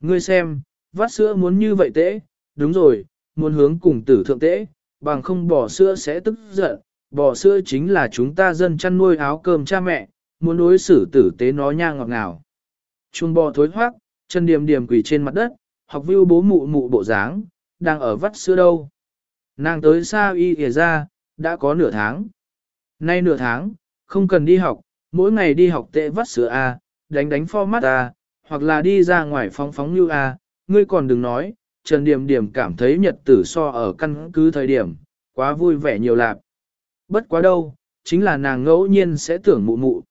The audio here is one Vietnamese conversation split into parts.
Ngươi xem, vắt sữa muốn như vậy tễ, đúng rồi, muốn hướng cùng tử thượng tễ, bằng không bỏ sữa sẽ tức giận, bỏ sữa chính là chúng ta dân chăn nuôi áo cơm cha mẹ, muốn đối xử tử tế nó nha ngọt ngào. Chuông bò thối thoát, chân điểm điểm quỳ trên mặt đất, học view bố mụ mụ bộ dáng, đang ở vắt sữa đâu. Nàng tới xa y kìa ra, đã có nửa tháng. Nay nửa tháng, không cần đi học, mỗi ngày đi học tệ vắt sữa A, đánh đánh format A, hoặc là đi ra ngoài phóng phóng như A, ngươi còn đừng nói, Trần Điểm Điểm cảm thấy nhật tử so ở căn cứ thời điểm, quá vui vẻ nhiều lạp. Bất quá đâu, chính là nàng ngẫu nhiên sẽ tưởng mụ mụ.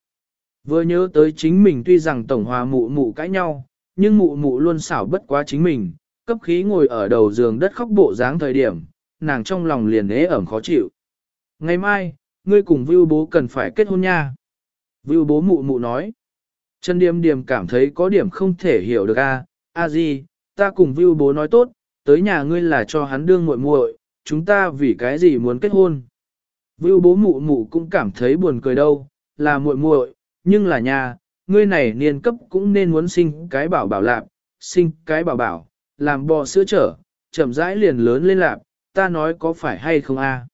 Vừa nhớ tới chính mình tuy rằng tổng hòa mụ mụ cãi nhau, nhưng mụ mụ luôn xảo bất quá chính mình, cấp khí ngồi ở đầu giường đất khóc bộ dáng thời điểm, nàng trong lòng liền ế ẩm khó chịu. Ngày mai, ngươi cùng Vưu bố cần phải kết hôn nha. Vưu bố mụ mụ nói. Trần Điềm Điềm cảm thấy có điểm không thể hiểu được a, a gì, ta cùng Vưu bố nói tốt, tới nhà ngươi là cho hắn đương muội muội, chúng ta vì cái gì muốn kết hôn. Vưu bố mụ mụ cũng cảm thấy buồn cười đâu, là muội muội, nhưng là nhà, ngươi này niên cấp cũng nên muốn sinh cái bảo bảo lạp, sinh cái bảo bảo, làm bò sữa trở, chậm rãi liền lớn lên lạp, ta nói có phải hay không a?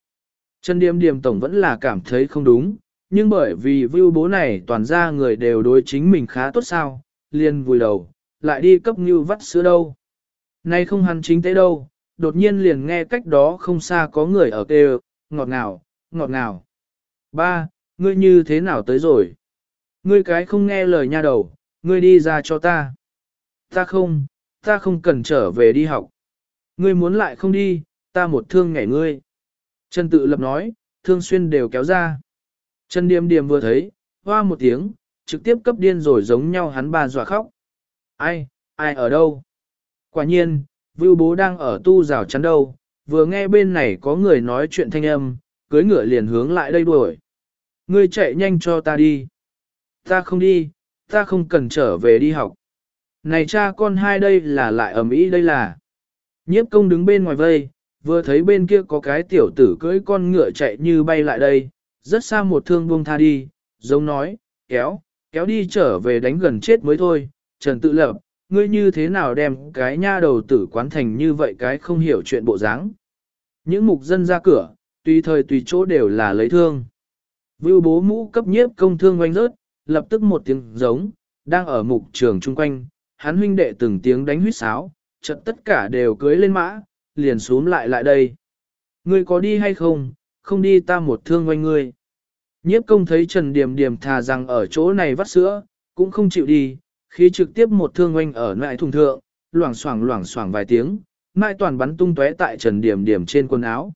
Trần Điềm Điềm tổng vẫn là cảm thấy không đúng, nhưng bởi vì vưu bố này toàn ra người đều đối chính mình khá tốt sao, liền vùi đầu, lại đi cấp như vắt sữa đâu. Nay không hắn chính tế đâu, đột nhiên liền nghe cách đó không xa có người ở kêu, ngọt ngào, ngọt ngào. Ba, ngươi như thế nào tới rồi? Ngươi cái không nghe lời nha đầu, ngươi đi ra cho ta. Ta không, ta không cần trở về đi học. Ngươi muốn lại không đi, ta một thương ngảy ngươi. Trần tự lập nói, thương xuyên đều kéo ra. Trần điềm điềm vừa thấy, hoa một tiếng, trực tiếp cấp điên rồi giống nhau hắn ba dọa khóc. Ai, ai ở đâu? Quả nhiên, Vưu bố đang ở tu rào chắn đâu, vừa nghe bên này có người nói chuyện thanh âm, cưới ngựa liền hướng lại đây đuổi. Ngươi chạy nhanh cho ta đi. Ta không đi, ta không cần trở về đi học. Này cha con hai đây là lại ầm ĩ đây là. Nhiếp công đứng bên ngoài vây, vừa thấy bên kia có cái tiểu tử cưỡi con ngựa chạy như bay lại đây, rất xa một thương buông tha đi, giống nói, kéo, kéo đi trở về đánh gần chết mới thôi, Trần tự lập, ngươi như thế nào đem cái nha đầu tử quán thành như vậy cái không hiểu chuyện bộ dáng. Những mục dân ra cửa, tùy thời tùy chỗ đều là lấy thương. Vưu bố mũ cấp nhiếp công thương oanh rớt, lập tức một tiếng giống, đang ở mục trường chung quanh, hắn huynh đệ từng tiếng đánh huyết sáo, chợt tất cả đều cưới lên mã, liền xuống lại lại đây. Ngươi có đi hay không, không đi ta một thương oanh ngươi. Nhiếp công thấy Trần Điềm Điềm thà rằng ở chỗ này vắt sữa, cũng không chịu đi, khi trực tiếp một thương oanh ở nại thùng thượng, loảng xoảng loảng xoảng vài tiếng, mai toàn bắn tung tóe tại Trần Điềm Điềm trên quần áo.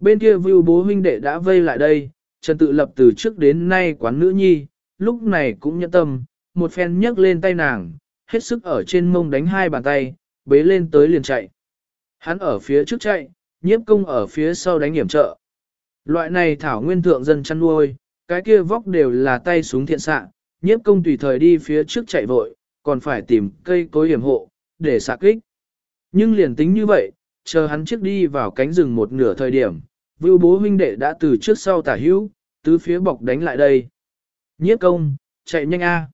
Bên kia view bố huynh đệ đã vây lại đây, Trần tự lập từ trước đến nay quán nữ nhi, lúc này cũng nhẫn tâm, một phen nhấc lên tay nàng, hết sức ở trên mông đánh hai bàn tay, bế lên tới liền chạy. Hắn ở phía trước chạy, nhiếp công ở phía sau đánh hiểm trợ. Loại này thảo nguyên thượng dân chăn nuôi, cái kia vóc đều là tay súng thiện xạ, nhiếp công tùy thời đi phía trước chạy vội, còn phải tìm cây cối hiểm hộ, để xạ kích. Nhưng liền tính như vậy, chờ hắn trước đi vào cánh rừng một nửa thời điểm, vưu bố huynh đệ đã từ trước sau tả hữu, tứ phía bọc đánh lại đây. Nhiếp công, chạy nhanh a.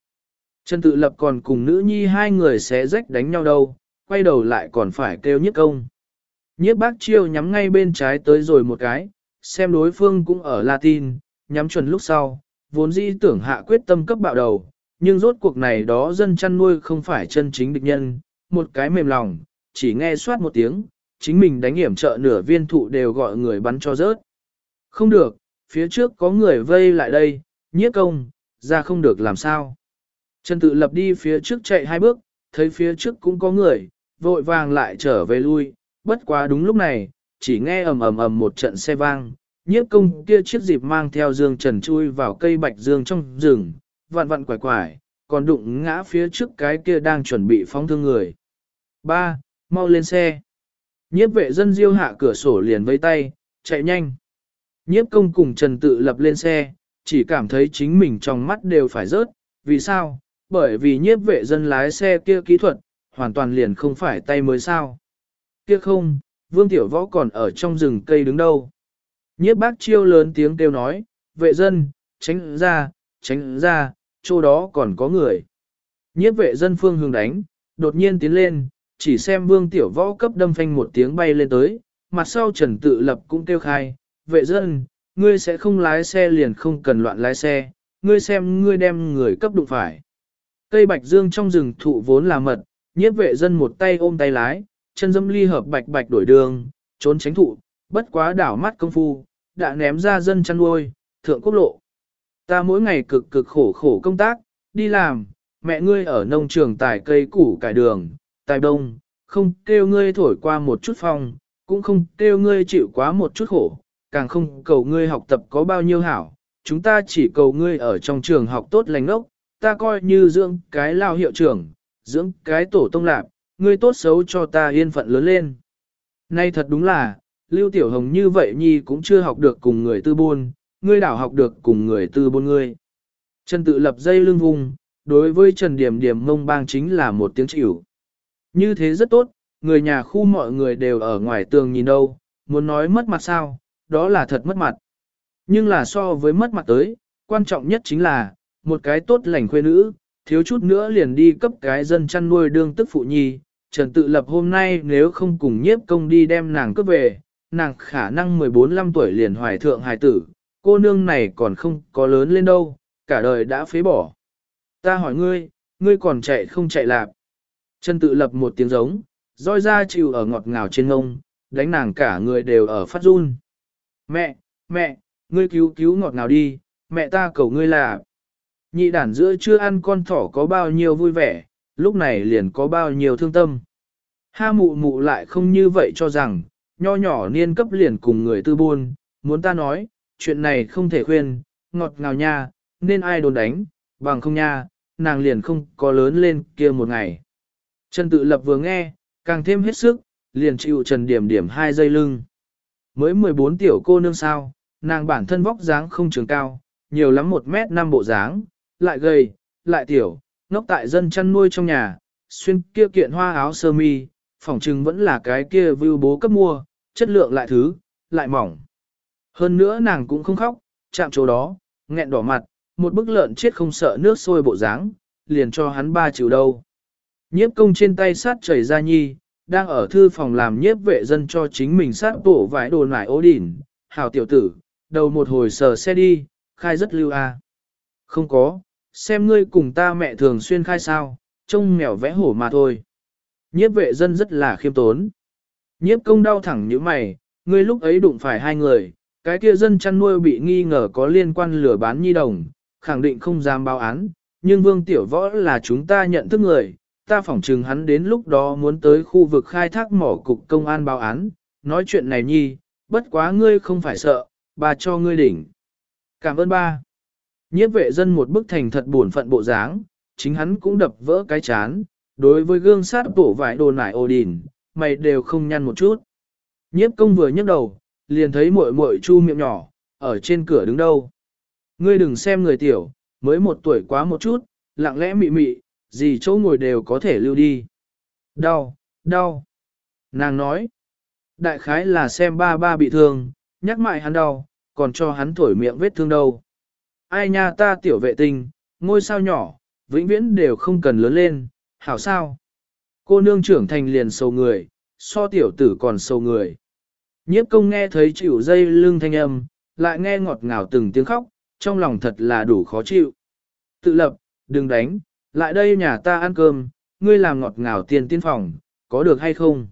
Trần tự lập còn cùng nữ nhi hai người xé rách đánh nhau đâu, quay đầu lại còn phải kêu nhiếp công. Nhiếp bác chiêu nhắm ngay bên trái tới rồi một cái, xem đối phương cũng ở Latin, nhắm chuẩn lúc sau, vốn dĩ tưởng hạ quyết tâm cấp bạo đầu, nhưng rốt cuộc này đó dân chăn nuôi không phải chân chính địch nhân, một cái mềm lòng, chỉ nghe soát một tiếng, chính mình đánh hiểm trợ nửa viên thụ đều gọi người bắn cho rớt. Không được, phía trước có người vây lại đây, nhiếp công, ra không được làm sao. Trần tự lập đi phía trước chạy hai bước, thấy phía trước cũng có người, vội vàng lại trở về lui, bất quá đúng lúc này, chỉ nghe ầm ầm ầm một trận xe vang, nhiếp công kia chiếc dịp mang theo dương trần chui vào cây bạch dương trong rừng, vặn vặn quải quải, còn đụng ngã phía trước cái kia đang chuẩn bị phóng thương người. Ba, mau lên xe. Nhiếp vệ dân diêu hạ cửa sổ liền vây tay, chạy nhanh. Nhiếp công cùng Trần tự lập lên xe, chỉ cảm thấy chính mình trong mắt đều phải rớt, vì sao? Bởi vì nhiếp vệ dân lái xe kia kỹ thuật, hoàn toàn liền không phải tay mới sao. Kia không, Vương Tiểu Võ còn ở trong rừng cây đứng đâu. Nhiếp bác chiêu lớn tiếng kêu nói, vệ dân, tránh ra, tránh ra, chỗ đó còn có người. Nhiếp vệ dân phương hướng đánh, đột nhiên tiến lên, chỉ xem vương tiểu võ cấp đâm phanh một tiếng bay lên tới, mặt sau trần tự lập cũng kêu khai, vệ dân, ngươi sẽ không lái xe liền không cần loạn lái xe, ngươi xem ngươi đem người cấp đụng phải. Cây bạch dương trong rừng thụ vốn là mật, nhiếp vệ dân một tay ôm tay lái, chân dâm ly hợp bạch bạch đổi đường, trốn tránh thụ, bất quá đảo mắt công phu, đã ném ra dân chăn nuôi, thượng quốc lộ. Ta mỗi ngày cực cực khổ khổ công tác, đi làm, mẹ ngươi ở nông trường tải cây củ cải đường, tài đông, không kêu ngươi thổi qua một chút phong, cũng không kêu ngươi chịu quá một chút khổ, càng không cầu ngươi học tập có bao nhiêu hảo, chúng ta chỉ cầu ngươi ở trong trường học tốt lành ốc, ta coi như dưỡng cái lao hiệu trưởng, dưỡng cái tổ tông lạc, ngươi tốt xấu cho ta yên phận lớn lên. Nay thật đúng là, Lưu Tiểu Hồng như vậy nhi cũng chưa học được cùng người tư buôn, ngươi đảo học được cùng người tư buôn ngươi. Trần tự lập dây lưng vùng, đối với Trần Điểm Điểm mông bang chính là một tiếng chịu. Như thế rất tốt, người nhà khu mọi người đều ở ngoài tường nhìn đâu, muốn nói mất mặt sao, đó là thật mất mặt. Nhưng là so với mất mặt tới, quan trọng nhất chính là, một cái tốt lành khuê nữ, thiếu chút nữa liền đi cấp cái dân chăn nuôi đương tức phụ nhi, Trần tự lập hôm nay nếu không cùng nhiếp công đi đem nàng cướp về, nàng khả năng 14-15 tuổi liền hoài thượng hài tử, cô nương này còn không có lớn lên đâu, cả đời đã phế bỏ. Ta hỏi ngươi, ngươi còn chạy không chạy lạp. Trần tự lập một tiếng giống, roi ra chịu ở ngọt ngào trên ngông, đánh nàng cả người đều ở phát run. Mẹ, mẹ, ngươi cứu cứu ngọt ngào đi, mẹ ta cầu ngươi là. Nhị đản giữa chưa ăn con thỏ có bao nhiêu vui vẻ, lúc này liền có bao nhiêu thương tâm. Ha mụ mụ lại không như vậy cho rằng, nho nhỏ niên cấp liền cùng người tư buôn, muốn ta nói, chuyện này không thể khuyên, ngọt ngào nha, nên ai đồn đánh, bằng không nha, nàng liền không có lớn lên kia một ngày. Trần tự lập vừa nghe, càng thêm hết sức, liền chịu trần điểm điểm hai giây lưng. Mới 14 tiểu cô nương sao, nàng bản thân vóc dáng không trường cao, nhiều lắm 1 mét 5 bộ dáng, lại gầy, lại tiểu, ngốc tại dân chăn nuôi trong nhà, xuyên kia kiện hoa áo sơ mi, phỏng chừng vẫn là cái kia vưu bố cấp mua, chất lượng lại thứ, lại mỏng. Hơn nữa nàng cũng không khóc, chạm chỗ đó, nghẹn đỏ mặt, một bức lợn chết không sợ nước sôi bộ dáng, liền cho hắn ba triệu đâu. Nhiếp công trên tay sát chảy ra nhi, đang ở thư phòng làm nhiếp vệ dân cho chính mình sát bộ vải đồ nải ố đỉn, hảo tiểu tử, đầu một hồi sờ xe đi, khai rất lưu a. Không có, xem ngươi cùng ta mẹ thường xuyên khai sao, trông mèo vẽ hổ mà thôi. Nhiếp vệ dân rất là khiêm tốn. Nhiếp công đau thẳng như mày, ngươi lúc ấy đụng phải hai người, cái kia dân chăn nuôi bị nghi ngờ có liên quan lừa bán nhi đồng, khẳng định không dám báo án, nhưng vương tiểu võ là chúng ta nhận thức người, ta phỏng chừng hắn đến lúc đó muốn tới khu vực khai thác mỏ cục công an báo án, nói chuyện này nhi, bất quá ngươi không phải sợ, bà cho ngươi đỉnh. Cảm ơn ba. Nhiếp vệ dân một bức thành thật buồn phận bộ dáng, chính hắn cũng đập vỡ cái chán, đối với gương sát bổ vải đồ nải ô đìn, mày đều không nhăn một chút. Nhiếp công vừa nhấc đầu, liền thấy muội muội chu miệng nhỏ, ở trên cửa đứng đâu. Ngươi đừng xem người tiểu, mới một tuổi quá một chút, lặng lẽ mị mị, gì chỗ ngồi đều có thể lưu đi. Đau, đau. Nàng nói, đại khái là xem ba ba bị thương, nhắc mại hắn đau, còn cho hắn thổi miệng vết thương đâu. Ai nha ta tiểu vệ tinh, ngôi sao nhỏ, vĩnh viễn đều không cần lớn lên, hảo sao. Cô nương trưởng thành liền sầu người, so tiểu tử còn sầu người. Nhiếp công nghe thấy chịu dây lưng thanh âm, lại nghe ngọt ngào từng tiếng khóc, trong lòng thật là đủ khó chịu. Tự lập, đừng đánh, lại đây nhà ta ăn cơm, ngươi làm ngọt ngào tiền tiên phòng, có được hay không?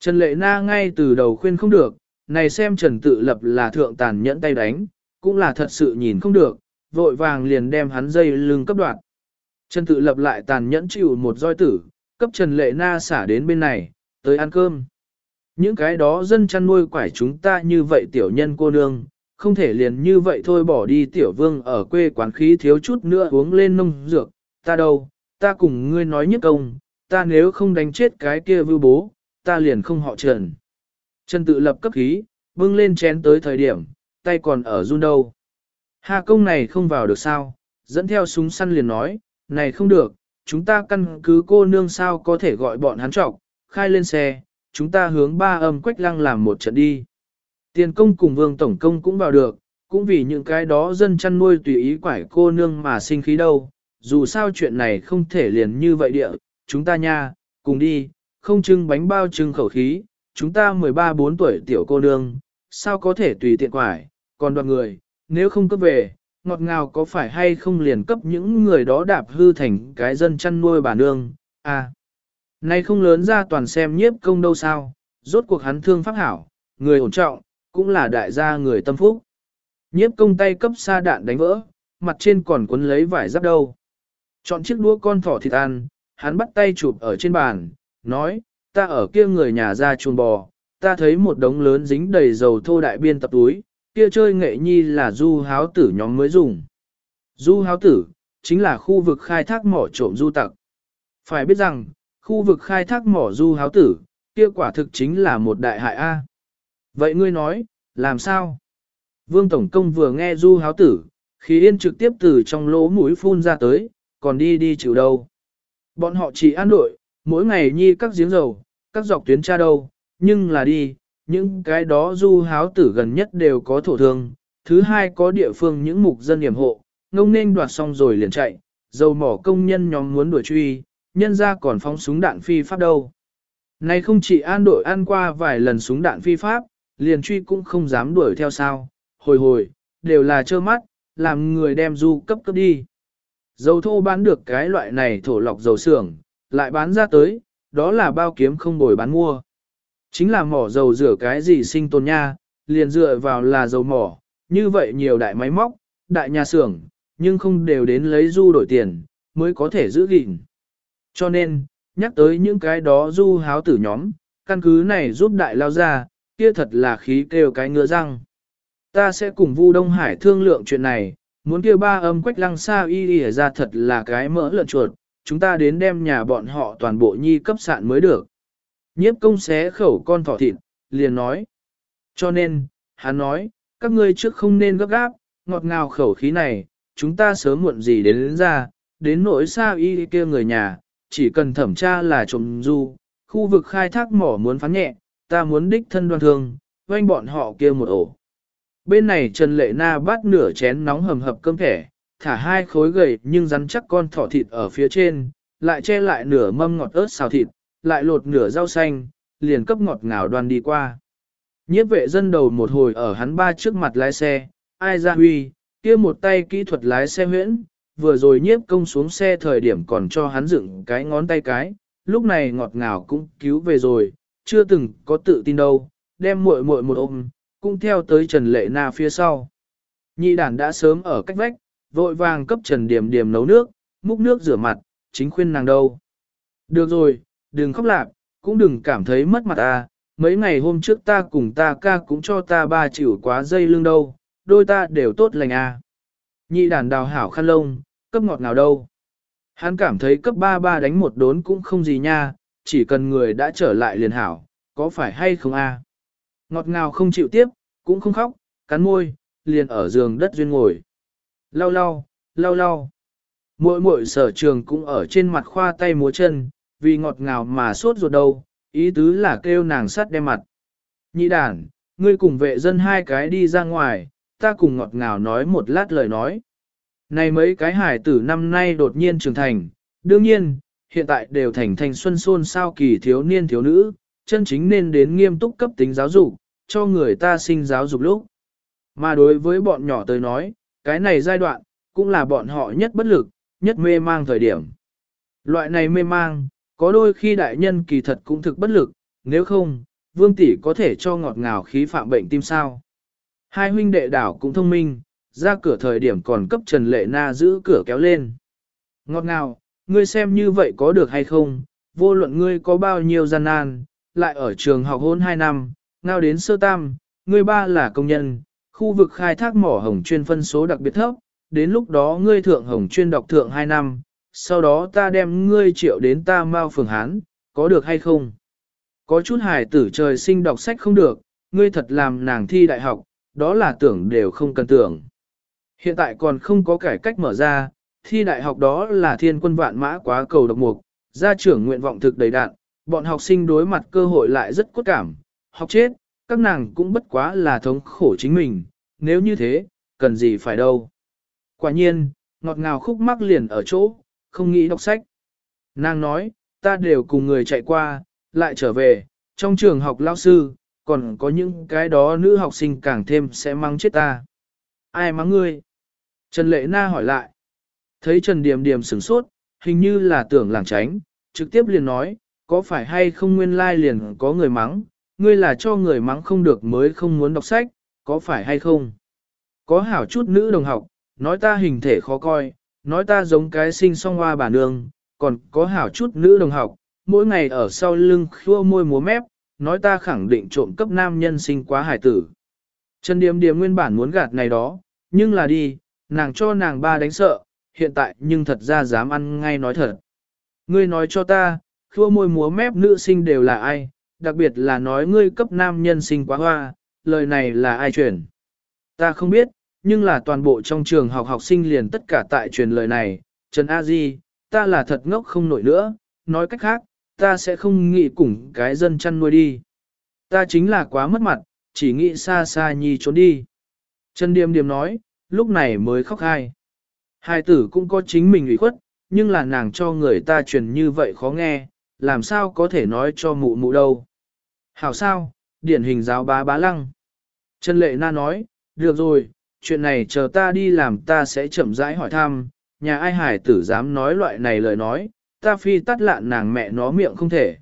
Trần Lệ Na ngay từ đầu khuyên không được, này xem Trần tự lập là thượng tàn nhẫn tay đánh, cũng là thật sự nhìn không được, vội vàng liền đem hắn dây lưng cấp đoạn. Trần tự lập lại tàn nhẫn chịu một roi tử, cấp Trần Lệ Na xả đến bên này, tới ăn cơm. Những cái đó dân chăn nuôi quải chúng ta như vậy tiểu nhân cô nương, không thể liền như vậy thôi bỏ đi tiểu vương ở quê quán khí thiếu chút nữa uống lên nông dược, ta đâu, ta cùng ngươi nói nhất công, ta nếu không đánh chết cái kia vưu bố, ta liền không họ trần. Trần tự lập cấp khí, bưng lên chén tới thời điểm, tay còn ở run đâu. Hà công này không vào được sao, dẫn theo súng săn liền nói, này không được, chúng ta căn cứ cô nương sao có thể gọi bọn hắn trọc, khai lên xe, chúng ta hướng ba âm quách lăng làm một trận đi. Tiền công cùng vương tổng công cũng vào được, cũng vì những cái đó dân chăn nuôi tùy ý quải cô nương mà sinh khí đâu, dù sao chuyện này không thể liền như vậy địa, chúng ta nha, cùng đi, không trưng bánh bao trưng khẩu khí, chúng ta 13-4 tuổi tiểu cô nương, sao có thể tùy tiện quải, còn đoàn người, nếu không cấp về, ngọt ngào có phải hay không liền cấp những người đó đạp hư thành cái dân chăn nuôi bà nương, à. Nay không lớn ra toàn xem nhiếp công đâu sao, rốt cuộc hắn thương pháp hảo, người ổn trọng, cũng là đại gia người tâm phúc. Nhiếp công tay cấp xa đạn đánh vỡ, mặt trên còn cuốn lấy vải giáp đâu. Chọn chiếc đũa con thỏ thịt ăn, hắn bắt tay chụp ở trên bàn, nói, ta ở kia người nhà ra chuồng bò, ta thấy một đống lớn dính đầy dầu thô đại biên tập túi, kia chơi nghệ nhi là du háo tử nhóm mới dùng. Du háo tử, chính là khu vực khai thác mỏ trộm du tặc. Phải biết rằng, khu vực khai thác mỏ du háo tử, kia quả thực chính là một đại hại A. Vậy ngươi nói, làm sao? Vương Tổng Công vừa nghe du háo tử, khí yên trực tiếp từ trong lỗ mũi phun ra tới, còn đi đi chịu đâu. Bọn họ chỉ an đội, mỗi ngày nhi các giếng dầu, các dọc tuyến tra đâu, nhưng là đi, những cái đó du háo tử gần nhất đều có thổ thương, thứ hai có địa phương những mục dân điểm hộ, ngông nên đoạt xong rồi liền chạy, dầu mỏ công nhân nhóm muốn đuổi truy, nhân ra còn phóng súng đạn phi pháp đâu. Này không chỉ an đội an qua vài lần súng đạn phi pháp, liền truy cũng không dám đuổi theo sao, hồi hồi, đều là trơ mắt, làm người đem du cấp cấp đi. Dầu thô bán được cái loại này thổ lọc dầu xưởng, lại bán ra tới, đó là bao kiếm không bồi bán mua. Chính là mỏ dầu rửa cái gì sinh tồn nha, liền dựa vào là dầu mỏ, như vậy nhiều đại máy móc, đại nhà xưởng, nhưng không đều đến lấy du đổi tiền, mới có thể giữ gìn. Cho nên, nhắc tới những cái đó du háo tử nhóm, căn cứ này giúp đại lao ra, kia thật là khí kêu cái ngựa răng. Ta sẽ cùng Vu Đông Hải thương lượng chuyện này, muốn kia ba âm quách lăng xa y y ra thật là cái mỡ lợn chuột, chúng ta đến đem nhà bọn họ toàn bộ nhi cấp sạn mới được. Nhiếp công xé khẩu con thỏ thịt, liền nói. Cho nên, hắn nói, các ngươi trước không nên gấp gáp, ngọt ngào khẩu khí này, chúng ta sớm muộn gì đến, đến ra, đến nỗi xa y kia người nhà, chỉ cần thẩm tra là trộm du, khu vực khai thác mỏ muốn phán nhẹ, ta muốn đích thân đoan thương, doanh bọn họ kia một ổ. Bên này Trần Lệ Na bắt nửa chén nóng hầm hập cơm thẻ, thả hai khối gầy nhưng rắn chắc con thỏ thịt ở phía trên, lại che lại nửa mâm ngọt ớt xào thịt, lại lột nửa rau xanh, liền cấp ngọt ngào đoan đi qua. Nhiếp vệ dân đầu một hồi ở hắn ba trước mặt lái xe, ai ra huy, kia một tay kỹ thuật lái xe huyễn, vừa rồi nhiếp công xuống xe thời điểm còn cho hắn dựng cái ngón tay cái, lúc này ngọt ngào cũng cứu về rồi, chưa từng có tự tin đâu, đem muội muội một ôm, cũng theo tới Trần Lệ Na phía sau. Nhị đàn đã sớm ở cách vách, vội vàng cấp Trần Điểm Điểm nấu nước, múc nước rửa mặt, chính khuyên nàng đâu. Được rồi, đừng khóc lạc, cũng đừng cảm thấy mất mặt à, mấy ngày hôm trước ta cùng ta ca cũng cho ta ba chịu quá dây lưng đâu, đôi ta đều tốt lành à. Nhị đàn đào hảo khăn lông, cấp ngọt nào đâu. Hắn cảm thấy cấp ba ba đánh một đốn cũng không gì nha, chỉ cần người đã trở lại liền hảo, có phải hay không a? À? Ngọt ngào không chịu tiếp, cũng không khóc, cắn môi, liền ở giường đất duyên ngồi. Lau lau, lau lau. Muội muội sở trường cũng ở trên mặt khoa tay múa chân, vì ngọt ngào mà sốt ruột đâu, ý tứ là kêu nàng sắt đem mặt. Nhị đàn, ngươi cùng vệ dân hai cái đi ra ngoài, ta cùng ngọt ngào nói một lát lời nói. Này mấy cái hải tử năm nay đột nhiên trưởng thành, đương nhiên, hiện tại đều thành thành xuân xuân sao kỳ thiếu niên thiếu nữ, chân chính nên đến nghiêm túc cấp tính giáo dục, cho người ta sinh giáo dục lúc. Mà đối với bọn nhỏ tới nói, cái này giai đoạn, cũng là bọn họ nhất bất lực, nhất mê mang thời điểm. Loại này mê mang, có đôi khi đại nhân kỳ thật cũng thực bất lực, nếu không, vương tỷ có thể cho ngọt ngào khí phạm bệnh tim sao. Hai huynh đệ đảo cũng thông minh, ra cửa thời điểm còn cấp Trần Lệ Na giữ cửa kéo lên. Ngọt ngào, ngươi xem như vậy có được hay không, vô luận ngươi có bao nhiêu gian nan, lại ở trường học hôn 2 năm, ngao đến sơ tam, ngươi ba là công nhân, khu vực khai thác mỏ hồng chuyên phân số đặc biệt thấp, đến lúc đó ngươi thượng hồng chuyên đọc thượng 2 năm, sau đó ta đem ngươi triệu đến ta mau phường Hán, có được hay không? Có chút hài tử trời sinh đọc sách không được, ngươi thật làm nàng thi đại học, đó là tưởng đều không cần tưởng. Hiện tại còn không có cải cách mở ra, thi đại học đó là thiên quân vạn mã quá cầu độc mục, gia trưởng nguyện vọng thực đầy đạn, bọn học sinh đối mặt cơ hội lại rất cốt cảm, học chết, các nàng cũng bất quá là thống khổ chính mình, nếu như thế, cần gì phải đâu. Quả nhiên, ngọt ngào khúc mắc liền ở chỗ, không nghĩ đọc sách. Nàng nói, ta đều cùng người chạy qua, lại trở về, trong trường học lao sư, còn có những cái đó nữ học sinh càng thêm sẽ mắng chết ta. Ai mắng ngươi? Trần Lệ Na hỏi lại. Thấy Trần Điềm Điềm sửng sốt, hình như là tưởng làng tránh, trực tiếp liền nói, có phải hay không nguyên lai liền có người mắng, ngươi là cho người mắng không được mới không muốn đọc sách, có phải hay không? Có hảo chút nữ đồng học, nói ta hình thể khó coi, nói ta giống cái sinh song hoa bà nương, còn có hảo chút nữ đồng học, mỗi ngày ở sau lưng khua môi múa mép, nói ta khẳng định trộm cấp nam nhân sinh quá hải tử. Trần Điềm Điềm nguyên bản muốn gạt này đó, nhưng là đi, nàng cho nàng ba đánh sợ, hiện tại nhưng thật ra dám ăn ngay nói thật. Ngươi nói cho ta, khua môi múa mép nữ sinh đều là ai, đặc biệt là nói ngươi cấp nam nhân sinh quá hoa, lời này là ai truyền. Ta không biết, nhưng là toàn bộ trong trường học học sinh liền tất cả tại truyền lời này, Trần A Di, ta là thật ngốc không nổi nữa, nói cách khác, ta sẽ không nghĩ cùng cái dân chăn nuôi đi. Ta chính là quá mất mặt, chỉ nghĩ xa xa nhi trốn đi. Trần Điềm Điềm nói, lúc này mới khóc hai. Hai tử cũng có chính mình ủy khuất, nhưng là nàng cho người ta truyền như vậy khó nghe, làm sao có thể nói cho mụ mụ đâu. Hảo sao, điển hình giáo bá bá lăng. Trần Lệ Na nói, được rồi, chuyện này chờ ta đi làm ta sẽ chậm rãi hỏi thăm, nhà ai hải tử dám nói loại này lời nói, ta phi tắt lạn nàng mẹ nó miệng không thể.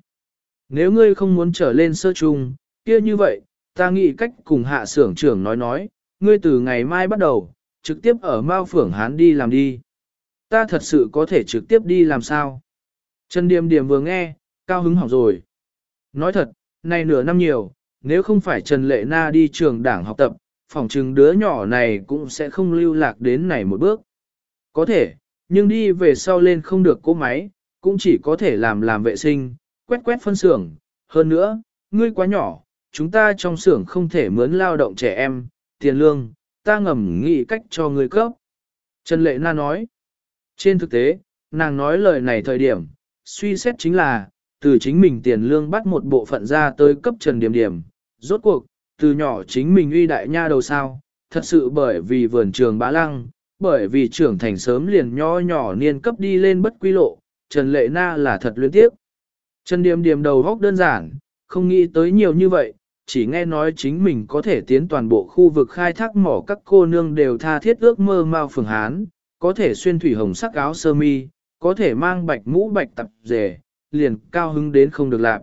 Nếu ngươi không muốn trở lên sơ trung, kia như vậy, ta nghĩ cách cùng hạ xưởng trưởng nói nói, ngươi từ ngày mai bắt đầu, trực tiếp ở Mao Phưởng Hán đi làm đi. Ta thật sự có thể trực tiếp đi làm sao? Trần Điềm Điềm vừa nghe, cao hứng hỏng rồi. Nói thật, nay nửa năm nhiều, nếu không phải Trần Lệ Na đi trường đảng học tập, Phỏng chừng đứa nhỏ này cũng sẽ không lưu lạc đến này một bước. Có thể, nhưng đi về sau lên không được cố máy, cũng chỉ có thể làm làm vệ sinh, quét quét phân xưởng. Hơn nữa, ngươi quá nhỏ, chúng ta trong xưởng không thể mướn lao động trẻ em, tiền lương, ta ngầm nghĩ cách cho ngươi cấp. Trần Lệ Na nói, trên thực tế, nàng nói lời này thời điểm, suy xét chính là, từ chính mình tiền lương bắt một bộ phận ra tới cấp Trần Điểm Điểm. Rốt cuộc, từ nhỏ chính mình uy đại nha đầu sao, thật sự bởi vì vườn trường bá lăng, bởi vì trưởng thành sớm liền nho nhỏ niên cấp đi lên bất quy lộ, Trần Lệ Na là thật luyến tiếp. Trần Điềm Điềm đầu góc đơn giản, không nghĩ tới nhiều như vậy, chỉ nghe nói chính mình có thể tiến toàn bộ khu vực khai thác mỏ các cô nương đều tha thiết ước mơ mao phường Hán, có thể xuyên thủy hồng sắc áo sơ mi, có thể mang bạch mũ bạch tập rể, liền cao hứng đến không được làm.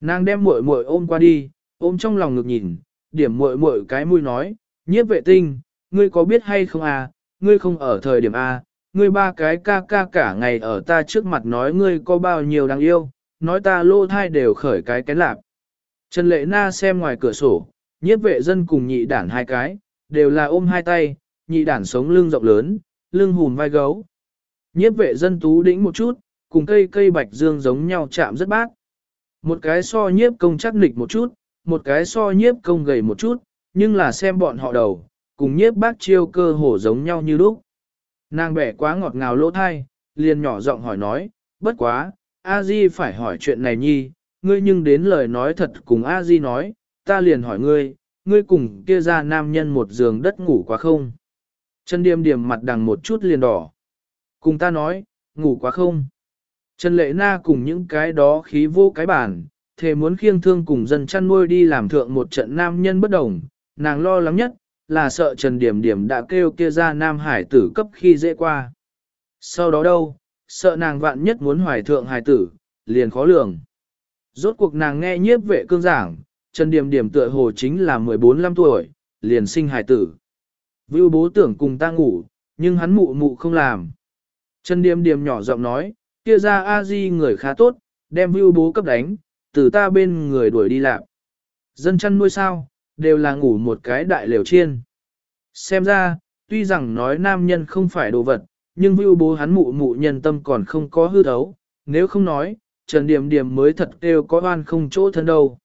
Nàng đem muội muội ôm qua đi, ôm trong lòng ngực nhìn, điểm muội muội cái mũi nói, nhiếp vệ tinh, ngươi có biết hay không à, ngươi không ở thời điểm A, ngươi ba cái ca ca cả ngày ở ta trước mặt nói ngươi có bao nhiêu đáng yêu, nói ta lô thai đều khởi cái cái lạp. Trần Lệ Na xem ngoài cửa sổ, nhiếp vệ dân cùng nhị đản hai cái, đều là ôm hai tay, nhị đản sống lưng rộng lớn, lưng hùn vai gấu. Nhiếp vệ dân tú đĩnh một chút, cùng cây cây bạch dương giống nhau chạm rất bác. Một cái so nhiếp công chắc nịch một chút, một cái so nhiếp công gầy một chút, nhưng là xem bọn họ đầu, cùng nhiếp bác chiêu cơ hổ giống nhau như lúc. Nàng bẻ quá ngọt ngào lỗ thai, liền nhỏ giọng hỏi nói, bất quá, A Di phải hỏi chuyện này nhi, ngươi nhưng đến lời nói thật cùng A Di nói, ta liền hỏi ngươi, ngươi cùng kia ra nam nhân một giường đất ngủ quá không? chân Điềm Điềm mặt đằng một chút liền đỏ. Cùng ta nói, ngủ quá không? Trần Lệ Na cùng những cái đó khí vô cái bản, thề muốn khiêng thương cùng dân chăn nuôi đi làm thượng một trận nam nhân bất đồng, nàng lo lắng nhất, là sợ Trần Điểm Điểm đã kêu kia ra nam hải tử cấp khi dễ qua. Sau đó đâu, sợ nàng vạn nhất muốn hoài thượng hải tử, liền khó lường. Rốt cuộc nàng nghe nhiếp vệ cương giảng, Trần Điểm Điểm tựa hồ chính là 14-15 tuổi, liền sinh hải tử. Vưu bố tưởng cùng ta ngủ, nhưng hắn mụ mụ không làm. Trần Điểm Điểm nhỏ giọng nói, kia ra a di người khá tốt, đem vưu bố cấp đánh, từ ta bên người đuổi đi lạc, Dân chăn nuôi sao, đều là ngủ một cái đại lều chiên. Xem ra, tuy rằng nói nam nhân không phải đồ vật, nhưng vưu bố hắn mụ mụ nhân tâm còn không có hư thấu, nếu không nói, Trần Điểm Điểm mới thật đều có oan không chỗ thân đâu.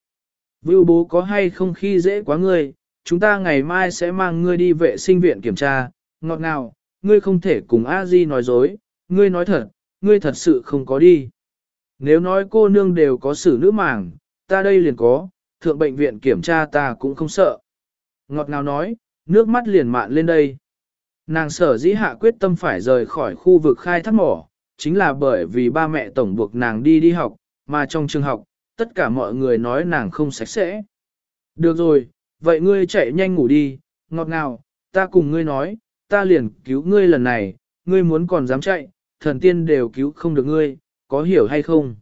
Vưu bố có hay không khi dễ quá ngươi, chúng ta ngày mai sẽ mang ngươi đi vệ sinh viện kiểm tra, ngọt ngào, ngươi không thể cùng a di nói dối, ngươi nói thật, ngươi thật sự không có đi. Nếu nói cô nương đều có xử nữ màng, ta đây liền có, thượng bệnh viện kiểm tra ta cũng không sợ. Ngọt ngào nói, nước mắt liền mạn lên đây. Nàng sở dĩ hạ quyết tâm phải rời khỏi khu vực khai thác mỏ, chính là bởi vì ba mẹ tổng buộc nàng đi đi học, mà trong trường học, tất cả mọi người nói nàng không sạch sẽ. Được rồi, vậy ngươi chạy nhanh ngủ đi, ngọt ngào, ta cùng ngươi nói, ta liền cứu ngươi lần này, ngươi muốn còn dám chạy, thần tiên đều cứu không được ngươi, có hiểu hay không?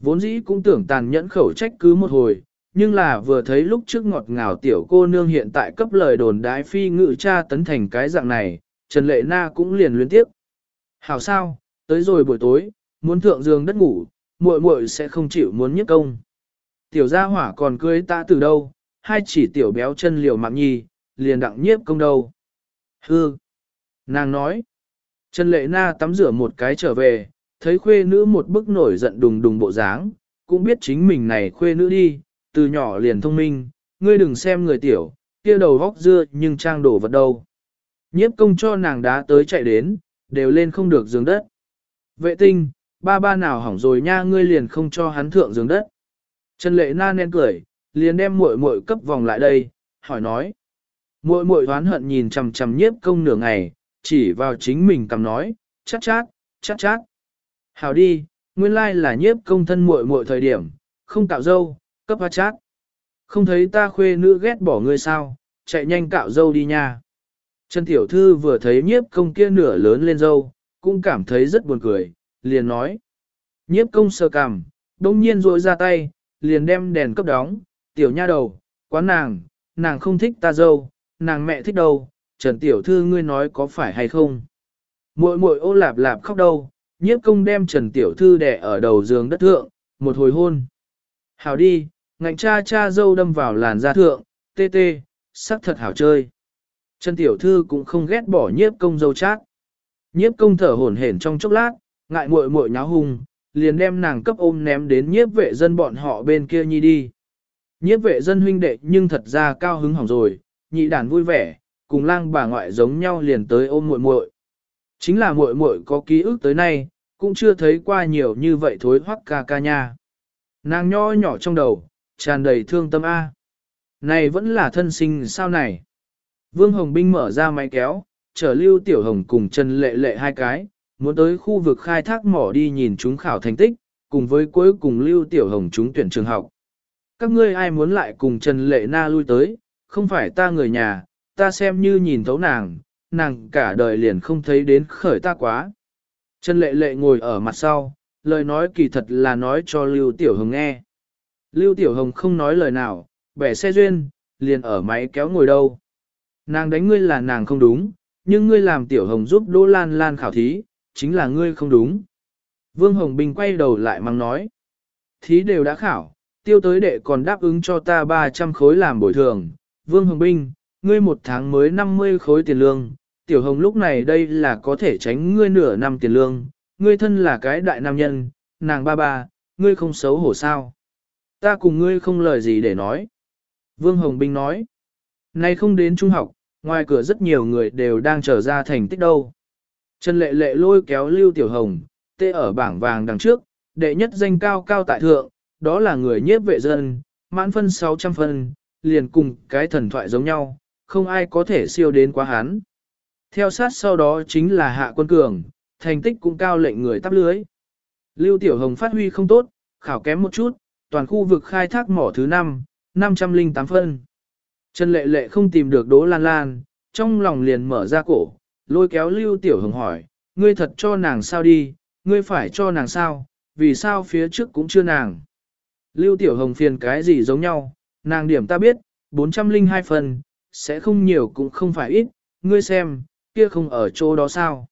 Vốn dĩ cũng tưởng tàn nhẫn khẩu trách cứ một hồi, nhưng là vừa thấy lúc trước ngọt ngào tiểu cô nương hiện tại cấp lời đồn đái phi ngự cha tấn thành cái dạng này, Trần Lệ Na cũng liền luyến tiếp. Hảo sao, tới rồi buổi tối, muốn thượng giường đất ngủ, muội muội sẽ không chịu muốn nhất công. Tiểu gia hỏa còn cưới ta từ đâu, hai chỉ tiểu béo chân liều mạng nhi, liền đặng nhiếp công đâu. Hư! Nàng nói. Trần Lệ Na tắm rửa một cái trở về, thấy khuê nữ một bức nổi giận đùng đùng bộ dáng, cũng biết chính mình này khuê nữ đi, từ nhỏ liền thông minh, ngươi đừng xem người tiểu, kia đầu vóc dưa nhưng trang đổ vật đâu. Nhiếp công cho nàng đá tới chạy đến, đều lên không được giường đất. Vệ tinh, ba ba nào hỏng rồi nha ngươi liền không cho hắn thượng giường đất. Trần lệ na nên cười, liền đem muội muội cấp vòng lại đây, hỏi nói. Muội muội oán hận nhìn chằm chằm nhiếp công nửa ngày, chỉ vào chính mình cầm nói, chát chát, chát chát. Hảo đi, nguyên lai là nhiếp công thân muội muội thời điểm, không cạo dâu, cấp hoa chát. Không thấy ta khuê nữ ghét bỏ ngươi sao, chạy nhanh cạo dâu đi nha. Trần Tiểu Thư vừa thấy nhiếp công kia nửa lớn lên dâu, cũng cảm thấy rất buồn cười, liền nói. Nhiếp công sờ cằm, đông nhiên rội ra tay, liền đem đèn cấp đóng, tiểu nha đầu, quán nàng, nàng không thích ta dâu, nàng mẹ thích đâu, Trần Tiểu Thư ngươi nói có phải hay không? Muội muội ô lạp lạp khóc đâu, nhiếp công đem Trần Tiểu Thư đẻ ở đầu giường đất thượng, một hồi hôn. Hảo đi, ngạnh cha cha dâu đâm vào làn da thượng, tê tê, sắc thật hảo chơi. Trần Tiểu Thư cũng không ghét bỏ nhiếp công dâu chát. Nhiếp công thở hổn hển trong chốc lát, ngại muội muội nháo hùng, liền đem nàng cấp ôm ném đến nhiếp vệ dân bọn họ bên kia nhi đi. Nhiếp vệ dân huynh đệ nhưng thật ra cao hứng hỏng rồi, nhị đàn vui vẻ, cùng lang bà ngoại giống nhau liền tới ôm muội muội. Chính là muội muội có ký ức tới nay, cũng chưa thấy qua nhiều như vậy thối hoắc ca ca nha. Nàng nho nhỏ trong đầu, tràn đầy thương tâm A. Này vẫn là thân sinh sao này? Vương Hồng Binh mở ra máy kéo, chở Lưu Tiểu Hồng cùng Trần Lệ Lệ hai cái, muốn tới khu vực khai thác mỏ đi nhìn chúng khảo thành tích, cùng với cuối cùng Lưu Tiểu Hồng chúng tuyển trường học. Các ngươi ai muốn lại cùng Trần Lệ Na lui tới, không phải ta người nhà, ta xem như nhìn thấu nàng, nàng cả đời liền không thấy đến khởi ta quá. Trần Lệ Lệ ngồi ở mặt sau, lời nói kỳ thật là nói cho Lưu Tiểu Hồng nghe. Lưu Tiểu Hồng không nói lời nào, bẻ xe duyên, liền ở máy kéo ngồi đâu. Nàng đánh ngươi là nàng không đúng, nhưng ngươi làm Tiểu Hồng giúp Đỗ Lan Lan khảo thí, chính là ngươi không đúng. Vương Hồng Bình quay đầu lại mang nói. Thí đều đã khảo, tiêu tới đệ còn đáp ứng cho ta 300 khối làm bồi thường. Vương Hồng Bình, ngươi một tháng mới 50 khối tiền lương, Tiểu Hồng lúc này đây là có thể tránh ngươi nửa năm tiền lương, ngươi thân là cái đại nam nhân, nàng ba ba, ngươi không xấu hổ sao. Ta cùng ngươi không lời gì để nói. Vương Hồng Bình nói, nay không đến trung học, ngoài cửa rất nhiều người đều đang trở ra thành tích đâu. Trần Lệ Lệ lôi kéo Lưu Tiểu Hồng, tê ở bảng vàng đằng trước, đệ nhất danh cao cao tại thượng, đó là người nhiếp vệ dân, mãn phân 600 phân, liền cùng cái thần thoại giống nhau, không ai có thể siêu đến quá hắn. Theo sát sau đó chính là Hạ Quân Cường, thành tích cũng cao lệnh người tắp lưới. Lưu Tiểu Hồng phát huy không tốt, khảo kém một chút, toàn khu vực khai thác mỏ thứ 5, 508 phân. Trần Lệ Lệ không tìm được Đỗ Lan Lan, trong lòng liền mở ra cổ, lôi kéo Lưu Tiểu Hồng hỏi, ngươi thật cho nàng sao đi, ngươi phải cho nàng sao, vì sao phía trước cũng chưa nàng. Lưu Tiểu Hồng phiền cái gì giống nhau, nàng điểm ta biết, 402 phần, sẽ không nhiều cũng không phải ít, ngươi xem, kia không ở chỗ đó sao.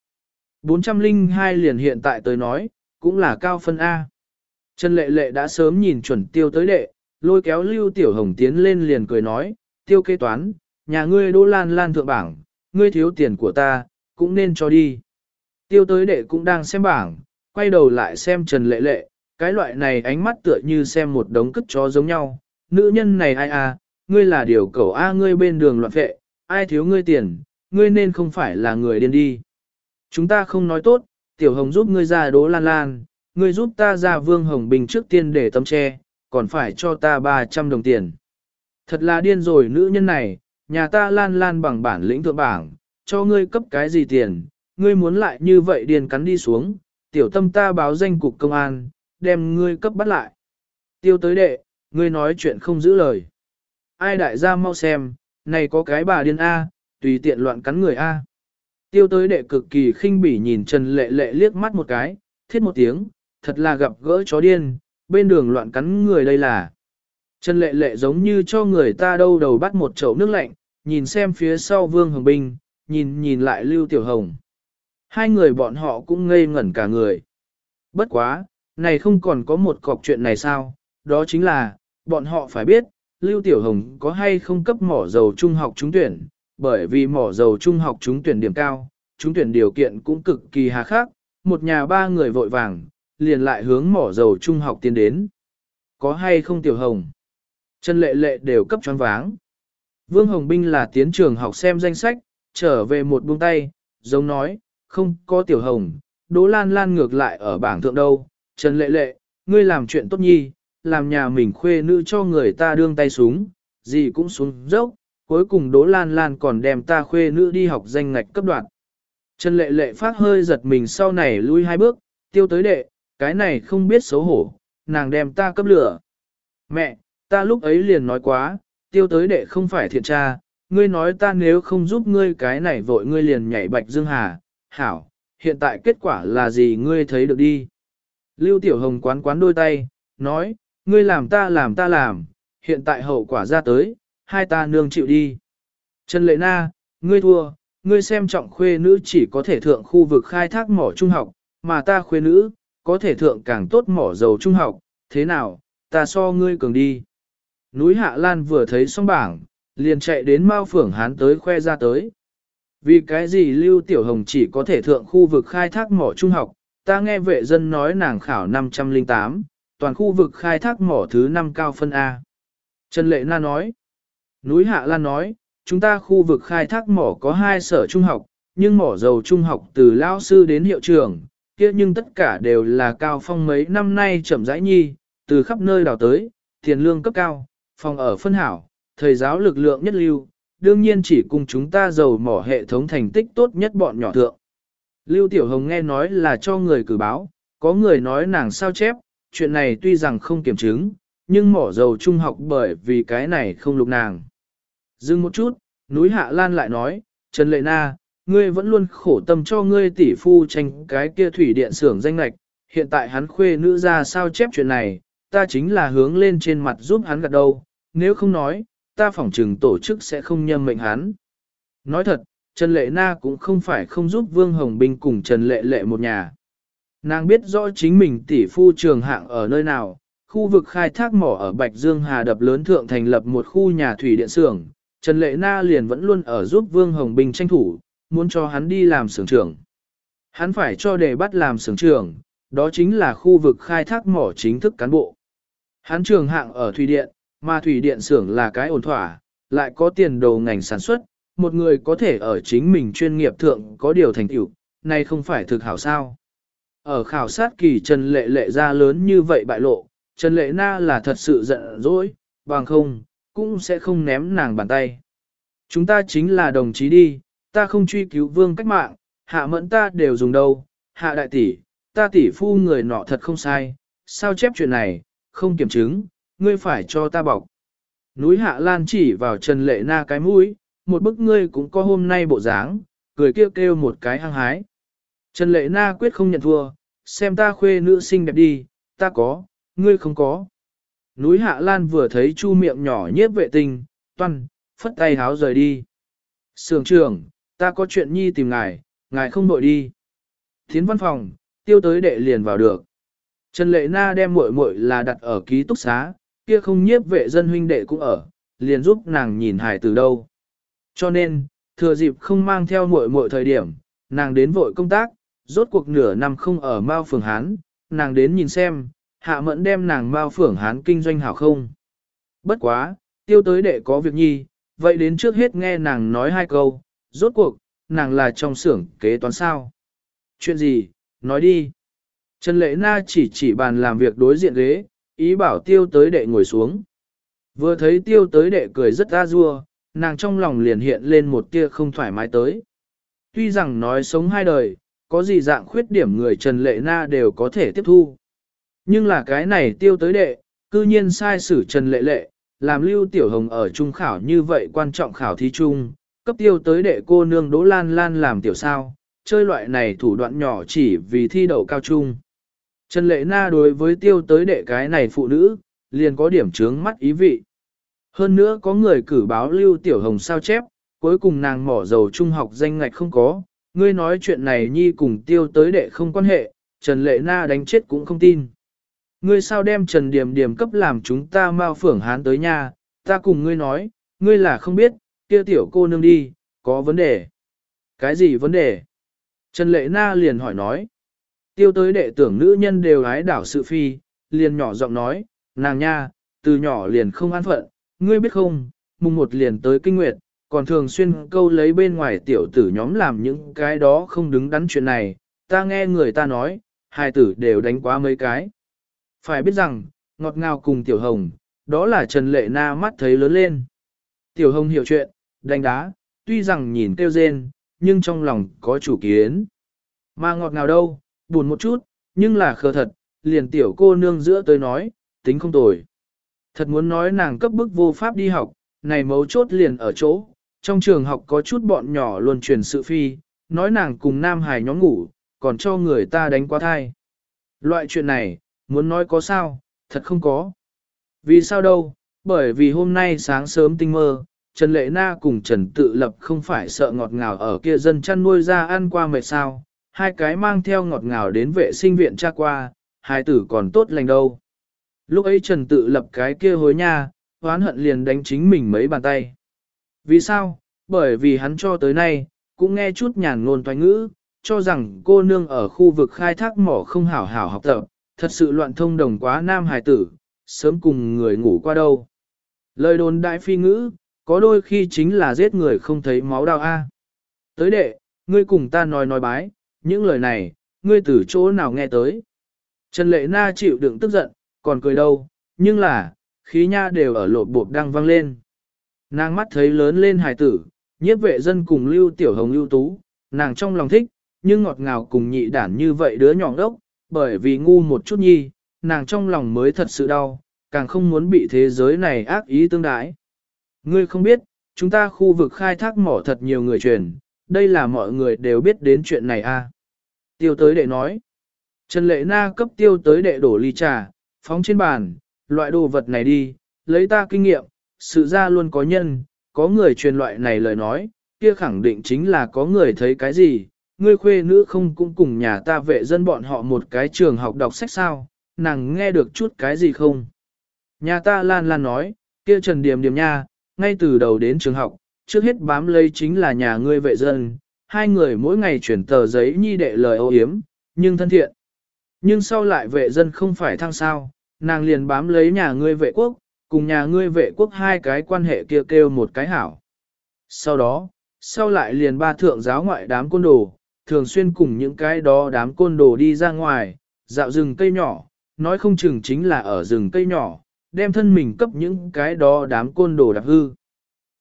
402 liền hiện tại tới nói, cũng là cao phân A. Trần Lệ Lệ đã sớm nhìn chuẩn tiêu tới đệ, lôi kéo Lưu Tiểu Hồng tiến lên liền cười nói, tiêu kế toán, nhà ngươi đô lan lan thượng bảng, ngươi thiếu tiền của ta, cũng nên cho đi. Tiêu tới đệ cũng đang xem bảng, quay đầu lại xem Trần Lệ Lệ, cái loại này ánh mắt tựa như xem một đống cất chó giống nhau. Nữ nhân này ai à, ngươi là điều cầu A ngươi bên đường loạn vệ, ai thiếu ngươi tiền, ngươi nên không phải là người điên đi. Chúng ta không nói tốt, Tiểu Hồng giúp ngươi ra đố lan lan, ngươi giúp ta ra Vương Hồng Bình trước tiên để tấm tre, còn phải cho ta 300 đồng tiền. Thật là điên rồi nữ nhân này, nhà ta lan lan bằng bản lĩnh thượng bảng, cho ngươi cấp cái gì tiền, ngươi muốn lại như vậy điền cắn đi xuống, tiểu tâm ta báo danh cục công an, đem ngươi cấp bắt lại. Tiêu tới đệ, ngươi nói chuyện không giữ lời. Ai đại gia mau xem, này có cái bà điên A, tùy tiện loạn cắn người A. Tiêu tới đệ cực kỳ khinh bỉ nhìn Trần Lệ Lệ liếc mắt một cái, thiết một tiếng, thật là gặp gỡ chó điên, bên đường loạn cắn người đây là. Trần Lệ Lệ giống như cho người ta đâu đầu bắt một chậu nước lạnh, nhìn xem phía sau Vương Hồng Binh, nhìn nhìn lại Lưu Tiểu Hồng. Hai người bọn họ cũng ngây ngẩn cả người. Bất quá, này không còn có một cọc chuyện này sao, đó chính là, bọn họ phải biết, Lưu Tiểu Hồng có hay không cấp mỏ dầu trung học trúng tuyển, bởi vì mỏ dầu trung học trúng tuyển điểm cao, trúng tuyển điều kiện cũng cực kỳ hà khắc, một nhà ba người vội vàng, liền lại hướng mỏ dầu trung học tiến đến. Có hay không Tiểu Hồng? Trần Lệ Lệ đều cấp choáng váng. Vương Hồng Binh là tiến trường học xem danh sách, trở về một buông tay, giống nói, không có Tiểu Hồng, Đỗ Lan Lan ngược lại ở bảng thượng đâu. Trần Lệ Lệ, ngươi làm chuyện tốt nhi, làm nhà mình khuê nữ cho người ta đương tay súng, gì cũng xuống dốc, cuối cùng Đỗ Lan Lan còn đem ta khuê nữ đi học danh ngạch cấp đoạn. Trần Lệ Lệ phát hơi giật mình sau này lui hai bước, tiêu tới đệ, cái này không biết xấu hổ, nàng đem ta cấp lửa. Mẹ, ta lúc ấy liền nói quá, tiêu tới đệ không phải thiện tra, ngươi nói ta nếu không giúp ngươi cái này vội ngươi liền nhảy bạch dương hà, hảo, hiện tại kết quả là gì ngươi thấy được đi. Lưu Tiểu Hồng quán quán đôi tay, nói, ngươi làm ta làm ta làm, hiện tại hậu quả ra tới, hai ta nương chịu đi. Trần Lệ Na, ngươi thua, ngươi xem trọng khuê nữ chỉ có thể thượng khu vực khai thác mỏ trung học, mà ta khuê nữ, có thể thượng càng tốt mỏ dầu trung học, thế nào, ta so ngươi cường đi. Núi Hạ Lan vừa thấy xong bảng, liền chạy đến Mao Phưởng Hán tới khoe ra tới. Vì cái gì Lưu Tiểu Hồng chỉ có thể thượng khu vực khai thác mỏ trung học, ta nghe vệ dân nói nàng khảo 508, toàn khu vực khai thác mỏ thứ 5 cao phân A. Trần Lệ Na nói, núi Hạ Lan nói, chúng ta khu vực khai thác mỏ có hai sở trung học, nhưng mỏ dầu trung học từ lao sư đến hiệu trưởng, kia nhưng tất cả đều là cao phong mấy năm nay chậm rãi nhi, từ khắp nơi đào tới, tiền lương cấp cao, phòng ở phân hảo, thầy giáo lực lượng nhất lưu, đương nhiên chỉ cùng chúng ta dầu mỏ hệ thống thành tích tốt nhất bọn nhỏ thượng. Lưu Tiểu Hồng nghe nói là cho người cử báo, có người nói nàng sao chép, chuyện này tuy rằng không kiểm chứng, nhưng mỏ dầu trung học bởi vì cái này không lục nàng. Dừng một chút, núi Hạ Lan lại nói, Trần Lệ Na, ngươi vẫn luôn khổ tâm cho ngươi tỷ phu tranh cái kia thủy điện xưởng danh lạch, hiện tại hắn khuê nữ ra sao chép chuyện này, ta chính là hướng lên trên mặt giúp hắn gật đầu, nếu không nói, ta phỏng trừng tổ chức sẽ không nhâm mệnh hắn. Nói thật, Trần Lệ Na cũng không phải không giúp Vương Hồng bình cùng Trần Lệ Lệ một nhà. Nàng biết rõ chính mình tỷ phu trường hạng ở nơi nào, khu vực khai thác mỏ ở Bạch Dương Hà đập lớn thượng thành lập một khu nhà thủy điện xưởng, Trần Lệ Na liền vẫn luôn ở giúp Vương Hồng Bình tranh thủ, muốn cho hắn đi làm xưởng trưởng. Hắn phải cho đề bắt làm xưởng trưởng, đó chính là khu vực khai thác mỏ chính thức cán bộ. Hắn trường hạng ở thủy điện, mà thủy điện xưởng là cái ổn thỏa, lại có tiền đầu ngành sản xuất, một người có thể ở chính mình chuyên nghiệp thượng có điều thành tựu, này không phải thực hảo sao. Ở khảo sát kỳ Trần Lệ Lệ ra lớn như vậy bại lộ, Trần Lệ Na là thật sự giận dỗi, bằng không, cũng sẽ không ném nàng bàn tay. Chúng ta chính là đồng chí đi, ta không truy cứu vương cách mạng, hạ mẫn ta đều dùng đâu, hạ đại tỷ, ta tỷ phu người nọ thật không sai, sao chép chuyện này, không kiểm chứng, ngươi phải cho ta bọc. Núi hạ lan chỉ vào Trần Lệ Na cái mũi, một bức ngươi cũng có hôm nay bộ dáng, cười kêu kêu một cái hăng hái. Trần Lệ Na quyết không nhận thua, xem ta khuê nữ sinh đẹp đi, ta có, ngươi không có. Núi Hạ Lan vừa thấy chu miệng nhỏ nhiếp vệ tinh, toan, phất tay háo rời đi. Sưởng trưởng, ta có chuyện nhi tìm ngài, ngài không đội đi. Thiến văn phòng, tiêu tới đệ liền vào được. Trần Lệ Na đem muội muội là đặt ở ký túc xá, kia không nhiếp vệ dân huynh đệ cũng ở, liền giúp nàng nhìn hài từ đâu. Cho nên, thừa dịp không mang theo muội muội thời điểm, nàng đến vội công tác, rốt cuộc nửa năm không ở Mao Phường Hán, nàng đến nhìn xem, hạ mẫn đem nàng bao phưởng Hán kinh doanh hảo không. Bất quá, tiêu tới đệ có việc nhi, vậy đến trước hết nghe nàng nói hai câu, rốt cuộc, nàng là trong xưởng kế toán sao. Chuyện gì, nói đi. Trần Lệ Na chỉ chỉ bàn làm việc đối diện ghế, ý bảo tiêu tới đệ ngồi xuống. Vừa thấy tiêu tới đệ cười rất ra rua, nàng trong lòng liền hiện lên một tia không thoải mái tới. Tuy rằng nói sống hai đời, có gì dạng khuyết điểm người Trần Lệ Na đều có thể tiếp thu. Nhưng là cái này tiêu tới đệ, cư nhiên sai xử Trần Lệ Lệ, làm Lưu Tiểu Hồng ở trung khảo như vậy quan trọng khảo thí trung, cấp tiêu tới đệ cô nương Đỗ Lan Lan làm tiểu sao, chơi loại này thủ đoạn nhỏ chỉ vì thi đậu cao trung. Trần Lệ Na đối với tiêu tới đệ cái này phụ nữ, liền có điểm trướng mắt ý vị. Hơn nữa có người cử báo Lưu Tiểu Hồng sao chép, cuối cùng nàng mỏ dầu trung học danh ngạch không có, ngươi nói chuyện này nhi cùng tiêu tới đệ không quan hệ, Trần Lệ Na đánh chết cũng không tin. Ngươi sao đem Trần Điểm Điểm cấp làm chúng ta mau phưởng hán tới nhà, ta cùng ngươi nói, ngươi là không biết, kia tiểu cô nương đi, có vấn đề. Cái gì vấn đề? Trần Lệ Na liền hỏi nói. Tiêu tới đệ tưởng nữ nhân đều ái đảo sự phi, liền nhỏ giọng nói, nàng nha, từ nhỏ liền không an phận, ngươi biết không, mùng một liền tới kinh nguyệt, còn thường xuyên câu lấy bên ngoài tiểu tử nhóm làm những cái đó không đứng đắn chuyện này, ta nghe người ta nói, hai tử đều đánh quá mấy cái. Phải biết rằng, ngọt ngào cùng tiểu hồng, đó là Trần Lệ Na mắt thấy lớn lên. Tiểu hồng hiểu chuyện, đánh đá, tuy rằng nhìn kêu rên, nhưng trong lòng có chủ kiến. Mà ngọt ngào đâu, buồn một chút, nhưng là khờ thật, liền tiểu cô nương giữa tới nói, tính không tồi. Thật muốn nói nàng cấp bức vô pháp đi học, này mấu chốt liền ở chỗ, trong trường học có chút bọn nhỏ luôn truyền sự phi, nói nàng cùng nam hải nhóm ngủ, còn cho người ta đánh quá thai. Loại chuyện này, muốn nói có sao, thật không có. Vì sao đâu, bởi vì hôm nay sáng sớm tinh mơ, Trần Lệ Na cùng Trần Tự Lập không phải sợ ngọt ngào ở kia dân chăn nuôi ra ăn qua mệt sao, hai cái mang theo ngọt ngào đến vệ sinh viện tra qua, hai tử còn tốt lành đâu. Lúc ấy Trần Tự Lập cái kia hối nha, hoán hận liền đánh chính mình mấy bàn tay. Vì sao? Bởi vì hắn cho tới nay, cũng nghe chút nhàn ngôn toán ngữ, cho rằng cô nương ở khu vực khai thác mỏ không hảo hảo học tập, thật sự loạn thông đồng quá nam hài tử, sớm cùng người ngủ qua đâu. Lời đồn đại phi ngữ, có đôi khi chính là giết người không thấy máu đau a. Tới đệ, ngươi cùng ta nói nói bái, những lời này, ngươi từ chỗ nào nghe tới. Trần Lệ Na chịu đựng tức giận, còn cười đâu, nhưng là, khí nha đều ở lột bộp đang vang lên. Nàng mắt thấy lớn lên hài tử, nhiếp vệ dân cùng lưu tiểu hồng lưu tú, nàng trong lòng thích, nhưng ngọt ngào cùng nhị đản như vậy đứa nhỏ đốc, bởi vì ngu một chút nhi, nàng trong lòng mới thật sự đau, càng không muốn bị thế giới này ác ý tương đái. Ngươi không biết, chúng ta khu vực khai thác mỏ thật nhiều người truyền, đây là mọi người đều biết đến chuyện này a. À? Tiêu tới đệ nói. Trần Lệ Na cấp tiêu tới đệ đổ ly trà, phóng trên bàn, loại đồ vật này đi, lấy ta kinh nghiệm, sự ra luôn có nhân, có người truyền loại này lời nói, kia khẳng định chính là có người thấy cái gì, ngươi khuê nữ không cũng cùng nhà ta vệ dân bọn họ một cái trường học đọc sách sao, nàng nghe được chút cái gì không? Nhà ta lan lan nói, kia trần điểm điểm nha, ngay từ đầu đến trường học, trước hết bám lấy chính là nhà ngươi vệ dân, hai người mỗi ngày chuyển tờ giấy nhi đệ lời ô hiếm, nhưng thân thiện. Nhưng sau lại vệ dân không phải thăng sao, nàng liền bám lấy nhà ngươi vệ quốc, cùng nhà ngươi vệ quốc hai cái quan hệ kia kêu, kêu một cái hảo. Sau đó, sau lại liền ba thượng giáo ngoại đám côn đồ, thường xuyên cùng những cái đó đám côn đồ đi ra ngoài, dạo rừng cây nhỏ, nói không chừng chính là ở rừng cây nhỏ, đem thân mình cấp những cái đó đám côn đồ đạp hư.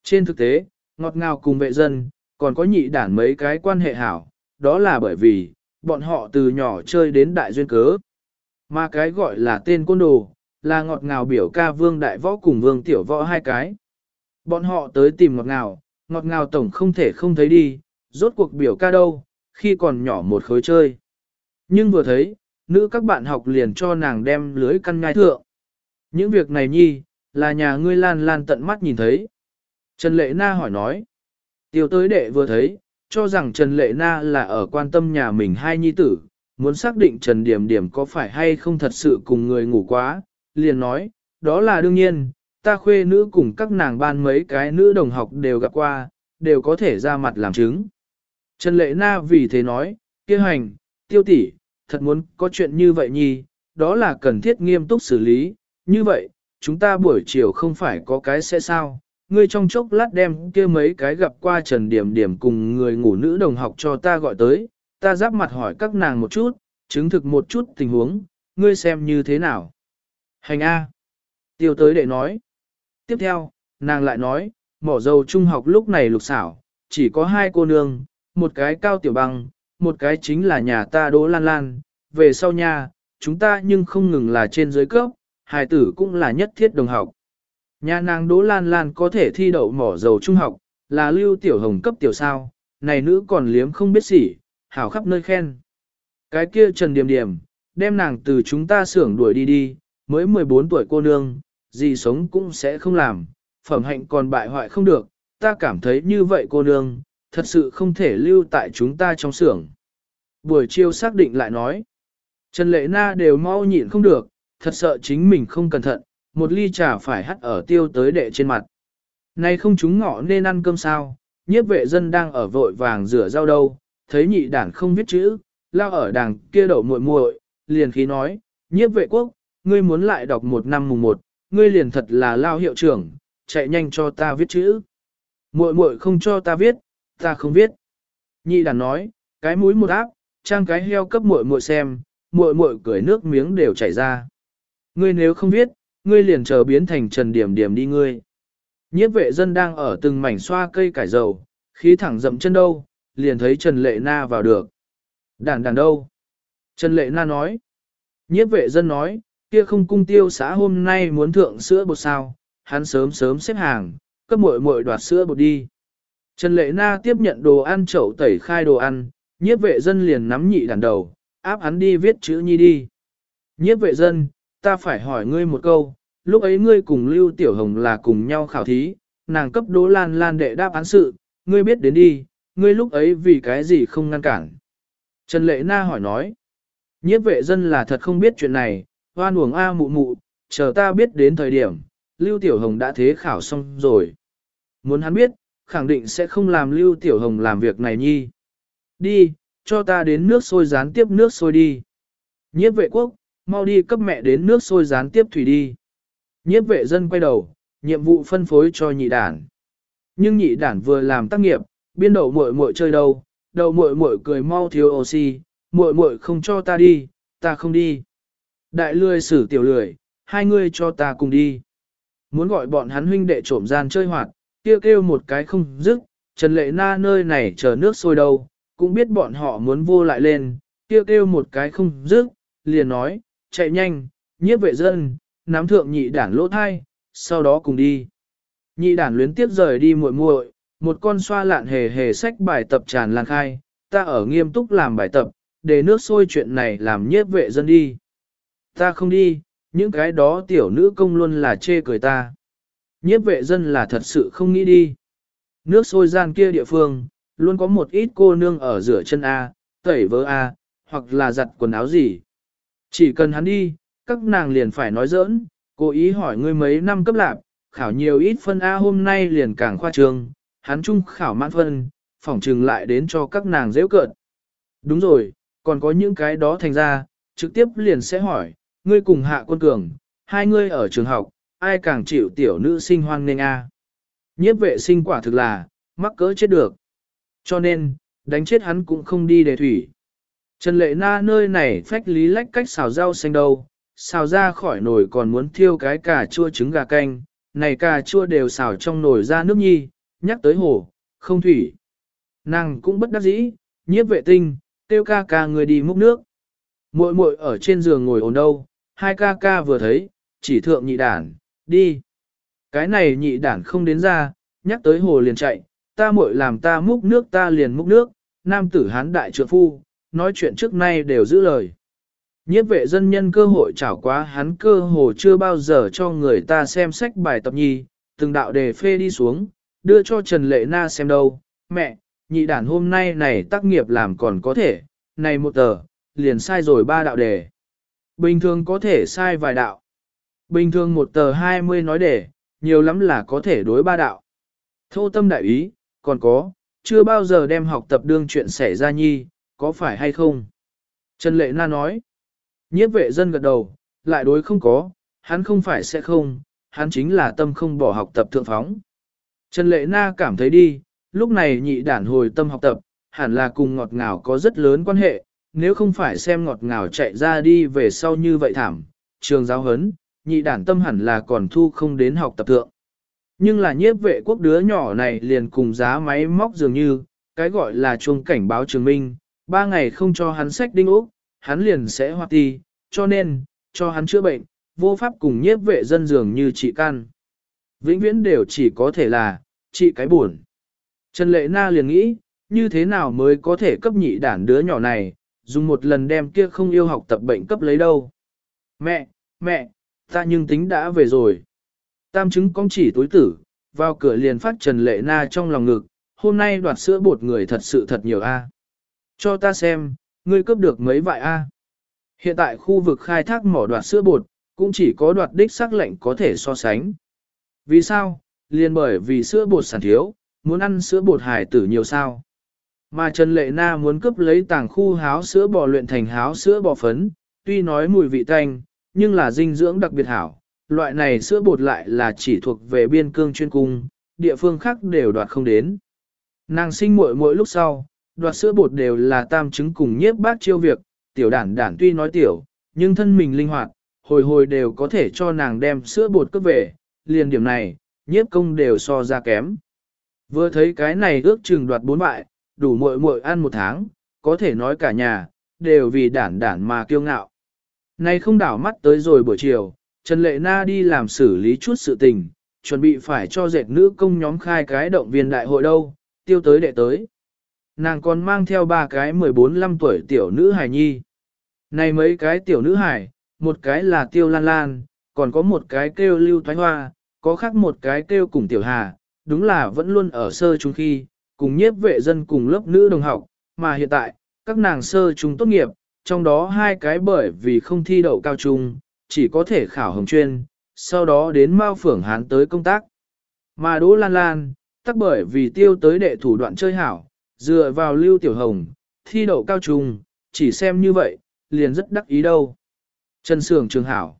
Trên thực tế, ngọt ngào cùng vệ dân, còn có nhị đản mấy cái quan hệ hảo, đó là bởi vì, bọn họ từ nhỏ chơi đến đại duyên cớ. Mà cái gọi là tên côn đồ, là ngọt ngào biểu ca vương đại võ cùng vương tiểu võ hai cái. Bọn họ tới tìm ngọt ngào, ngọt ngào tổng không thể không thấy đi, rốt cuộc biểu ca đâu, khi còn nhỏ một khối chơi. Nhưng vừa thấy, nữ các bạn học liền cho nàng đem lưới căn ngai thượng. Những việc này nhi, là nhà ngươi lan lan tận mắt nhìn thấy. Trần Lệ Na hỏi nói. Tiêu tới đệ vừa thấy, cho rằng Trần Lệ Na là ở quan tâm nhà mình hai nhi tử, muốn xác định Trần Điểm Điểm có phải hay không thật sự cùng người ngủ quá, liền nói, đó là đương nhiên, ta khuê nữ cùng các nàng ban mấy cái nữ đồng học đều gặp qua, đều có thể ra mặt làm chứng. Trần Lệ Na vì thế nói, kia hành, tiêu tỷ, thật muốn có chuyện như vậy nhi, đó là cần thiết nghiêm túc xử lý, như vậy, chúng ta buổi chiều không phải có cái sẽ sao, ngươi trong chốc lát đem kia mấy cái gặp qua Trần Điểm Điểm cùng người ngủ nữ đồng học cho ta gọi tới, ta giáp mặt hỏi các nàng một chút, chứng thực một chút tình huống, ngươi xem như thế nào. Hành A. Tiêu tới để nói. Tiếp theo, nàng lại nói, mỏ dầu trung học lúc này lục xảo, chỉ có hai cô nương, một cái cao tiểu băng, một cái chính là nhà ta Đỗ Lan Lan, về sau nha, chúng ta nhưng không ngừng là trên dưới cấp, hài tử cũng là nhất thiết đồng học. Nhà nàng Đỗ Lan Lan có thể thi đậu mỏ dầu trung học, là lưu tiểu hồng cấp tiểu sao, này nữ còn liếm không biết sỉ, hảo khắp nơi khen. Cái kia Trần Điềm Điềm, đem nàng từ chúng ta xưởng đuổi đi đi, mới 14 tuổi cô nương, gì sống cũng sẽ không làm, phẩm hạnh còn bại hoại không được, ta cảm thấy như vậy cô nương, thật sự không thể lưu tại chúng ta trong xưởng. Buổi chiều xác định lại nói, Trần Lệ Na đều mau nhịn không được, thật sợ chính mình không cẩn thận, một ly trà phải hắt ở tiêu tới đệ trên mặt. Nay không chúng ngọ nên ăn cơm sao, nhiếp vệ dân đang ở vội vàng rửa rau đâu, thấy nhị đản không viết chữ, lao ở đằng kia đậu muội muội, liền khí nói, nhiếp vệ quốc, ngươi muốn lại đọc một năm mùng một, ngươi liền thật là lao hiệu trưởng, chạy nhanh cho ta viết chữ. Muội muội không cho ta viết, ta không viết. Nhị đàn nói, cái mũi một áp, trang cái heo cấp muội muội xem, muội muội cười nước miếng đều chảy ra. Ngươi nếu không viết, ngươi liền chờ biến thành trần điểm điểm đi ngươi. Nhiếp vệ dân đang ở từng mảnh xoa cây cải dầu, khí thẳng dậm chân đâu, liền thấy Trần Lệ Na vào được. Đàn đàn đâu? Trần Lệ Na nói. Nhiếp vệ dân nói, kia không cung tiêu xã hôm nay muốn thượng sữa bột sao, hắn sớm sớm xếp hàng, cấp muội muội đoạt sữa bột đi. Trần Lệ Na tiếp nhận đồ ăn chậu tẩy khai đồ ăn, nhiếp vệ dân liền nắm nhị đàn đầu, áp hắn đi viết chữ nhi đi. Nhiếp vệ dân, ta phải hỏi ngươi một câu, lúc ấy ngươi cùng Lưu Tiểu Hồng là cùng nhau khảo thí, nàng cấp Đỗ Lan Lan đệ đáp án sự, ngươi biết đến đi, ngươi lúc ấy vì cái gì không ngăn cản. Trần Lệ Na hỏi nói, nhiếp vệ dân là thật không biết chuyện này, hoan uổng A mụ mụ, chờ ta biết đến thời điểm, Lưu Tiểu Hồng đã thế khảo xong rồi. Muốn hắn biết, khẳng định sẽ không làm Lưu Tiểu Hồng làm việc này nhi. Đi, cho ta đến nước sôi gián tiếp nước sôi đi. Nhiếp vệ quốc, mau đi cấp mẹ đến nước sôi gián tiếp thủy đi. Nhiếp vệ dân quay đầu, nhiệm vụ phân phối cho nhị đản. Nhưng nhị đản vừa làm tác nghiệp, biên đầu muội muội chơi đâu, đầu muội muội cười mau thiếu oxy, muội muội không cho ta đi, ta không đi. Đại lười xử tiểu lười, hai người cho ta cùng đi. Muốn gọi bọn hắn huynh đệ trộm gian chơi hoạt, kêu kêu một cái không dứt, Trần Lệ Na nơi này chờ nước sôi đâu, cũng biết bọn họ muốn vô lại lên, kêu kêu một cái không dứt, liền nói, chạy nhanh, nhiếp vệ dân, nắm thượng nhị đản lỗ thai, sau đó cùng đi. Nhị đản luyến tiếp rời đi muội muội, một con xoa lạn hề hề sách bài tập tràn lan khai, ta ở nghiêm túc làm bài tập, để nước sôi chuyện này làm nhiếp vệ dân đi. Ta không đi, những cái đó tiểu nữ công luôn là chê cười ta. Nhiếp vệ dân là thật sự không nghĩ đi. Nước sôi gian kia địa phương, luôn có một ít cô nương ở rửa chân A, tẩy vớ A, hoặc là giặt quần áo gì. Chỉ cần hắn đi, các nàng liền phải nói giỡn, cố ý hỏi ngươi mấy năm cấp lạp, khảo nhiều ít phân A hôm nay liền càng khoa trương, hắn chung khảo mãn phân, phỏng trừng lại đến cho các nàng dễ cợt. Đúng rồi, còn có những cái đó thành ra, trực tiếp liền sẽ hỏi, ngươi cùng hạ quân cường, hai ngươi ở trường học, ai càng chịu tiểu nữ sinh hoan nên a Nhiếp vệ sinh quả thực là, mắc cỡ chết được. Cho nên, đánh chết hắn cũng không đi để thủy. Trần lệ na nơi này phách lý lách cách xào rau xanh đâu, xào ra khỏi nồi còn muốn thiêu cái cà chua trứng gà canh, này cà chua đều xào trong nồi ra nước nhi, nhắc tới hồ, không thủy. Nàng cũng bất đắc dĩ, nhiếp vệ tinh, tiêu ca ca người đi múc nước. Muội muội ở trên giường ngồi ổn đâu, hai ca ca vừa thấy, chỉ thượng nhị đản, đi. Cái này nhị đản không đến ra, nhắc tới hồ liền chạy, ta muội làm ta múc nước ta liền múc nước, nam tử hán đại trượng phu, nói chuyện trước nay đều giữ lời. Nhiếp vệ dân nhân cơ hội trảo quá hắn cơ hồ chưa bao giờ cho người ta xem sách bài tập nhi, từng đạo đề phê đi xuống, đưa cho Trần Lệ Na xem đâu, mẹ, nhị đản hôm nay này tác nghiệp làm còn có thể, này một tờ, liền sai rồi ba đạo đề. Bình thường có thể sai vài đạo. Bình thường một tờ 20 nói để nhiều lắm là có thể đối ba đạo. Thô tâm đại ý, còn có, chưa bao giờ đem học tập đương chuyện xảy ra nhi, có phải hay không? Trần Lệ Na nói, nhiếp vệ dân gật đầu, lại đối không có, hắn không phải sẽ không, hắn chính là tâm không bỏ học tập thượng phóng. Trần Lệ Na cảm thấy đi, lúc này nhị đản hồi tâm học tập, hẳn là cùng ngọt ngào có rất lớn quan hệ, nếu không phải xem ngọt ngào chạy ra đi về sau như vậy thảm, trường giáo hấn, nhị đản tâm hẳn là còn thu không đến học tập thượng. Nhưng là nhiếp vệ quốc đứa nhỏ này liền cùng giá máy móc dường như, cái gọi là chuông cảnh báo trường minh, ba ngày không cho hắn sách đinh ốc, hắn liền sẽ hoạt ti, cho nên, cho hắn chữa bệnh, vô pháp cùng nhiếp vệ dân dường như trị căn. Vĩnh viễn đều chỉ có thể là, trị cái buồn. Trần Lệ Na liền nghĩ, như thế nào mới có thể cấp nhị đản đứa nhỏ này, dùng một lần đem kia không yêu học tập bệnh cấp lấy đâu. Mẹ, mẹ, ta nhưng tính đã về rồi. Tam chứng con chỉ túi tử, vào cửa liền phát Trần Lệ Na trong lòng ngực, hôm nay đoạt sữa bột người thật sự thật nhiều a. À. Cho ta xem, ngươi cướp được mấy vại a. À? Hiện tại khu vực khai thác mỏ đoạt sữa bột, cũng chỉ có đoạt đích sắc lệnh có thể so sánh. Vì sao? Liên bởi vì sữa bột sản thiếu, muốn ăn sữa bột hải tử nhiều sao. Mà Trần Lệ Na muốn cướp lấy tàng khu háo sữa bò luyện thành háo sữa bò phấn, tuy nói mùi vị tanh, nhưng là dinh dưỡng đặc biệt hảo. Loại này sữa bột lại là chỉ thuộc về biên cương chuyên cung, địa phương khác đều đoạt không đến. Nàng sinh muội mỗi lúc sau, đoạt sữa bột đều là tam chứng cùng nhiếp bác chiêu việc, tiểu đản đản tuy nói tiểu, nhưng thân mình linh hoạt, hồi hồi đều có thể cho nàng đem sữa bột cướp về, liền điểm này, nhiếp công đều so ra kém. Vừa thấy cái này ước chừng đoạt bốn bại, đủ muội muội ăn một tháng, có thể nói cả nhà, đều vì đản đản mà kiêu ngạo. Nay không đảo mắt tới rồi buổi chiều, Trần Lệ Na đi làm xử lý chút sự tình, chuẩn bị phải cho dệt nữ công nhóm khai cái động viên đại hội đâu, tiêu tới đệ tới. Nàng còn mang theo ba cái 14-15 tuổi tiểu nữ hài nhi. Này mấy cái tiểu nữ hài, một cái là tiêu lan lan, còn có một cái kêu lưu thoái hoa, có khác một cái kêu cùng tiểu hà, đúng là vẫn luôn ở sơ trung khi, cùng nhiếp vệ dân cùng lớp nữ đồng học, mà hiện tại, các nàng sơ trung tốt nghiệp, trong đó hai cái bởi vì không thi đậu cao trung, chỉ có thể khảo hồng chuyên, sau đó đến Mao Phưởng Hán tới công tác. Mà Đỗ Lan Lan, tắc bởi vì tiêu tới đệ thủ đoạn chơi hảo, dựa vào Lưu Tiểu Hồng, thi đậu cao trung, chỉ xem như vậy, liền rất đắc ý đâu. Trần Sưởng Trường Hảo.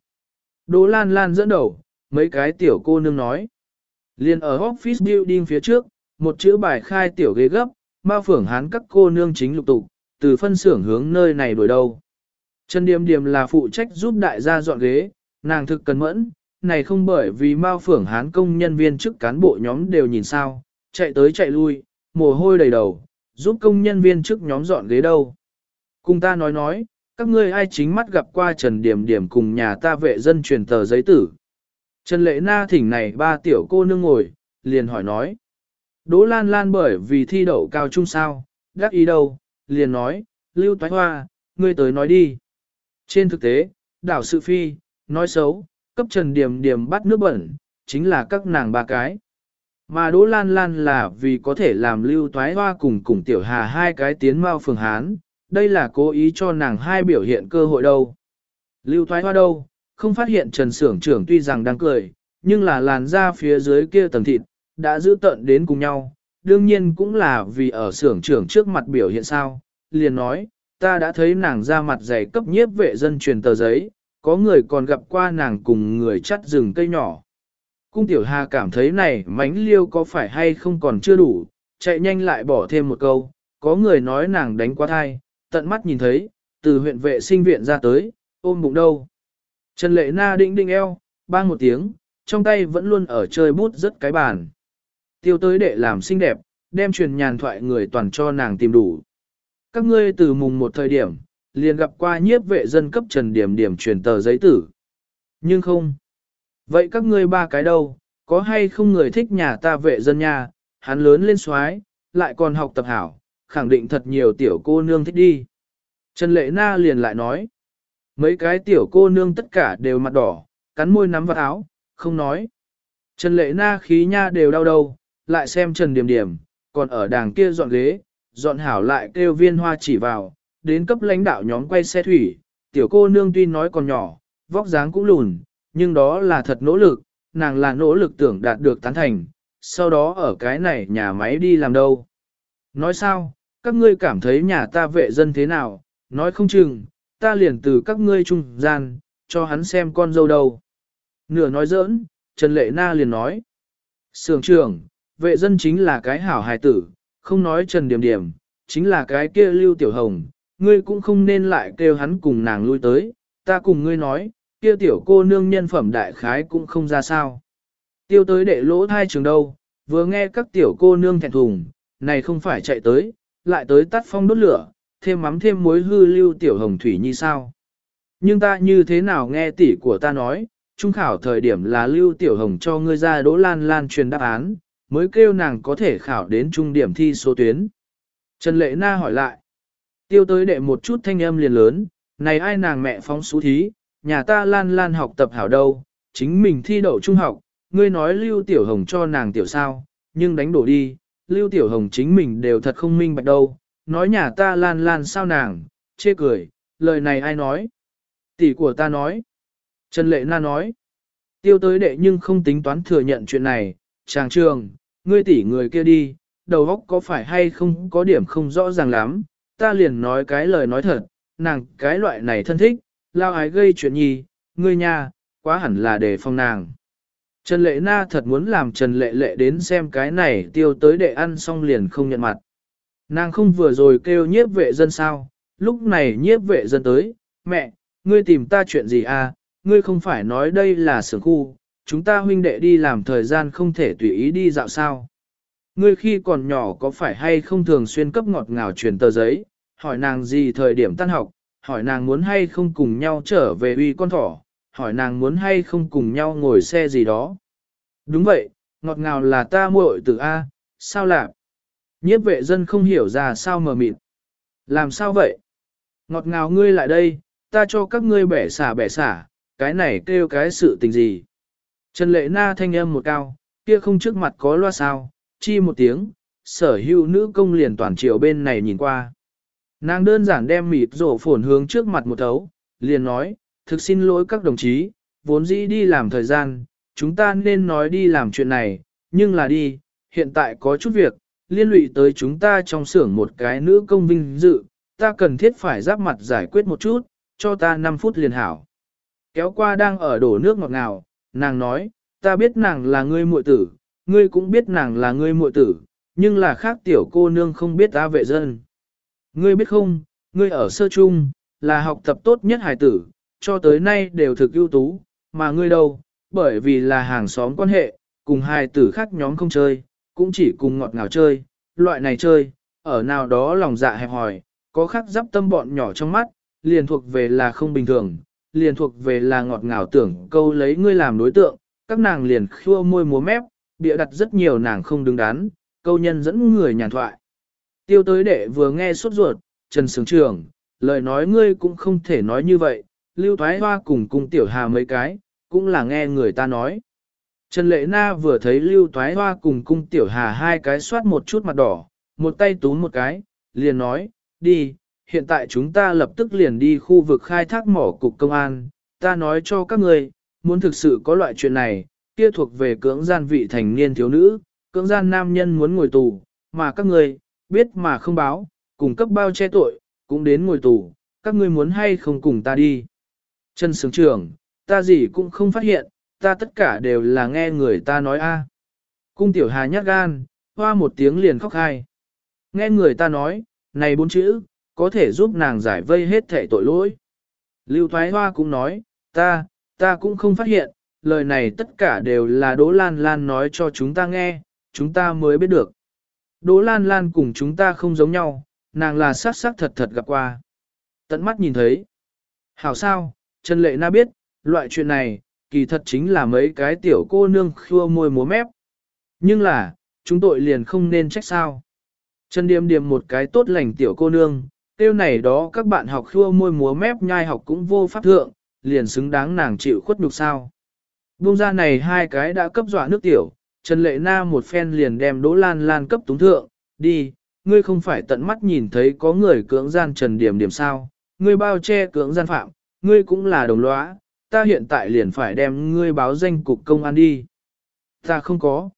Đỗ Lan Lan dẫn đầu, mấy cái tiểu cô nương nói. Liền ở office building phía trước, một chữ bài khai tiểu ghế gấp, Mao Phưởng Hán các cô nương chính lục tục, từ phân xưởng hướng nơi này đổi đâu. Trần Điềm Điềm là phụ trách giúp đại gia dọn ghế, nàng thực cần mẫn, này không bởi vì Mao Phưởng Hán công nhân viên chức cán bộ nhóm đều nhìn sao, chạy tới chạy lui, mồ hôi đầy đầu, giúp công nhân viên chức nhóm dọn ghế đâu. Cùng ta nói nói, các ngươi ai chính mắt gặp qua Trần Điềm Điềm cùng nhà ta vệ dân truyền tờ giấy tử. Trần Lệ Na thỉnh này ba tiểu cô nương ngồi, liền hỏi nói. Đỗ Lan Lan bởi vì thi đậu cao trung sao, đắc ý đâu, liền nói, Lưu Toái Hoa, ngươi tới nói đi. Trên thực tế, đảo sự phi, nói xấu, cấp Trần Điểm Điểm bắt nước bẩn, chính là các nàng ba cái. Mà Đỗ Lan Lan là vì có thể làm Lưu Toái Hoa cùng cùng Tiểu Hà hai cái tiến mau phường Hán, đây là cố ý cho nàng hai biểu hiện cơ hội đâu. Lưu Toái Hoa đâu, không phát hiện Trần Sưởng trưởng tuy rằng đang cười, nhưng là làn da phía dưới kia tầng thịt, đã giữ tận đến cùng nhau, đương nhiên cũng là vì ở xưởng trưởng trước mặt biểu hiện sao, liền nói, ta đã thấy nàng ra mặt dày cấp nhiếp vệ dân truyền tờ giấy, có người còn gặp qua nàng cùng người chắt rừng cây nhỏ. Cung tiểu hà cảm thấy này mánh liêu có phải hay không còn chưa đủ, chạy nhanh lại bỏ thêm một câu, có người nói nàng đánh quá thai, tận mắt nhìn thấy, từ huyện vệ sinh viện ra tới, ôm bụng đâu. Trần lệ na định định eo, bang một tiếng, trong tay vẫn luôn ở chơi bút rất cái bàn. Tiêu tới để làm xinh đẹp, đem truyền nhàn thoại người toàn cho nàng tìm đủ. Các ngươi từ mùng một thời điểm, liền gặp qua nhiếp vệ dân cấp trần điểm điểm truyền tờ giấy tử. Nhưng không. Vậy các ngươi ba cái đâu, có hay không người thích nhà ta vệ dân nhà, hắn lớn lên xoái, lại còn học tập hảo, khẳng định thật nhiều tiểu cô nương thích đi. Trần Lệ Na liền lại nói, mấy cái tiểu cô nương tất cả đều mặt đỏ, cắn môi nắm vào áo, không nói. Trần Lệ Na khí nha đều đau đầu, lại xem Trần Điểm Điểm, còn ở đàng kia dọn ghế, dọn hảo lại kêu viên hoa chỉ vào, đến cấp lãnh đạo nhóm quay xe thủy, tiểu cô nương tuy nói còn nhỏ, vóc dáng cũng lùn, nhưng đó là thật nỗ lực, nàng là nỗ lực tưởng đạt được tán thành, sau đó ở cái này nhà máy đi làm đâu. Nói sao, các ngươi cảm thấy nhà ta vệ dân thế nào, nói không chừng, ta liền từ các ngươi trung gian, cho hắn xem con dâu đâu. Nửa nói giỡn, Trần Lệ Na liền nói. Sưởng trưởng, vệ dân chính là cái hảo hài tử, không nói Trần Điểm Điểm, chính là cái kia Lưu Tiểu Hồng, ngươi cũng không nên lại kêu hắn cùng nàng lui tới, ta cùng ngươi nói, kia tiểu cô nương nhân phẩm đại khái cũng không ra sao. Tiêu tới đệ lỗ thai trường đâu, vừa nghe các tiểu cô nương thẹn thùng, này không phải chạy tới, lại tới tắt phong đốt lửa, thêm mắm thêm muối hư lưu tiểu hồng thủy như sao. Nhưng ta như thế nào nghe tỷ của ta nói, trung khảo thời điểm là lưu tiểu hồng cho ngươi ra đỗ lan lan truyền đáp án, mới kêu nàng có thể khảo đến trung điểm thi số tuyến. Trần Lệ Na hỏi lại, tiêu tới đệ một chút thanh âm liền lớn, này ai nàng mẹ phóng xú thí, nhà ta lan lan học tập hảo đâu, chính mình thi đậu trung học, ngươi nói lưu tiểu hồng cho nàng tiểu sao, nhưng đánh đổ đi, lưu tiểu hồng chính mình đều thật không minh bạch đâu, nói nhà ta lan lan sao nàng, chê cười, lời này ai nói? Tỷ của ta nói. Trần Lệ Na nói. Tiêu tới đệ nhưng không tính toán thừa nhận chuyện này, chàng trường, ngươi tỷ người kia đi, đầu óc có phải hay không có điểm không rõ ràng lắm, ta liền nói cái lời nói thật, nàng cái loại này thân thích, lao ái gây chuyện nhi, ngươi nha, quá hẳn là để phòng nàng. Trần Lệ Na thật muốn làm Trần Lệ Lệ đến xem cái này tiêu tới để ăn xong liền không nhận mặt. Nàng không vừa rồi kêu nhiếp vệ dân sao, lúc này nhiếp vệ dân tới, mẹ, ngươi tìm ta chuyện gì à, ngươi không phải nói đây là xưởng khu, chúng ta huynh đệ đi làm thời gian không thể tùy ý đi dạo sao. Ngươi khi còn nhỏ có phải hay không thường xuyên cấp ngọt ngào truyền tờ giấy, hỏi nàng gì thời điểm tan học, hỏi nàng muốn hay không cùng nhau trở về uy con thỏ, hỏi nàng muốn hay không cùng nhau ngồi xe gì đó. Đúng vậy, ngọt ngào là ta muội từ A, sao làm? Nhiếp vệ dân không hiểu ra sao mờ mịt. Làm sao vậy? Ngọt ngào ngươi lại đây, ta cho các ngươi bẻ xả bẻ xả, cái này kêu cái sự tình gì? Trần lệ na thanh âm một cao, kia không trước mặt có loa sao, chi một tiếng, sở hữu nữ công liền toàn chiều bên này nhìn qua. Nàng đơn giản đem mịt rổ phổn hướng trước mặt một thấu, liền nói, thực xin lỗi các đồng chí, vốn dĩ đi làm thời gian, chúng ta nên nói đi làm chuyện này, nhưng là đi, hiện tại có chút việc, liên lụy tới chúng ta trong xưởng một cái nữ công vinh dự, ta cần thiết phải giáp mặt giải quyết một chút, cho ta 5 phút liền hảo. Kéo qua đang ở đổ nước ngọt ngào, nàng nói, ta biết nàng là ngươi muội tử, ngươi cũng biết nàng là ngươi muội tử, nhưng là khác tiểu cô nương không biết ta vệ dân. Ngươi biết không, ngươi ở sơ trung, là học tập tốt nhất hài tử, cho tới nay đều thực ưu tú, mà ngươi đâu, bởi vì là hàng xóm quan hệ, cùng hài tử khác nhóm không chơi, cũng chỉ cùng ngọt ngào chơi, loại này chơi, ở nào đó lòng dạ hẹp hòi, có khác giáp tâm bọn nhỏ trong mắt, liền thuộc về là không bình thường, liền thuộc về là ngọt ngào tưởng câu lấy ngươi làm đối tượng, các nàng liền khua môi múa mép, bịa đặt rất nhiều nàng không đứng đắn, câu nhân dẫn người nhàn thoại. Tiêu tới đệ vừa nghe sốt ruột, Trần Sướng Trường, lời nói ngươi cũng không thể nói như vậy, Lưu Thoái Hoa cùng cung Tiểu Hà mấy cái, cũng là nghe người ta nói. Trần Lệ Na vừa thấy Lưu Thoái Hoa cùng cung Tiểu Hà hai cái soát một chút mặt đỏ, một tay túm một cái, liền nói, đi, hiện tại chúng ta lập tức liền đi khu vực khai thác mỏ cục công an, ta nói cho các người, muốn thực sự có loại chuyện này, kia thuộc về cưỡng gian vị thành niên thiếu nữ, cưỡng gian nam nhân muốn ngồi tù, mà các người, biết mà không báo, cùng cấp bao che tội, cũng đến ngồi tù, các ngươi muốn hay không cùng ta đi. Trần Sướng Trưởng, ta gì cũng không phát hiện, ta tất cả đều là nghe người ta nói a. Cung Tiểu Hà nhát gan, hoa một tiếng liền khóc hai. Nghe người ta nói, này bốn chữ, có thể giúp nàng giải vây hết thể tội lỗi. Lưu Thoái Hoa cũng nói, ta, ta cũng không phát hiện, lời này tất cả đều là Đỗ Lan Lan nói cho chúng ta nghe, chúng ta mới biết được. Đỗ Lan Lan cùng chúng ta không giống nhau, nàng là sát sát thật thật gặp qua. Tận mắt nhìn thấy. Hảo sao, Trần Lệ Na biết, loại chuyện này, kỳ thật chính là mấy cái tiểu cô nương khua môi múa mép. Nhưng là, chúng tội liền không nên trách sao. Trần Điềm Điềm một cái tốt lành tiểu cô nương, tiêu này đó các bạn học khua môi múa mép nhai học cũng vô pháp thượng, liền xứng đáng nàng chịu khuất nhục sao. Bung ra này hai cái đã cấp dọa nước tiểu, Trần Lệ Na một phen liền đem Đỗ Lan Lan cấp túng thượng, đi, ngươi không phải tận mắt nhìn thấy có người cưỡng gian Trần Điểm Điểm sao, ngươi bao che cưỡng gian phạm, ngươi cũng là đồng lõa, ta hiện tại liền phải đem ngươi báo danh cục công an đi. Ta không có.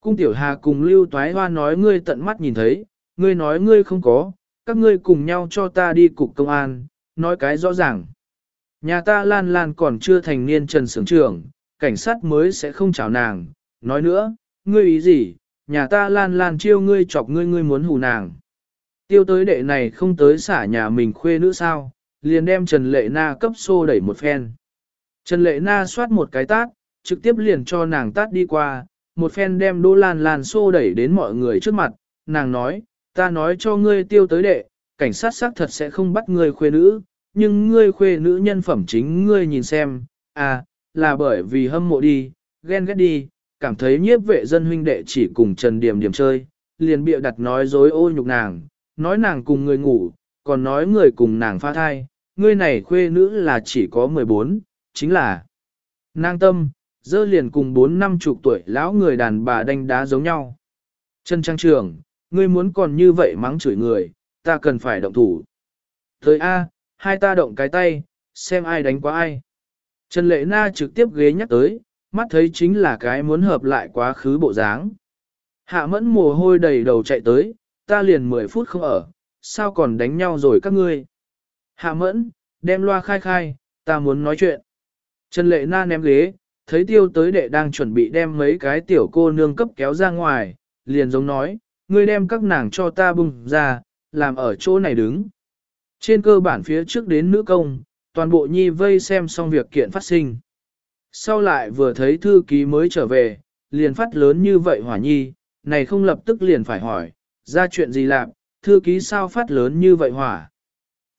Cung Tiểu Hà cùng Lưu Toái Hoa nói ngươi tận mắt nhìn thấy, ngươi nói ngươi không có, các ngươi cùng nhau cho ta đi cục công an, nói cái rõ ràng. Nhà ta lan lan còn chưa thành niên trần sưởng trưởng, cảnh sát mới sẽ không chào nàng, nói nữa, ngươi ý gì, nhà ta lan lan chiêu ngươi chọc ngươi ngươi muốn hù nàng. Tiêu tới đệ này không tới xả nhà mình khuê nữ sao, liền đem Trần Lệ Na cấp xô đẩy một phen. Trần Lệ Na xoát một cái tát, trực tiếp liền cho nàng tát đi qua, một phen đem Đỗ Lan Lan xô đẩy đến mọi người trước mặt, nàng nói, ta nói cho ngươi tiêu tới đệ, cảnh sát xác thật sẽ không bắt ngươi khuê nữ, nhưng ngươi khuê nữ nhân phẩm chính ngươi nhìn xem, à, là bởi vì hâm mộ đi, ghen ghét đi, cảm thấy nhiếp vệ dân huynh đệ chỉ cùng Trần Điểm Điểm chơi, liền bịa đặt nói dối ô nhục nàng, nói nàng cùng người ngủ, còn nói người cùng nàng pha thai, ngươi này khuê nữ là chỉ có 14, chính là nàng tâm, dơ liền cùng 4 năm chục tuổi lão người đàn bà đánh đá giống nhau. Trần Trang Trường, ngươi muốn còn như vậy mắng chửi người, ta cần phải động thủ. Thời A, hai ta động cái tay, xem ai đánh quá ai. Trần Lệ Na trực tiếp ghế nhắc tới, mắt thấy chính là cái muốn hợp lại quá khứ bộ dáng. Hạ mẫn mồ hôi đầy đầu chạy tới, ta liền 10 phút không ở, sao còn đánh nhau rồi các ngươi. Hạ mẫn, đem loa khai khai, ta muốn nói chuyện. Trần Lệ Na ném ghế, thấy tiêu tới đệ đang chuẩn bị đem mấy cái tiểu cô nương cấp kéo ra ngoài, liền giống nói, ngươi đem các nàng cho ta bung ra, làm ở chỗ này đứng. Trên cơ bản phía trước đến nữ công, toàn bộ nhi vây xem xong việc kiện phát sinh. Sau lại vừa thấy thư ký mới trở về, liền phát lớn như vậy hỏa nhi, này không lập tức liền phải hỏi, ra chuyện gì làm, thư ký sao phát lớn như vậy hỏa.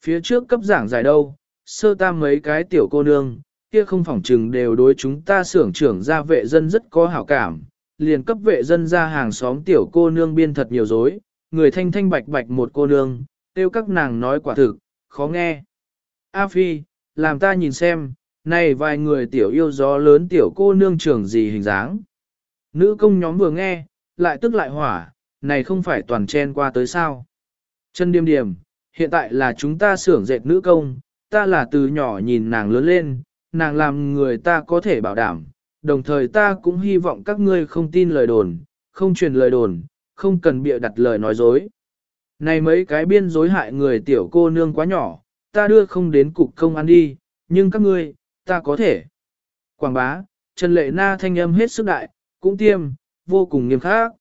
Phía trước cấp giảng giải đâu, sơ tam mấy cái tiểu cô nương, kia không phỏng trừng đều đối chúng ta xưởng trưởng gia vệ dân rất có hảo cảm, liền cấp vệ dân ra hàng xóm tiểu cô nương biên thật nhiều dối, người thanh thanh bạch bạch một cô nương, tiêu các nàng nói quả thực, khó nghe. A Phi, làm ta nhìn xem, này vài người tiểu yêu gió lớn tiểu cô nương trưởng gì hình dáng. Nữ công nhóm vừa nghe, lại tức lại hỏa, này không phải toàn chen qua tới sao. Chân điềm điềm, hiện tại là chúng ta xưởng dệt nữ công, ta là từ nhỏ nhìn nàng lớn lên, nàng làm người ta có thể bảo đảm, đồng thời ta cũng hy vọng các ngươi không tin lời đồn, không truyền lời đồn, không cần bịa đặt lời nói dối. Này mấy cái biên dối hại người tiểu cô nương quá nhỏ, ta đưa không đến cục công an đi, nhưng các ngươi, ta có thể. Quảng bá, Trần Lệ Na thanh âm hết sức đại, cũng tiêm, vô cùng nghiêm khắc.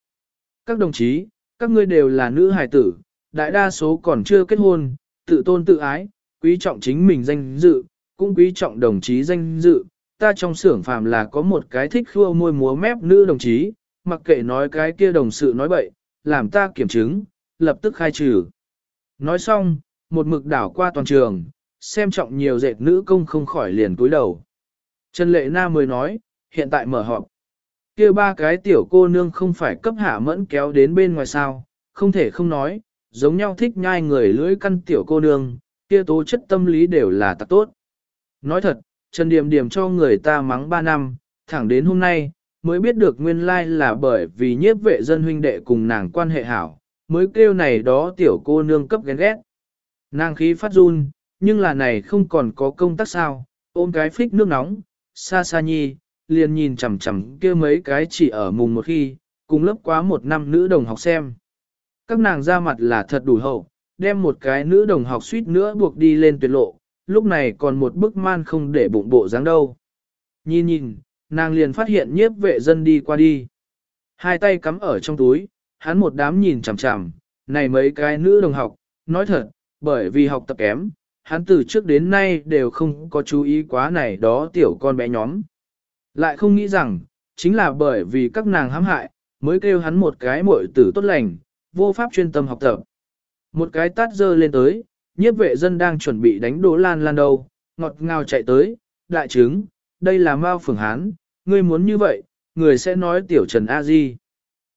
Các đồng chí, các ngươi đều là nữ hài tử, đại đa số còn chưa kết hôn, tự tôn tự ái, quý trọng chính mình danh dự, cũng quý trọng đồng chí danh dự. Ta trong xưởng phàm là có một cái thích khua môi múa mép nữ đồng chí, mặc kệ nói cái kia đồng sự nói bậy, làm ta kiểm chứng, lập tức khai trừ. Nói xong, một mực đảo qua toàn trường, xem trọng nhiều dệt nữ công không khỏi liền túi đầu. Trần Lệ Na mới nói, hiện tại mở họp. kia ba cái tiểu cô nương không phải cấp hạ mẫn kéo đến bên ngoài sao, không thể không nói, giống nhau thích nhai người lưỡi căn tiểu cô nương, kia tố chất tâm lý đều là tạc tốt. Nói thật, Trần Điềm Điềm cho người ta mắng ba năm, thẳng đến hôm nay, mới biết được nguyên lai là bởi vì nhiếp vệ dân huynh đệ cùng nàng quan hệ hảo, mới kêu này đó tiểu cô nương cấp ghen ghét. Nàng khí phát run, nhưng là này không còn có công tác sao, ôm cái phích nước nóng, xa xa nhi, liền nhìn chằm chằm kia mấy cái chỉ ở mùng một khi, cùng lớp quá một năm nữ đồng học xem. Các nàng ra mặt là thật đủ hậu, đem một cái nữ đồng học suýt nữa buộc đi lên tuyệt lộ, lúc này còn một bức man không để bụng bộ dáng đâu. Nhìn nhìn, nàng liền phát hiện nhiếp vệ dân đi qua đi. Hai tay cắm ở trong túi, hắn một đám nhìn chằm chằm, này mấy cái nữ đồng học, nói thật, bởi vì học tập kém, hắn từ trước đến nay đều không có chú ý quá này đó tiểu con bé nhóm. Lại không nghĩ rằng, chính là bởi vì các nàng hãm hại, mới kêu hắn một cái muội tử tốt lành, vô pháp chuyên tâm học tập. Một cái tát dơ lên tới, nhiếp vệ dân đang chuẩn bị đánh đố lan lan đầu, ngọt ngào chạy tới, đại trứng, đây là Mao Phường Hán, ngươi muốn như vậy, người sẽ nói tiểu Trần A Di.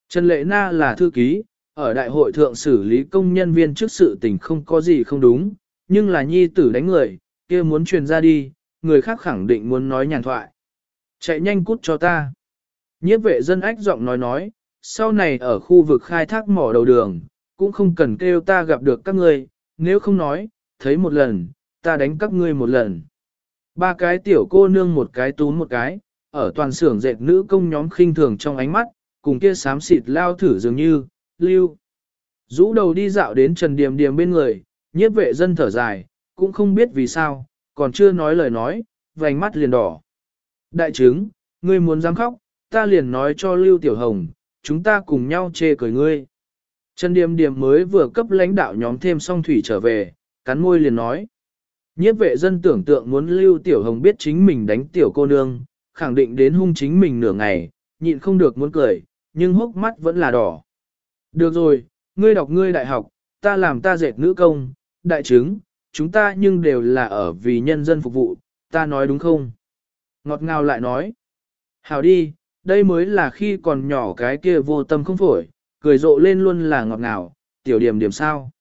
Trần Lệ Na là thư ký, ở đại hội thượng xử lý công nhân viên trước sự tình không có gì không đúng, nhưng là nhi tử đánh người, kia muốn truyền ra đi, người khác khẳng định muốn nói nhàn thoại. Chạy nhanh cút cho ta. Nhiếp vệ dân ách giọng nói nói, sau này ở khu vực khai thác mỏ đầu đường, cũng không cần kêu ta gặp được các ngươi, nếu không nói, thấy một lần, ta đánh các ngươi một lần. Ba cái tiểu cô nương một cái tún một cái, ở toàn xưởng dệt nữ công nhóm khinh thường trong ánh mắt, cùng kia sám xịt lao thử dường như, lưu. Rũ đầu đi dạo đến Trần Điềm Điềm bên người, nhiếp vệ dân thở dài, cũng không biết vì sao, còn chưa nói lời nói, vành mắt liền đỏ. Đại chứng, ngươi muốn dám khóc, ta liền nói cho Lưu Tiểu Hồng, chúng ta cùng nhau chê cười ngươi. Trần Điềm Điềm mới vừa cấp lãnh đạo nhóm thêm song thủy trở về, cắn môi liền nói. Nhiếp vệ dân tưởng tượng muốn Lưu Tiểu Hồng biết chính mình đánh tiểu cô nương, khẳng định đến hung chính mình nửa ngày, nhịn không được muốn cười, nhưng hốc mắt vẫn là đỏ. Được rồi, ngươi đọc ngươi đại học, ta làm ta dệt nữ công, đại chứng, chúng ta nhưng đều là ở vì nhân dân phục vụ, ta nói đúng không? Ngọt ngào lại nói, hảo đi, đây mới là khi còn nhỏ cái kia vô tâm không phổi, cười rộ lên luôn là ngọt ngào, tiểu điểm điểm sao.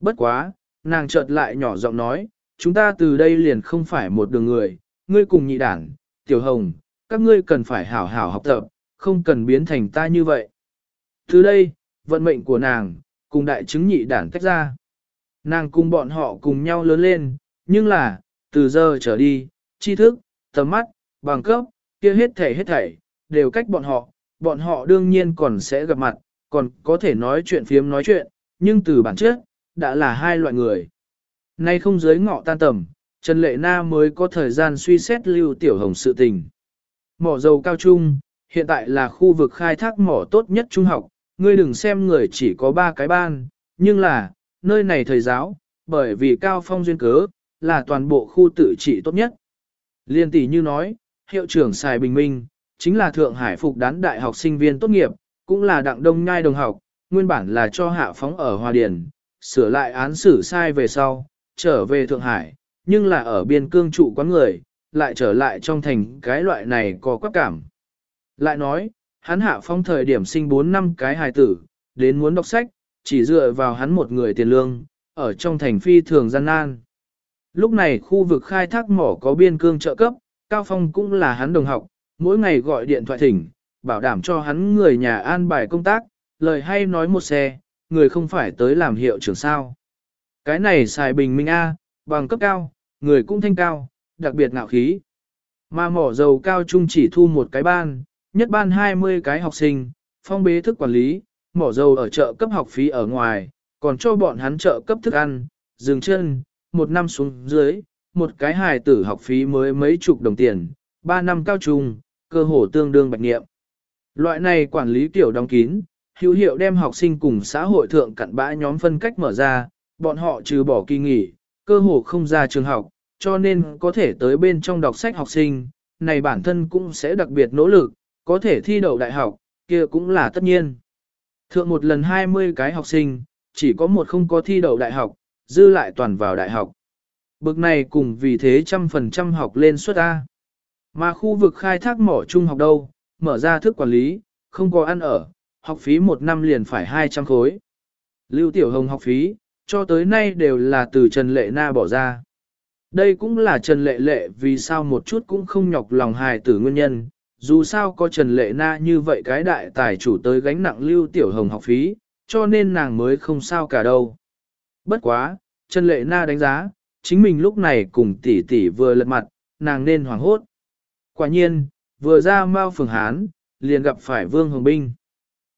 Bất quá, nàng chợt lại nhỏ giọng nói, chúng ta từ đây liền không phải một đường người, ngươi cùng nhị đảng, tiểu hồng, các ngươi cần phải hảo hảo học tập, không cần biến thành ta như vậy. Từ đây, vận mệnh của nàng, cùng đại chứng nhị đảng tách ra. Nàng cùng bọn họ cùng nhau lớn lên, nhưng là, từ giờ trở đi, tri thức, tầm mắt, bằng cấp, kia hết thảy hết thảy, đều cách bọn họ, bọn họ đương nhiên còn sẽ gặp mặt, còn có thể nói chuyện phiếm nói chuyện, nhưng từ bản chất, đã là hai loại người. Nay không giới ngọ tan tầm, Trần Lệ Na mới có thời gian suy xét lưu tiểu hồng sự tình. Mỏ dầu cao trung, hiện tại là khu vực khai thác mỏ tốt nhất trung học, ngươi đừng xem người chỉ có ba cái ban, nhưng là, nơi này thời giáo, bởi vì cao phong duyên cớ, là toàn bộ khu tự trị tốt nhất. Liên tỷ như nói, hiệu trưởng Sài Bình Minh, chính là Thượng Hải phục đán đại học sinh viên tốt nghiệp, cũng là đặng đông nhai đồng học, nguyên bản là cho hạ phóng ở Hòa Điền, sửa lại án xử sai về sau, trở về Thượng Hải, nhưng là ở biên cương trụ quán người, lại trở lại trong thành cái loại này có quắc cảm. Lại nói, hắn hạ phong thời điểm sinh 4 năm cái hài tử, đến muốn đọc sách, chỉ dựa vào hắn một người tiền lương, ở trong thành phi thường gian nan. Lúc này khu vực khai thác mỏ có biên cương trợ cấp, Cao Phong cũng là hắn đồng học, mỗi ngày gọi điện thoại thỉnh, bảo đảm cho hắn người nhà an bài công tác, lời hay nói một xe, người không phải tới làm hiệu trưởng sao. Cái này xài bình minh A, bằng cấp cao, người cũng thanh cao, đặc biệt ngạo khí. Mà mỏ dầu cao trung chỉ thu một cái ban, nhất ban 20 cái học sinh, phong bế thức quản lý, mỏ dầu ở chợ cấp học phí ở ngoài, còn cho bọn hắn chợ cấp thức ăn, dừng chân, một năm xuống dưới, một cái hài tử học phí mới mấy chục đồng tiền, ba năm cao trung, cơ hồ tương đương bạch nghiệm. Loại này quản lý kiểu đóng kín, hữu hiệu đem học sinh cùng xã hội thượng cặn bã nhóm phân cách mở ra, bọn họ trừ bỏ kỳ nghỉ, cơ hồ không ra trường học, cho nên có thể tới bên trong đọc sách học sinh, này bản thân cũng sẽ đặc biệt nỗ lực, có thể thi đậu đại học, kia cũng là tất nhiên. Thượng một lần 20 cái học sinh, chỉ có một không có thi đậu đại học, dư lại toàn vào đại học. Bực này cùng vì thế trăm phần trăm học lên suất A. Mà khu vực khai thác mỏ trung học đâu, mở ra thức quản lý, không có ăn ở, học phí một năm liền phải 200 khối. Lưu Tiểu Hồng học phí, cho tới nay đều là từ Trần Lệ Na bỏ ra. Đây cũng là Trần Lệ Lệ vì sao một chút cũng không nhọc lòng hài tử nguyên nhân, dù sao có Trần Lệ Na như vậy cái đại tài chủ tới gánh nặng Lưu Tiểu Hồng học phí, cho nên nàng mới không sao cả đâu. Bất quá, Trần Lệ Na đánh giá, chính mình lúc này cùng tỷ tỷ vừa lật mặt, nàng nên hoảng hốt. Quả nhiên, vừa ra Mao Phường Hán, liền gặp phải Vương Hồng Binh.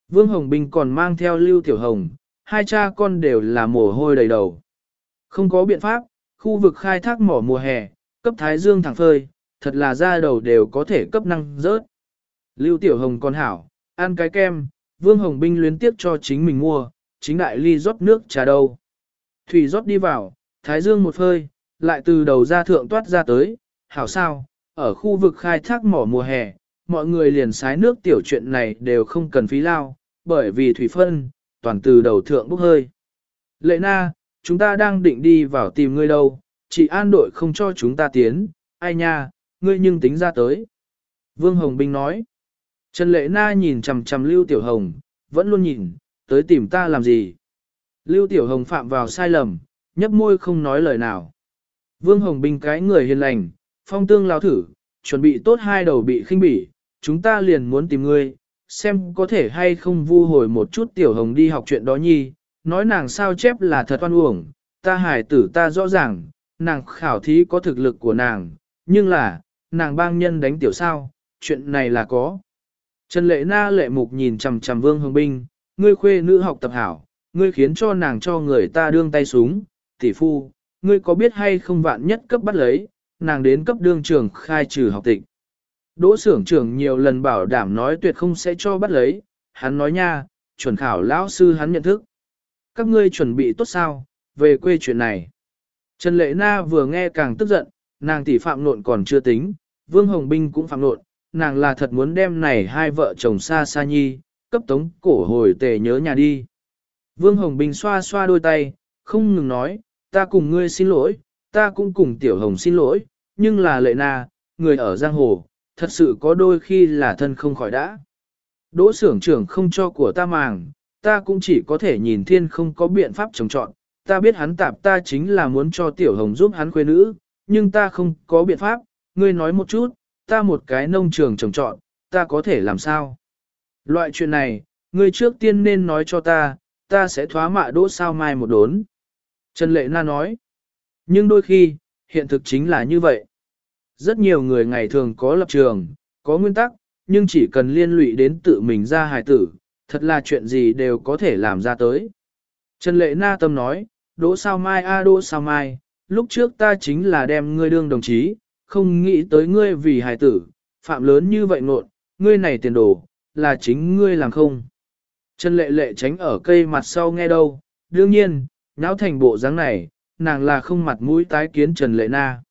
Vương Hồng Binh còn mang theo Lưu Tiểu Hồng, hai cha con đều là mồ hôi đầy đầu. Không có biện pháp, khu vực khai thác mỏ mùa hè, cấp Thái Dương thẳng phơi, thật là ra đầu đều có thể cấp năng rớt. Lưu Tiểu Hồng còn hảo, ăn cái kem, Vương Hồng Binh luyến tiếp cho chính mình mua, chính đại ly rót nước trà đâu. Thủy rót đi vào, Thái Dương một phơi, lại từ đầu ra thượng toát ra tới, hảo sao, ở khu vực khai thác mỏ mùa hè, mọi người liền sái nước tiểu chuyện này đều không cần phí lao, bởi vì thủy phân, toàn từ đầu thượng bốc hơi. Lệ na, chúng ta đang định đi vào tìm ngươi đâu, chị an đội không cho chúng ta tiến, ai nha, ngươi nhưng tính ra tới. Vương Hồng Binh nói, Trần Lệ Na nhìn chằm chằm Lưu Tiểu Hồng, vẫn luôn nhìn, tới tìm ta làm gì. Lưu Tiểu Hồng phạm vào sai lầm, nhấp môi không nói lời nào. Vương Hồng Binh cái người hiền lành, phong tương lao thử, chuẩn bị tốt hai đầu bị khinh bỉ, chúng ta liền muốn tìm ngươi, xem có thể hay không vu hồi một chút Tiểu Hồng đi học chuyện đó nhi, nói nàng sao chép là thật oan uổng, ta hải tử ta rõ ràng, nàng khảo thí có thực lực của nàng, nhưng là, nàng bang nhân đánh tiểu sao, chuyện này là có. Trần Lệ Na lệ mục nhìn chằm chằm Vương Hồng Binh, ngươi khuê nữ học tập hảo, ngươi khiến cho nàng cho người ta đương tay súng, tỷ phu, ngươi có biết hay không vạn nhất cấp bắt lấy, nàng đến cấp đương trường khai trừ học tịch. Đỗ xưởng trưởng nhiều lần bảo đảm nói tuyệt không sẽ cho bắt lấy, hắn nói nha, chuẩn khảo lão sư hắn nhận thức. Các ngươi chuẩn bị tốt sao, về quê chuyện này. Trần Lệ Na vừa nghe càng tức giận, nàng tỷ phạm nộn còn chưa tính, Vương Hồng Binh cũng phạm nộn, nàng là thật muốn đem này hai vợ chồng xa xa nhi, cấp tống cổ hồi tề nhớ nhà đi. Vương Hồng Bình xoa xoa đôi tay, không ngừng nói, ta cùng ngươi xin lỗi, ta cũng cùng Tiểu Hồng xin lỗi, nhưng là lệ na, người ở giang hồ, thật sự có đôi khi là thân không khỏi đã. Đỗ xưởng trưởng không cho của ta màng, ta cũng chỉ có thể nhìn thiên không có biện pháp trồng trọn, ta biết hắn tạp ta chính là muốn cho Tiểu Hồng giúp hắn khuê nữ, nhưng ta không có biện pháp, ngươi nói một chút, ta một cái nông trường trồng chọn ta có thể làm sao? Loại chuyện này, ngươi trước tiên nên nói cho ta, ta sẽ thoá mạ đỗ sao mai một đốn. Trần Lệ Na nói, nhưng đôi khi, hiện thực chính là như vậy. Rất nhiều người ngày thường có lập trường, có nguyên tắc, nhưng chỉ cần liên lụy đến tự mình ra hài tử, thật là chuyện gì đều có thể làm ra tới. Trần Lệ Na tâm nói, đỗ sao mai a đỗ sao mai, lúc trước ta chính là đem ngươi đương đồng chí, không nghĩ tới ngươi vì hài tử, phạm lớn như vậy nộn, ngươi này tiền đồ, là chính ngươi làm không. Trần lệ lệ tránh ở cây mặt sau nghe đâu, đương nhiên, nháo thành bộ dáng này, nàng là không mặt mũi tái kiến Trần lệ na.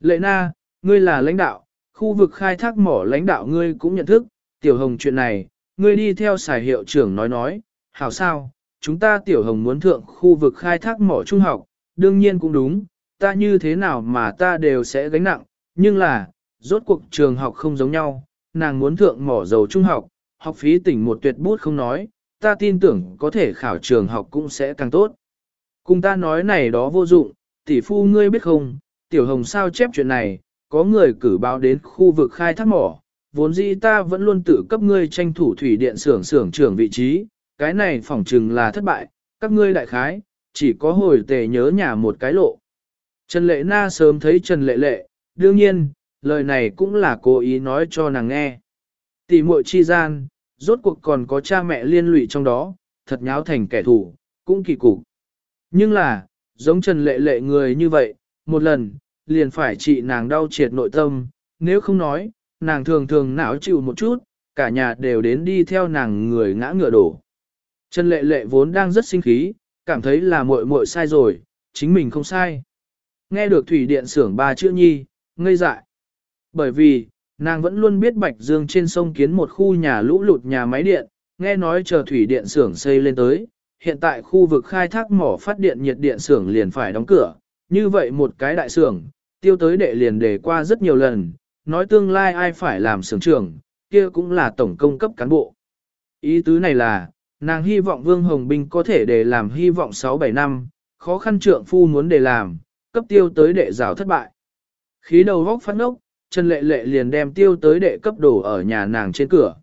Lệ na, ngươi là lãnh đạo, khu vực khai thác mỏ lãnh đạo ngươi cũng nhận thức, tiểu hồng chuyện này, ngươi đi theo xài hiệu trưởng nói nói, hảo sao, chúng ta tiểu hồng muốn thượng khu vực khai thác mỏ trung học, đương nhiên cũng đúng, ta như thế nào mà ta đều sẽ gánh nặng, nhưng là, rốt cuộc trường học không giống nhau, nàng muốn thượng mỏ dầu trung học, học phí tỉnh một tuyệt bút không nói, ta tin tưởng có thể khảo trường học cũng sẽ càng tốt. Cùng ta nói này đó vô dụng, tỷ phu ngươi biết không, tiểu hồng sao chép chuyện này, có người cử báo đến khu vực khai thác mỏ, vốn dĩ ta vẫn luôn tự cấp ngươi tranh thủ thủy điện xưởng xưởng trưởng vị trí, cái này phỏng chừng là thất bại, các ngươi đại khái, chỉ có hồi tề nhớ nhà một cái lộ. Trần Lệ Na sớm thấy Trần Lệ Lệ, đương nhiên, lời này cũng là cố ý nói cho nàng nghe. Tỷ muội chi gian, rốt cuộc còn có cha mẹ liên lụy trong đó, thật nháo thành kẻ thù, cũng kỳ cục. Nhưng là, giống Trần Lệ Lệ người như vậy, một lần, liền phải trị nàng đau triệt nội tâm, nếu không nói, nàng thường thường não chịu một chút, cả nhà đều đến đi theo nàng người ngã ngựa đổ. Trần Lệ Lệ vốn đang rất sinh khí, cảm thấy là muội muội sai rồi, chính mình không sai. Nghe được thủy điện xưởng ba chữ nhi, ngây dại. Bởi vì, nàng vẫn luôn biết Bạch Dương trên sông kiến một khu nhà lũ lụt nhà máy điện, nghe nói chờ thủy điện xưởng xây lên tới, hiện tại khu vực khai thác mỏ phát điện nhiệt điện xưởng liền phải đóng cửa, như vậy một cái đại xưởng, tiêu tới đệ liền đề qua rất nhiều lần, nói tương lai ai phải làm xưởng trưởng, kia cũng là tổng công cấp cán bộ. Ý tứ này là, nàng hy vọng Vương Hồng Binh có thể để làm hy vọng 6-7 năm, khó khăn trượng phu muốn để làm, cấp tiêu tới đệ rào thất bại. Khí đầu vóc phát ốc, Trần Lệ Lệ liền đem tiêu tới đệ cấp đổ ở nhà nàng trên cửa.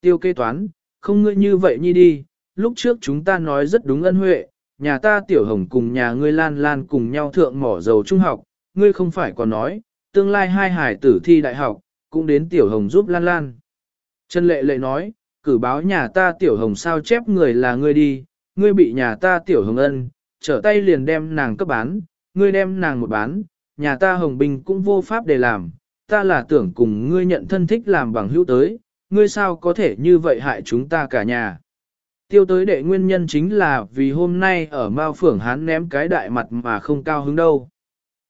Tiêu kê toán, không ngươi như vậy nhi đi, lúc trước chúng ta nói rất đúng ân huệ, nhà ta tiểu hồng cùng nhà ngươi lan lan cùng nhau thượng mỏ dầu trung học, ngươi không phải còn nói, tương lai hai hải tử thi đại học, cũng đến tiểu hồng giúp lan lan. Trần Lệ Lệ nói, cử báo nhà ta tiểu hồng sao chép người là ngươi đi, ngươi bị nhà ta tiểu hồng ân, trở tay liền đem nàng cấp bán, ngươi đem nàng một bán, nhà ta hồng bình cũng vô pháp để làm, ta là tưởng cùng ngươi nhận thân thích làm bằng hữu tới, ngươi sao có thể như vậy hại chúng ta cả nhà. Tiêu tới đệ nguyên nhân chính là vì hôm nay ở Mao Phưởng hắn ném cái đại mặt mà không cao hứng đâu.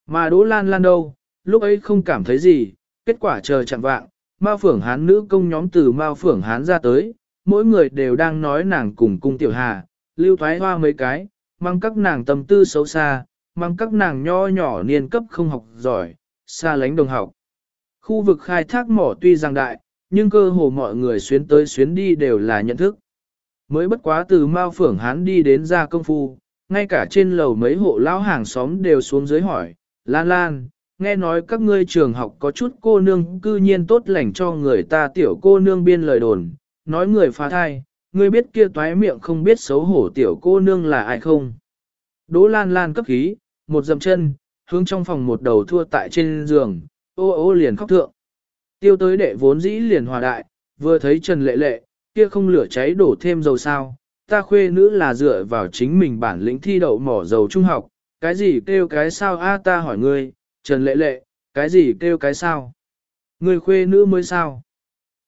Mà Đỗ Lan Lan đâu, lúc ấy không cảm thấy gì, kết quả chờ chặn vạng, Mao Phưởng Hán nữ công nhóm từ Mao Phưởng Hán ra tới, mỗi người đều đang nói nàng cùng cung tiểu hà, lưu thoái hoa mấy cái, mang các nàng tâm tư xấu xa, mang các nàng nho nhỏ niên cấp không học giỏi, xa lánh đồng học. Khu vực khai thác mỏ tuy rằng đại, nhưng cơ hồ mọi người xuyến tới xuyến đi đều là nhận thức. Mới bất quá từ Mao Phưởng Hán đi đến ra công phu, ngay cả trên lầu mấy hộ lão hàng xóm đều xuống dưới hỏi, Lan Lan, nghe nói các ngươi trường học có chút cô nương cư nhiên tốt lành cho người ta tiểu cô nương biên lời đồn, nói người phá thai, ngươi biết kia toái miệng không biết xấu hổ tiểu cô nương là ai không. Đỗ Lan Lan cấp khí, một dầm chân, hướng trong phòng một đầu thua tại trên giường, ô ô liền khóc thượng. Tiêu tới đệ vốn dĩ liền hòa đại, vừa thấy Trần Lệ Lệ, kia không lửa cháy đổ thêm dầu sao, ta khuê nữ là dựa vào chính mình bản lĩnh thi đậu mỏ dầu trung học, cái gì kêu cái sao a ta hỏi ngươi, Trần Lệ Lệ, cái gì kêu cái sao? Ngươi khuê nữ mới sao?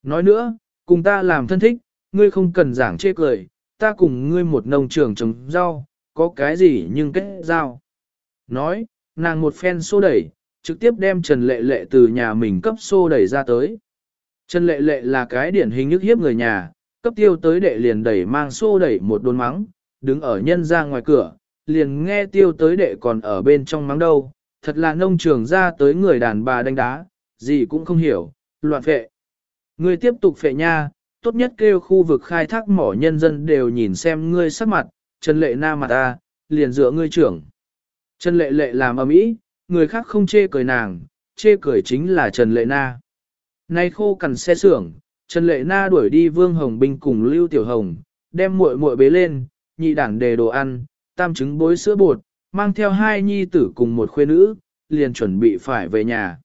Nói nữa, cùng ta làm thân thích, ngươi không cần giảng chê cười, ta cùng ngươi một nông trường trồng rau, có cái gì nhưng kết giao. Nói, nàng một phen xô đẩy, trực tiếp đem Trần Lệ Lệ từ nhà mình cấp xô đẩy ra tới. Trần Lệ Lệ là cái điển hình nhức hiếp người nhà, cấp tiêu tới đệ liền đẩy mang xô đẩy một đồn mắng, đứng ở nhân ra ngoài cửa, liền nghe tiêu tới đệ còn ở bên trong mắng đâu, thật là nông trường ra tới người đàn bà đánh đá, gì cũng không hiểu, loạn phệ. Ngươi tiếp tục phệ nha, tốt nhất kêu khu vực khai thác mỏ nhân dân đều nhìn xem ngươi sắc mặt, Trần Lệ Na mặt ta, liền dựa ngươi trưởng. Trần Lệ Lệ làm ầm ĩ, người khác không chê cười nàng, chê cười chính là Trần Lệ Na. Nay khô cằn xe xưởng, Trần Lệ Na đuổi đi Vương Hồng Binh cùng Lưu Tiểu Hồng, đem muội muội bế lên, nhị đảng đề đồ ăn, tam trứng bối sữa bột, mang theo hai nhi tử cùng một khuê nữ, liền chuẩn bị phải về nhà.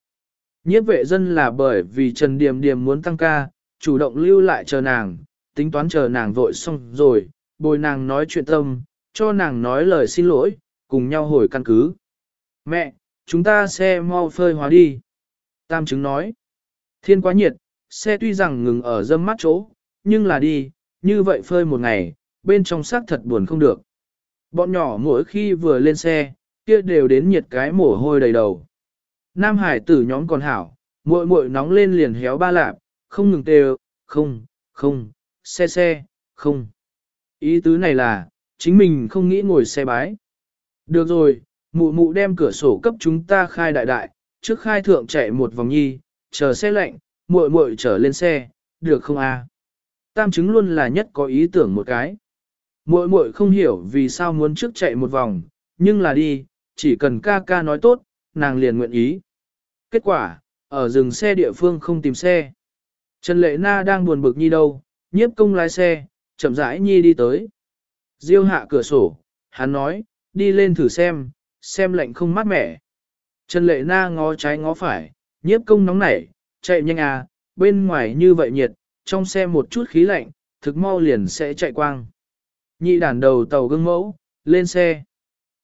Nhiếp vệ dân là bởi vì Trần Điềm Điềm muốn tăng ca, chủ động lưu lại chờ nàng, tính toán chờ nàng vội xong rồi, bồi nàng nói chuyện tâm, cho nàng nói lời xin lỗi, cùng nhau hồi căn cứ. Mẹ, chúng ta xe mau phơi hóa đi. Tam chứng nói, thiên quá nhiệt, xe tuy rằng ngừng ở dâm mắt chỗ, nhưng là đi, như vậy phơi một ngày, bên trong xác thật buồn không được. Bọn nhỏ mỗi khi vừa lên xe, kia đều đến nhiệt cái mồ hôi đầy đầu. Nam Hải tử nhóm còn hảo, muội muội nóng lên liền héo ba lạp, không ngừng tê không, không, xe xe, không. Ý tứ này là, chính mình không nghĩ ngồi xe bái. Được rồi, mụ mụ đem cửa sổ cấp chúng ta khai đại đại, trước khai thượng chạy một vòng nhi, chờ xe lạnh, muội muội trở lên xe, được không a? Tam chứng luôn là nhất có ý tưởng một cái. Muội muội không hiểu vì sao muốn trước chạy một vòng, nhưng là đi, chỉ cần ca ca nói tốt, nàng liền nguyện ý. Kết quả, ở rừng xe địa phương không tìm xe. Trần Lệ Na đang buồn bực nhi đâu, nhiếp công lái xe, chậm rãi nhi đi tới. Diêu hạ cửa sổ, hắn nói, đi lên thử xem, xem lạnh không mát mẻ. Trần Lệ Na ngó trái ngó phải, nhiếp công nóng nảy, chạy nhanh à, bên ngoài như vậy nhiệt, trong xe một chút khí lạnh, thực mau liền sẽ chạy quang. Nhị đàn đầu tàu gương mẫu, lên xe.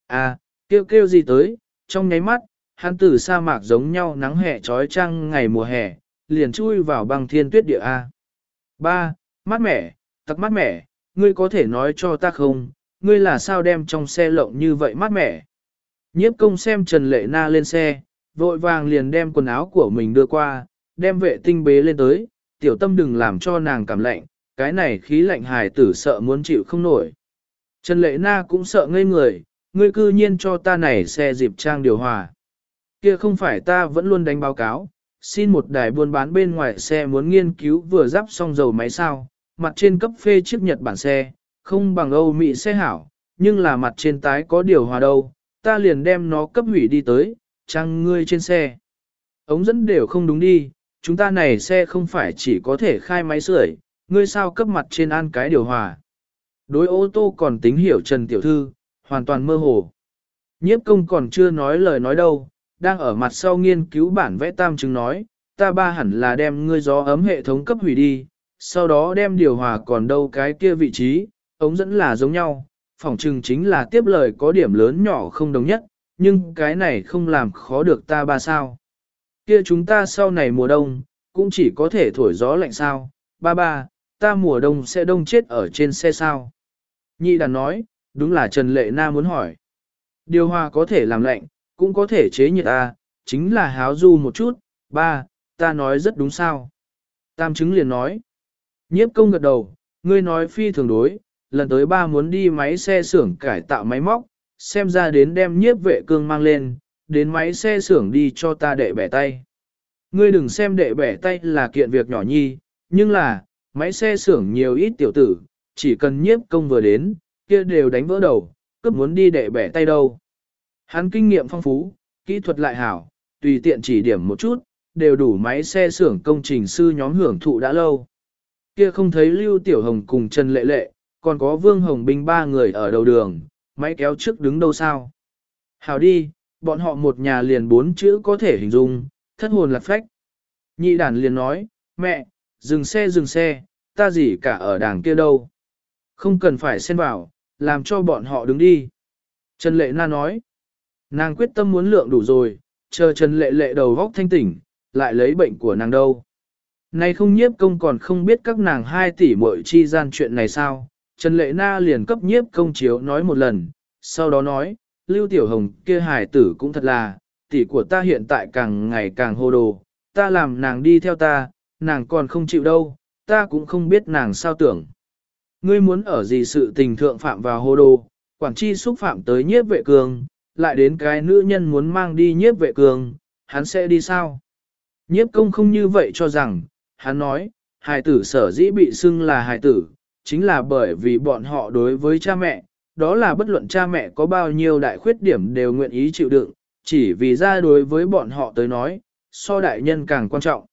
À, kêu kêu gì tới, trong nháy mắt, hắn từ sa mạc giống nhau nắng hè trói trăng ngày mùa hè, liền chui vào băng thiên tuyết địa A. Ba, mát mẻ, tặc mát mẻ, ngươi có thể nói cho ta không, ngươi là sao đem trong xe lộng như vậy mát mẻ. Nhiếp công xem Trần Lệ Na lên xe, vội vàng liền đem quần áo của mình đưa qua, đem vệ tinh bế lên tới, tiểu tâm đừng làm cho nàng cảm lạnh, cái này khí lạnh hài tử sợ muốn chịu không nổi. Trần Lệ Na cũng sợ ngây người, ngươi cư nhiên cho ta này xe dịp trang điều hòa. Kia không phải ta vẫn luôn đánh báo cáo, xin một đài buôn bán bên ngoài xe muốn nghiên cứu vừa giáp xong dầu máy sao, mặt trên cấp phê chiếc Nhật bản xe, không bằng Âu Mỹ xe hảo, nhưng là mặt trên tái có điều hòa đâu, ta liền đem nó cấp hủy đi tới, trang ngươi trên xe. Ống dẫn đều không đúng đi, chúng ta này xe không phải chỉ có thể khai máy sưởi, ngươi sao cấp mặt trên an cái điều hòa. Đối ô tô còn tính hiểu Trần Tiểu Thư, hoàn toàn mơ hồ. Nhiếp công còn chưa nói lời nói đâu, đang ở mặt sau nghiên cứu bản vẽ tam chứng nói, ta ba hẳn là đem ngươi gió ấm hệ thống cấp hủy đi, sau đó đem điều hòa còn đâu cái kia vị trí, ống dẫn là giống nhau, phỏng chừng chính là tiếp lời có điểm lớn nhỏ không đồng nhất, nhưng cái này không làm khó được ta ba sao. Kia chúng ta sau này mùa đông, cũng chỉ có thể thổi gió lạnh sao, ba ba, ta mùa đông sẽ đông chết ở trên xe sao. Nhị đàn nói, đúng là Trần Lệ Na muốn hỏi. Điều hòa có thể làm lạnh, cũng có thể chế nhiệt ta, chính là háo du một chút, ba, ta nói rất đúng sao. Tam chứng liền nói. Nhiếp công gật đầu, ngươi nói phi thường đối, lần tới ba muốn đi máy xe xưởng cải tạo máy móc, xem ra đến đem nhiếp vệ cương mang lên, đến máy xe xưởng đi cho ta đệ bẻ tay. Ngươi đừng xem đệ bẻ tay là kiện việc nhỏ nhi, nhưng là, máy xe xưởng nhiều ít tiểu tử, chỉ cần nhiếp công vừa đến, kia đều đánh vỡ đầu, cấp muốn đi đệ bẻ tay đâu. Hắn kinh nghiệm phong phú, kỹ thuật lại hảo, tùy tiện chỉ điểm một chút, đều đủ máy xe xưởng công trình sư nhóm hưởng thụ đã lâu. Kia không thấy Lưu Tiểu Hồng cùng Trần Lệ Lệ, còn có Vương Hồng Binh ba người ở đầu đường, máy kéo trước đứng đâu sao. Hảo đi, bọn họ một nhà liền bốn chữ có thể hình dung, thất hồn lạc phách. Nhị đàn liền nói, mẹ, dừng xe dừng xe, ta gì cả ở đàng kia đâu. Không cần phải xen vào, làm cho bọn họ đứng đi. Trần Lệ Na nói, nàng quyết tâm muốn lượng đủ rồi, chờ Trần Lệ Lệ đầu góc thanh tỉnh, lại lấy bệnh của nàng đâu. Này không nhiếp công còn không biết các nàng hai tỷ muội chi gian chuyện này sao, Trần Lệ Na liền cấp nhiếp công chiếu nói một lần, sau đó nói, Lưu Tiểu Hồng kia hài tử cũng thật là, tỷ của ta hiện tại càng ngày càng hồ đồ, ta làm nàng đi theo ta, nàng còn không chịu đâu, ta cũng không biết nàng sao tưởng. Ngươi muốn ở gì sự tình thượng phạm vào hồ đồ, quản chi xúc phạm tới nhiếp vệ cường, lại đến cái nữ nhân muốn mang đi nhiếp vệ cường, hắn sẽ đi sao? Nhiếp công không như vậy cho rằng, hắn nói, hài tử sở dĩ bị xưng là hài tử, chính là bởi vì bọn họ đối với cha mẹ, đó là bất luận cha mẹ có bao nhiêu đại khuyết điểm đều nguyện ý chịu đựng, chỉ vì ra đối với bọn họ tới nói, so đại nhân càng quan trọng.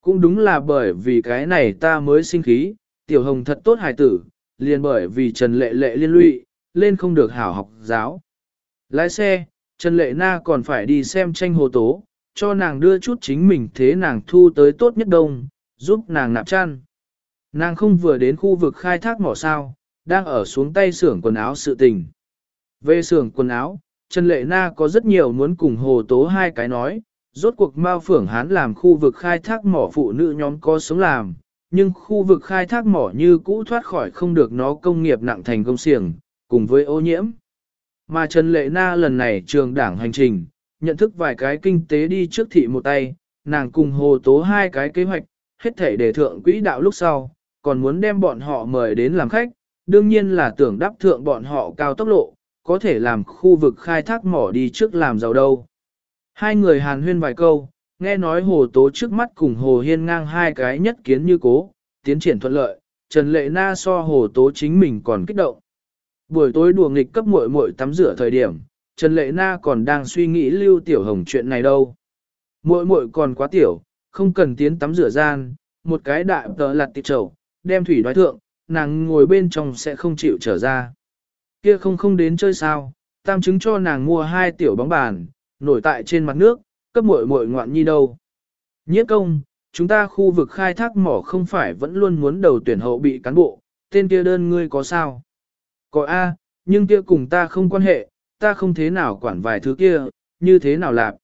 Cũng đúng là bởi vì cái này ta mới sinh khí, tiểu hồng thật tốt hài tử, liền bởi vì Trần Lệ Lệ liên lụy, lên không được hảo học giáo. Lái xe, Trần Lệ Na còn phải đi xem tranh hồ tố, cho nàng đưa chút chính mình thế nàng thu tới tốt nhất đông, giúp nàng nạp chăn. Nàng không vừa đến khu vực khai thác mỏ sao, đang ở xuống tay xưởng quần áo sự tình. Về xưởng quần áo, Trần Lệ Na có rất nhiều muốn cùng hồ tố hai cái nói, rốt cuộc Mao Phưởng Hán làm khu vực khai thác mỏ phụ nữ nhóm có sống làm, nhưng khu vực khai thác mỏ như cũ thoát khỏi không được nó công nghiệp nặng thành công xiềng, cùng với ô nhiễm. Mà Trần Lệ Na lần này trường đảng hành trình, nhận thức vài cái kinh tế đi trước thị một tay, nàng cùng hồ tố hai cái kế hoạch, hết thể để thượng quỹ đạo lúc sau, còn muốn đem bọn họ mời đến làm khách, đương nhiên là tưởng đáp thượng bọn họ cao tốc lộ, có thể làm khu vực khai thác mỏ đi trước làm giàu đâu. Hai người hàn huyên vài câu, nghe nói hồ tố trước mắt cùng hồ hiên ngang hai cái nhất kiến như cố, tiến triển thuận lợi, Trần Lệ Na so hồ tố chính mình còn kích động. Buổi tối đùa nghịch cấp muội muội tắm rửa thời điểm, Trần Lệ Na còn đang suy nghĩ lưu tiểu hồng chuyện này đâu. Muội muội còn quá tiểu, không cần tiến tắm rửa gian, một cái đại tờ lặt tịt trầu, đem thủy đoái thượng, nàng ngồi bên trong sẽ không chịu trở ra. Kia không không đến chơi sao, tam chứng cho nàng mua hai tiểu bóng bàn, nổi tại trên mặt nước, cấp muội muội ngoạn nhi đâu. Nhiếp công, chúng ta khu vực khai thác mỏ không phải vẫn luôn muốn đầu tuyển hậu bị cán bộ, tên kia đơn ngươi có sao? Có A, nhưng kia cùng ta không quan hệ, ta không thế nào quản vài thứ kia, như thế nào làm.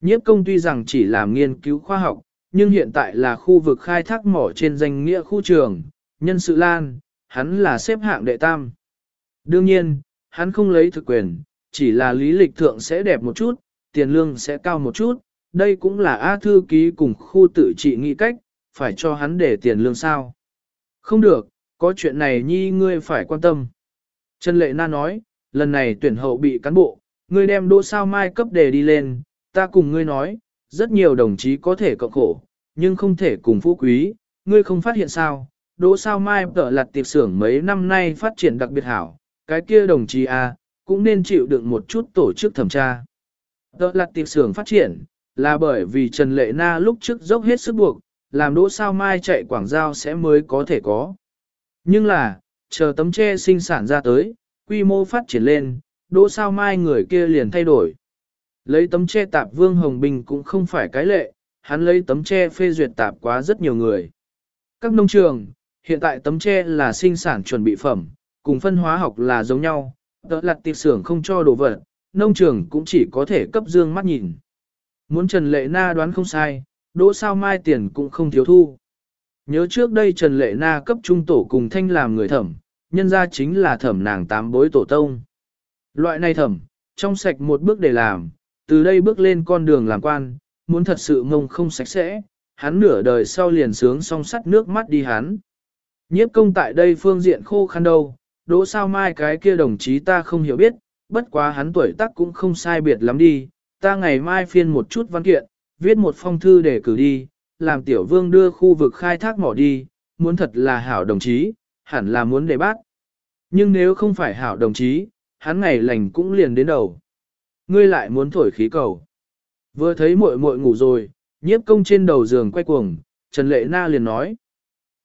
Nhiếp công tuy rằng chỉ làm nghiên cứu khoa học, nhưng hiện tại là khu vực khai thác mỏ trên danh nghĩa khu trường, nhân sự lan, hắn là xếp hạng đệ tam. Đương nhiên, hắn không lấy thực quyền, chỉ là lý lịch thượng sẽ đẹp một chút, tiền lương sẽ cao một chút, đây cũng là A thư ký cùng khu tự trị nghị cách, phải cho hắn để tiền lương sao. Không được, có chuyện này nhi ngươi phải quan tâm. Trần Lệ Na nói, lần này tuyển hậu bị cán bộ, ngươi đem đỗ sao mai cấp đề đi lên, ta cùng ngươi nói, rất nhiều đồng chí có thể cộng khổ, nhưng không thể cùng phú quý, ngươi không phát hiện sao, đỗ sao mai tở lặt tiệp xưởng mấy năm nay phát triển đặc biệt hảo, cái kia đồng chí A, cũng nên chịu đựng một chút tổ chức thẩm tra. Tở lặt tiệp xưởng phát triển, là bởi vì Trần Lệ Na lúc trước dốc hết sức buộc, làm đỗ sao mai chạy quảng giao sẽ mới có thể có. Nhưng là, chờ tấm tre sinh sản ra tới, quy mô phát triển lên, đỗ sao mai người kia liền thay đổi. Lấy tấm tre tạp Vương Hồng Bình cũng không phải cái lệ, hắn lấy tấm tre phê duyệt tạp quá rất nhiều người. Các nông trường, hiện tại tấm tre là sinh sản chuẩn bị phẩm, cùng phân hóa học là giống nhau, tớ lặt tiệp xưởng không cho đồ vật, nông trường cũng chỉ có thể cấp dương mắt nhìn. Muốn Trần Lệ Na đoán không sai, đỗ sao mai tiền cũng không thiếu thu. Nhớ trước đây Trần Lệ Na cấp trung tổ cùng thanh làm người thẩm, nhân ra chính là thẩm nàng tám bối tổ tông. Loại này thẩm, trong sạch một bước để làm, từ đây bước lên con đường làm quan, muốn thật sự mông không sạch sẽ, hắn nửa đời sau liền sướng song sắt nước mắt đi hắn. Nhiếp công tại đây phương diện khô khăn đâu, đỗ sao mai cái kia đồng chí ta không hiểu biết, bất quá hắn tuổi tác cũng không sai biệt lắm đi, ta ngày mai phiên một chút văn kiện, viết một phong thư để cử đi, làm tiểu vương đưa khu vực khai thác mỏ đi, muốn thật là hảo đồng chí, hẳn là muốn để bác. Nhưng nếu không phải hảo đồng chí, hắn ngày lành cũng liền đến đầu. Ngươi lại muốn thổi khí cầu. Vừa thấy muội muội ngủ rồi, nhiếp công trên đầu giường quay cuồng, Trần Lệ Na liền nói.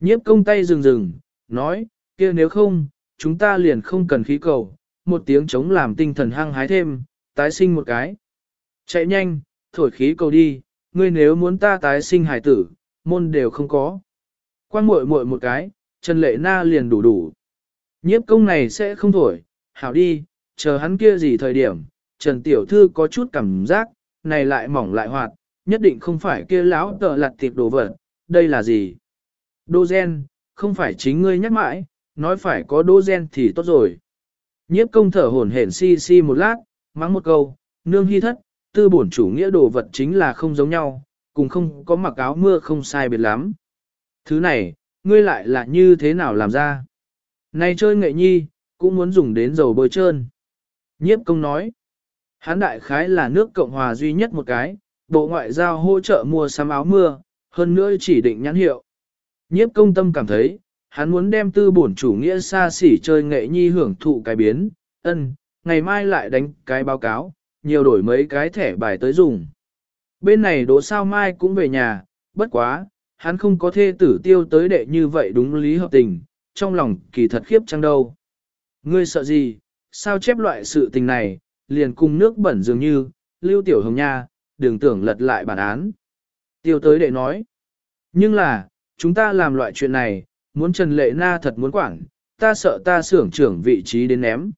Nhiếp công tay dừng dừng, nói, kia nếu không, chúng ta liền không cần khí cầu, một tiếng chống làm tinh thần hăng hái thêm, tái sinh một cái. Chạy nhanh, thổi khí cầu đi, ngươi nếu muốn ta tái sinh hải tử, môn đều không có. Quan muội muội một cái, Trần Lệ Na liền đủ đủ. Nhiếp công này sẽ không thổi, hảo đi, chờ hắn kia gì thời điểm, Trần Tiểu Thư có chút cảm giác, này lại mỏng lại hoạt, nhất định không phải kia lão tợ lặt tiệp đồ vật, đây là gì? Đô gen, không phải chính ngươi nhắc mãi, nói phải có đô gen thì tốt rồi. Nhiếp công thở hổn hển si si một lát, mắng một câu, nương hy thất, tư bổn chủ nghĩa đồ vật chính là không giống nhau, cùng không có mặc áo mưa không sai biệt lắm. Thứ này, ngươi lại là như thế nào làm ra? Này chơi nghệ nhi, cũng muốn dùng đến dầu bôi trơn. Nhiếp công nói, hán đại khái là nước Cộng Hòa duy nhất một cái, bộ ngoại giao hỗ trợ mua sắm áo mưa, hơn nữa chỉ định nhãn hiệu. Nhiếp công tâm cảm thấy, hắn muốn đem tư bổn chủ nghĩa xa xỉ chơi nghệ nhi hưởng thụ cái biến, ân, ngày mai lại đánh cái báo cáo, nhiều đổi mấy cái thẻ bài tới dùng. Bên này đỗ sao mai cũng về nhà, bất quá, hắn không có thê tử tiêu tới đệ như vậy đúng lý hợp tình, trong lòng kỳ thật khiếp chăng đâu. Ngươi sợ gì, sao chép loại sự tình này, liền cùng nước bẩn dường như, lưu tiểu hồng nha, đừng tưởng lật lại bản án. Tiêu tới đệ nói, nhưng là, chúng ta làm loại chuyện này, muốn Trần Lệ Na thật muốn quản, ta sợ ta xưởng trưởng vị trí đến ném.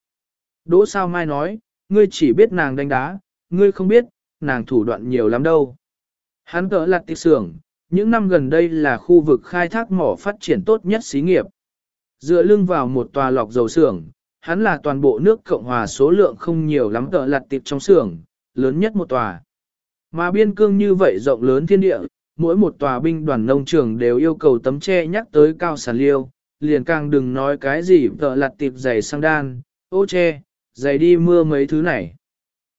Đỗ sao mai nói, ngươi chỉ biết nàng đánh đá, ngươi không biết, nàng thủ đoạn nhiều lắm đâu. Hắn cỡ lạc tịch xưởng, những năm gần đây là khu vực khai thác mỏ phát triển tốt nhất xí nghiệp. Dựa lưng vào một tòa lọc dầu xưởng, hắn là toàn bộ nước Cộng Hòa số lượng không nhiều lắm cỡ lạc tịch trong xưởng, lớn nhất một tòa. Mà biên cương như vậy rộng lớn thiên địa, mỗi một tòa binh đoàn nông trường đều yêu cầu tấm che nhắc tới cao sản liêu, liền càng đừng nói cái gì vợ lặt tiệp giày sang đan, ô che, giày đi mưa mấy thứ này.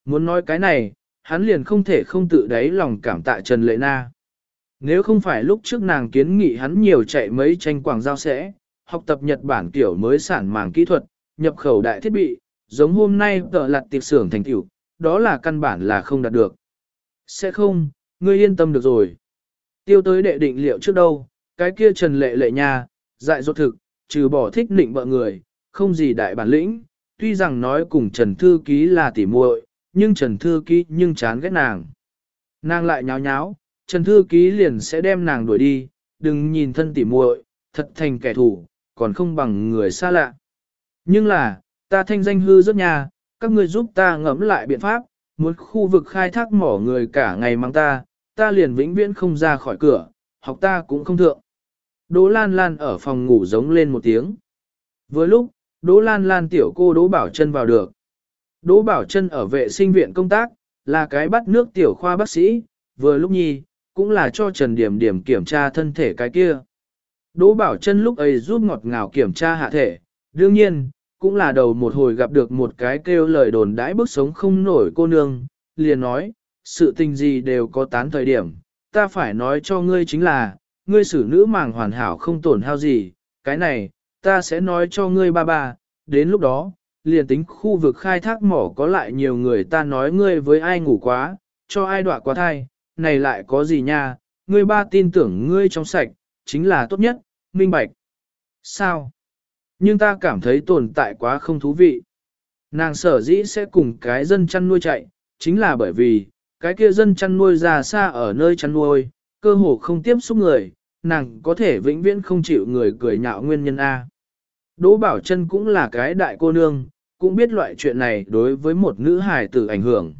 Muốn nói cái này, hắn liền không thể không tự đáy lòng cảm tạ Trần Lệ Na. Nếu không phải lúc trước nàng kiến nghị hắn nhiều chạy mấy tranh quảng giao sẽ, học tập Nhật Bản kiểu mới sản màng kỹ thuật, nhập khẩu đại thiết bị, giống hôm nay vợ lặt tiệp xưởng thành tiểu, đó là căn bản là không đạt được. Sẽ không, ngươi yên tâm được rồi. Tiêu tới đệ định liệu trước đâu, cái kia trần lệ lệ nha, dại dột thực, trừ bỏ thích định vợ người, không gì đại bản lĩnh, tuy rằng nói cùng Trần Thư Ký là tỉ muội, nhưng Trần Thư Ký nhưng chán ghét nàng. Nàng lại nháo nháo, Trần Thư Ký liền sẽ đem nàng đuổi đi, đừng nhìn thân tỉ muội, thật thành kẻ thù, còn không bằng người xa lạ. Nhưng là, ta thanh danh hư rất nha, các ngươi giúp ta ngẫm lại biện pháp, muốn khu vực khai thác mỏ người cả ngày mang ta, ta liền vĩnh viễn không ra khỏi cửa, học ta cũng không thượng. Đỗ Lan Lan ở phòng ngủ giống lên một tiếng. Vừa lúc, Đỗ Lan Lan tiểu cô Đỗ Bảo Trân vào được. Đỗ Bảo Trân ở vệ sinh viện công tác, là cái bắt nước tiểu khoa bác sĩ, vừa lúc nhi, cũng là cho Trần Điểm Điểm kiểm tra thân thể cái kia. Đỗ Bảo Trân lúc ấy giúp ngọt ngào kiểm tra hạ thể, đương nhiên, cũng là đầu một hồi gặp được một cái kêu lời đồn đãi bức sống không nổi cô nương, liền nói, sự tình gì đều có tán thời điểm, ta phải nói cho ngươi chính là, ngươi xử nữ màng hoàn hảo không tổn hao gì, cái này, ta sẽ nói cho ngươi ba ba, đến lúc đó, liền tính khu vực khai thác mỏ có lại nhiều người ta nói ngươi với ai ngủ quá, cho ai đọa quá thai, này lại có gì nha, ngươi ba tin tưởng ngươi trong sạch, chính là tốt nhất, minh bạch. Sao? Nhưng ta cảm thấy tồn tại quá không thú vị. Nàng sở dĩ sẽ cùng cái dân chăn nuôi chạy, chính là bởi vì, cái kia dân chăn nuôi già xa ở nơi chăn nuôi, cơ hồ không tiếp xúc người, nàng có thể vĩnh viễn không chịu người cười nhạo nguyên nhân A. Đỗ Bảo Trân cũng là cái đại cô nương, cũng biết loại chuyện này đối với một nữ hài tử ảnh hưởng.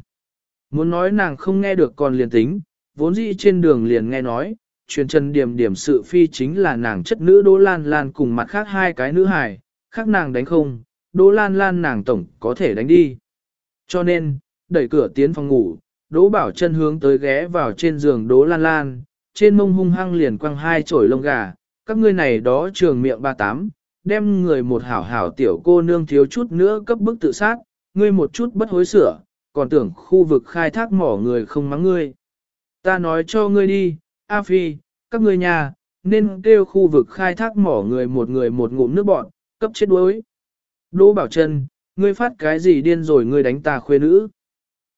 Muốn nói nàng không nghe được còn liền tính, vốn dĩ trên đường liền nghe nói, truyền chân điểm điểm sự phi chính là nàng chất nữ Đỗ Lan Lan cùng mặt khác hai cái nữ hài, khác nàng đánh không, Đỗ Lan Lan nàng tổng có thể đánh đi. Cho nên, đẩy cửa tiến phòng ngủ, Đỗ Bảo chân hướng tới ghé vào trên giường Đỗ Lan Lan, trên mông hung hăng liền quăng hai chổi lông gà, các ngươi này đó trường miệng ba tám, đem người một hảo hảo tiểu cô nương thiếu chút nữa cấp bức tự sát, ngươi một chút bất hối sửa, còn tưởng khu vực khai thác mỏ người không mắng ngươi. Ta nói cho ngươi đi, A Phi, các ngươi nhà, nên kêu khu vực khai thác mỏ người một người một ngụm nước bọn, cấp chết đuối. Đỗ Bảo Trân, ngươi phát cái gì điên rồi ngươi đánh ta khuê nữ.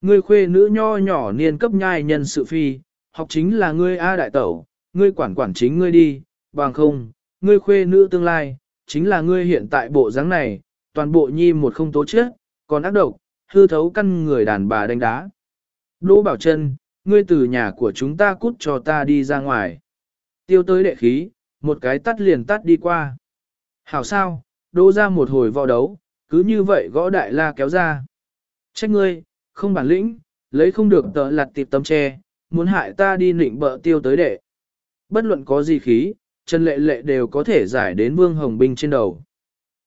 Ngươi khuê nữ nho nhỏ niên cấp nhai nhân sự phi, học chính là ngươi A đại tẩu, ngươi quản quản chính ngươi đi, bằng không, ngươi khuê nữ tương lai, chính là ngươi hiện tại bộ dáng này, toàn bộ nhi một không tố chết, còn ác độc, hư thấu căn người đàn bà đánh đá. Đỗ Bảo Trân, ngươi từ nhà của chúng ta cút cho ta đi ra ngoài. Tiêu tới đệ khí, một cái tắt liền tắt đi qua. Hảo sao, đỗ ra một hồi vò đấu, cứ như vậy gõ đại la kéo ra. Trách ngươi, không bản lĩnh, lấy không được tờ lặt tiệp tấm tre, muốn hại ta đi nịnh bợ tiêu tới đệ. Bất luận có gì khí, Trần Lệ Lệ đều có thể giải đến Vương Hồng Binh trên đầu.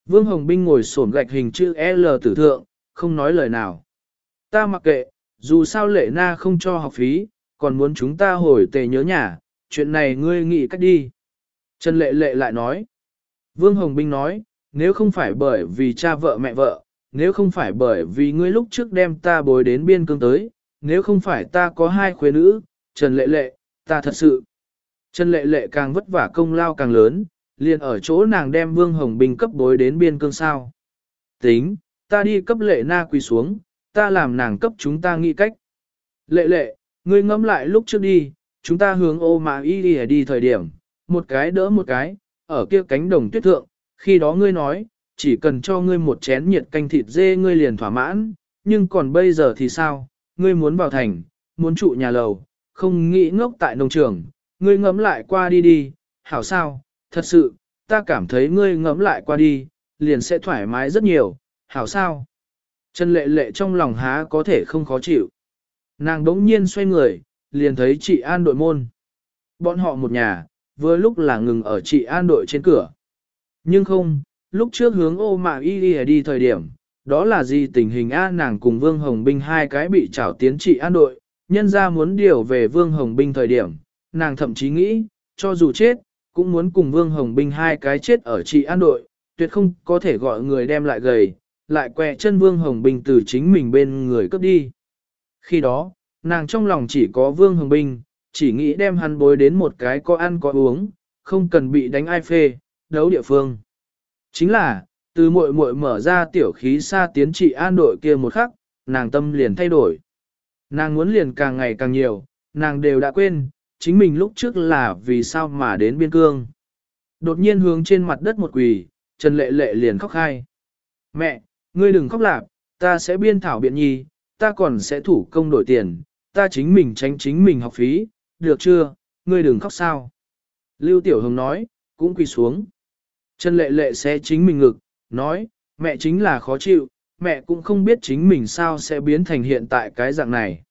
Vương Hồng Binh ngồi sổn gạch hình chữ L tử thượng, không nói lời nào. Ta mặc kệ, dù sao Lệ Na không cho học phí, còn muốn chúng ta hồi tề nhớ nhà, chuyện này ngươi nghĩ cách đi. Trần Lệ Lệ lại nói. Vương Hồng Binh nói, nếu không phải bởi vì cha vợ mẹ vợ, nếu không phải bởi vì ngươi lúc trước đem ta bồi đến biên cương tới, nếu không phải ta có hai khuê nữ, Trần Lệ Lệ, ta thật sự. Trần Lệ Lệ càng vất vả công lao càng lớn, liền ở chỗ nàng đem Vương Hồng Bình cấp bối đến biên cương sao. Tính, ta đi cấp lệ na quỳ xuống, ta làm nàng cấp chúng ta nghĩ cách. Lệ lệ, ngươi ngẫm lại lúc trước đi, chúng ta hướng ô mà y đi đi thời điểm, một cái đỡ một cái, ở kia cánh đồng tuyết thượng, khi đó ngươi nói, chỉ cần cho ngươi một chén nhiệt canh thịt dê ngươi liền thỏa mãn, nhưng còn bây giờ thì sao, ngươi muốn vào thành, muốn trụ nhà lầu, không nghĩ ngốc tại nông trường, ngươi ngẫm lại qua đi đi, hảo sao, thật sự, ta cảm thấy ngươi ngẫm lại qua đi, liền sẽ thoải mái rất nhiều, hảo sao. Trần lệ lệ trong lòng há có thể không khó chịu. Nàng đống nhiên xoay người, liền thấy chị An đội môn. Bọn họ một nhà, vừa lúc là ngừng ở chị An đội trên cửa. Nhưng không, lúc trước hướng ô mạ y đi, đi thời điểm, đó là gì tình hình A nàng cùng Vương Hồng Binh hai cái bị trảo tiến trị an đội, nhân ra muốn điều về Vương Hồng Binh thời điểm, nàng thậm chí nghĩ, cho dù chết, cũng muốn cùng Vương Hồng Binh hai cái chết ở trị an đội, tuyệt không có thể gọi người đem lại gầy, lại quẹ chân Vương Hồng Binh từ chính mình bên người cấp đi. Khi đó, nàng trong lòng chỉ có Vương Hồng Binh, chỉ nghĩ đem hắn bối đến một cái có ăn có uống, không cần bị đánh ai phê, đấu địa phương. Chính là, từ muội muội mở ra tiểu khí xa tiến trị an đội kia một khắc, nàng tâm liền thay đổi. Nàng muốn liền càng ngày càng nhiều, nàng đều đã quên, chính mình lúc trước là vì sao mà đến biên cương. Đột nhiên hướng trên mặt đất một quỳ, Trần Lệ Lệ liền khóc khai. Mẹ, ngươi đừng khóc lạp, ta sẽ biên thảo biện nhi, ta còn sẽ thủ công đổi tiền, ta chính mình tránh chính mình học phí, được chưa, ngươi đừng khóc sao. Lưu Tiểu Hồng nói, cũng quỳ xuống. Trần Lệ Lệ sẽ chính mình ngực, nói, mẹ chính là khó chịu, mẹ cũng không biết chính mình sao sẽ biến thành hiện tại cái dạng này.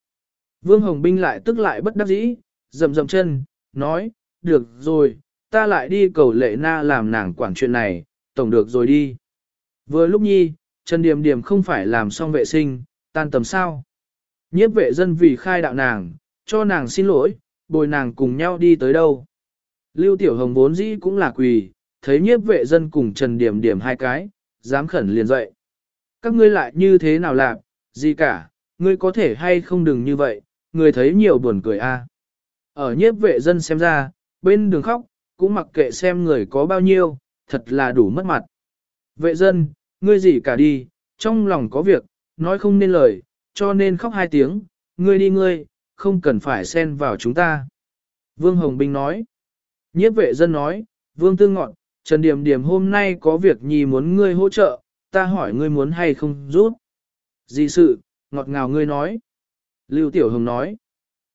Vương Hồng Binh lại tức lại bất đắc dĩ, dầm dầm chân, nói, được rồi, ta lại đi cầu lệ na làm nàng quản chuyện này, tổng được rồi đi. Vừa lúc nhi, Trần Điềm Điềm không phải làm xong vệ sinh, tan tầm sao. Nhiếp vệ dân vì khai đạo nàng, cho nàng xin lỗi, bồi nàng cùng nhau đi tới đâu. Lưu Tiểu Hồng vốn dĩ cũng là quỳ, thấy nhiếp vệ dân cùng Trần Điểm Điểm hai cái, dám khẩn liền dậy. Các ngươi lại như thế nào làm, gì cả, ngươi có thể hay không đừng như vậy, người thấy nhiều buồn cười a. Ở nhiếp vệ dân xem ra, bên đường khóc, cũng mặc kệ xem người có bao nhiêu, thật là đủ mất mặt. Vệ dân, ngươi gì cả đi, trong lòng có việc, nói không nên lời, cho nên khóc hai tiếng, ngươi đi ngươi, không cần phải xen vào chúng ta. Vương Hồng Binh nói. Nhiếp vệ dân nói, Vương Tư Ngọn, Trần Điểm Điểm hôm nay có việc nhì muốn ngươi hỗ trợ, ta hỏi ngươi muốn hay không giúp. Gì sự, ngọt ngào ngươi nói. Lưu Tiểu Hồng nói.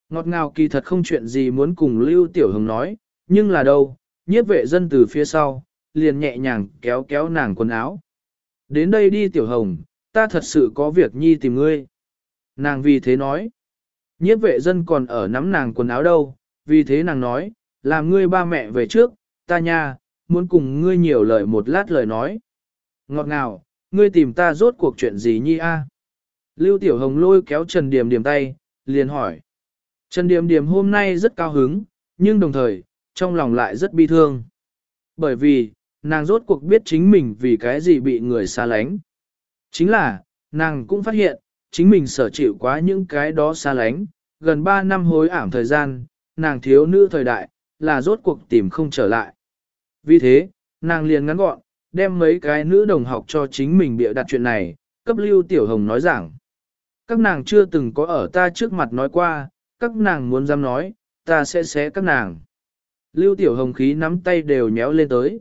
Ngọt ngào kỳ thật không chuyện gì muốn cùng Lưu Tiểu Hồng nói, nhưng là đâu, nhiếp vệ dân từ phía sau, liền nhẹ nhàng kéo kéo nàng quần áo. Đến đây đi Tiểu Hồng, ta thật sự có việc nhi tìm ngươi. Nàng vì thế nói. Nhiếp vệ dân còn ở nắm nàng quần áo đâu, vì thế nàng nói, làm ngươi ba mẹ về trước, ta nha, muốn cùng ngươi nhiều lời một lát lời nói. Ngọt ngào, ngươi tìm ta rốt cuộc chuyện gì nhi a? Lưu Tiểu Hồng lôi kéo Trần Điềm Điềm tay, liền hỏi. Trần Điềm Điềm hôm nay rất cao hứng, nhưng đồng thời, trong lòng lại rất bi thương. Bởi vì, nàng rốt cuộc biết chính mình vì cái gì bị người xa lánh. Chính là, nàng cũng phát hiện, chính mình sở chịu quá những cái đó xa lánh, gần 3 năm hối ảm thời gian, nàng thiếu nữ thời đại, là rốt cuộc tìm không trở lại. Vì thế, nàng liền ngắn gọn, đem mấy cái nữ đồng học cho chính mình bịa đặt chuyện này, cấp Lưu Tiểu Hồng nói rằng. Các nàng chưa từng có ở ta trước mặt nói qua, các nàng muốn dám nói, ta sẽ xé các nàng. Lưu Tiểu Hồng khí nắm tay đều nhéo lên tới.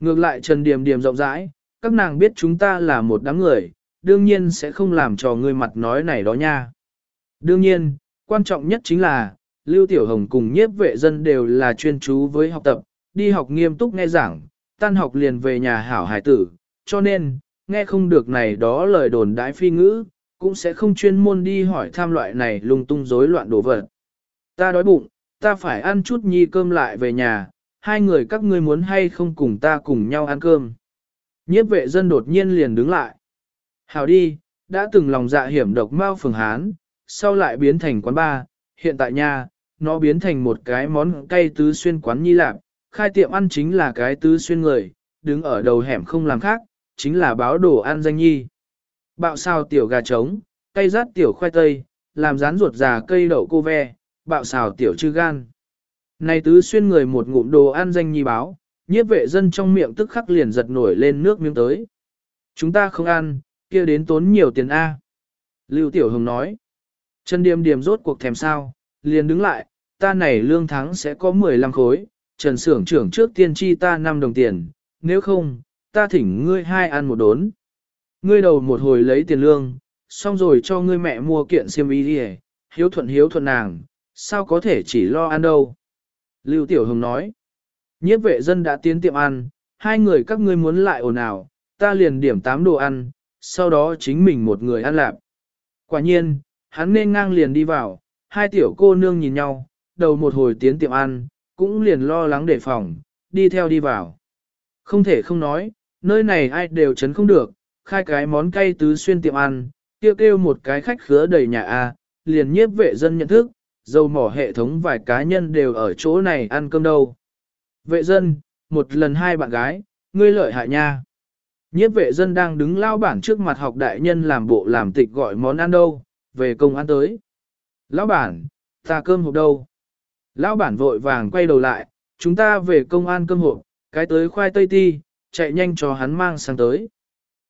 Ngược lại Trần Điềm Điềm rộng rãi, các nàng biết chúng ta là một đám người, đương nhiên sẽ không làm cho người mặt nói này đó nha. Đương nhiên, quan trọng nhất chính là, Lưu Tiểu Hồng cùng nhiếp vệ dân đều là chuyên chú với học tập, đi học nghiêm túc nghe giảng, tan học liền về nhà hảo hải tử, cho nên, nghe không được này đó lời đồn đãi phi ngữ, cũng sẽ không chuyên môn đi hỏi tham loại này lung tung rối loạn đồ vật. Ta đói bụng, ta phải ăn chút nhi cơm lại về nhà, hai người các ngươi muốn hay không cùng ta cùng nhau ăn cơm. Nhiếp vệ dân đột nhiên liền đứng lại. Hảo đi, đã từng lòng dạ hiểm độc mau phường Hán, sau lại biến thành quán ba, hiện tại nha, nó biến thành một cái món cay tứ xuyên quán nhi lạc, khai tiệm ăn chính là cái tứ xuyên người, đứng ở đầu hẻm không làm khác, chính là báo đồ ăn danh nhi. Bạo xào tiểu gà trống, cây rát tiểu khoai tây, làm rán ruột già cây đậu cô ve, bạo xào tiểu chư gan. Này tứ xuyên người một ngụm đồ ăn danh nhi báo, nhiếp vệ dân trong miệng tức khắc liền giật nổi lên nước miếng tới. Chúng ta không ăn, kia đến tốn nhiều tiền A. Lưu Tiểu Hồng nói. chân Điềm Điềm rốt cuộc thèm sao, liền đứng lại, ta này lương tháng sẽ có 15 khối, Trần Sưởng trưởng trước tiên chi ta 5 đồng tiền, nếu không, ta thỉnh ngươi hai ăn một đốn. Ngươi đầu một hồi lấy tiền lương, xong rồi cho ngươi mẹ mua kiện xiêm y đi hiếu thuận hiếu thuận nàng, sao có thể chỉ lo ăn đâu. Lưu Tiểu Hồng nói, nhiếp vệ dân đã tiến tiệm ăn, hai người các ngươi muốn lại ồn ào, ta liền điểm 8 đồ ăn, sau đó chính mình một người ăn lạp. Quả nhiên, hắn nên ngang liền đi vào, hai tiểu cô nương nhìn nhau, đầu một hồi tiến tiệm ăn, cũng liền lo lắng đề phòng, đi theo đi vào. Không thể không nói, nơi này ai đều chấn không được, khai cái món cay tứ xuyên tiệm ăn, kêu kêu một cái khách khứa đầy nhà A, liền nhiếp vệ dân nhận thức, dầu mỏ hệ thống vài cá nhân đều ở chỗ này ăn cơm đâu. Vệ dân, một lần hai bạn gái, ngươi lợi hại nha. Nhiếp vệ dân đang đứng lao bản trước mặt học đại nhân làm bộ làm tịch gọi món ăn đâu, về công ăn tới. Lão bản, ta cơm hộp đâu? Lão bản vội vàng quay đầu lại, chúng ta về công an cơm hộp, cái tới khoai tây ti, chạy nhanh cho hắn mang sang tới.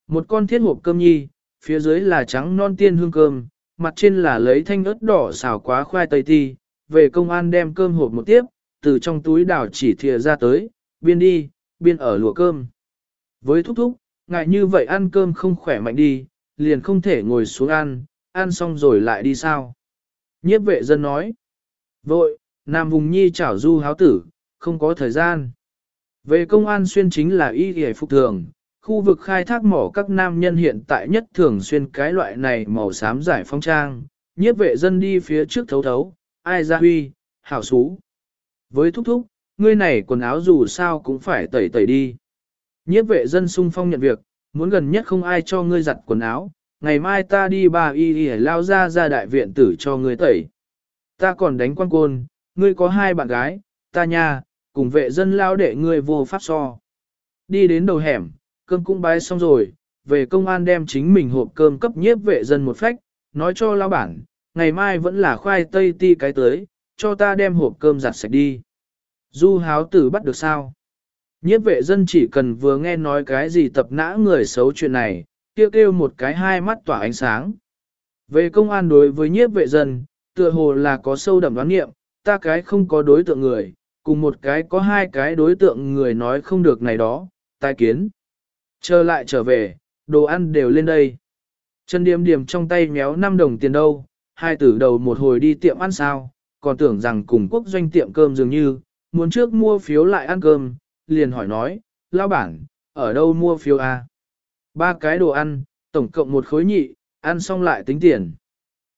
Một con thiết hộp cơm nhi, phía dưới là trắng non tiên hương cơm, mặt trên là lấy thanh ớt đỏ xào quá khoai tây ti, về công an đem cơm hộp một tiếp, từ trong túi đảo chỉ thìa ra tới, biên đi, biên ở lụa cơm. Với thúc thúc, ngại như vậy ăn cơm không khỏe mạnh đi, liền không thể ngồi xuống ăn, ăn xong rồi lại đi sao. Nhiếp vệ dân nói, vội, Nam Vùng Nhi chảo du háo tử, không có thời gian. Về công an xuyên chính là y hề phục thường, khu vực khai thác mỏ các nam nhân hiện tại nhất thường xuyên cái loại này màu xám giải phong trang, nhiếp vệ dân đi phía trước thấu thấu, ai ra huy, hảo xú. Với thúc thúc, ngươi này quần áo dù sao cũng phải tẩy tẩy đi. Nhiếp vệ dân sung phong nhận việc, muốn gần nhất không ai cho ngươi giặt quần áo, ngày mai ta đi bà y y lao ra ra đại viện tử cho ngươi tẩy. Ta còn đánh quan côn, ngươi có hai bạn gái, ta nha, cùng vệ dân lao để ngươi vô pháp so. Đi đến đầu hẻm, cơm cũng bái xong rồi, về công an đem chính mình hộp cơm cấp nhiếp vệ dân một phách, nói cho lao bản, ngày mai vẫn là khoai tây ti cái tới, cho ta đem hộp cơm giặt sạch đi. Du háo tử bắt được sao? Nhiếp vệ dân chỉ cần vừa nghe nói cái gì tập nã người xấu chuyện này, kêu kêu một cái hai mắt tỏa ánh sáng. Về công an đối với nhiếp vệ dân, tựa hồ là có sâu đậm đoán nghiệm, ta cái không có đối tượng người, cùng một cái có hai cái đối tượng người nói không được này đó, tai kiến. Trở lại trở về, đồ ăn đều lên đây. Trần Điềm Điềm trong tay méo 5 đồng tiền đâu, hai tử đầu một hồi đi tiệm ăn sao, còn tưởng rằng cùng quốc doanh tiệm cơm dường như, muốn trước mua phiếu lại ăn cơm, liền hỏi nói, lao bản, ở đâu mua phiếu à? Ba cái đồ ăn, tổng cộng một khối nhị, ăn xong lại tính tiền.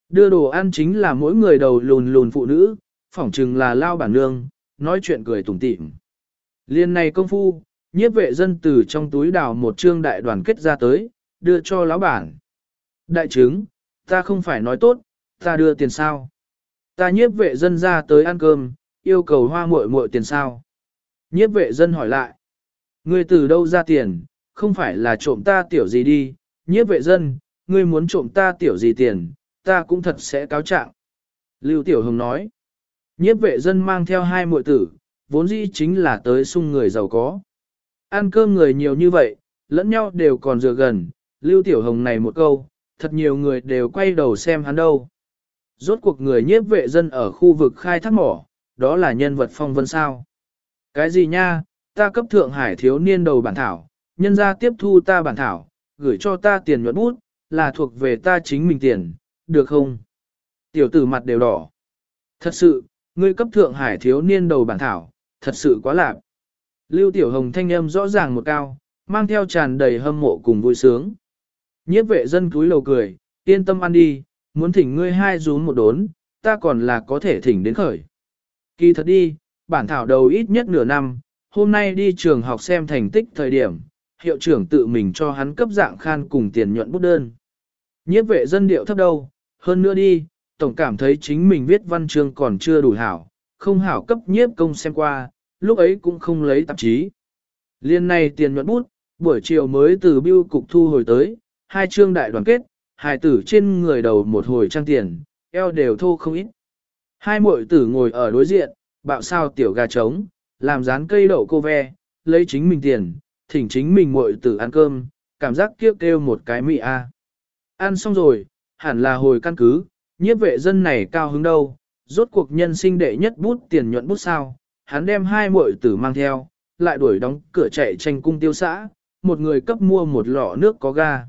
Đưa đồ ăn chính là mỗi người đầu lùn lùn phụ nữ, phỏng chừng là lao bản nương, nói chuyện cười tủm tỉm. Liên này công phu, nhiếp vệ dân từ trong túi đào một trương đại đoàn kết ra tới, đưa cho lão bản. Đại chứng, ta không phải nói tốt, ta đưa tiền sao. Ta nhiếp vệ dân ra tới ăn cơm, yêu cầu hoa muội muội tiền sao. Nhiếp vệ dân hỏi lại. Ngươi từ đâu ra tiền, không phải là trộm ta tiểu gì đi, nhiếp vệ dân, ngươi muốn trộm ta tiểu gì tiền, ta cũng thật sẽ cáo trạng. Lưu Tiểu Hồng nói. Nhiếp vệ dân mang theo hai muội tử, vốn dĩ chính là tới sung người giàu có. Ăn cơm người nhiều như vậy, lẫn nhau đều còn dựa gần, Lưu Tiểu Hồng này một câu, thật nhiều người đều quay đầu xem hắn đâu. Rốt cuộc người nhiếp vệ dân ở khu vực khai thác mỏ, đó là nhân vật phong vân sao. Cái gì nha, ta cấp thượng hải thiếu niên đầu bản thảo, nhân ra tiếp thu ta bản thảo, gửi cho ta tiền nhuận bút, là thuộc về ta chính mình tiền, được không? Tiểu tử mặt đều đỏ. Thật sự, ngươi cấp thượng hải thiếu niên đầu bản thảo, thật sự quá lạc. Lưu Tiểu Hồng thanh âm rõ ràng một cao, mang theo tràn đầy hâm mộ cùng vui sướng. Nhiếp vệ dân cúi lầu cười, yên tâm ăn đi, muốn thỉnh ngươi hai rún một đốn, ta còn là có thể thỉnh đến khởi. Kỳ thật đi, bản thảo đầu ít nhất nửa năm, hôm nay đi trường học xem thành tích thời điểm, hiệu trưởng tự mình cho hắn cấp dạng khan cùng tiền nhuận bút đơn. Nhiếp vệ dân điệu thấp đâu, hơn nữa đi, tổng cảm thấy chính mình viết văn chương còn chưa đủ hảo, không hảo cấp nhiếp công xem qua, lúc ấy cũng không lấy tạp chí. Liên này tiền nhuận bút, buổi chiều mới từ biêu cục thu hồi tới, hai trương đại đoàn kết, hài tử trên người đầu một hồi trang tiền, eo đều thô không ít. Hai muội tử ngồi ở đối diện, bạo sao tiểu gà trống, làm rán cây đậu cô ve, lấy chính mình tiền, thỉnh chính mình muội tử ăn cơm, cảm giác kiếp kêu một cái mị a. Ăn xong rồi, hẳn là hồi căn cứ, nhiếp vệ dân này cao hứng đâu, rốt cuộc nhân sinh đệ nhất bút tiền nhuận bút sao, hắn đem hai muội tử mang theo, lại đuổi đóng cửa chạy tranh cung tiêu xã, một người cấp mua một lọ nước có ga.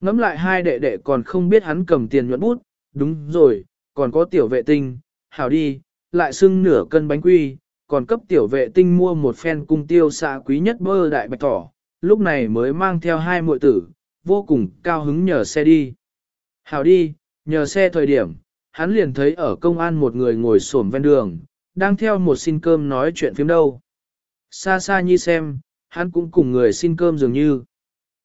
Ngắm lại hai đệ đệ còn không biết hắn cầm tiền nhuận bút, đúng rồi, còn có tiểu vệ tinh, hảo đi, lại xưng nửa cân bánh quy, còn cấp tiểu vệ tinh mua một phen cung tiêu xã quý nhất bơ đại bạch thỏ, lúc này mới mang theo hai muội tử, vô cùng cao hứng nhờ xe đi. Hảo đi, nhờ xe thời điểm, hắn liền thấy ở công an một người ngồi xổm ven đường, đang theo một xin cơm nói chuyện phím đâu. Xa xa nhi xem, hắn cũng cùng người xin cơm dường như.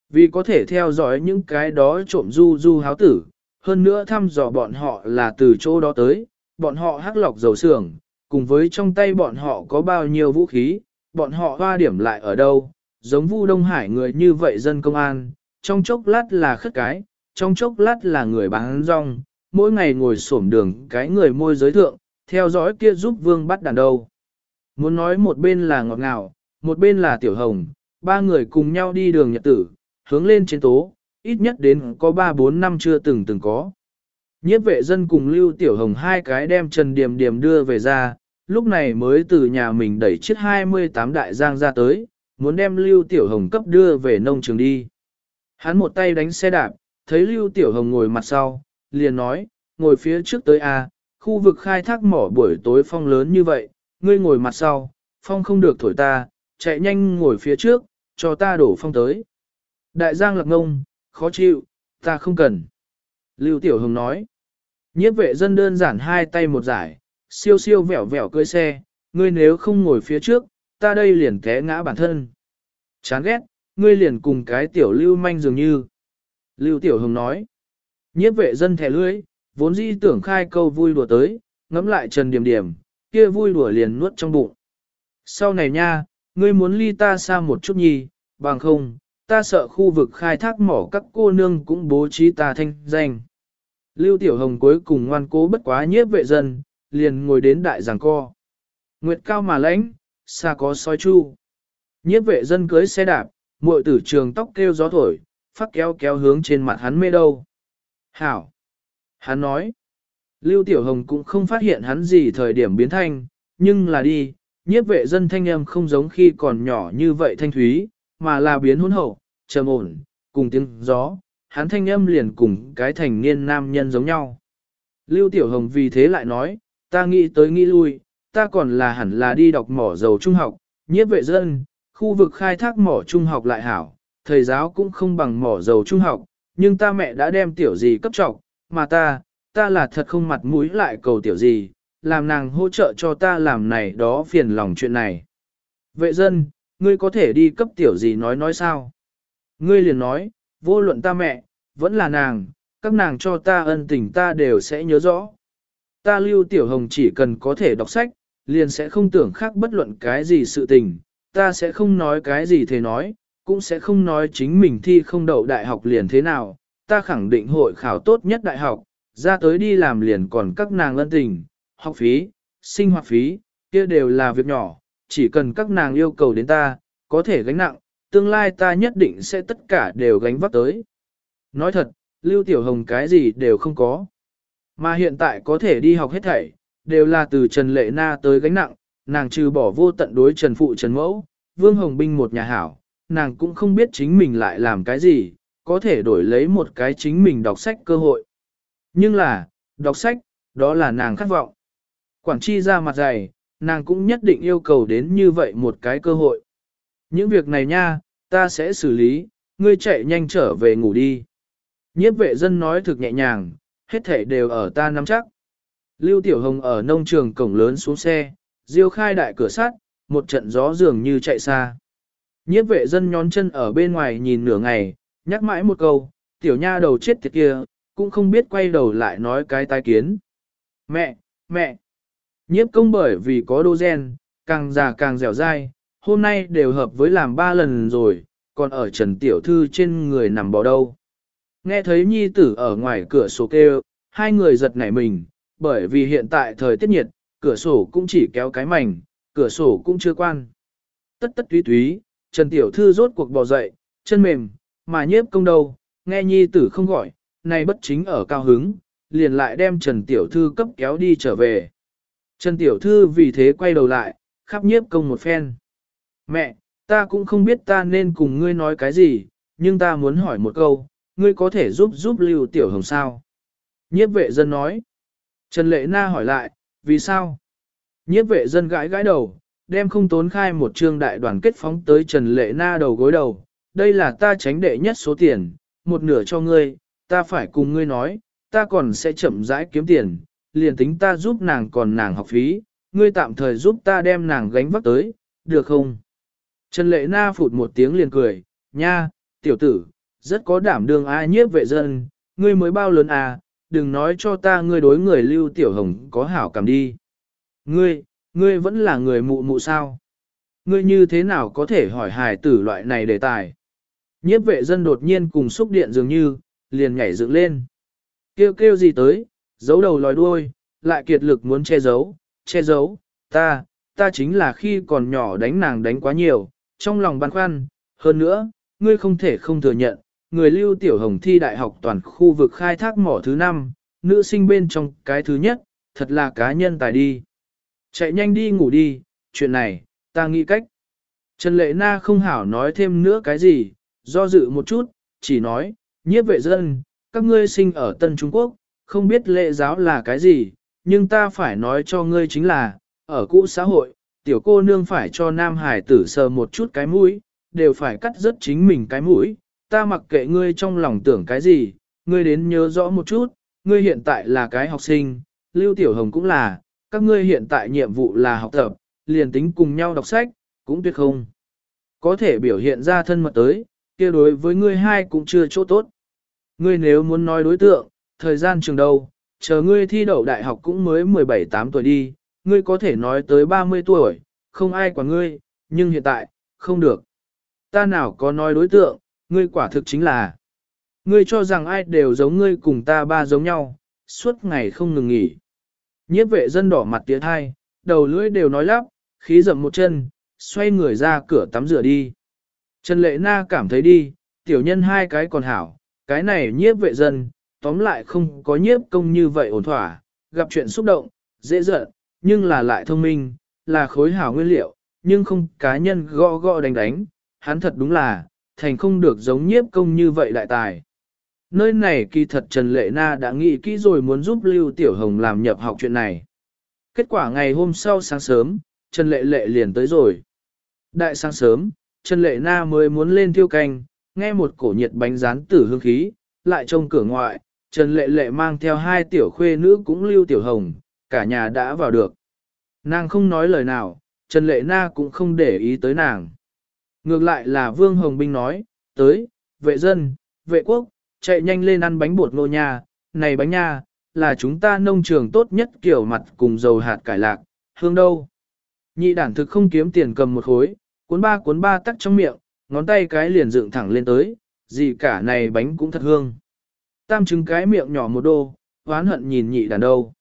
Vì có thể theo dõi những cái đó trộm du du háo tử, hơn nữa thăm dò bọn họ là từ chỗ đó tới, bọn họ hắc lọc dầu xưởng, cùng với trong tay bọn họ có bao nhiêu vũ khí, bọn họ hoa điểm lại ở đâu, giống Vu Đông Hải người như vậy dân công an, trong chốc lát là khất cái, trong chốc lát là người bán rong, mỗi ngày ngồi xổm đường cái người môi giới thượng, theo dõi kia giúp vương bắt đàn đâu. Muốn nói một bên là ngọt ngào, một bên là tiểu hồng, ba người cùng nhau đi đường nhật tử, hướng lên trên tố, ít nhất đến có 3-4 năm chưa từng từng có. Nhiếp vệ dân cùng Lưu Tiểu Hồng hai cái đem Trần Điềm Điềm đưa về ra, lúc này mới từ nhà mình đẩy chiếc 28 đại giang ra tới, muốn đem Lưu Tiểu Hồng cấp đưa về nông trường đi. Hắn một tay đánh xe đạp, thấy Lưu Tiểu Hồng ngồi mặt sau, liền nói, ngồi phía trước tới A, khu vực khai thác mỏ buổi tối phong lớn như vậy, ngươi ngồi mặt sau, phong không được thổi ta, chạy nhanh ngồi phía trước, cho ta đổ phong tới. Đại giang lạc ngông, khó chịu, ta không cần. Lưu Tiểu Hồng nói, nhiếp vệ dân đơn giản hai tay một giải, siêu siêu vẻo vẻo cưỡi xe, ngươi nếu không ngồi phía trước, ta đây liền té ngã bản thân. Chán ghét, ngươi liền cùng cái tiểu lưu manh dường như. Lưu Tiểu Hồng nói, nhiếp vệ dân thẻ lưỡi, vốn dĩ tưởng khai câu vui đùa tới, ngắm lại Trần Điểm Điểm, kia vui đùa liền nuốt trong bụng. Sau này nha, ngươi muốn ly ta xa một chút nhì, bằng không, ta sợ khu vực khai thác mỏ các cô nương cũng bố trí ta thanh danh. Lưu Tiểu Hồng cuối cùng ngoan cố bất quá nhiếp vệ dân, liền ngồi đến đại giảng co. Nguyệt cao mà lãnh, xa có soi chu. Nhiếp vệ dân cưới xe đạp, muội tử trường tóc kêu gió thổi, phát kéo kéo hướng trên mặt hắn mê đâu. Hảo! Hắn nói, Lưu Tiểu Hồng cũng không phát hiện hắn gì thời điểm biến thanh, nhưng là đi, nhiếp vệ dân thanh âm không giống khi còn nhỏ như vậy thanh thúy, mà là biến hỗn hậu, trầm ổn, cùng tiếng gió, hắn thanh âm liền cùng cái thành niên nam nhân giống nhau. Lưu Tiểu Hồng vì thế lại nói, ta nghĩ tới nghĩ lui, ta còn là hẳn là đi đọc mỏ dầu trung học, nhiếp vệ dân, khu vực khai thác mỏ trung học lại hảo, thầy giáo cũng không bằng mỏ dầu trung học, nhưng ta mẹ đã đem tiểu gì cấp trọng, mà ta, ta là thật không mặt mũi lại cầu tiểu gì, làm nàng hỗ trợ cho ta làm này đó phiền lòng chuyện này. Vệ dân, ngươi có thể đi cấp tiểu gì nói nói sao? Ngươi liền nói, vô luận ta mẹ, vẫn là nàng, các nàng cho ta ân tình ta đều sẽ nhớ rõ. Ta lưu tiểu hồng chỉ cần có thể đọc sách, liền sẽ không tưởng khác bất luận cái gì sự tình, ta sẽ không nói cái gì thế nói, cũng sẽ không nói chính mình thi không đậu đại học liền thế nào, ta khẳng định hội khảo tốt nhất đại học, ra tới đi làm liền còn các nàng lân tình, học phí, sinh hoạt phí, kia đều là việc nhỏ, chỉ cần các nàng yêu cầu đến ta, có thể gánh nặng, tương lai ta nhất định sẽ tất cả đều gánh vác tới. Nói thật, Lưu Tiểu Hồng cái gì đều không có. Mà hiện tại có thể đi học hết thảy, đều là từ Trần Lệ Na tới gánh nặng, nàng trừ bỏ vô tận đối Trần Phụ Trần Mẫu, Vương Hồng Binh một nhà hảo, nàng cũng không biết chính mình lại làm cái gì, có thể đổi lấy một cái chính mình đọc sách cơ hội. Nhưng là, đọc sách, đó là nàng khát vọng. Quản chi ra mặt dày, nàng cũng nhất định yêu cầu đến như vậy một cái cơ hội. Những việc này nha, ta sẽ xử lý, ngươi chạy nhanh trở về ngủ đi. Nhiếp vệ dân nói thực nhẹ nhàng, hết thể đều ở ta nắm chắc. Lưu Tiểu Hồng ở nông trường cổng lớn xuống xe, diêu khai đại cửa sắt, một trận gió dường như chạy xa. Nhiếp vệ dân nhón chân ở bên ngoài nhìn nửa ngày, nhắc mãi một câu, tiểu nha đầu chết tiệt kia, cũng không biết quay đầu lại nói cái tai kiến. Mẹ, mẹ, nhiếp công bởi vì có đô gen, càng già càng dẻo dai, hôm nay đều hợp với làm ba lần rồi, còn ở Trần Tiểu Thư trên người nằm bò đâu. Nghe thấy nhi tử ở ngoài cửa sổ kêu, hai người giật nảy mình, bởi vì hiện tại thời tiết nhiệt, cửa sổ cũng chỉ kéo cái mảnh, cửa sổ cũng chưa quan. Tất tất túy túy, Trần Tiểu Thư rốt cuộc bò dậy, chân mềm, mà nhiếp công đầu, nghe nhi tử không gọi, nay bất chính ở cao hứng, liền lại đem Trần Tiểu Thư cấp kéo đi trở về. Trần Tiểu Thư vì thế quay đầu lại, khắp nhiếp công một phen. Mẹ, ta cũng không biết ta nên cùng ngươi nói cái gì, nhưng ta muốn hỏi một câu, ngươi có thể giúp giúp Lưu Tiểu Hồng sao? Nhiếp vệ dân nói. Trần Lệ Na hỏi lại, vì sao? Nhiếp vệ dân gãi gãi đầu, đem không tốn khai một trương đại đoàn kết phóng tới Trần Lệ Na đầu gối đầu. Đây là ta tránh đệ nhất số tiền, một nửa cho ngươi, ta phải cùng ngươi nói, ta còn sẽ chậm rãi kiếm tiền, liền tính ta giúp nàng còn nàng học phí, ngươi tạm thời giúp ta đem nàng gánh vác tới, được không? Trần Lệ Na phụt một tiếng liền cười, nha, tiểu tử, rất có đảm đương ai nhiếp vệ dân, ngươi mới bao lớn à, đừng nói cho ta ngươi đối người lưu tiểu hồng có hảo cảm đi. Ngươi, ngươi vẫn là người mụ mụ sao? Ngươi như thế nào có thể hỏi hài tử loại này đề tài? Nhiếp vệ dân đột nhiên cùng xúc điện dường như, liền nhảy dựng lên. Kêu kêu gì tới, giấu đầu lòi đuôi, lại kiệt lực muốn che giấu, che giấu, ta, ta chính là khi còn nhỏ đánh nàng đánh quá nhiều, trong lòng băn khoăn, hơn nữa, ngươi không thể không thừa nhận, người lưu tiểu hồng thi đại học toàn khu vực khai thác mỏ thứ năm, nữ sinh bên trong cái thứ nhất, thật là cá nhân tài đi. Chạy nhanh đi ngủ đi, chuyện này, ta nghĩ cách. Trần Lệ Na không hảo nói thêm nữa cái gì, do dự một chút, chỉ nói, nhiếp vệ dân, các ngươi sinh ở Tân Trung Quốc, không biết lệ giáo là cái gì, nhưng ta phải nói cho ngươi chính là, ở cũ xã hội, tiểu cô nương phải cho nam hải tử sờ một chút cái mũi, đều phải cắt rớt chính mình cái mũi, ta mặc kệ ngươi trong lòng tưởng cái gì, ngươi đến nhớ rõ một chút, ngươi hiện tại là cái học sinh, Lưu Tiểu Hồng cũng là, các ngươi hiện tại nhiệm vụ là học tập, liền tính cùng nhau đọc sách, cũng tuyệt không. Có thể biểu hiện ra thân mật tới, kia đối với ngươi hai cũng chưa chỗ tốt. Ngươi nếu muốn nói đối tượng, thời gian trường đâu, chờ ngươi thi đậu đại học cũng mới 17-8 tuổi đi, ngươi có thể nói tới 30 tuổi, không ai quản ngươi, nhưng hiện tại, không được. Ta nào có nói đối tượng, ngươi quả thực chính là. Ngươi cho rằng ai đều giống ngươi cùng ta ba giống nhau, suốt ngày không ngừng nghỉ. Nhiếp vệ dân đỏ mặt tía thai, đầu lưỡi đều nói lắp, khí dậm một chân, xoay người ra cửa tắm rửa đi. Trần Lệ Na cảm thấy đi, tiểu nhân hai cái còn hảo, cái này nhiếp vệ dân, tóm lại không có nhiếp công như vậy ổn thỏa, gặp chuyện xúc động, dễ giận, nhưng là lại thông minh, là khối hảo nguyên liệu, nhưng không cá nhân gõ gõ đánh đánh, hắn thật đúng là, thành không được giống nhiếp công như vậy đại tài. Nơi này kỳ thật Trần Lệ Na đã nghĩ kỹ rồi muốn giúp Lưu Tiểu Hồng làm nhập học chuyện này. Kết quả ngày hôm sau sáng sớm, Trần Lệ Lệ liền tới rồi. Đại sáng sớm, Trần Lệ Na mới muốn lên tiêu canh, nghe một cổ nhiệt bánh rán tử hương khí, lại trông cửa ngoại, Trần Lệ Lệ mang theo hai tiểu khuê nữ cũng Lưu Tiểu Hồng, cả nhà đã vào được. Nàng không nói lời nào, Trần Lệ Na cũng không để ý tới nàng. Ngược lại là Vương Hồng Binh nói, tới, vệ dân, vệ quốc, chạy nhanh lên ăn bánh bột ngô nha, này bánh nha, là chúng ta nông trường tốt nhất kiểu mặt cùng dầu hạt cải lạc, hương đâu. Nhị đản thực không kiếm tiền cầm một khối, cuốn ba cuốn ba tắc trong miệng, ngón tay cái liền dựng thẳng lên tới, gì cả này bánh cũng thật hương. Tam trứng cái miệng nhỏ một đô, oán hận nhìn nhị đản đâu.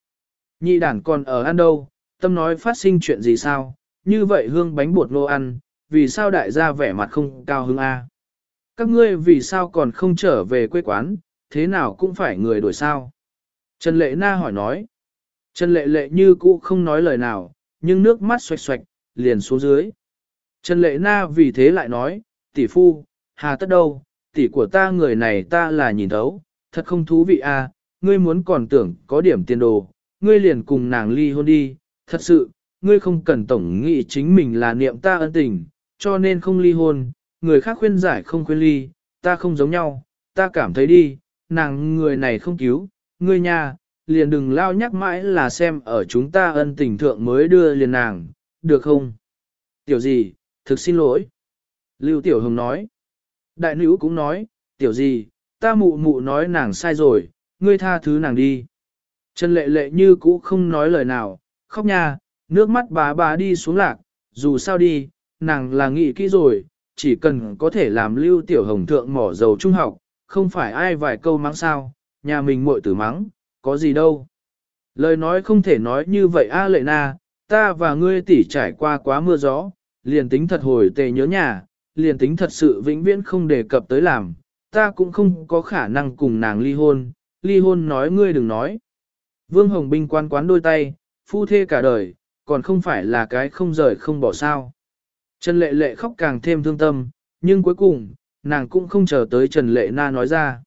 Nhị đản còn ở ăn đâu, tâm nói phát sinh chuyện gì sao, như vậy hương bánh bột ngô ăn, vì sao đại gia vẻ mặt không cao hứng A. Các ngươi vì sao còn không trở về quê quán, thế nào cũng phải người đổi sao. Trần Lệ Na hỏi nói. Trần Lệ Lệ như cũ không nói lời nào, nhưng nước mắt xoạch xoạch, liền xuống dưới. Trần Lệ Na vì thế lại nói, tỷ phu, hà tất đâu, tỷ của ta người này ta là nhìn thấu, thật không thú vị a, ngươi muốn còn tưởng có điểm tiền đồ, ngươi liền cùng nàng ly hôn đi, thật sự, ngươi không cần tổng nghĩ chính mình là niệm ta ân tình, cho nên không ly hôn, người khác khuyên giải không khuyên ly, ta không giống nhau, ta cảm thấy đi, nàng người này không cứu, ngươi nha, liền đừng lao nhắc mãi là xem ở chúng ta ân tình thượng mới đưa liền nàng, được không? Tiểu gì, thực xin lỗi. Lưu Tiểu Hồng nói. Đại nữ cũng nói, tiểu gì, ta mụ mụ nói nàng sai rồi, ngươi tha thứ nàng đi. Trần lệ lệ như cũ không nói lời nào, khóc nha, nước mắt bà bà đi xuống lạc, dù sao đi, nàng là nghĩ kỹ rồi, chỉ cần có thể làm lưu tiểu hồng thượng mỏ dầu trung học, không phải ai vài câu mắng sao, nhà mình muội tử mắng, có gì đâu. Lời nói không thể nói như vậy a lệ na, ta và ngươi tỷ trải qua quá mưa gió, liền tính thật hồi tề nhớ nhà, liền tính thật sự vĩnh viễn không đề cập tới làm, ta cũng không có khả năng cùng nàng ly hôn, ly hôn nói ngươi đừng nói. Vương Hồng Binh quan quán đôi tay, phu thê cả đời, còn không phải là cái không rời không bỏ sao. Trần Lệ Lệ khóc càng thêm thương tâm, nhưng cuối cùng, nàng cũng không chờ tới Trần Lệ Na nói ra.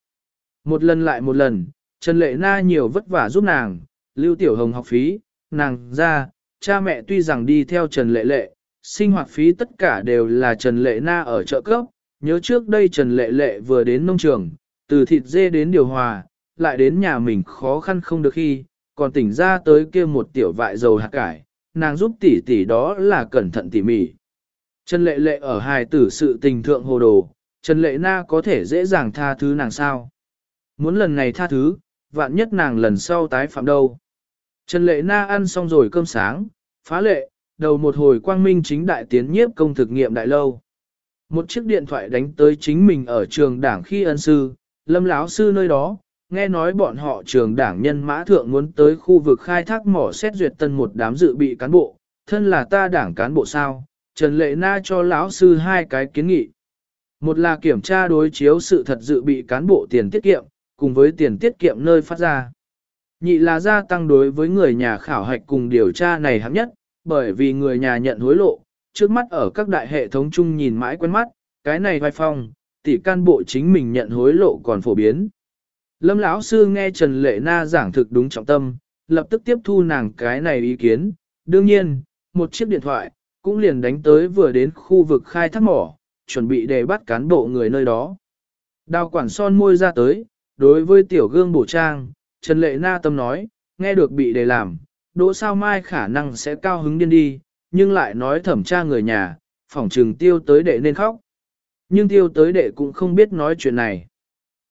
Một lần lại một lần, Trần Lệ Na nhiều vất vả giúp nàng, lưu tiểu hồng học phí, nàng ra, cha mẹ tuy rằng đi theo Trần Lệ Lệ, sinh hoạt phí tất cả đều là Trần Lệ Na ở chợ cấp. Nhớ trước đây Trần Lệ Lệ vừa đến nông trường, từ thịt dê đến điều hòa, lại đến nhà mình khó khăn không được khi, còn tỉnh ra tới kia một tiểu vại dầu hạt cải, nàng giúp tỷ tỷ đó là cẩn thận tỉ mỉ. Trần Lệ Lệ ở hài tử sự tình thượng hồ đồ, Trần Lệ Na có thể dễ dàng tha thứ nàng sao? Muốn lần này tha thứ, vạn nhất nàng lần sau tái phạm đâu. Trần Lệ Na ăn xong rồi cơm sáng, phá lệ, đầu một hồi quang minh chính đại tiến nhiếp công thực nghiệm đại lâu. Một chiếc điện thoại đánh tới chính mình ở trường đảng khi ân sư, lâm láo sư nơi đó, nghe nói bọn họ trường đảng nhân mã thượng muốn tới khu vực khai thác mỏ xét duyệt tân một đám dự bị cán bộ, thân là ta đảng cán bộ sao, Trần Lệ Na cho lão sư hai cái kiến nghị. Một là kiểm tra đối chiếu sự thật dự bị cán bộ tiền tiết kiệm, cùng với tiền tiết kiệm nơi phát ra. Nhị là gia tăng đối với người nhà khảo hạch cùng điều tra này hấp nhất, bởi vì người nhà nhận hối lộ, trước mắt ở các đại hệ thống chung nhìn mãi quen mắt, cái này vai phong, tỷ can bộ chính mình nhận hối lộ còn phổ biến. Lâm lão sư nghe Trần Lệ Na giảng thực đúng trọng tâm, lập tức tiếp thu nàng cái này ý kiến. Đương nhiên, một chiếc điện thoại, cũng liền đánh tới vừa đến khu vực khai thác mỏ, chuẩn bị để bắt cán bộ người nơi đó. Đào quản son môi ra tới, đối với tiểu gương bổ trang, Trần Lệ Na tâm nói, nghe được bị đề làm, đỗ sao mai khả năng sẽ cao hứng điên đi, nhưng lại nói thẩm tra người nhà, phỏng trừng tiêu tới đệ nên khóc. Nhưng tiêu tới đệ cũng không biết nói chuyện này.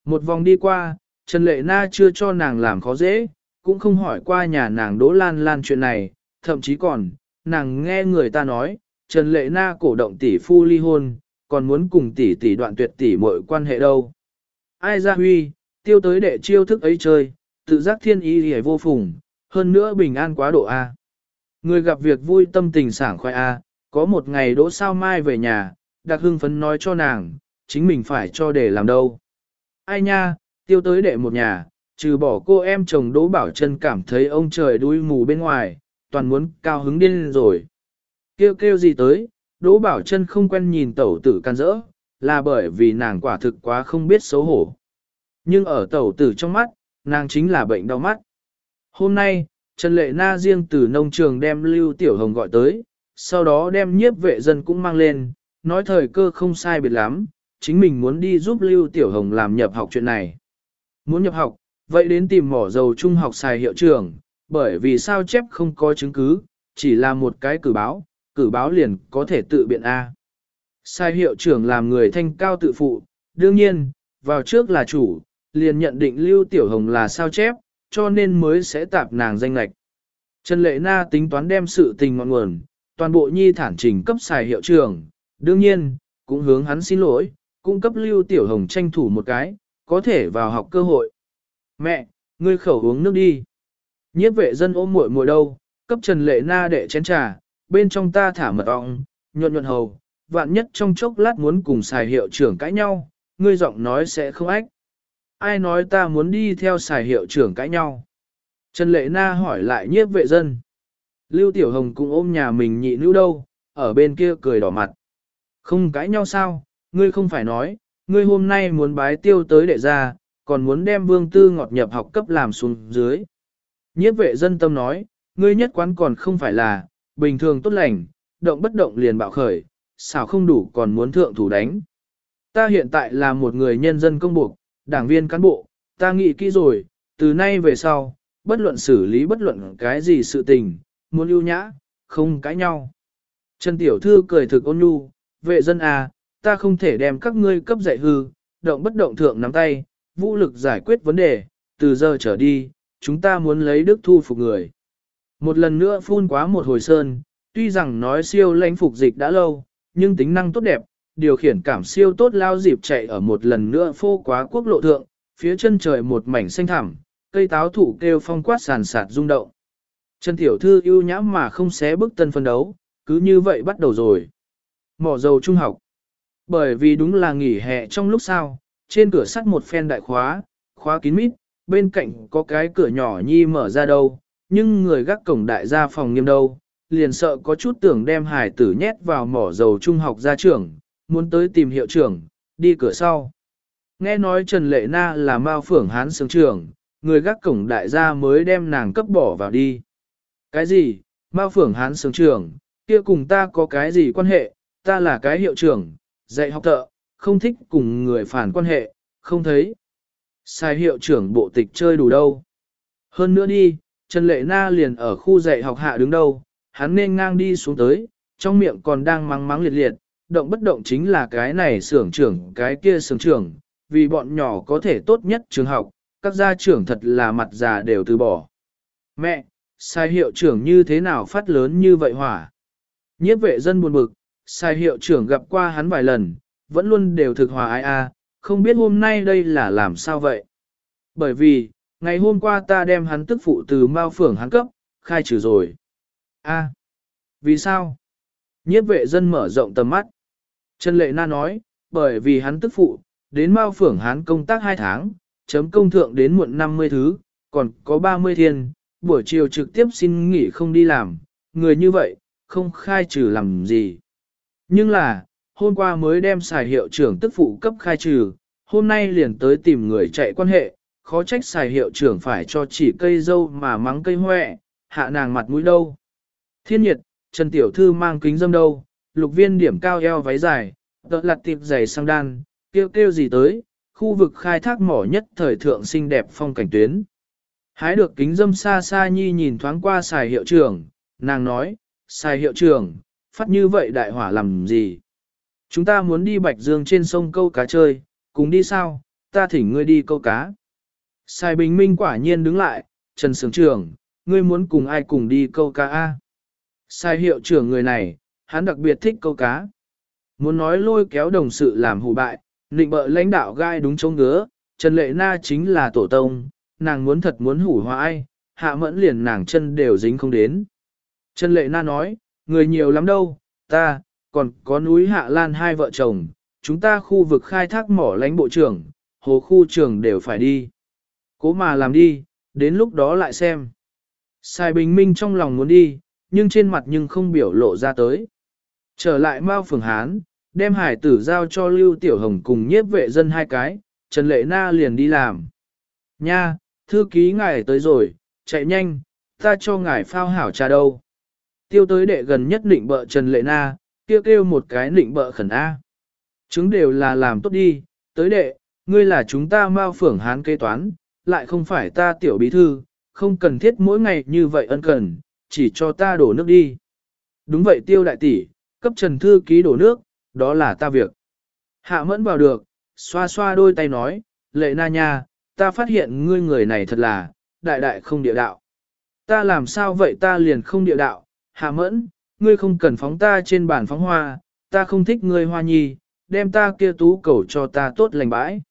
Một vòng đi qua, Trần Lệ Na chưa cho nàng làm khó dễ, cũng không hỏi qua nhà nàng Đỗ Lan Lan chuyện này, thậm chí còn, nàng nghe người ta nói, Trần Lệ Na cổ động tỷ phu ly hôn, còn muốn cùng tỷ tỷ đoạn tuyệt tỷ mọi quan hệ đâu. Ai ra huy, tiêu tới đệ chiêu thức ấy chơi, tự giác thiên ý hề vô phùng, hơn nữa bình an quá độ A. Người gặp việc vui tâm tình sảng khoái A, có một ngày đỗ sao mai về nhà, đặc hưng phấn nói cho nàng, chính mình phải cho để làm đâu. Ai nha, tiêu tới đệ một nhà, trừ bỏ cô em chồng Đỗ Bảo chân cảm thấy ông trời đuôi mù bên ngoài, toàn muốn cao hứng điên rồi. Kêu kêu gì tới, Đỗ Bảo Trân không quen nhìn tẩu tử can rỡ, là bởi vì nàng quả thực quá không biết xấu hổ. Nhưng ở tẩu tử trong mắt, nàng chính là bệnh đau mắt. Hôm nay, Trần Lệ Na riêng từ nông trường đem Lưu Tiểu Hồng gọi tới, sau đó đem nhiếp vệ dân cũng mang lên, nói thời cơ không sai biệt lắm, chính mình muốn đi giúp Lưu Tiểu Hồng làm nhập học chuyện này. Muốn nhập học, vậy đến tìm mỏ dầu trung học xài hiệu trưởng, bởi vì sao chép không có chứng cứ, chỉ là một cái cử báo, cử báo liền có thể tự biện A. Sai hiệu trưởng làm người thanh cao tự phụ, đương nhiên, vào trước là chủ, liền nhận định Lưu Tiểu Hồng là sao chép, cho nên mới sẽ tạp nàng danh lạch. Trần Lệ Na tính toán đem sự tình ngọn nguồn, toàn bộ nhi thản trình cấp xài hiệu trưởng, đương nhiên, cũng hướng hắn xin lỗi, cung cấp Lưu Tiểu Hồng tranh thủ một cái, có thể vào học cơ hội. Mẹ, ngươi khẩu uống nước đi. Nhiếp vệ dân ôm muội muội đâu, cấp Trần Lệ Na đệ chén trà, bên trong ta thả mật ong, nhuận nhuận hầu, vạn nhất trong chốc lát muốn cùng xài hiệu trưởng cãi nhau, ngươi giọng nói sẽ không ách. Ai nói ta muốn đi theo xài hiệu trưởng cãi nhau? Trần Lệ Na hỏi lại nhiếp vệ dân. Lưu Tiểu Hồng cũng ôm nhà mình nhị nữ đâu, ở bên kia cười đỏ mặt. Không cãi nhau sao, ngươi không phải nói, ngươi hôm nay muốn bái tiêu tới đệ ra, còn muốn đem vương tư ngọt nhập học cấp làm xuống dưới. Nhiếp vệ dân tâm nói, ngươi nhất quán còn không phải là, bình thường tốt lành, động bất động liền bạo khởi, xảo không đủ còn muốn thượng thủ đánh. Ta hiện tại là một người nhân dân công buộc, đảng viên cán bộ, ta nghĩ kỹ rồi, từ nay về sau, bất luận xử lý bất luận cái gì sự tình, muốn ưu nhã, không cãi nhau. Trần Tiểu Thư cười thực ôn nhu, vệ dân à, ta không thể đem các ngươi cấp dạy hư, động bất động thượng nắm tay, vũ lực giải quyết vấn đề, từ giờ trở đi, chúng ta muốn lấy đức thu phục người. Một lần nữa phun quá một hồi sơn, tuy rằng nói siêu lãnh phục dịch đã lâu, nhưng tính năng tốt đẹp, điều khiển cảm siêu tốt lao dịp chạy ở một lần nữa phô quá quốc lộ thượng, phía chân trời một mảnh xanh thẳm, cây táo thủ kêu phong quát sàn sạt rung động. Trần Tiểu Thư ưu nhã mà không xé bức tân phân đấu, cứ như vậy bắt đầu rồi. Mỏ dầu trung học. Bởi vì đúng là nghỉ hè trong lúc sau, trên cửa sắt một phen đại khóa, khóa kín mít, bên cạnh có cái cửa nhỏ nhi mở ra đâu, nhưng người gác cổng đại gia phòng nghiêm đâu, liền sợ có chút tưởng đem hải tử nhét vào mỏ dầu trung học ra trường, muốn tới tìm hiệu trưởng, đi cửa sau. Nghe nói Trần Lệ Na là Mao Phưởng Hán Sướng trưởng, người gác cổng đại gia mới đem nàng cấp bỏ vào đi. Cái gì, Mao Phưởng Hán Sướng trưởng, kia cùng ta có cái gì quan hệ, ta là cái hiệu trưởng, dạy học thợ, không thích cùng người phản quan hệ, không thấy. Sai hiệu trưởng bộ tịch chơi đủ đâu. Hơn nữa đi, Trần Lệ Na liền ở khu dạy học hạ đứng đâu, hắn nên ngang đi xuống tới, trong miệng còn đang mắng mắng liệt liệt, động bất động chính là cái này xưởng trưởng cái kia xưởng trưởng, vì bọn nhỏ có thể tốt nhất trường học, các gia trưởng thật là mặt già đều từ bỏ. Mẹ, sai hiệu trưởng như thế nào phát lớn như vậy hỏa? Nhiếp vệ dân buồn bực, sai hiệu trưởng gặp qua hắn vài lần, vẫn luôn đều thực hòa ai a, không biết hôm nay đây là làm sao vậy. Bởi vì, ngày hôm qua ta đem hắn tức phụ từ mao phưởng hắn cấp, khai trừ rồi. a vì sao? Nhiếp vệ dân mở rộng tầm mắt. Trần Lệ Na nói, bởi vì hắn tức phụ, đến mao phưởng hắn công tác 2 tháng, chấm công thượng đến muộn 50 thứ, còn có 30 thiên, buổi chiều trực tiếp xin nghỉ không đi làm, người như vậy, không khai trừ làm gì. Nhưng là, hôm qua mới đem xài hiệu trưởng tức phụ cấp khai trừ, hôm nay liền tới tìm người chạy quan hệ, khó trách xài hiệu trưởng phải cho chỉ cây dâu mà mắng cây hoẹ, hạ nàng mặt mũi đâu. Thiên nhiệt, Trần Tiểu Thư mang kính dâm đâu, lục viên điểm cao eo váy dài, tợ lặt tiệp giày sang đan, kêu kêu gì tới, khu vực khai thác mỏ nhất thời thượng xinh đẹp phong cảnh tuyến. Hái được kính dâm xa xa nhi nhìn thoáng qua xài hiệu trưởng, nàng nói, xài hiệu trưởng, phát như vậy đại hỏa làm gì? Chúng ta muốn đi Bạch Dương trên sông câu cá chơi, cùng đi sao, ta thỉnh ngươi đi câu cá. Sai Bình Minh quả nhiên đứng lại, Trần Sướng Trưởng, ngươi muốn cùng ai cùng đi câu cá A. Sai hiệu trưởng người này, hắn đặc biệt thích câu cá. Muốn nói lôi kéo đồng sự làm hủ bại, nịnh bợ lãnh đạo gai đúng chống ngứa, Trần Lệ Na chính là tổ tông, nàng muốn thật muốn hủ hoa ai, hạ mẫn liền nàng chân đều dính không đến. Trần Lệ Na nói, người nhiều lắm đâu, ta, còn có núi Hạ Lan hai vợ chồng, chúng ta khu vực khai thác mỏ lãnh bộ trưởng, hồ khu trường đều phải đi. Cố mà làm đi, đến lúc đó lại xem. Sai Bình Minh trong lòng muốn đi, nhưng trên mặt nhưng không biểu lộ ra tới. Trở lại Mao Phường Hán, đem hải tử giao cho Lưu Tiểu Hồng cùng nhiếp vệ dân hai cái, Trần Lệ Na liền đi làm. Nha, thư ký ngài tới rồi, chạy nhanh, ta cho ngài phao hảo trà đâu. Tiêu tới đệ gần nhất định bợ Trần Lệ Na, kêu kêu một cái nịnh bợ khẩn A. Chứng đều là làm tốt đi, tới đệ, ngươi là chúng ta Mao phưởng hán kế toán, lại không phải ta tiểu bí thư, không cần thiết mỗi ngày như vậy ân cần, chỉ cho ta đổ nước đi. Đúng vậy tiêu đại tỷ, cấp trần thư ký đổ nước, đó là ta việc. Hạ mẫn vào được, xoa xoa đôi tay nói, lệ na nha, ta phát hiện ngươi người này thật là, đại đại không địa đạo. Ta làm sao vậy ta liền không địa đạo, hạ mẫn, ngươi không cần phóng ta trên bàn phóng hoa, ta không thích ngươi hoa nhi, đem ta kia tú cầu cho ta tốt lành bãi.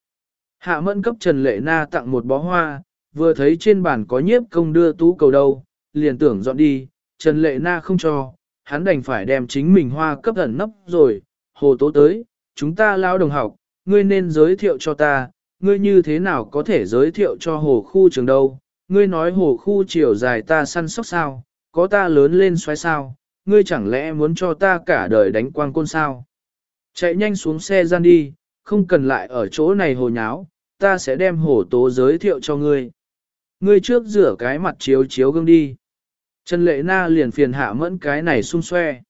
Hạ mẫn cấp Trần Lệ Na tặng một bó hoa, vừa thấy trên bàn có nhiếp công đưa tú cầu đâu, liền tưởng dọn đi, Trần Lệ Na không cho, hắn đành phải đem chính mình hoa cấp ẩn nấp rồi, hồ tố tới, chúng ta lao đồng học, ngươi nên giới thiệu cho ta, ngươi như thế nào có thể giới thiệu cho hồ khu trường đâu, ngươi nói hồ khu chiều dài ta săn sóc sao, có ta lớn lên xoáy sao, ngươi chẳng lẽ muốn cho ta cả đời đánh quang côn sao? Chạy nhanh xuống xe gian đi, không cần lại ở chỗ này hồ nháo, ta sẽ đem hồ tố giới thiệu cho ngươi. Ngươi trước rửa cái mặt chiếu chiếu gương đi. Trần Lệ Na liền phiền hạ mẫn cái này xung xoe.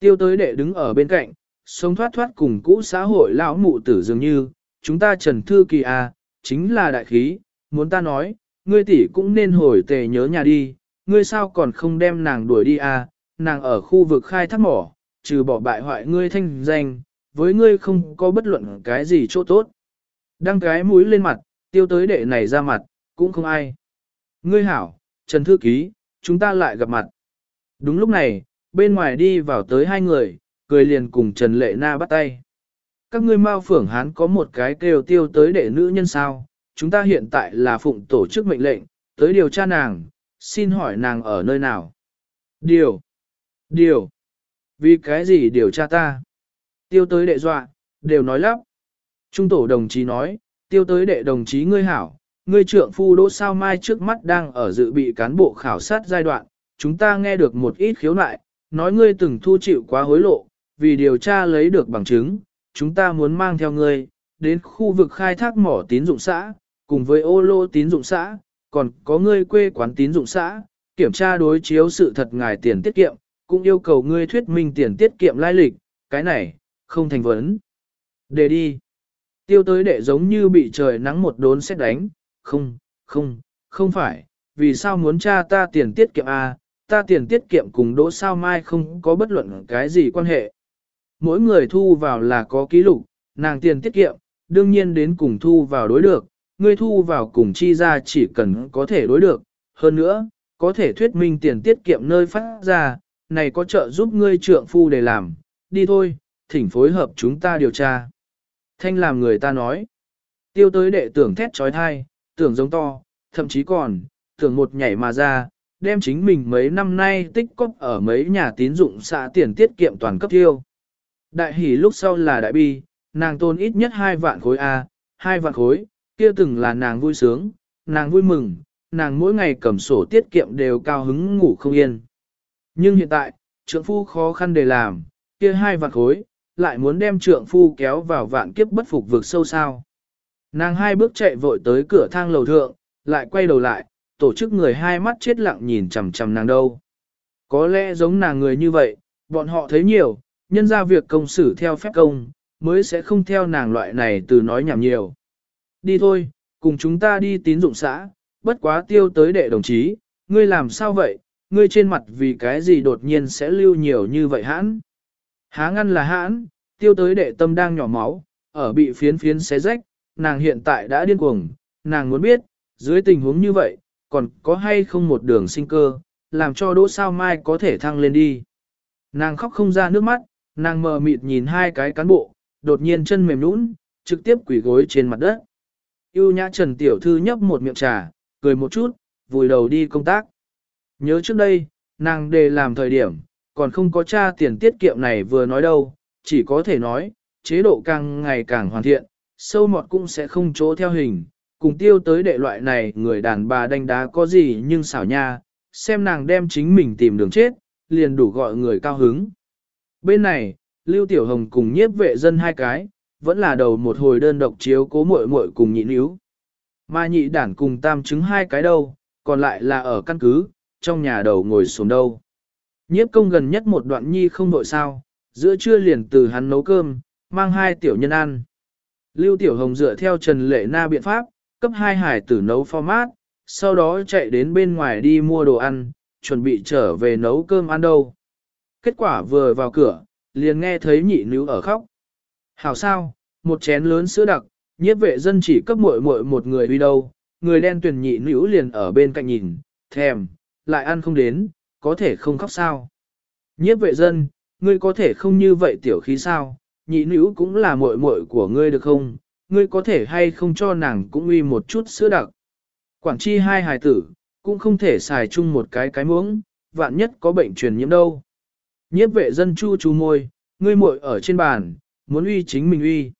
Tiêu tới đệ đứng ở bên cạnh, sống thoát thoát cùng cũ xã hội lão mụ tử dường như, chúng ta Trần Thư Kỳ à, chính là đại khí, muốn ta nói, ngươi tỷ cũng nên hồi tề nhớ nhà đi, ngươi sao còn không đem nàng đuổi đi à, nàng ở khu vực khai thác mỏ, trừ bỏ bại hoại ngươi thanh danh, với ngươi không có bất luận cái gì chỗ tốt. Đăng cái mũi lên mặt, tiêu tới đệ này ra mặt, cũng không ai. Ngươi hảo, Trần Thư Ký, chúng ta lại gặp mặt. Đúng lúc này, bên ngoài đi vào tới hai người, cười liền cùng Trần Lệ Na bắt tay. Các ngươi mau phưởng hán có một cái kêu tiêu tới đệ nữ nhân sao, chúng ta hiện tại là phụng tổ chức mệnh lệnh, tới điều tra nàng, xin hỏi nàng ở nơi nào. Điều. Điều. Vì cái gì điều tra ta? Tiêu tới đệ dọa, đều nói lắp. Trung tổ đồng chí nói, tiêu tới đệ đồng chí ngươi hảo, ngươi trưởng phu đỗ sao mai trước mắt đang ở dự bị cán bộ khảo sát giai đoạn, chúng ta nghe được một ít khiếu nại, nói ngươi từng thu chịu quá hối lộ, vì điều tra lấy được bằng chứng, chúng ta muốn mang theo ngươi, đến khu vực khai thác mỏ tín dụng xã, cùng với ô lô tín dụng xã, còn có ngươi quê quán tín dụng xã, kiểm tra đối chiếu sự thật ngài tiền tiết kiệm, cũng yêu cầu ngươi thuyết minh tiền tiết kiệm lai lịch, cái này, không thành vấn. Để đi. Tiêu tới đệ giống như bị trời nắng một đốn xét đánh, không, không, không phải, vì sao muốn cha ta tiền tiết kiệm à, ta tiền tiết kiệm cùng đỗ sao mai không có bất luận cái gì quan hệ. Mỗi người thu vào là có ký lục, nàng tiền tiết kiệm, đương nhiên đến cùng thu vào đối được, ngươi thu vào cùng chi ra chỉ cần có thể đối được, hơn nữa, có thể thuyết minh tiền tiết kiệm nơi phát ra, này có trợ giúp ngươi trượng phu để làm, đi thôi, thỉnh phối hợp chúng ta điều tra. Thanh làm người ta nói, tiêu tới đệ tưởng thét trói thai, tưởng giống to, thậm chí còn, tưởng một nhảy mà ra, đem chính mình mấy năm nay tích cóp ở mấy nhà tín dụng xã tiền tiết kiệm toàn cấp tiêu. Đại hỷ lúc sau là đại bi, nàng tôn ít nhất hai vạn khối A, hai vạn khối, kia từng là nàng vui sướng, nàng vui mừng, nàng mỗi ngày cầm sổ tiết kiệm đều cao hứng ngủ không yên. Nhưng hiện tại, trượng phu khó khăn để làm, kia hai vạn khối, lại muốn đem trượng phu kéo vào vạn kiếp bất phục vực sâu sao. Nàng hai bước chạy vội tới cửa thang lầu thượng, lại quay đầu lại, tổ chức người hai mắt chết lặng nhìn chằm chằm nàng đâu. Có lẽ giống nàng người như vậy, bọn họ thấy nhiều, nhân ra việc công xử theo phép công, mới sẽ không theo nàng loại này từ nói nhảm nhiều. Đi thôi, cùng chúng ta đi tín dụng xã, bất quá tiêu tới đệ đồng chí, ngươi làm sao vậy, ngươi trên mặt vì cái gì đột nhiên sẽ lưu nhiều như vậy hãn. Há ngăn là hãn, tiêu tới đệ tâm đang nhỏ máu, ở bị phiến phiến xé rách, nàng hiện tại đã điên cuồng, nàng muốn biết, dưới tình huống như vậy, còn có hay không một đường sinh cơ, làm cho đỗ sao mai có thể thăng lên đi. Nàng khóc không ra nước mắt, nàng mờ mịt nhìn hai cái cán bộ, đột nhiên chân mềm nũng, trực tiếp quỷ gối trên mặt đất. Yêu nhã Trần Tiểu Thư nhấp một miệng trà, cười một chút, vùi đầu đi công tác. Nhớ trước đây, nàng đề làm thời điểm, còn không có tra tiền tiết kiệm này vừa nói đâu, chỉ có thể nói, chế độ càng ngày càng hoàn thiện, sâu mọt cũng sẽ không chỗ theo hình, cùng tiêu tới đệ loại này người đàn bà đánh đá có gì nhưng xảo nha, xem nàng đem chính mình tìm đường chết, liền đủ gọi người cao hứng. Bên này, Lưu Tiểu Hồng cùng nhiếp vệ dân hai cái, vẫn là đầu một hồi đơn độc chiếu cố muội muội cùng nhị níu. Mà nhị đản cùng tam chứng hai cái đâu, còn lại là ở căn cứ, trong nhà đầu ngồi xuống đâu. Nhiếp công gần nhất một đoạn nhi không đội sao, giữa trưa liền từ hắn nấu cơm, mang hai tiểu nhân ăn. Lưu Tiểu Hồng dựa theo Trần Lệ Na biện pháp, cấp hai hải tử nấu format, sau đó chạy đến bên ngoài đi mua đồ ăn, chuẩn bị trở về nấu cơm ăn đâu. Kết quả vừa vào cửa, liền nghe thấy nhị nữ ở khóc. Hảo sao, một chén lớn sữa đặc, nhiếp vệ dân chỉ cấp muội muội một người đi đâu, người đen tuyển nhị nữ liền ở bên cạnh nhìn, thèm, lại ăn không đến, có thể không khóc sao. Nhiếp vệ dân, ngươi có thể không như vậy tiểu khí sao, nhị nữ cũng là muội muội của ngươi được không, ngươi có thể hay không cho nàng cũng uy một chút sữa đặc. Quảng chi hai hài tử, cũng không thể xài chung một cái cái muỗng, vạn nhất có bệnh truyền nhiễm đâu. Nhiếp vệ dân chu chu môi, ngươi muội ở trên bàn, muốn uy chính mình uy.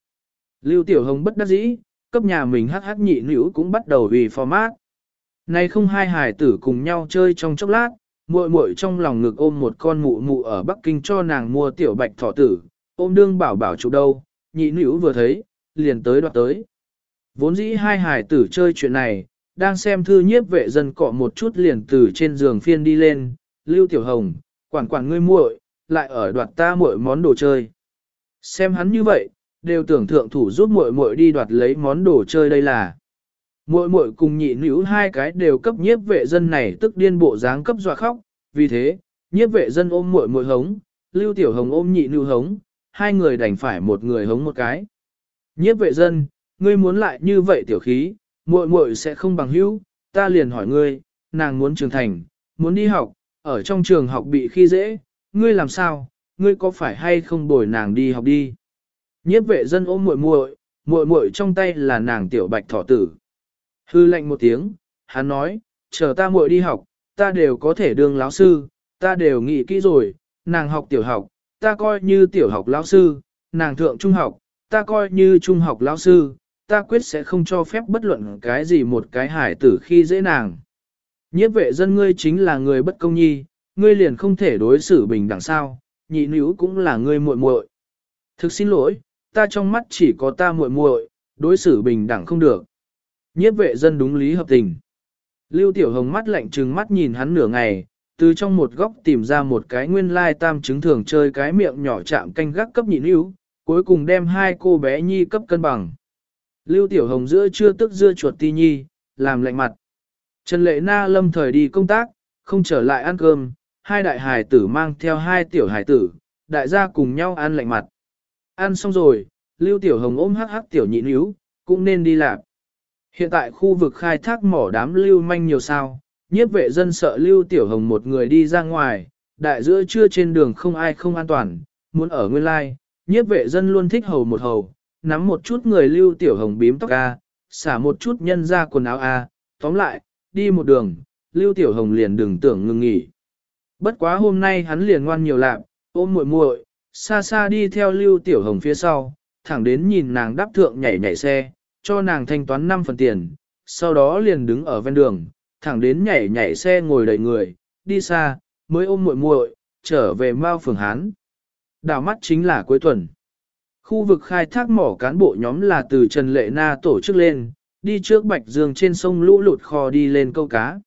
Lưu Tiểu Hồng bất đắc dĩ, cấp nhà mình hắc hắc nhị nữ cũng bắt đầu uy format nay không hai hài tử cùng nhau chơi trong chốc lát, muội muội trong lòng ngực ôm một con mụ mụ ở Bắc Kinh cho nàng mua tiểu bạch thỏ tử, ôm đương bảo bảo chủ đâu, nhị nữ vừa thấy, liền tới đoạt tới. Vốn dĩ hai hài tử chơi chuyện này, đang xem thư nhiếp vệ dân cọ một chút liền từ trên giường phiên đi lên, Lưu Tiểu Hồng, quản quản ngươi muội, lại ở đoạt ta muội món đồ chơi. Xem hắn như vậy, đều tưởng thượng thủ giúp muội muội đi đoạt lấy món đồ chơi đây là. Muội muội cùng nhị nữ hai cái đều cấp nhiếp vệ dân này tức điên bộ dáng cấp dọa khóc, vì thế, nhiếp vệ dân ôm muội muội hống, Lưu Tiểu Hồng ôm nhị nữ hống, hai người đành phải một người hống một cái. Nhiếp vệ dân, ngươi muốn lại như vậy tiểu khí, muội muội sẽ không bằng hữu, ta liền hỏi ngươi, nàng muốn trưởng thành, muốn đi học, ở trong trường học bị khi dễ, ngươi làm sao, ngươi có phải hay không bồi nàng đi học đi? Nhiếp vệ dân ôm muội muội, muội muội trong tay là nàng tiểu bạch thỏ tử. Hư lệnh một tiếng, hắn nói, chờ ta muội đi học, ta đều có thể đương lão sư, ta đều nghĩ kỹ rồi, nàng học tiểu học, ta coi như tiểu học lão sư, nàng thượng trung học, ta coi như trung học lão sư, ta quyết sẽ không cho phép bất luận cái gì một cái hải tử khi dễ nàng. Nhiếp vệ dân ngươi chính là người bất công nhi, ngươi liền không thể đối xử bình đẳng sao, nhị nữ cũng là ngươi muội muội. Thực xin lỗi, ta trong mắt chỉ có ta muội muội, đối xử bình đẳng không được. Nhiếp vệ dân đúng lý hợp tình. Lưu Tiểu Hồng mắt lạnh trừng mắt nhìn hắn nửa ngày, từ trong một góc tìm ra một cái nguyên lai tam chứng thường chơi cái miệng nhỏ chạm canh gác cấp nhị yếu, cuối cùng đem hai cô bé nhi cấp cân bằng. Lưu Tiểu Hồng giữa chưa tức dưa chuột ti nhi, làm lạnh mặt. Trần Lệ Na lâm thời đi công tác, không trở lại ăn cơm, hai đại hài tử mang theo hai tiểu hài tử, đại gia cùng nhau ăn lạnh mặt. Ăn xong rồi, Lưu Tiểu Hồng ôm hắc hắc tiểu nhị yếu, cũng nên đi làm. Hiện tại khu vực khai thác mỏ đám lưu manh nhiều sao, nhiếp vệ dân sợ Lưu Tiểu Hồng một người đi ra ngoài, đại giữa trưa trên đường không ai không an toàn, muốn ở nguyên lai, nhiếp vệ dân luôn thích hầu một hầu, nắm một chút người Lưu Tiểu Hồng bím tóc A, xả một chút nhân ra quần áo A, tóm lại, đi một đường, Lưu Tiểu Hồng liền đừng tưởng ngừng nghỉ. Bất quá hôm nay hắn liền ngoan nhiều lạc, ôm muội muội, xa xa đi theo Lưu Tiểu Hồng phía sau, thẳng đến nhìn nàng đáp thượng nhảy nhảy xe, cho nàng thanh toán 5 phần tiền, sau đó liền đứng ở ven đường, thẳng đến nhảy nhảy xe ngồi đầy người, đi xa, mới ôm muội muội trở về Mao Phường Hán. Đảo mắt chính là cuối tuần. Khu vực khai thác mỏ cán bộ nhóm là từ Trần Lệ Na tổ chức lên, đi trước Bạch Dương trên sông lũ lụt kho đi lên câu cá.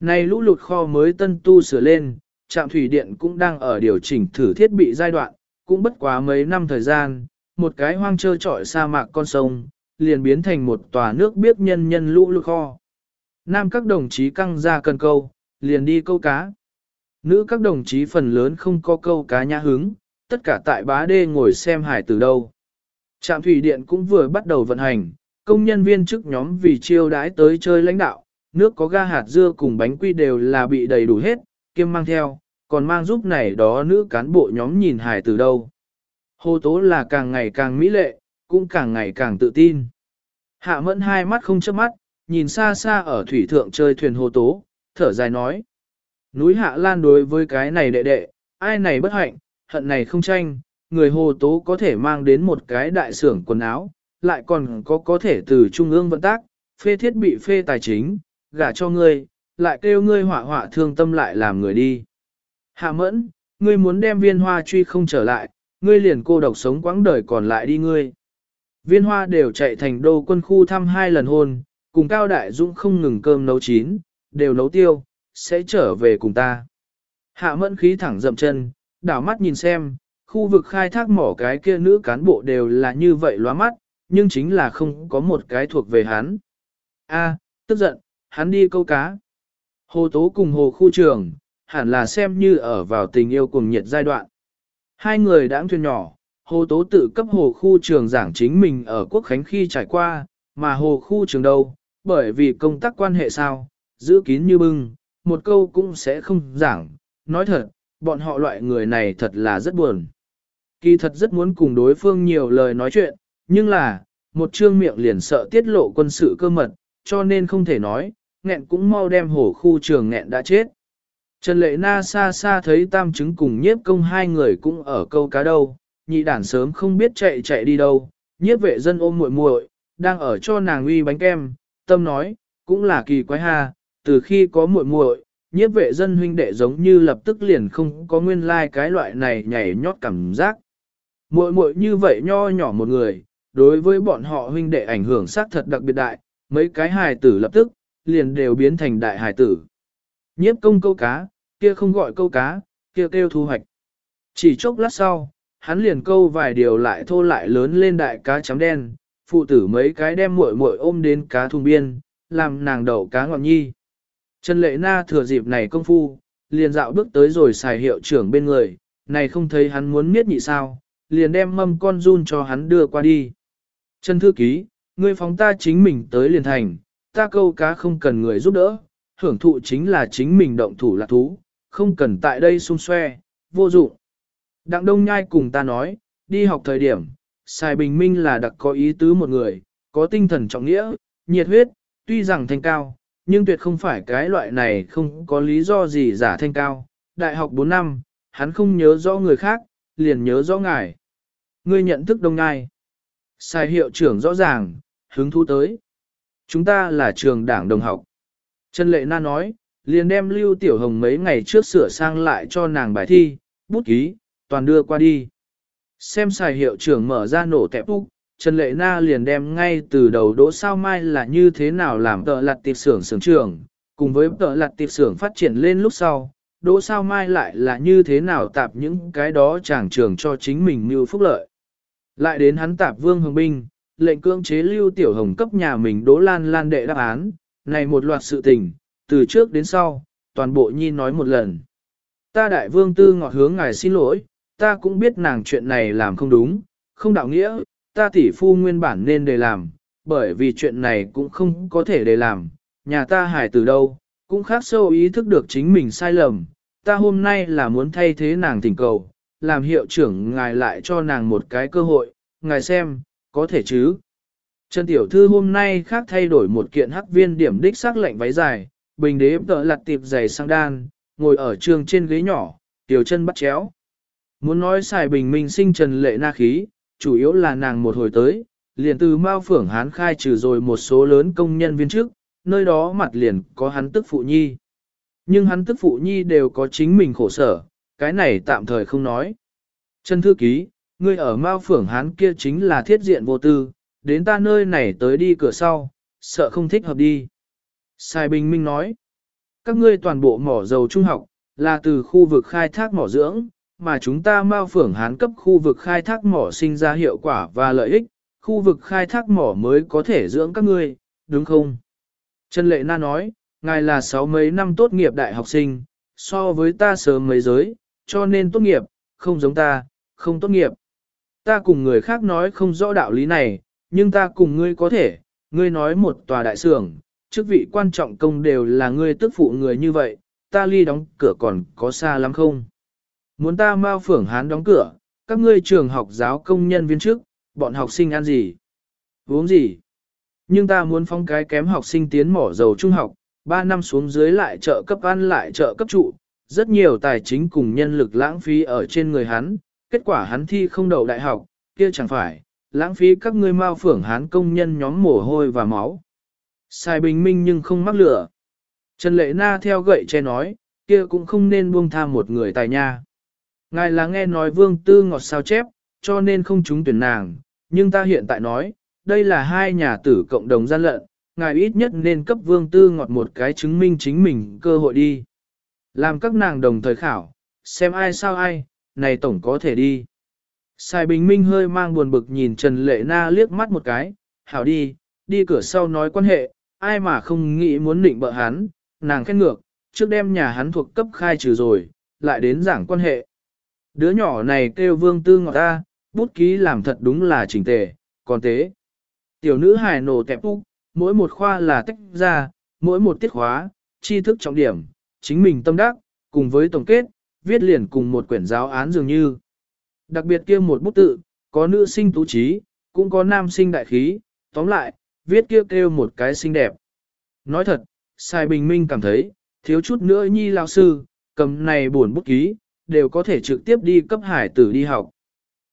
Này lũ lụt kho mới tân tu sửa lên, trạm thủy điện cũng đang ở điều chỉnh thử thiết bị giai đoạn, cũng bất quá mấy năm thời gian, một cái hoang trơ trọi sa mạc con sông, liền biến thành một tòa nước biết nhân nhân lũ lụt kho. Nam các đồng chí căng ra cần câu, liền đi câu cá. Nữ các đồng chí phần lớn không có câu cá nhã hứng, tất cả tại bá đê ngồi xem hải từ đâu. Trạm thủy điện cũng vừa bắt đầu vận hành, công nhân viên chức nhóm vì chiêu đãi tới chơi lãnh đạo, nước có ga hạt dưa cùng bánh quy đều là bị đầy đủ hết, kiêm mang theo, còn mang giúp này đó nữ cán bộ nhóm nhìn hải từ đâu. Hồ tố là càng ngày càng mỹ lệ, cũng càng ngày càng tự tin. Hạ mẫn hai mắt không chớp mắt, nhìn xa xa ở thủy thượng chơi thuyền hồ tố, thở dài nói. Núi Hạ Lan đối với cái này đệ đệ, ai này bất hạnh, hận này không tranh, người hồ tố có thể mang đến một cái đại xưởng quần áo, lại còn có có thể từ trung ương vận tác, phê thiết bị phê tài chính, gả cho ngươi, lại kêu ngươi họa họa thương tâm lại làm người đi. Hạ mẫn, ngươi muốn đem viên hoa truy không trở lại, ngươi liền cô độc sống quãng đời còn lại đi ngươi. Viên hoa đều chạy thành đô quân khu thăm hai lần hôn, cùng Cao Đại Dũng không ngừng cơm nấu chín, đều nấu tiêu, sẽ trở về cùng ta. Hạ mẫn khí thẳng dậm chân, đảo mắt nhìn xem, khu vực khai thác mỏ cái kia nữ cán bộ đều là như vậy lóa mắt, nhưng chính là không có một cái thuộc về hắn. A, tức giận, hắn đi câu cá. Hồ Tố cùng Hồ Khu Trường, hẳn là xem như ở vào tình yêu cùng nhiệt giai đoạn. Hai người đã thuyền nhỏ, Hồ Tố tự cấp Hồ Khu Trường giảng chính mình ở Quốc Khánh khi trải qua, mà Hồ Khu Trường đâu, bởi vì công tác quan hệ sao, giữ kín như bưng, một câu cũng sẽ không giảng. Nói thật, bọn họ loại người này thật là rất buồn. Kỳ thật rất muốn cùng đối phương nhiều lời nói chuyện, nhưng là, một trương miệng liền sợ tiết lộ quân sự cơ mật, cho nên không thể nói, nghẹn cũng mau đem hổ khu trường nghẹn đã chết. Trần Lệ Na xa xa thấy tam chứng cùng nhiếp công hai người cũng ở câu cá đâu, nhị đản sớm không biết chạy chạy đi đâu, nhiếp vệ dân ôm muội muội đang ở cho nàng uy bánh kem, tâm nói, cũng là kỳ quái ha, từ khi có muội muội nhiếp vệ dân huynh đệ giống như lập tức liền không có nguyên lai like cái loại này nhảy nhót cảm giác. Muội muội như vậy nho nhỏ một người, đối với bọn họ huynh đệ ảnh hưởng xác thật đặc biệt đại, mấy cái hài tử lập tức, liền đều biến thành đại hài tử. Nhiếp công câu cá, kia không gọi câu cá, kia kêu thu hoạch. Chỉ chốc lát sau, hắn liền câu vài điều lại thô lại lớn lên đại cá chấm đen, phụ tử mấy cái đem muội muội ôm đến cá thùng biên, làm nàng đậu cá ngọn nhi. Trần Lệ Na thừa dịp này công phu, liền dạo bước tới rồi xài hiệu trưởng bên người, này không thấy hắn muốn miết nhị sao, liền đem mâm con run cho hắn đưa qua đi. Trần Thư Ký, ngươi phóng ta chính mình tới liền thành, ta câu cá không cần người giúp đỡ, hưởng thụ chính là chính mình động thủ lạc thú, không cần tại đây xung xoe, vô dụng. Đặng Đông Nhai cùng ta nói, đi học thời điểm, Sài Bình Minh là đặc có ý tứ một người, có tinh thần trọng nghĩa, nhiệt huyết, tuy rằng thanh cao, nhưng tuyệt không phải cái loại này không có lý do gì giả thanh cao. Đại học 4 năm, hắn không nhớ rõ người khác, liền nhớ rõ ngài. Ngươi nhận thức Đông Nhai. Sai hiệu trưởng rõ ràng, hứng thú tới. Chúng ta là trường đảng đồng học. Trần Lệ Na nói, liền đem Lưu Tiểu Hồng mấy ngày trước sửa sang lại cho nàng bài thi, bút ký, toàn đưa qua đi. Xem xài hiệu trưởng mở ra nổ tẹp úc, Trần Lệ Na liền đem ngay từ đầu đỗ sao mai là như thế nào làm tợ lặt tiệp xưởng xưởng trưởng, cùng với tợ lặt tiệp xưởng phát triển lên lúc sau, đỗ sao mai lại là như thế nào tạp những cái đó chàng trường cho chính mình như phúc lợi. Lại đến hắn tạp vương hồng binh, lệnh cưỡng chế lưu tiểu hồng cấp nhà mình đỗ lan lan đệ đáp án, này một loạt sự tình, từ trước đến sau, toàn bộ nhi nói một lần. Ta đại vương tư ngọt hướng ngài xin lỗi, ta cũng biết nàng chuyện này làm không đúng, không đạo nghĩa, ta tỷ phu nguyên bản nên để làm, bởi vì chuyện này cũng không có thể để làm, nhà ta hài từ đâu, cũng khác sâu ý thức được chính mình sai lầm, ta hôm nay là muốn thay thế nàng thỉnh cầu, làm hiệu trưởng ngài lại cho nàng một cái cơ hội, ngài xem, có thể chứ. Trần Tiểu Thư hôm nay khác thay đổi một kiện hắc viên điểm đích sắc lệnh váy dài, bình đế tợ lặt tiệp giày sang đan, ngồi ở trường trên ghế nhỏ, tiểu chân bắt chéo. Muốn nói xài bình minh sinh trần lệ na khí, chủ yếu là nàng một hồi tới, liền từ Mao Phưởng Hán khai trừ rồi một số lớn công nhân viên trước, nơi đó mặt liền có hắn tức phụ nhi. Nhưng hắn tức phụ nhi đều có chính mình khổ sở, cái này tạm thời không nói. Trần Thư Ký, ngươi ở Mao Phưởng Hán kia chính là thiết diện vô tư, đến ta nơi này tới đi cửa sau, sợ không thích hợp đi. Sai Bình Minh nói, các ngươi toàn bộ mỏ dầu trung học, là từ khu vực khai thác mỏ dưỡng, mà chúng ta Mao Phưởng Hán cấp khu vực khai thác mỏ sinh ra hiệu quả và lợi ích, khu vực khai thác mỏ mới có thể dưỡng các ngươi, đúng không? Trần Lệ Na nói, ngài là sáu mấy năm tốt nghiệp đại học sinh, so với ta sớm mấy giới, cho nên tốt nghiệp, không giống ta, không tốt nghiệp. Ta cùng người khác nói không rõ đạo lý này, nhưng ta cùng ngươi có thể, ngươi nói một tòa đại sưởng, chức vị quan trọng công đều là ngươi tức phụ người như vậy, ta ly đóng cửa còn có xa lắm không? Muốn ta mau phưởng hán đóng cửa, các ngươi trường học giáo công nhân viên trước, bọn học sinh ăn gì? Uống gì? Nhưng ta muốn phong cái kém học sinh tiến mỏ dầu trung học, 3 năm xuống dưới lại trợ cấp ăn lại trợ cấp trụ, rất nhiều tài chính cùng nhân lực lãng phí ở trên người hắn, kết quả hắn thi không đậu đại học, kia chẳng phải, lãng phí các ngươi mau phưởng hán công nhân nhóm mồ hôi và máu. Sai bình minh nhưng không mắc lửa. Trần Lệ Na theo gậy che nói, kia cũng không nên buông tha một người tài nha. Ngài là nghe nói vương tư ngọt sao chép, cho nên không trúng tuyển nàng, nhưng ta hiện tại nói, đây là hai nhà tử cộng đồng gian lận, ngài ít nhất nên cấp vương tư ngọt một cái chứng minh chính mình cơ hội đi. Làm các nàng đồng thời khảo, xem ai sao ai, này tổng có thể đi. Sai Bình Minh hơi mang buồn bực nhìn Trần Lệ Na liếc mắt một cái, hảo đi, đi cửa sau nói quan hệ, ai mà không nghĩ muốn định bợ hắn, nàng khét ngược, trước đem nhà hắn thuộc cấp khai trừ rồi, lại đến giảng quan hệ. Đứa nhỏ này kêu vương tư ngọt ta, bút ký làm thật đúng là chỉnh tề, còn tế. Tiểu nữ hài nổ tẹp úc, mỗi một khoa là tách ra, mỗi một tiết khóa, tri thức trọng điểm, chính mình tâm đắc, cùng với tổng kết, viết liền cùng một quyển giáo án dường như. Đặc biệt kia một bút tự, có nữ sinh tú trí, cũng có nam sinh đại khí, tóm lại, viết kia kêu, kêu một cái xinh đẹp. Nói thật, Sai Bình Minh cảm thấy, thiếu chút nữa nhi lao sư, cầm này buồn bút ký, đều có thể trực tiếp đi cấp hải tử đi học.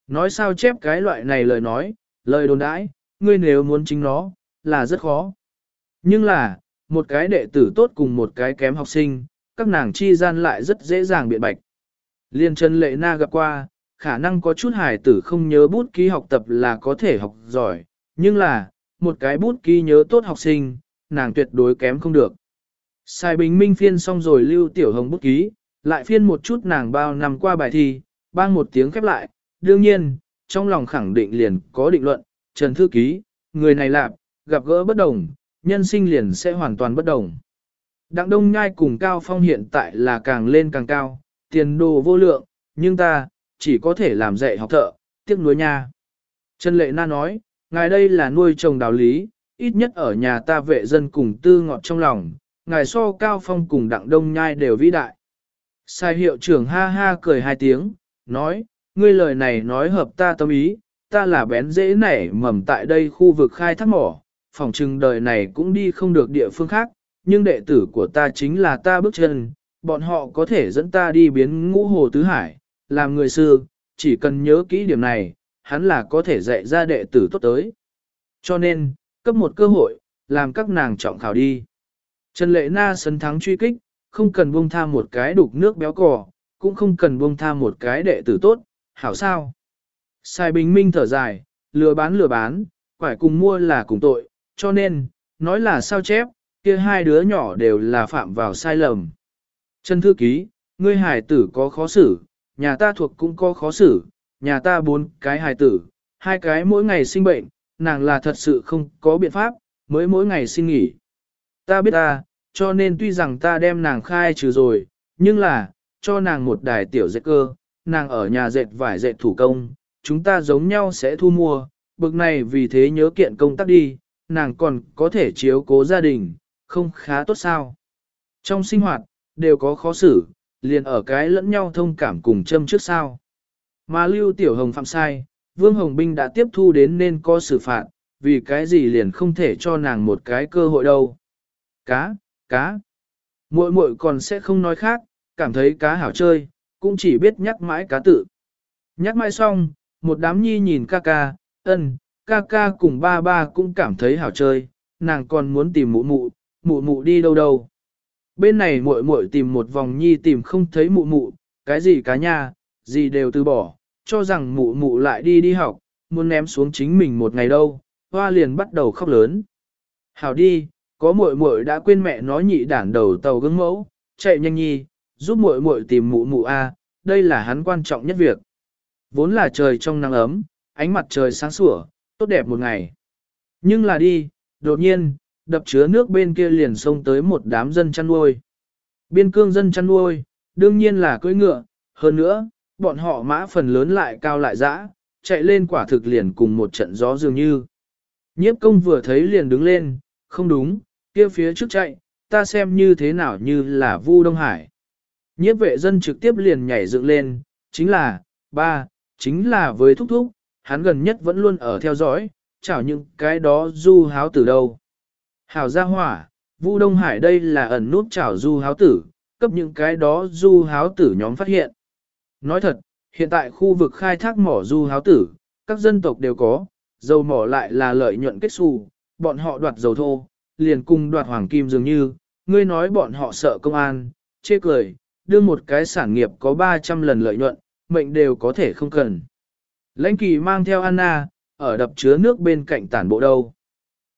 Nói sao chép cái loại này lời nói, lời đồn đãi, ngươi nếu muốn chính nó, là rất khó. Nhưng là, một cái đệ tử tốt cùng một cái kém học sinh, các nàng chi gian lại rất dễ dàng biện bạch. Liên chân lệ na gặp qua, khả năng có chút hải tử không nhớ bút ký học tập là có thể học giỏi, nhưng là, một cái bút ký nhớ tốt học sinh, nàng tuyệt đối kém không được. Sai bình minh phiên xong rồi lưu tiểu hồng bút ký, lại phiên một chút nàng bao năm qua bài thi, bang một tiếng khép lại, đương nhiên, trong lòng khẳng định liền có định luận, Trần Thư Ký, người này lạp, gặp gỡ bất đồng, nhân sinh liền sẽ hoàn toàn bất đồng. Đặng Đông Nhai cùng Cao Phong hiện tại là càng lên càng cao, tiền đồ vô lượng, nhưng ta, chỉ có thể làm dạy học thợ, tiếc nuối nha. Trần Lệ Na nói, ngài đây là nuôi chồng đạo lý, ít nhất ở nhà ta vệ dân cùng tư ngọt trong lòng, ngài so Cao Phong cùng Đặng Đông Nhai đều vĩ đại. Sai hiệu trưởng ha ha cười hai tiếng, nói, ngươi lời này nói hợp ta tâm ý, ta là bén dễ nảy mầm tại đây khu vực khai thác mỏ, phòng trừng đời này cũng đi không được địa phương khác, nhưng đệ tử của ta chính là ta bước chân, bọn họ có thể dẫn ta đi biến ngũ hồ tứ hải, làm người sư, chỉ cần nhớ kỹ điểm này, hắn là có thể dạy ra đệ tử tốt tới. Cho nên, cấp một cơ hội, làm các nàng trọng khảo đi. Trần Lệ Na sấn thắng truy kích, không cần buông tha một cái đục nước béo cò, cũng không cần buông tha một cái đệ tử tốt, hảo sao. Sai bình minh thở dài, lừa bán lừa bán, phải cùng mua là cùng tội, cho nên, nói là sao chép, kia hai đứa nhỏ đều là phạm vào sai lầm. Trần Thư Ký, ngươi hài tử có khó xử, nhà ta thuộc cũng có khó xử, nhà ta bốn cái hài tử, hai cái mỗi ngày sinh bệnh, nàng là thật sự không có biện pháp, mới mỗi ngày xin nghỉ. Ta biết ta, cho nên tuy rằng ta đem nàng khai trừ rồi, nhưng là, cho nàng một đài tiểu dệt cơ, nàng ở nhà dệt vải dệt thủ công, chúng ta giống nhau sẽ thu mua, bực này vì thế nhớ kiện công tác đi, nàng còn có thể chiếu cố gia đình, không khá tốt sao. Trong sinh hoạt, đều có khó xử, liền ở cái lẫn nhau thông cảm cùng châm trước sao. Mà Lưu Tiểu Hồng phạm sai, Vương Hồng Binh đã tiếp thu đến nên có xử phạt, vì cái gì liền không thể cho nàng một cái cơ hội đâu. Cá, cá. Muội muội còn sẽ không nói khác, cảm thấy cá hảo chơi, cũng chỉ biết nhắc mãi cá tự. Nhắc mãi xong, một đám nhi nhìn ca ca, ân, ca ca cùng ba ba cũng cảm thấy hảo chơi, nàng còn muốn tìm mụ mụ, mụ mụ đi đâu đâu. Bên này muội muội tìm một vòng nhi tìm không thấy mụ mụ, cái gì cá nha, gì đều từ bỏ, cho rằng mụ mụ lại đi đi học, muốn ném xuống chính mình một ngày đâu, hoa liền bắt đầu khóc lớn. Hảo đi, có muội muội đã quên mẹ nói nhị đản đầu tàu gương mẫu, chạy nhanh nhi, giúp muội muội tìm mụ mụ a, đây là hắn quan trọng nhất việc. Vốn là trời trong nắng ấm, ánh mặt trời sáng sủa, tốt đẹp một ngày. Nhưng là đi, đột nhiên, đập chứa nước bên kia liền xông tới một đám dân chăn nuôi. Biên cương dân chăn nuôi, đương nhiên là cưỡi ngựa, hơn nữa, bọn họ mã phần lớn lại cao lại dã, chạy lên quả thực liền cùng một trận gió dường như. Nhiếp công vừa thấy liền đứng lên, không đúng, kia phía trước chạy, ta xem như thế nào như là Vu Đông Hải. Nhiếp vệ dân trực tiếp liền nhảy dựng lên, chính là, ba, chính là với thúc thúc, hắn gần nhất vẫn luôn ở theo dõi, chảo những cái đó du háo Tử đâu. Hảo gia hỏa, Vu Đông Hải đây là ẩn nút chảo du háo tử, cấp những cái đó du háo tử nhóm phát hiện. Nói thật, hiện tại khu vực khai thác mỏ du háo tử, các dân tộc đều có, dầu mỏ lại là lợi nhuận kết xu, bọn họ đoạt dầu thô, liền cùng đoạt hoàng kim dường như, ngươi nói bọn họ sợ công an, chê cười, đưa một cái sản nghiệp có 300 lần lợi nhuận, mệnh đều có thể không cần. Lãnh kỳ mang theo Anna, ở đập chứa nước bên cạnh tản bộ đâu.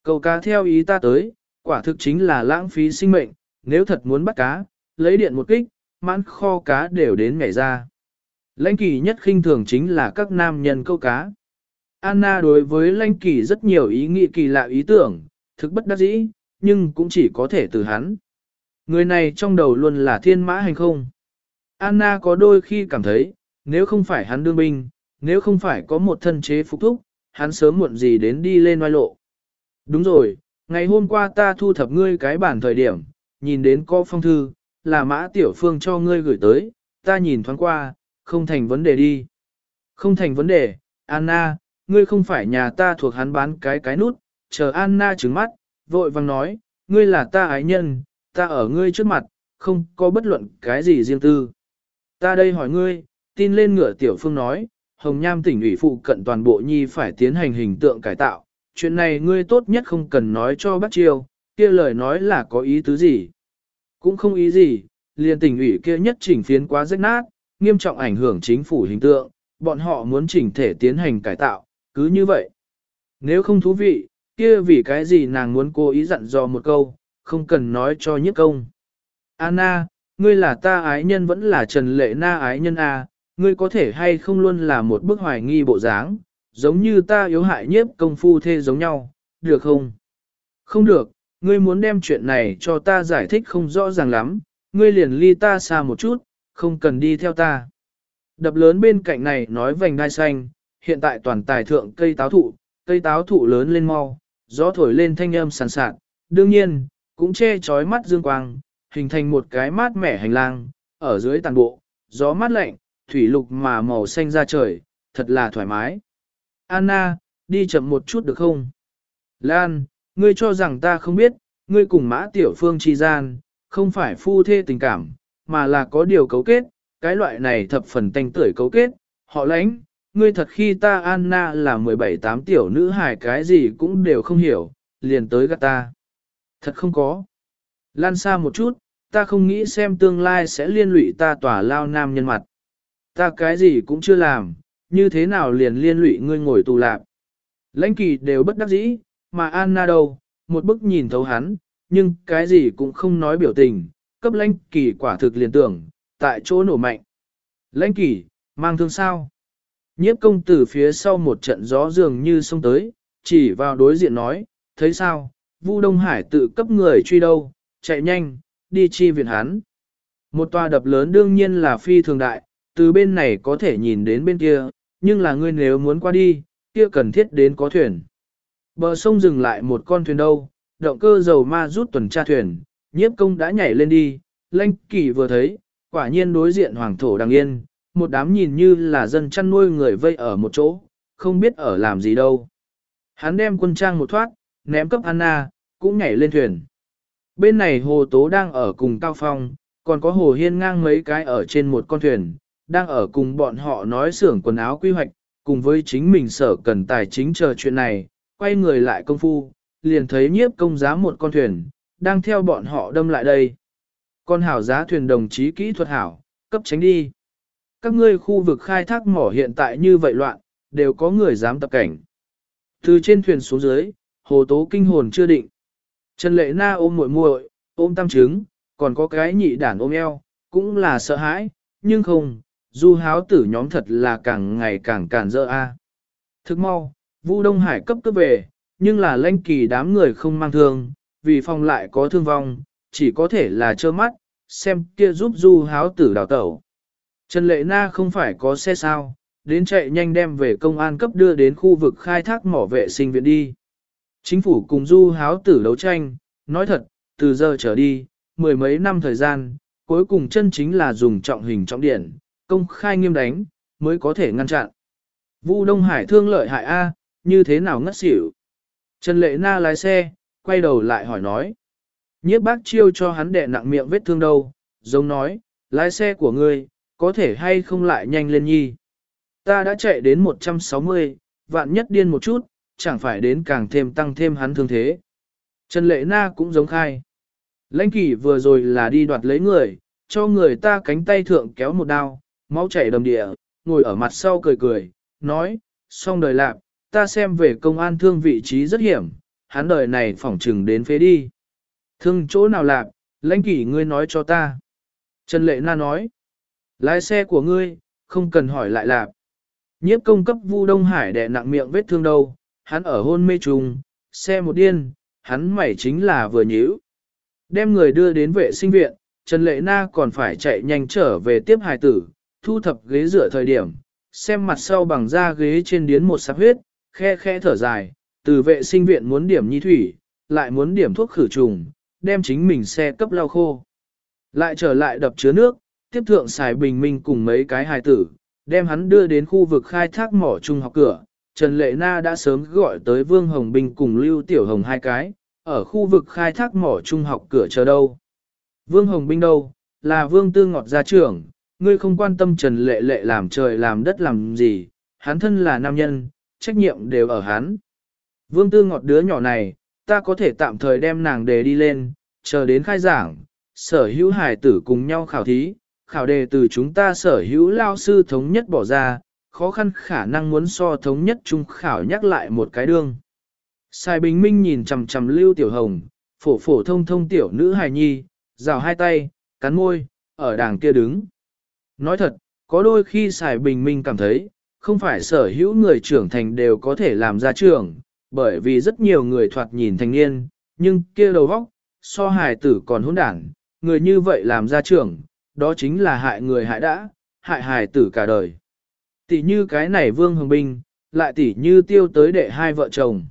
Câu cá theo ý ta tới, quả thực chính là lãng phí sinh mệnh, nếu thật muốn bắt cá, lấy điện một kích, mãn kho cá đều đến ngày ra. Lãnh kỳ nhất khinh thường chính là các nam nhân câu cá. Anna đối với lãnh kỳ rất nhiều ý nghĩ kỳ lạ ý tưởng, thực bất đắc dĩ, nhưng cũng chỉ có thể từ hắn. Người này trong đầu luôn là thiên mã hành không. Anna có đôi khi cảm thấy, nếu không phải hắn đương binh, nếu không phải có một thân chế phục thúc, hắn sớm muộn gì đến đi lên oai lộ. Đúng rồi, ngày hôm qua ta thu thập ngươi cái bản thời điểm, nhìn đến có phong thư, là mã tiểu phương cho ngươi gửi tới, ta nhìn thoáng qua, không thành vấn đề đi. Không thành vấn đề, Anna, ngươi không phải nhà ta thuộc hắn bán cái cái nút, chờ Anna trứng mắt, vội vang nói, ngươi là ta ái nhân, ta ở ngươi trước mặt, không có bất luận cái gì riêng tư. Ta đây hỏi ngươi, tin lên ngựa tiểu phương nói, Hồng Nham tỉnh ủy phụ cận toàn bộ nhi phải tiến hành hình tượng cải tạo, chuyện này ngươi tốt nhất không cần nói cho bác triều, kia lời nói là có ý tứ gì. Cũng không ý gì, liền tỉnh ủy kia nhất chỉnh phiến quá rách nát, nghiêm trọng ảnh hưởng chính phủ hình tượng, bọn họ muốn chỉnh thể tiến hành cải tạo, cứ như vậy. Nếu không thú vị, kia vì cái gì nàng muốn cố ý dặn dò một câu, không cần nói cho nhất công. Anna, ngươi là ta ái nhân vẫn là Trần Lệ Na ái nhân A, ngươi có thể hay không luôn là một bức hoài nghi bộ dáng, giống như ta yếu hại nhiếp công phu thê giống nhau, được không? Không được, ngươi muốn đem chuyện này cho ta giải thích không rõ ràng lắm, ngươi liền ly ta xa một chút, không cần đi theo ta. Đập lớn bên cạnh này nói vành đai xanh, hiện tại toàn tài thượng cây táo thụ, cây táo thụ lớn lên mau, gió thổi lên thanh âm sàn sạt, đương nhiên, cũng che chói mắt dương quang, hình thành một cái mát mẻ hành lang, ở dưới tàn bộ, gió mát lạnh, thủy lục mà màu xanh ra trời, thật là thoải mái. Anna, đi chậm một chút được không? Lan, ngươi cho rằng ta không biết, ngươi cùng mã tiểu phương chi gian, không phải phu thê tình cảm, mà là có điều cấu kết, cái loại này thập phần tanh tưởi cấu kết, họ lãnh, ngươi thật khi ta Anna là 17-8 tiểu nữ hài cái gì cũng đều không hiểu, liền tới gắt ta. Thật không có. Lan xa một chút, ta không nghĩ xem tương lai sẽ liên lụy ta tỏa lao nam nhân mặt. Ta cái gì cũng chưa làm, như thế nào liền liên lụy ngươi ngồi tù lạc. Lãnh kỳ đều bất đắc dĩ, mà Anna đâu, một bức nhìn thấu hắn, nhưng cái gì cũng không nói biểu tình, cấp lãnh kỳ quả thực liền tưởng, tại chỗ nổ mạnh. Lãnh kỳ, mang thương sao? Nhiếp công từ phía sau một trận gió dường như xông tới, chỉ vào đối diện nói, thấy sao, Vu Đông Hải tự cấp người truy đâu, chạy nhanh, đi chi viện hắn. Một tòa đập lớn đương nhiên là phi thường đại, từ bên này có thể nhìn đến bên kia, nhưng là ngươi nếu muốn qua đi, kia cần thiết đến có thuyền. Bờ sông dừng lại một con thuyền đâu, động cơ dầu ma rút tuần tra thuyền, nhiếp công đã nhảy lên đi, lanh kỳ vừa thấy, quả nhiên đối diện hoàng thổ đang yên, một đám nhìn như là dân chăn nuôi người vây ở một chỗ, không biết ở làm gì đâu. Hắn đem quân trang một thoát, ném cấp Anna, cũng nhảy lên thuyền. Bên này hồ tố đang ở cùng Cao Phong, còn có hồ hiên ngang mấy cái ở trên một con thuyền, đang ở cùng bọn họ nói xưởng quần áo quy hoạch, cùng với chính mình sở cần tài chính chờ chuyện này, quay người lại công phu, liền thấy nhiếp công giá một con thuyền, đang theo bọn họ đâm lại đây. Con hảo giá thuyền đồng chí kỹ thuật hảo, cấp tránh đi. Các ngươi khu vực khai thác mỏ hiện tại như vậy loạn, đều có người dám tập cảnh. Từ trên thuyền xuống dưới, hồ tố kinh hồn chưa định. Trần Lệ Na ôm muội muội, ôm tam trứng, còn có cái nhị đản ôm eo, cũng là sợ hãi, nhưng không, du háo tử nhóm thật là càng ngày càng càn dơ a. Thức mau, Vu Đông Hải cấp cấp về, nhưng là lanh kỳ đám người không mang thương, vì phòng lại có thương vong, chỉ có thể là trơ mắt, xem kia giúp du háo tử đào tẩu. Trần Lệ Na không phải có xe sao, đến chạy nhanh đem về công an cấp đưa đến khu vực khai thác mỏ vệ sinh viện đi. Chính phủ cùng du háo tử đấu tranh, nói thật, từ giờ trở đi, mười mấy năm thời gian, cuối cùng chân chính là dùng trọng hình trọng điện, công khai nghiêm đánh, mới có thể ngăn chặn. Vu Đông Hải thương lợi hại A, như thế nào ngất xỉu. Trần Lệ Na lái xe, quay đầu lại hỏi nói. Nhiếp bác chiêu cho hắn đẻ nặng miệng vết thương đâu, giống nói, lái xe của ngươi, có thể hay không lại nhanh lên nhi. Ta đã chạy đến 160, vạn nhất điên một chút, chẳng phải đến càng thêm tăng thêm hắn thương thế. Trần Lệ Na cũng giống khai. Lãnh kỷ vừa rồi là đi đoạt lấy người, cho người ta cánh tay thượng kéo một đao, máu chảy đầm địa, ngồi ở mặt sau cười cười, nói, xong đời lạc, ta xem về công an thương vị trí rất hiểm, hắn đời này phỏng trừng đến phế đi. Thương chỗ nào lạc, lãnh kỷ ngươi nói cho ta. Trần Lệ Na nói, lái xe của ngươi, không cần hỏi lại lạp. Nhiếp công cấp Vu Đông Hải đè nặng miệng vết thương đâu, hắn ở hôn mê trùng, xe một điên, hắn mảy chính là vừa nhíu. Đem người đưa đến vệ sinh viện, Trần Lệ Na còn phải chạy nhanh trở về tiếp hài tử, thu thập ghế rửa thời điểm, xem mặt sau bằng da ghế trên điến một sạp huyết, khe khe thở dài, từ vệ sinh viện muốn điểm nhi thủy, lại muốn điểm thuốc khử trùng, đem chính mình xe cấp lau khô. Lại trở lại đập chứa nước, tiếp thượng xài bình minh cùng mấy cái hài tử, đem hắn đưa đến khu vực khai thác mỏ trung học cửa. Trần Lệ Na đã sớm gọi tới Vương Hồng Bình cùng Lưu Tiểu Hồng hai cái, ở khu vực khai thác mỏ trung học cửa chờ đâu. Vương Hồng Binh đâu, là Vương Tư Ngọt gia trưởng, ngươi không quan tâm Trần Lệ Lệ làm trời làm đất làm gì, hắn thân là nam nhân, trách nhiệm đều ở hắn. Vương Tư Ngọt đứa nhỏ này, ta có thể tạm thời đem nàng đề đi lên, chờ đến khai giảng, sở hữu hải tử cùng nhau khảo thí, khảo đề từ chúng ta sở hữu lao sư thống nhất bỏ ra, khó khăn khả năng muốn so thống nhất trung khảo nhắc lại một cái đương. Sai Bình Minh nhìn chằm chằm Lưu Tiểu Hồng, phổ phổ thông thông tiểu nữ hài nhi, rào hai tay, cắn môi, ở đàng kia đứng. Nói thật, có đôi khi Sài Bình Minh cảm thấy, không phải sở hữu người trưởng thành đều có thể làm ra trưởng, bởi vì rất nhiều người thoạt nhìn thành niên, nhưng kia đầu vóc, so hài tử còn hỗn đảng, người như vậy làm ra trưởng, đó chính là hại người hại đã, hại hài tử cả đời. Tỷ như cái này Vương Hồng Binh, lại tỷ như tiêu tới đệ hai vợ chồng.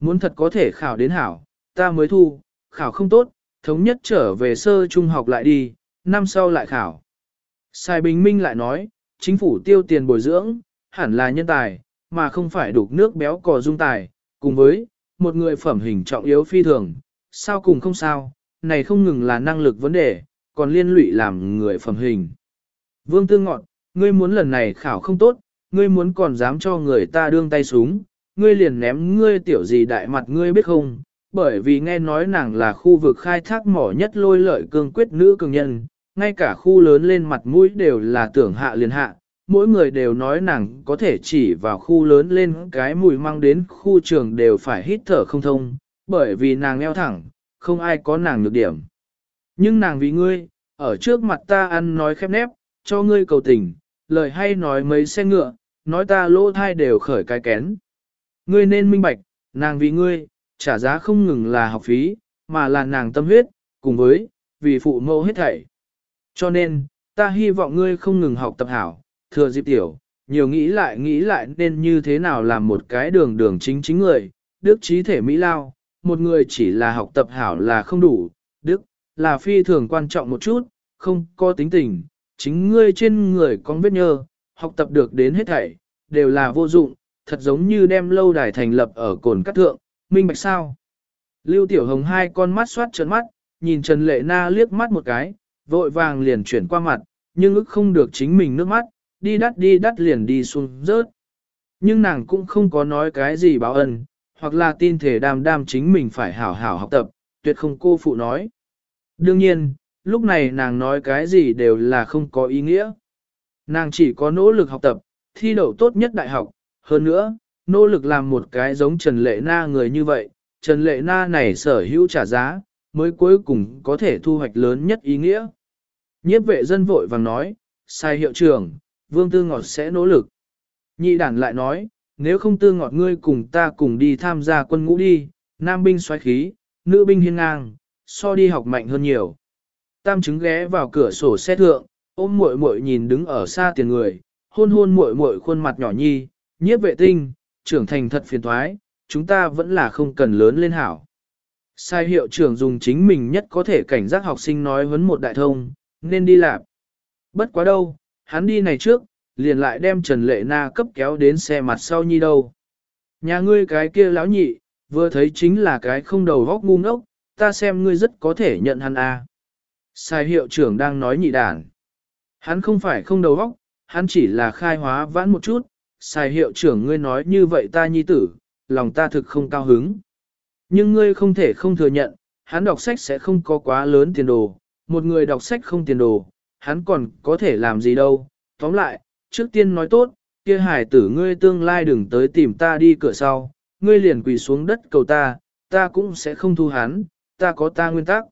Muốn thật có thể khảo đến hảo, ta mới thu, khảo không tốt, thống nhất trở về sơ trung học lại đi, năm sau lại khảo. Sai Bình Minh lại nói, chính phủ tiêu tiền bồi dưỡng, hẳn là nhân tài, mà không phải đục nước béo cò dung tài, cùng với, một người phẩm hình trọng yếu phi thường, sao cùng không sao, này không ngừng là năng lực vấn đề, còn liên lụy làm người phẩm hình. Vương Tư Ngọn, ngươi muốn lần này khảo không tốt, ngươi muốn còn dám cho người ta đương tay súng, ngươi liền ném ngươi tiểu gì đại mặt ngươi biết không, bởi vì nghe nói nàng là khu vực khai thác mỏ nhất lôi lợi cương quyết nữ cường nhân, ngay cả khu lớn lên mặt mũi đều là tưởng hạ liền hạ, mỗi người đều nói nàng có thể chỉ vào khu lớn lên cái mùi mang đến khu trường đều phải hít thở không thông, bởi vì nàng eo thẳng, không ai có nàng nhược điểm. Nhưng nàng vì ngươi, ở trước mặt ta ăn nói khép nép, cho ngươi cầu tình, lời hay nói mấy xe ngựa, nói ta lỗ thai đều khởi cái kén. Ngươi nên minh bạch, nàng vì ngươi, trả giá không ngừng là học phí, mà là nàng tâm huyết, cùng với, vì phụ mẫu hết thảy. Cho nên, ta hy vọng ngươi không ngừng học tập hảo, thừa dịp tiểu, nhiều nghĩ lại nghĩ lại nên như thế nào làm một cái đường đường chính chính người, đức trí thể Mỹ Lao, một người chỉ là học tập hảo là không đủ, là phi thường quan trọng một chút, không có tính tình, chính ngươi trên người con vết nhơ, học tập được đến hết thảy, đều là vô dụng, thật giống như đem lâu đài thành lập ở cồn cắt thượng, minh bạch sao. Lưu Tiểu Hồng hai con mắt xoát trấn mắt, nhìn Trần Lệ Na liếc mắt một cái, vội vàng liền chuyển qua mặt, nhưng ức không được chính mình nước mắt, đi đắt đi đắt liền đi xuống rớt. Nhưng nàng cũng không có nói cái gì báo ân, hoặc là tin thể đam đam chính mình phải hảo hảo học tập, tuyệt không cô phụ nói. Đương nhiên, lúc này nàng nói cái gì đều là không có ý nghĩa. Nàng chỉ có nỗ lực học tập, thi đậu tốt nhất đại học, hơn nữa, nỗ lực làm một cái giống Trần Lệ Na người như vậy, Trần Lệ Na này sở hữu trả giá, mới cuối cùng có thể thu hoạch lớn nhất ý nghĩa. Nhiếp vệ dân vội vàng nói, sai hiệu trưởng, Vương Tư Ngọt sẽ nỗ lực. Nhị đản lại nói, nếu không Tư Ngọt ngươi cùng ta cùng đi tham gia quân ngũ đi, nam binh xoáy khí, nữ binh hiên ngang, so đi học mạnh hơn nhiều. Tam chứng ghé vào cửa sổ xe thượng, ôm muội muội nhìn đứng ở xa tiền người, hôn hôn muội muội khuôn mặt nhỏ nhi, nhiếp vệ tinh, trưởng thành thật phiền thoái, chúng ta vẫn là không cần lớn lên hảo. Sai hiệu trưởng dùng chính mình nhất có thể cảnh giác học sinh nói huấn một đại thông, nên đi làm. Bất quá đâu, hắn đi này trước, liền lại đem Trần Lệ Na cấp kéo đến xe mặt sau nhi đâu. Nhà ngươi cái kia lão nhị, vừa thấy chính là cái không đầu góc ngu ngốc, ta xem ngươi rất có thể nhận hắn à. Sai hiệu trưởng đang nói nhị đản. Hắn không phải không đầu óc, hắn chỉ là khai hóa vãn một chút, sai hiệu trưởng ngươi nói như vậy ta nhi tử, lòng ta thực không cao hứng. Nhưng ngươi không thể không thừa nhận, hắn đọc sách sẽ không có quá lớn tiền đồ, một người đọc sách không tiền đồ, hắn còn có thể làm gì đâu. Tóm lại, trước tiên nói tốt, kia hải tử ngươi tương lai đừng tới tìm ta đi cửa sau, ngươi liền quỳ xuống đất cầu ta, ta cũng sẽ không thu hắn, ta có ta nguyên tắc.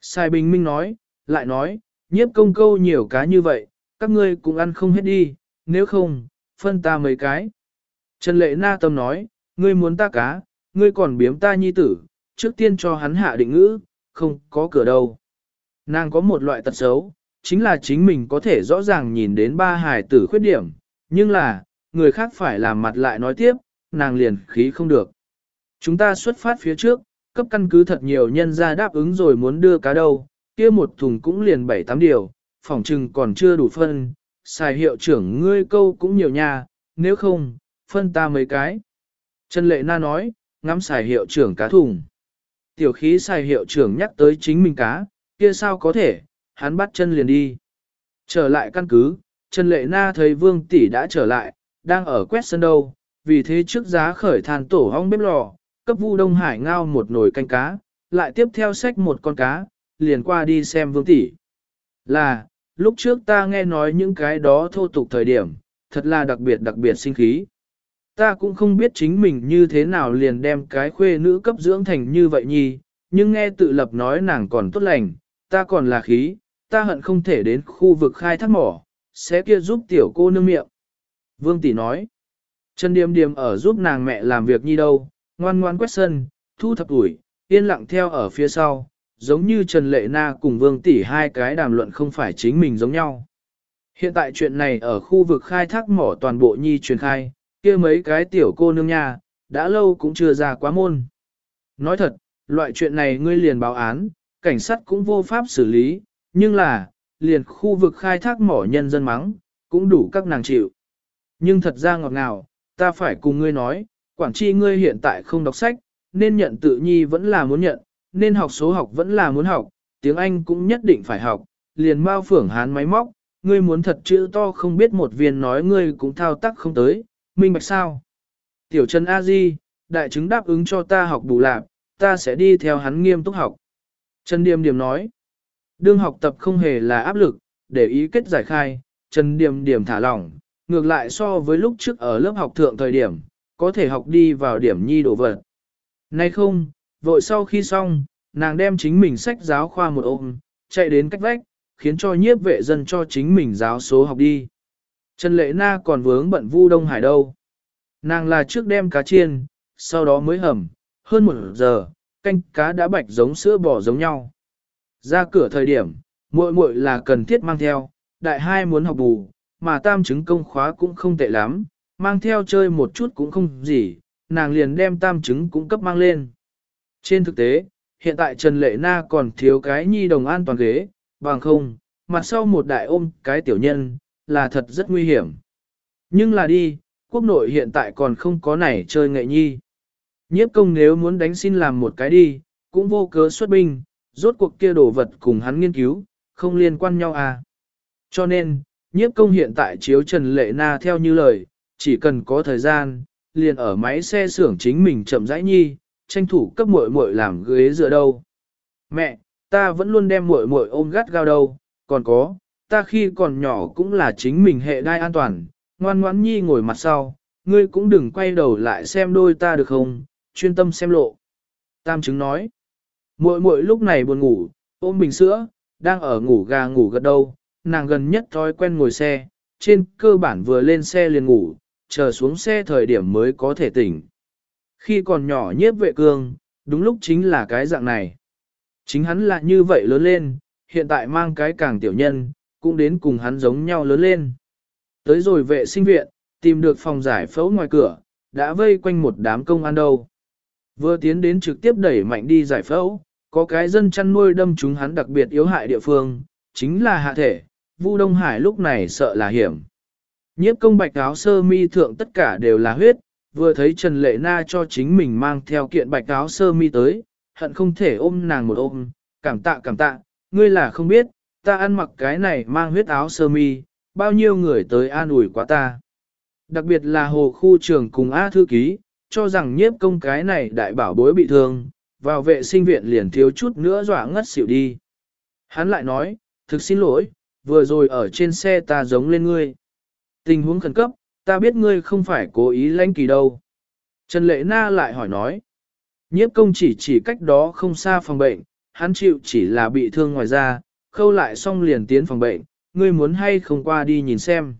Sai Bình Minh nói, lại nói, nhiếp công câu nhiều cá như vậy, các ngươi cũng ăn không hết đi, nếu không, phân ta mấy cái. Trần Lệ Na Tâm nói, ngươi muốn ta cá, ngươi còn biếm ta nhi tử, trước tiên cho hắn hạ định ngữ, không có cửa đâu. Nàng có một loại tật xấu, chính là chính mình có thể rõ ràng nhìn đến ba hài tử khuyết điểm, nhưng là, người khác phải làm mặt lại nói tiếp, nàng liền khí không được. Chúng ta xuất phát phía trước, cấp căn cứ thật nhiều nhân ra đáp ứng rồi muốn đưa cá đâu, kia một thùng cũng liền bảy tám điều, phòng trừng còn chưa đủ phân, xài hiệu trưởng ngươi câu cũng nhiều nha, nếu không, phân ta mấy cái. Trần Lệ Na nói, ngắm xài hiệu trưởng cá thùng. Tiểu khí xài hiệu trưởng nhắc tới chính mình cá, kia sao có thể, hắn bắt chân liền đi. Trở lại căn cứ, Trần Lệ Na thấy Vương Tỷ đã trở lại, đang ở quét sân đâu, vì thế trước giá khởi than tổ hong bếp lò, cấp Vu Đông Hải ngao một nồi canh cá, lại tiếp theo xách một con cá, liền qua đi xem Vương Tỷ. Là, lúc trước ta nghe nói những cái đó thô tục thời điểm, thật là đặc biệt đặc biệt sinh khí. Ta cũng không biết chính mình như thế nào liền đem cái khuê nữ cấp dưỡng thành như vậy nhi, nhưng nghe tự lập nói nàng còn tốt lành, ta còn là khí, ta hận không thể đến khu vực khai thác mỏ, sẽ kia giúp tiểu cô nương miệng. Vương Tỷ nói, Trần Điềm Điềm ở giúp nàng mẹ làm việc nhi đâu, ngoan ngoan quét sân, thu thập ủi, yên lặng theo ở phía sau, giống như Trần Lệ Na cùng Vương Tỷ hai cái đàm luận không phải chính mình giống nhau. Hiện tại chuyện này ở khu vực khai thác mỏ toàn bộ nhi truyền khai, kia mấy cái tiểu cô nương nha, đã lâu cũng chưa ra quá môn. Nói thật, loại chuyện này ngươi liền báo án, cảnh sát cũng vô pháp xử lý, nhưng là, liền khu vực khai thác mỏ nhân dân mắng, cũng đủ các nàng chịu. Nhưng thật ra ngọt ngào, ta phải cùng ngươi nói, quản chi ngươi hiện tại không đọc sách, nên nhận tự nhi vẫn là muốn nhận, nên học số học vẫn là muốn học, tiếng Anh cũng nhất định phải học, liền mau phưởng hán máy móc, ngươi muốn thật chữ to không biết một viên nói ngươi cũng thao tác không tới, minh bạch sao. Tiểu Trần A Di, đại chứng đáp ứng cho ta học bù lạc, ta sẽ đi theo hắn nghiêm túc học. Trần Điềm Điềm nói, đương học tập không hề là áp lực, để ý kết giải khai, Trần Điềm Điềm thả lỏng, ngược lại so với lúc trước ở lớp học thượng thời điểm, có thể học đi vào điểm nhi đồ vật. Nay không, vội sau khi xong, nàng đem chính mình sách giáo khoa một ôm, chạy đến cách vách, khiến cho nhiếp vệ dân cho chính mình giáo số học đi. Trần Lệ Na còn vướng bận Vu Đông Hải đâu. Nàng là trước đem cá chiên, sau đó mới hầm, hơn một giờ, canh cá đã bạch giống sữa bò giống nhau. Ra cửa thời điểm, muội muội là cần thiết mang theo, đại hai muốn học bù, mà tam chứng công khóa cũng không tệ lắm, mang theo chơi một chút cũng không gì, nàng liền đem tam chứng cũng cấp mang lên. Trên thực tế, hiện tại Trần Lệ Na còn thiếu cái nhi đồng an toàn ghế, bằng không, mặt sau một đại ôm cái tiểu nhân, là thật rất nguy hiểm. Nhưng là đi, quốc nội hiện tại còn không có này chơi nghệ nhi. Nhiếp công nếu muốn đánh xin làm một cái đi, cũng vô cớ xuất binh, rốt cuộc kia đồ vật cùng hắn nghiên cứu, không liên quan nhau à. Cho nên, nhiếp công hiện tại chiếu Trần Lệ Na theo như lời, chỉ cần có thời gian, liền ở máy xe xưởng chính mình chậm rãi nhi, tranh thủ cấp muội muội làm ghế dựa đâu. Mẹ, ta vẫn luôn đem muội muội ôm gắt gao đâu, còn có, ta khi còn nhỏ cũng là chính mình hệ đai an toàn, ngoan ngoãn nhi ngồi mặt sau, ngươi cũng đừng quay đầu lại xem đôi ta được không, chuyên tâm xem lộ. Tam chứng nói, muội muội lúc này buồn ngủ, ôm bình sữa, đang ở ngủ gà ngủ gật đâu, nàng gần nhất thói quen ngồi xe, trên cơ bản vừa lên xe liền ngủ, chờ xuống xe thời điểm mới có thể tỉnh. Khi còn nhỏ nhiếp vệ cương, đúng lúc chính là cái dạng này. Chính hắn là như vậy lớn lên, hiện tại mang cái càng tiểu nhân, cũng đến cùng hắn giống nhau lớn lên. Tới rồi vệ sinh viện, tìm được phòng giải phẫu ngoài cửa, đã vây quanh một đám công an đâu. Vừa tiến đến trực tiếp đẩy mạnh đi giải phẫu, có cái dân chăn nuôi đâm chúng hắn đặc biệt yếu hại địa phương, chính là hạ thể, Vu Đông Hải lúc này sợ là hiểm. Nhiếp công bạch áo sơ mi thượng tất cả đều là huyết, vừa thấy Trần Lệ Na cho chính mình mang theo kiện bạch áo sơ mi tới, hận không thể ôm nàng một ôm, cảm tạ cảm tạ, ngươi là không biết, ta ăn mặc cái này mang huyết áo sơ mi, bao nhiêu người tới an ủi quá ta. Đặc biệt là hồ khu trường cùng A thư ký, cho rằng nhiếp công cái này đại bảo bối bị thương, vào vệ sinh viện liền thiếu chút nữa dọa ngất xỉu đi. Hắn lại nói, thực xin lỗi, vừa rồi ở trên xe ta giống lên ngươi. Tình huống khẩn cấp, ta biết ngươi không phải cố ý lãnh kỳ đâu. Trần Lệ Na lại hỏi nói. Nhiếp công chỉ chỉ cách đó không xa phòng bệnh, hắn chịu chỉ là bị thương ngoài da, khâu lại xong liền tiến phòng bệnh, ngươi muốn hay không qua đi nhìn xem.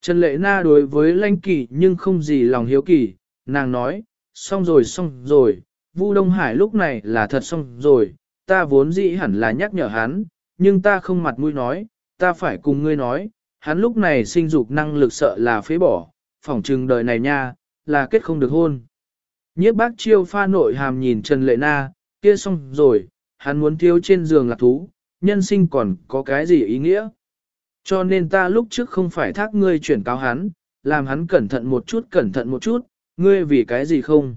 Trần Lệ Na đối với lãnh kỳ nhưng không gì lòng hiếu kỳ, nàng nói, xong rồi xong rồi, Vu Đông Hải lúc này là thật xong rồi, ta vốn dĩ hẳn là nhắc nhở hắn, nhưng ta không mặt mũi nói, ta phải cùng ngươi nói, hắn lúc này sinh dục năng lực sợ là phế bỏ, phỏng trừng đời này nha, là kết không được hôn. Nhiếp bác chiêu pha nội hàm nhìn Trần Lệ Na, kia xong rồi, hắn muốn thiếu trên giường lạc thú, nhân sinh còn có cái gì ý nghĩa. Cho nên ta lúc trước không phải thác ngươi chuyển cáo hắn, làm hắn cẩn thận một chút cẩn thận một chút, ngươi vì cái gì không.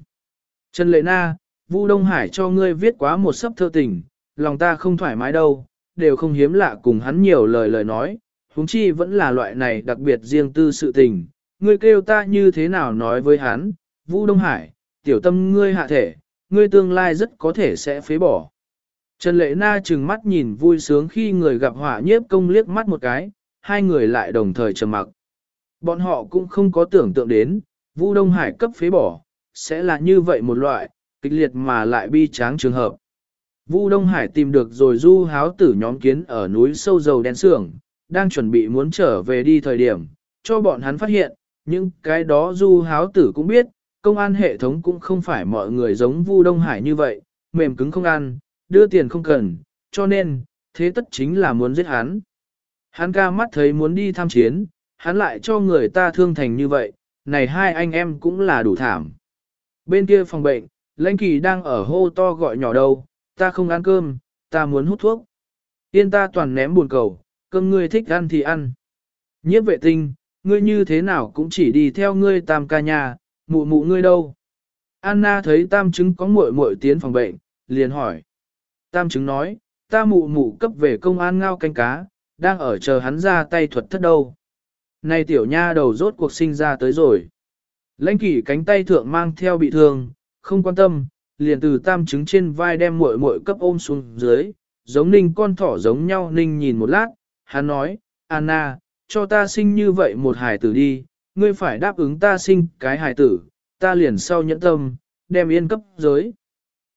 Trần Lệ Na, Vu Đông Hải cho ngươi viết quá một sấp thơ tình, lòng ta không thoải mái đâu, đều không hiếm lạ cùng hắn nhiều lời lời nói, huống chi vẫn là loại này đặc biệt riêng tư sự tình, ngươi kêu ta như thế nào nói với hắn, Vu Đông Hải, tiểu tâm ngươi hạ thể, ngươi tương lai rất có thể sẽ phế bỏ. Trần Lệ Na trừng mắt nhìn vui sướng khi người gặp họa nhiếp công liếc mắt một cái, hai người lại đồng thời trầm mặc. Bọn họ cũng không có tưởng tượng đến, Vu Đông Hải cấp phế bỏ, sẽ là như vậy một loại, kịch liệt mà lại bi tráng trường hợp. Vu Đông Hải tìm được rồi du háo tử nhóm kiến ở núi sâu dầu đen sưởng, đang chuẩn bị muốn trở về đi thời điểm, cho bọn hắn phát hiện, những cái đó du háo tử cũng biết, công an hệ thống cũng không phải mọi người giống Vu Đông Hải như vậy, mềm cứng không ăn, đưa tiền không cần, cho nên, thế tất chính là muốn giết hắn. Hắn ca mắt thấy muốn đi tham chiến, hắn lại cho người ta thương thành như vậy, này hai anh em cũng là đủ thảm. Bên kia phòng bệnh, lãnh kỳ đang ở hô to gọi nhỏ đâu, ta không ăn cơm, ta muốn hút thuốc. yên ta toàn ném buồn cầu, cơm ngươi thích ăn thì ăn. Nhiếp vệ tinh, ngươi như thế nào cũng chỉ đi theo ngươi tam ca nhà, mụ mụ ngươi đâu? Anna thấy tam chứng có muội muội tiến phòng bệnh, liền hỏi. Tam chứng nói, ta mụ mụ cấp về công an ngao canh cá, đang ở chờ hắn ra tay thuật thất đâu. Này tiểu nha đầu rốt cuộc sinh ra tới rồi. Lãnh kỷ cánh tay thượng mang theo bị thương, không quan tâm, liền từ tam chứng trên vai đem muội muội cấp ôm xuống dưới, giống ninh con thỏ giống nhau ninh nhìn một lát, hắn nói, Anna, cho ta sinh như vậy một hài tử đi, ngươi phải đáp ứng ta sinh cái hài tử, ta liền sau nhẫn tâm, đem yên cấp giới.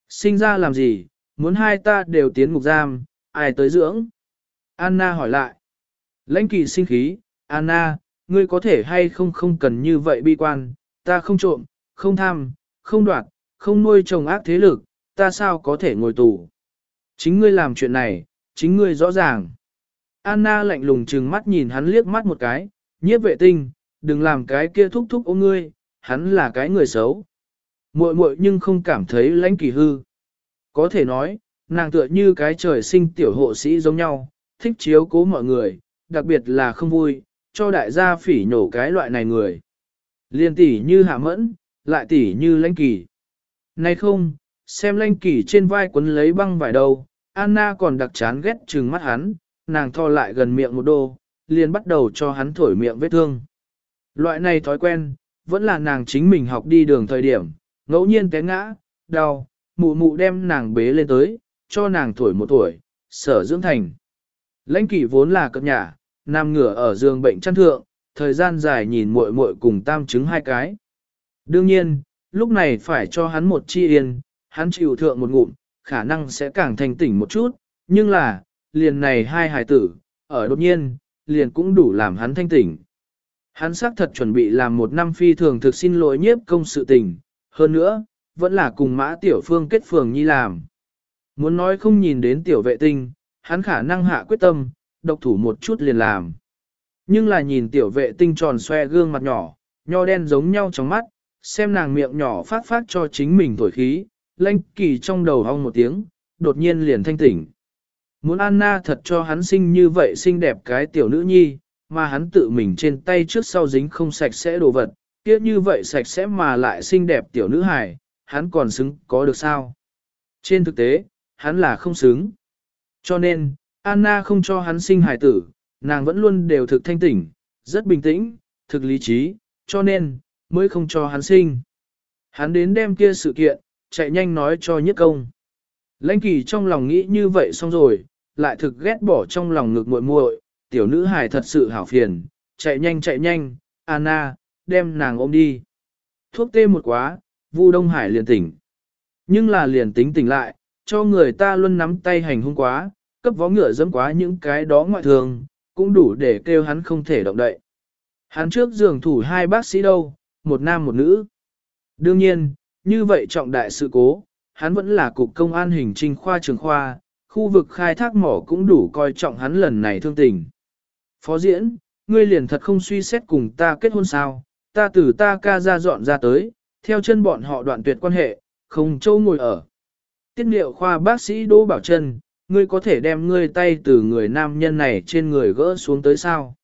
Sinh ra làm gì, muốn hai ta đều tiến ngục giam, ai tới dưỡng? Anna hỏi lại. Lãnh kỳ sinh khí, Anna, ngươi có thể hay không không cần như vậy bi quan, ta không trộm, không tham, không đoạt, không nuôi chồng ác thế lực, ta sao có thể ngồi tù. Chính ngươi làm chuyện này, chính ngươi rõ ràng. Anna lạnh lùng trừng mắt nhìn hắn liếc mắt một cái, nhiếp vệ tinh, đừng làm cái kia thúc thúc ôm ngươi, hắn là cái người xấu. Muội muội nhưng không cảm thấy lãnh kỳ hư. Có thể nói, nàng tựa như cái trời sinh tiểu hộ sĩ giống nhau, thích chiếu cố mọi người, đặc biệt là không vui, cho đại gia phỉ nhổ cái loại này người. Liên tỷ như hạ mẫn, lại tỷ như lãnh kỳ. Này không, xem lãnh kỳ trên vai quấn lấy băng vải đầu, Anna còn đặc chán ghét trừng mắt hắn, nàng tho lại gần miệng một đô, liền bắt đầu cho hắn thổi miệng vết thương. Loại này thói quen, vẫn là nàng chính mình học đi đường thời điểm, ngẫu nhiên té ngã, đau, mụ mụ đem nàng bế lên tới, cho nàng thổi một tuổi, sở dưỡng thành. Lãnh kỷ vốn là cập nhà, nằm ngửa ở giường bệnh chăn thượng, thời gian dài nhìn muội muội cùng tam chứng hai cái. Đương nhiên, lúc này phải cho hắn một chi yên, hắn chịu thượng một ngụm, khả năng sẽ càng thành tỉnh một chút, nhưng là, liền này hai hài tử, ở đột nhiên, liền cũng đủ làm hắn thanh tỉnh. Hắn xác thật chuẩn bị làm một năm phi thường thực xin lỗi nhiếp công sự tình, hơn nữa, vẫn là cùng mã tiểu phương kết phường nhi làm. Muốn nói không nhìn đến tiểu vệ tinh, hắn khả năng hạ quyết tâm, độc thủ một chút liền làm. Nhưng là nhìn tiểu vệ tinh tròn xoe gương mặt nhỏ, nho đen giống nhau trong mắt, xem nàng miệng nhỏ phát phát cho chính mình thổi khí, lanh kỳ trong đầu hong một tiếng, đột nhiên liền thanh tỉnh. Muốn Anna thật cho hắn sinh như vậy xinh đẹp cái tiểu nữ nhi, mà hắn tự mình trên tay trước sau dính không sạch sẽ đồ vật, kia như vậy sạch sẽ mà lại xinh đẹp tiểu nữ hài, hắn còn xứng có được sao? Trên thực tế, hắn là không xứng. Cho nên, Anna không cho hắn sinh hài tử, nàng vẫn luôn đều thực thanh tỉnh, rất bình tĩnh, thực lý trí, cho nên, mới không cho hắn sinh. Hắn đến đem kia sự kiện, chạy nhanh nói cho nhất công. Lãnh kỳ trong lòng nghĩ như vậy xong rồi, lại thực ghét bỏ trong lòng ngực muội muội, tiểu nữ hài thật sự hảo phiền, chạy nhanh chạy nhanh, Anna, đem nàng ôm đi. Thuốc tê một quá, Vu Đông Hải liền tỉnh. Nhưng là liền tính tỉnh lại, cho người ta luôn nắm tay hành hung quá, cấp vó ngựa dẫm quá những cái đó ngoại thường, cũng đủ để kêu hắn không thể động đậy. Hắn trước giường thủ hai bác sĩ đâu, một nam một nữ. Đương nhiên, như vậy trọng đại sự cố, hắn vẫn là cục công an hình trinh khoa trường khoa, khu vực khai thác mỏ cũng đủ coi trọng hắn lần này thương tình. Phó diễn, ngươi liền thật không suy xét cùng ta kết hôn sao, ta từ ta ca ra dọn ra tới, theo chân bọn họ đoạn tuyệt quan hệ, không châu ngồi ở. Tiết liệu khoa bác sĩ Đỗ Bảo Trân, ngươi có thể đem ngươi tay từ người nam nhân này trên người gỡ xuống tới sao?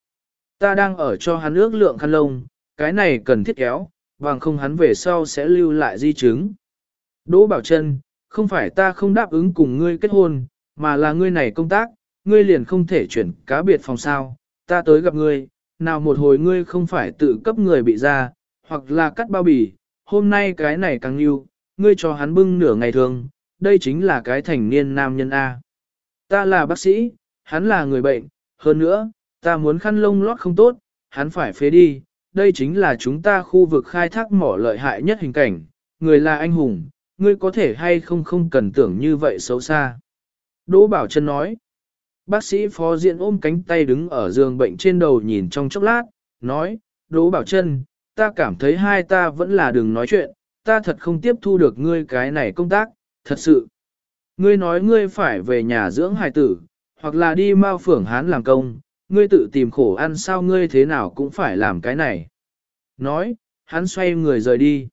Ta đang ở cho hắn ước lượng khăn lông, cái này cần thiết kéo, bằng không hắn về sau sẽ lưu lại di chứng. Đỗ Bảo Trân, không phải ta không đáp ứng cùng ngươi kết hôn, mà là ngươi này công tác, ngươi liền không thể chuyển cá biệt phòng sao, ta tới gặp ngươi, nào một hồi ngươi không phải tự cấp người bị ra, hoặc là cắt bao bì, hôm nay cái này càng yêu, ngươi cho hắn bưng nửa ngày thường, đây chính là cái thành niên nam nhân A. Ta là bác sĩ, hắn là người bệnh, hơn nữa, ta muốn khăn lông lót không tốt, hắn phải phế đi, đây chính là chúng ta khu vực khai thác mỏ lợi hại nhất hình cảnh, người là anh hùng, ngươi có thể hay không không cần tưởng như vậy xấu xa. Đỗ Bảo Trân nói, bác sĩ phó diện ôm cánh tay đứng ở giường bệnh trên đầu nhìn trong chốc lát, nói, Đỗ Bảo Trân, ta cảm thấy hai ta vẫn là đừng nói chuyện, ta thật không tiếp thu được ngươi cái này công tác, thật sự. Ngươi nói ngươi phải về nhà dưỡng hài tử, hoặc là đi mau phưởng hán làm công, ngươi tự tìm khổ ăn sao ngươi thế nào cũng phải làm cái này. Nói, hắn xoay người rời đi.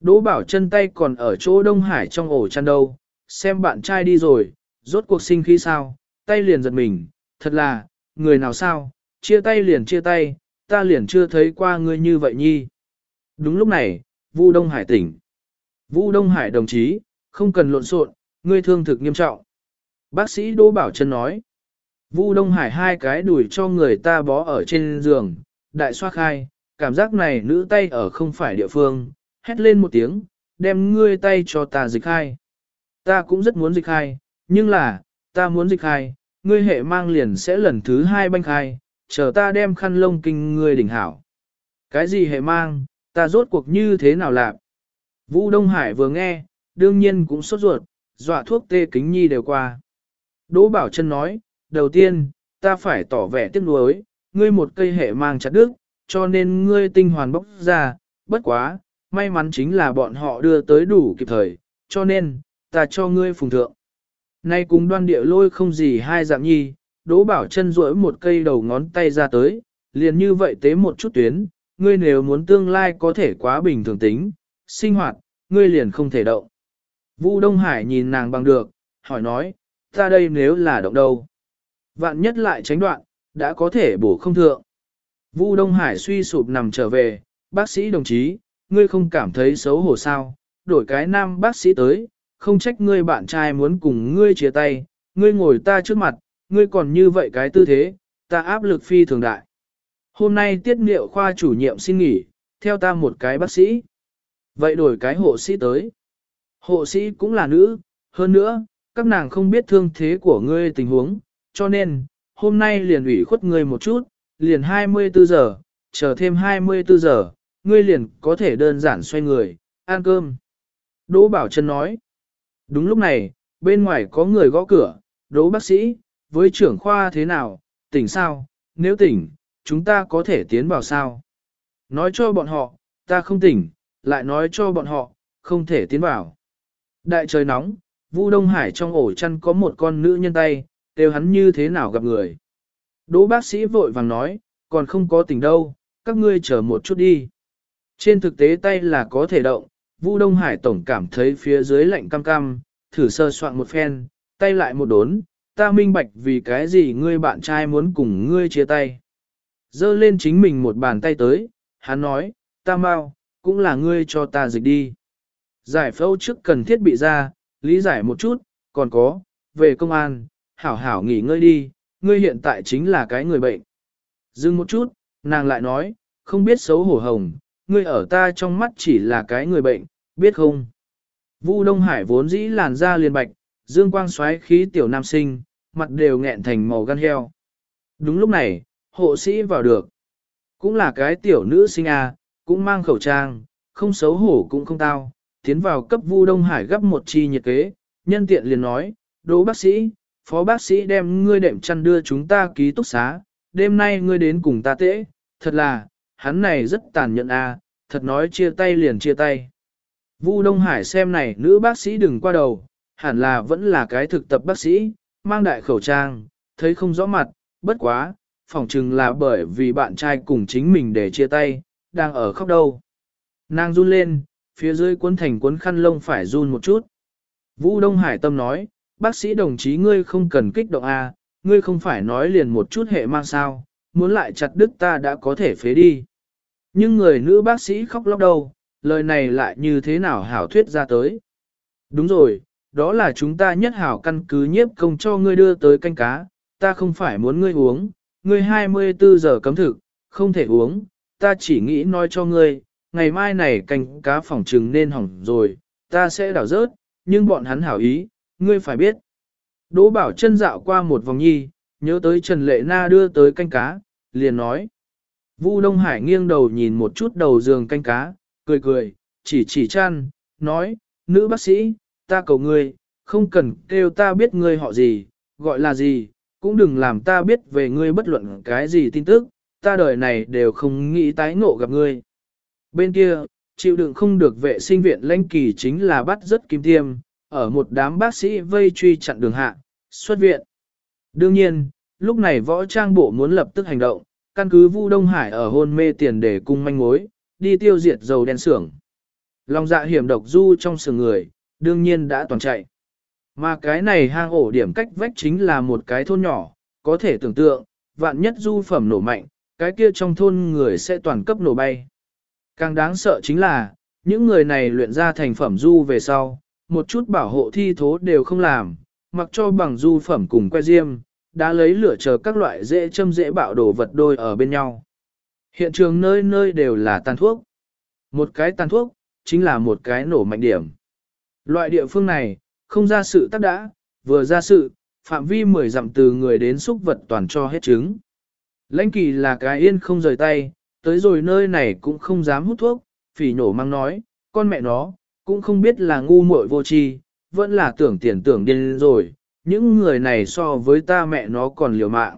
Đỗ bảo chân tay còn ở chỗ Đông Hải trong ổ chăn đâu, xem bạn trai đi rồi, rốt cuộc sinh khí sao, tay liền giật mình, thật là, người nào sao, chia tay liền chia tay, ta liền chưa thấy qua ngươi như vậy nhi. Đúng lúc này, Vu Đông Hải tỉnh. Vu Đông Hải đồng chí, không cần lộn xộn, ngươi thương thực nghiêm trọng. Bác sĩ Đỗ Bảo Trân nói. Vu Đông Hải hai cái đùi cho người ta bó ở trên giường, đại xoa khai, cảm giác này nữ tay ở không phải địa phương, hét lên một tiếng, đem ngươi tay cho ta dịch khai. Ta cũng rất muốn dịch khai, nhưng là, ta muốn dịch khai, ngươi hệ mang liền sẽ lần thứ hai banh khai, chờ ta đem khăn lông kinh ngươi đỉnh hảo. Cái gì hệ mang, ta rốt cuộc như thế nào làm? Vũ Đông Hải vừa nghe, đương nhiên cũng sốt ruột, dọa thuốc tê kính nhi đều qua. Đỗ Bảo Trân nói, đầu tiên, ta phải tỏ vẻ tiếc nuối, ngươi một cây hệ mang chặt đứt, cho nên ngươi tinh hoàn bốc ra, bất quá, may mắn chính là bọn họ đưa tới đủ kịp thời, cho nên, ta cho ngươi phùng thượng. Nay cùng đoan địa lôi không gì hai dạng nhi, đỗ bảo chân rỗi một cây đầu ngón tay ra tới, liền như vậy tế một chút tuyến, ngươi nếu muốn tương lai có thể quá bình thường tính, sinh hoạt, ngươi liền không thể động. Vu Đông Hải nhìn nàng bằng được, hỏi nói, ta đây nếu là động đâu? Vạn nhất lại tránh đoạn, đã có thể bổ không thượng. Vu Đông Hải suy sụp nằm trở về, bác sĩ đồng chí, ngươi không cảm thấy xấu hổ sao, đổi cái nam bác sĩ tới, không trách ngươi bạn trai muốn cùng ngươi chia tay, ngươi ngồi ta trước mặt, ngươi còn như vậy cái tư thế, ta áp lực phi thường đại. Hôm nay tiết niệu khoa chủ nhiệm xin nghỉ, theo ta một cái bác sĩ. Vậy đổi cái hộ sĩ tới. Hộ sĩ cũng là nữ, hơn nữa, các nàng không biết thương thế của ngươi tình huống, cho nên, hôm nay liền ủy khuất ngươi một chút, liền 24 giờ, chờ thêm 24 giờ, ngươi liền có thể đơn giản xoay người, ăn cơm. Đỗ Bảo Trân nói, đúng lúc này, bên ngoài có người gõ cửa, Đỗ bác sĩ, với trưởng khoa thế nào, tỉnh sao, nếu tỉnh, chúng ta có thể tiến vào sao. Nói cho bọn họ, ta không tỉnh, lại nói cho bọn họ, không thể tiến vào. Đại trời nóng, Vu Đông Hải trong ổ chăn có một con nữ nhân tay, kêu hắn như thế nào gặp người. Đỗ bác sĩ vội vàng nói, còn không có tỉnh đâu, các ngươi chờ một chút đi. Trên thực tế tay là có thể động, Vu Đông Hải tổng cảm thấy phía dưới lạnh cam cam, thử sơ soạn một phen, tay lại một đốn, ta minh bạch vì cái gì ngươi bạn trai muốn cùng ngươi chia tay. Dơ lên chính mình một bàn tay tới, hắn nói, ta mau, cũng là ngươi cho ta dịch đi. Giải phẫu trước cần thiết bị ra, lý giải một chút, còn có, về công an, hảo hảo nghỉ ngơi đi, ngươi hiện tại chính là cái người bệnh. Dừng một chút, nàng lại nói, không biết xấu hổ hồng, ngươi ở ta trong mắt chỉ là cái người bệnh, biết không? Vu Đông Hải vốn dĩ làn da liền bạch, dương quang xoáy khí tiểu nam sinh, mặt đều nghẹn thành màu gan heo. Đúng lúc này, hộ sĩ vào được. Cũng là cái tiểu nữ sinh à, cũng mang khẩu trang, không xấu hổ cũng không tao. Tiến vào cấp Vu Đông Hải gấp một chi nhiệt kế, nhân tiện liền nói, đỗ bác sĩ, phó bác sĩ đem ngươi đệm chăn đưa chúng ta ký túc xá, đêm nay ngươi đến cùng ta tễ, thật là, hắn này rất tàn nhẫn à, thật nói chia tay liền chia tay. Vu Đông Hải xem này nữ bác sĩ đừng qua đầu, hẳn là vẫn là cái thực tập bác sĩ, mang đại khẩu trang, thấy không rõ mặt, bất quá, phỏng chừng là bởi vì bạn trai cùng chính mình để chia tay, đang ở khóc đâu. Nàng run lên, phía dưới cuốn thành cuốn khăn lông phải run một chút. Vũ Đông Hải Tâm nói, bác sĩ đồng chí ngươi không cần kích động a, à, ngươi không phải nói liền một chút hệ mang sao, muốn lại chặt đứt ta đã có thể phế đi. Nhưng người nữ bác sĩ khóc lóc đâu, lời này lại như thế nào hảo thuyết ra tới. Đúng rồi, đó là chúng ta nhất hảo căn cứ nhiếp công cho ngươi đưa tới canh cá, ta không phải muốn ngươi uống, ngươi 24 giờ cấm thực, không thể uống, ta chỉ nghĩ nói cho ngươi, ngày mai này canh cá phỏng trừng nên hỏng rồi, ta sẽ đảo rớt, nhưng bọn hắn hảo ý, ngươi phải biết. Đỗ bảo chân dạo qua một vòng nhi, nhớ tới Trần Lệ Na đưa tới canh cá, liền nói. Vu Đông Hải nghiêng đầu nhìn một chút đầu giường canh cá, cười cười, chỉ chỉ chăn, nói, nữ bác sĩ, ta cầu ngươi, không cần kêu ta biết ngươi họ gì, gọi là gì, cũng đừng làm ta biết về ngươi bất luận cái gì tin tức, ta đời này đều không nghĩ tái ngộ gặp ngươi. Bên kia, chịu đựng không được vệ sinh viện lãnh kỳ chính là bắt rất kim tiêm, ở một đám bác sĩ vây truy chặn đường hạ, xuất viện. Đương nhiên, lúc này võ trang bộ muốn lập tức hành động, căn cứ Vu Đông Hải ở hôn mê tiền để cung manh mối, đi tiêu diệt dầu đen xưởng. Lòng dạ hiểm độc du trong sườn người, đương nhiên đã toàn chạy. Mà cái này hang ổ điểm cách vách chính là một cái thôn nhỏ, có thể tưởng tượng, vạn nhất du phẩm nổ mạnh, cái kia trong thôn người sẽ toàn cấp nổ bay. Càng đáng sợ chính là, những người này luyện ra thành phẩm du về sau, một chút bảo hộ thi thố đều không làm, mặc cho bằng du phẩm cùng que diêm, đã lấy lửa chờ các loại dễ châm dễ bạo đồ vật đôi ở bên nhau. Hiện trường nơi nơi đều là tàn thuốc. Một cái tàn thuốc, chính là một cái nổ mạnh điểm. Loại địa phương này, không ra sự tác đã, vừa ra sự, phạm vi mười dặm từ người đến xúc vật toàn cho hết trứng. Lãnh kỳ là cái yên không rời tay, tới rồi nơi này cũng không dám hút thuốc, phỉ nổ mang nói, con mẹ nó, cũng không biết là ngu muội vô tri, vẫn là tưởng tiền tưởng điên rồi, những người này so với ta mẹ nó còn liều mạng.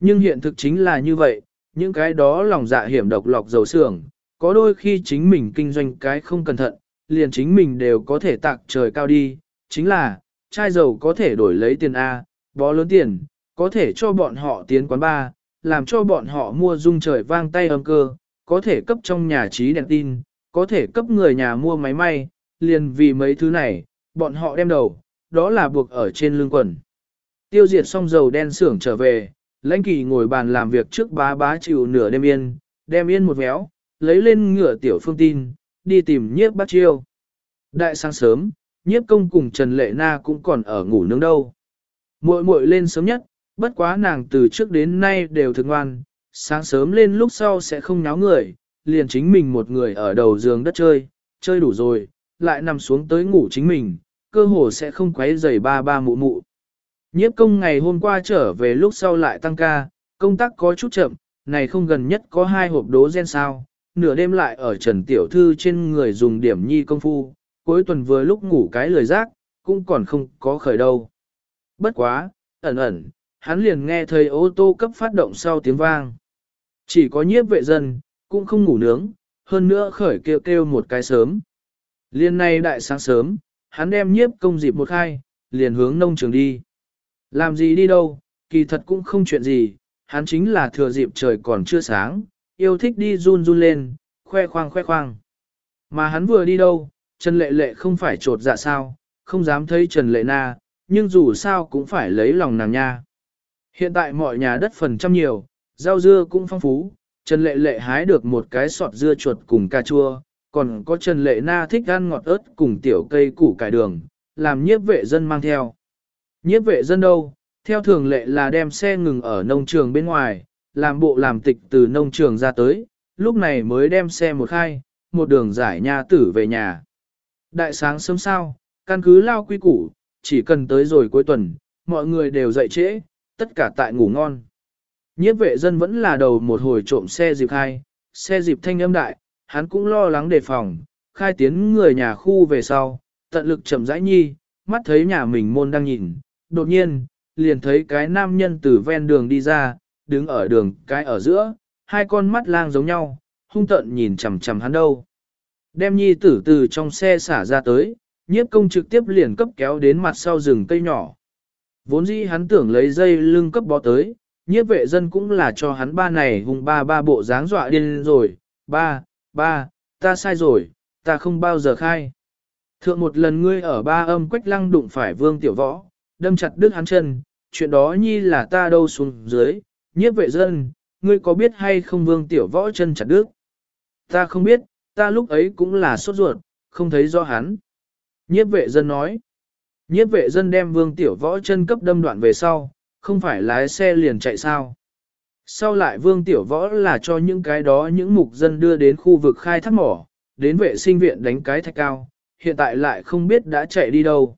Nhưng hiện thực chính là như vậy, những cái đó lòng dạ hiểm độc lọc dầu sưởng, có đôi khi chính mình kinh doanh cái không cẩn thận, liền chính mình đều có thể tạc trời cao đi, chính là, chai dầu có thể đổi lấy tiền A, bó lớn tiền, có thể cho bọn họ tiến quán ba, làm cho bọn họ mua dung trời vang tay âm cơ, có thể cấp trong nhà trí đèn tin, có thể cấp người nhà mua máy may, liền vì mấy thứ này, bọn họ đem đầu, đó là buộc ở trên lưng quần. Tiêu diệt xong dầu đen xưởng trở về, lãnh kỳ ngồi bàn làm việc trước bá bá chịu nửa đêm yên, đem yên một véo, lấy lên ngựa tiểu phương tin, đi tìm nhiếp bác chiêu. Đại sáng sớm, nhiếp công cùng Trần Lệ Na cũng còn ở ngủ nướng đâu. Muội muội lên sớm nhất, bất quá nàng từ trước đến nay đều thường ngoan, sáng sớm lên lúc sau sẽ không nháo người, liền chính mình một người ở đầu giường đất chơi, chơi đủ rồi, lại nằm xuống tới ngủ chính mình, cơ hồ sẽ không quấy rầy ba ba mụ mụ. Nhiếp công ngày hôm qua trở về lúc sau lại tăng ca, công tác có chút chậm, này không gần nhất có hai hộp đố gen sao, nửa đêm lại ở Trần Tiểu Thư trên người dùng điểm nhi công phu, cuối tuần vừa lúc ngủ cái lười giác, cũng còn không có khởi đâu. Bất quá, ẩn ẩn, hắn liền nghe thấy ô tô cấp phát động sau tiếng vang. Chỉ có nhiếp vệ dân, cũng không ngủ nướng, hơn nữa khởi kêu kêu một cái sớm. Liên này đại sáng sớm, hắn đem nhiếp công dịp một khai, liền hướng nông trường đi. Làm gì đi đâu, kỳ thật cũng không chuyện gì, hắn chính là thừa dịp trời còn chưa sáng, yêu thích đi run run lên, khoe khoang khoe khoang. Mà hắn vừa đi đâu, Trần Lệ Lệ không phải trột dạ sao, không dám thấy Trần Lệ Na, nhưng dù sao cũng phải lấy lòng nàng nha. Hiện tại mọi nhà đất phần trăm nhiều, rau dưa cũng phong phú, Trần Lệ Lệ hái được một cái sọt dưa chuột cùng cà chua, còn có Trần Lệ Na thích ăn ngọt ớt cùng tiểu cây củ cải đường, làm nhiếp vệ dân mang theo. Nhiếp vệ dân đâu, theo thường lệ là đem xe ngừng ở nông trường bên ngoài, làm bộ làm tịch từ nông trường ra tới, lúc này mới đem xe một khai, một đường giải nha tử về nhà. Đại sáng sớm sao, căn cứ lao quy củ, chỉ cần tới rồi cuối tuần, mọi người đều dậy trễ, tất cả tại ngủ ngon. Nhiếp vệ dân vẫn là đầu một hồi trộm xe dịp khai, xe dịp thanh âm đại, hắn cũng lo lắng đề phòng, khai tiến người nhà khu về sau, tận lực chậm rãi nhi, mắt thấy nhà mình môn đang nhìn, đột nhiên, liền thấy cái nam nhân từ ven đường đi ra, đứng ở đường cái ở giữa, hai con mắt lang giống nhau, hung tận nhìn chằm chằm hắn đâu. Đem nhi tử từ trong xe xả ra tới, nhiếp công trực tiếp liền cấp kéo đến mặt sau rừng cây nhỏ. Vốn dĩ hắn tưởng lấy dây lưng cấp bó tới, nhiếp vệ dân cũng là cho hắn ba này hùng ba ba bộ dáng dọa điên rồi, ba, ba, ta sai rồi, ta không bao giờ khai. Thượng một lần ngươi ở ba âm quách lăng đụng phải vương tiểu võ, đâm chặt đứt hắn chân, chuyện đó nhi là ta đâu xuống dưới, nhiếp vệ dân, ngươi có biết hay không vương tiểu võ chân chặt đứt? Ta không biết, ta lúc ấy cũng là sốt ruột, không thấy do hắn. Nhiếp vệ dân nói, nhiếp vệ dân đem vương tiểu võ chân cấp đâm đoạn về sau, không phải lái xe liền chạy sao. Sau lại vương tiểu võ là cho những cái đó những mục dân đưa đến khu vực khai thác mỏ, đến vệ sinh viện đánh cái thạch cao, hiện tại lại không biết đã chạy đi đâu.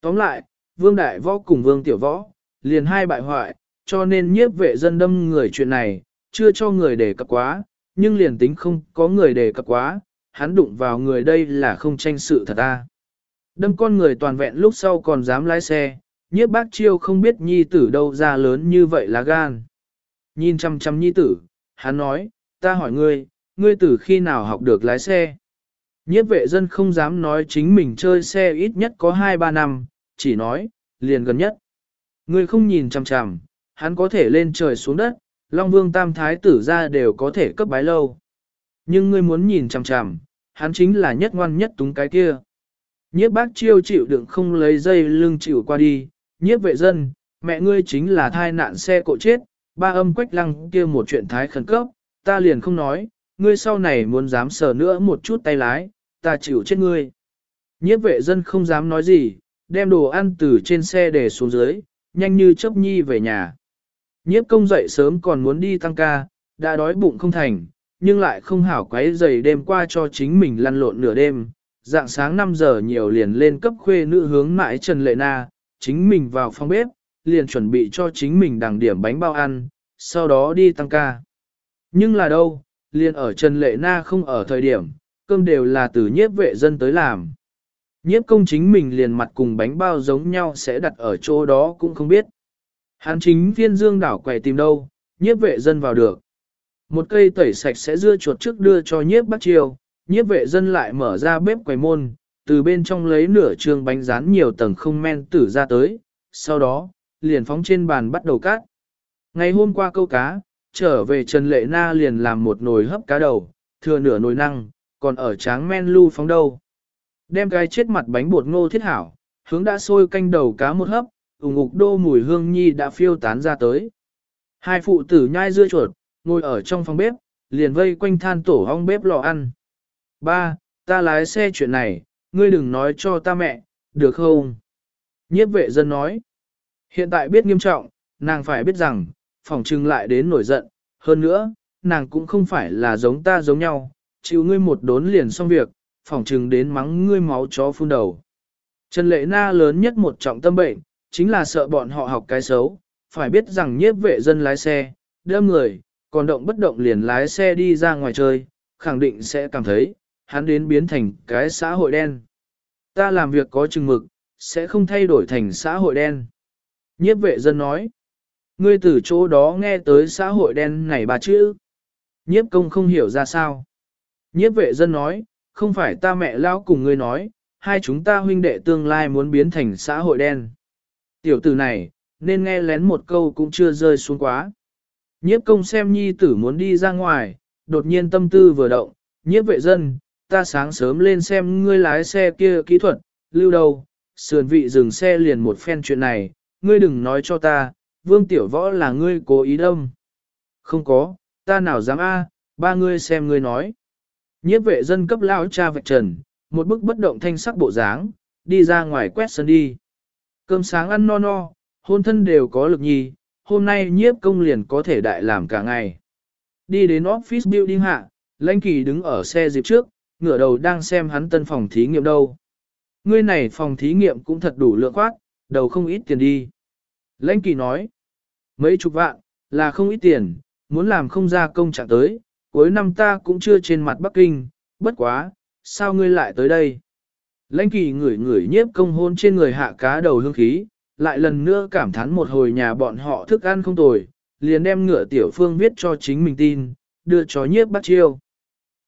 Tóm lại, vương đại võ cùng vương tiểu võ, liền hai bại hoại, cho nên nhiếp vệ dân đâm người chuyện này, chưa cho người đề cập quá, nhưng liền tính không có người đề cập quá, hắn đụng vào người đây là không tranh sự thật ta. Đâm con người toàn vẹn lúc sau còn dám lái xe, nhiếp bác chiêu không biết nhi tử đâu ra lớn như vậy là gan. Nhìn chăm chăm nhi tử, hắn nói, ta hỏi ngươi, ngươi tử khi nào học được lái xe? Nhiếp vệ dân không dám nói chính mình chơi xe ít nhất có 2-3 năm, chỉ nói, liền gần nhất. Ngươi không nhìn chằm chằm, hắn có thể lên trời xuống đất, Long Vương Tam Thái tử ra đều có thể cấp bái lâu. Nhưng ngươi muốn nhìn chằm chằm, hắn chính là nhất ngoan nhất túng cái kia. Nhiếp bác chiêu chịu đựng không lấy dây lưng chịu qua đi, nhiếp vệ dân, mẹ ngươi chính là thai nạn xe cộ chết, ba âm quách lăng kia một chuyện thái khẩn cấp, ta liền không nói, ngươi sau này muốn dám sờ nữa một chút tay lái, ta chịu chết ngươi. Nhiếp vệ dân không dám nói gì, đem đồ ăn từ trên xe để xuống dưới, nhanh như chớp nhi về nhà. Nhiếp công dậy sớm còn muốn đi tăng ca, đã đói bụng không thành, nhưng lại không hảo quấy giày đêm qua cho chính mình lăn lộn nửa đêm. Dạng sáng 5 giờ nhiều liền lên cấp khuê nữ hướng mãi Trần Lệ Na, chính mình vào phòng bếp, liền chuẩn bị cho chính mình đằng điểm bánh bao ăn, sau đó đi tăng ca. Nhưng là đâu, liền ở Trần Lệ Na không ở thời điểm, cơm đều là từ nhiếp vệ dân tới làm. Nhiếp công chính mình liền mặt cùng bánh bao giống nhau sẽ đặt ở chỗ đó cũng không biết. Hán chính viên dương đảo quầy tìm đâu, nhiếp vệ dân vào được. Một cây tẩy sạch sẽ dưa chuột trước đưa cho nhiếp bắt chiều, nhiếp vệ dân lại mở ra bếp quầy môn, từ bên trong lấy nửa trường bánh rán nhiều tầng không men tử ra tới, sau đó, liền phóng trên bàn bắt đầu cắt. Ngày hôm qua câu cá, trở về Trần Lệ Na liền làm một nồi hấp cá đầu, thừa nửa nồi năng, còn ở tráng men lưu phóng đâu. Đem cái chết mặt bánh bột ngô thiết hảo, hướng đã sôi canh đầu cá một hấp, ủng ngục đô mùi hương nhi đã phiêu tán ra tới. Hai phụ tử nhai dưa chuột, ngồi ở trong phòng bếp, liền vây quanh than tổ hong bếp lò ăn. Ba, ta lái xe chuyện này, ngươi đừng nói cho ta mẹ, được không? Nhiếp vệ dân nói. Hiện tại biết nghiêm trọng, nàng phải biết rằng, phòng trưng lại đến nổi giận, hơn nữa, nàng cũng không phải là giống ta giống nhau, chịu ngươi một đốn liền xong việc, phòng trừng đến mắng ngươi máu chó phun đầu. Trần Lệ Na lớn nhất một trọng tâm bệnh, chính là sợ bọn họ học cái xấu, phải biết rằng nhiếp vệ dân lái xe, đâm người, còn động bất động liền lái xe đi ra ngoài chơi, khẳng định sẽ cảm thấy, hắn đến biến thành cái xã hội đen. Ta làm việc có chừng mực, sẽ không thay đổi thành xã hội đen. Nhiếp vệ dân nói, ngươi từ chỗ đó nghe tới xã hội đen này bà chữ. Nhiếp công không hiểu ra sao. Nhiếp vệ dân nói, không phải ta mẹ lão cùng ngươi nói, hai chúng ta huynh đệ tương lai muốn biến thành xã hội đen. Tiểu tử này, nên nghe lén một câu cũng chưa rơi xuống quá. Nhiếp công xem nhi tử muốn đi ra ngoài, đột nhiên tâm tư vừa động, nhiếp vệ dân, ta sáng sớm lên xem ngươi lái xe kia kỹ thuật, lưu đầu, sườn vị dừng xe liền một phen chuyện này, ngươi đừng nói cho ta, vương tiểu võ là ngươi cố ý đâm. Không có, ta nào dám a, ba ngươi xem ngươi nói. Nhiếp vệ dân cấp lao cha vạch trần, một bức bất động thanh sắc bộ dáng, đi ra ngoài quét sân đi. Cơm sáng ăn no no, hôn thân đều có lực nhì. hôm nay nhiếp công liền có thể đại làm cả ngày. Đi đến office building hạ, lãnh kỳ đứng ở xe dịp trước, ngửa đầu đang xem hắn tân phòng thí nghiệm đâu. Ngươi này phòng thí nghiệm cũng thật đủ lượng khoát, đầu không ít tiền đi. Lãnh kỳ nói, mấy chục vạn, là không ít tiền, muốn làm không ra công trạng tới, cuối năm ta cũng chưa trên mặt Bắc Kinh, bất quá, sao ngươi lại tới đây? Lãnh kỳ ngửi ngửi nhiếp công hôn trên người hạ cá đầu hương khí, lại lần nữa cảm thán một hồi nhà bọn họ thức ăn không tồi, liền đem ngựa tiểu phương viết cho chính mình tin, đưa cho nhiếp bắt chiêu.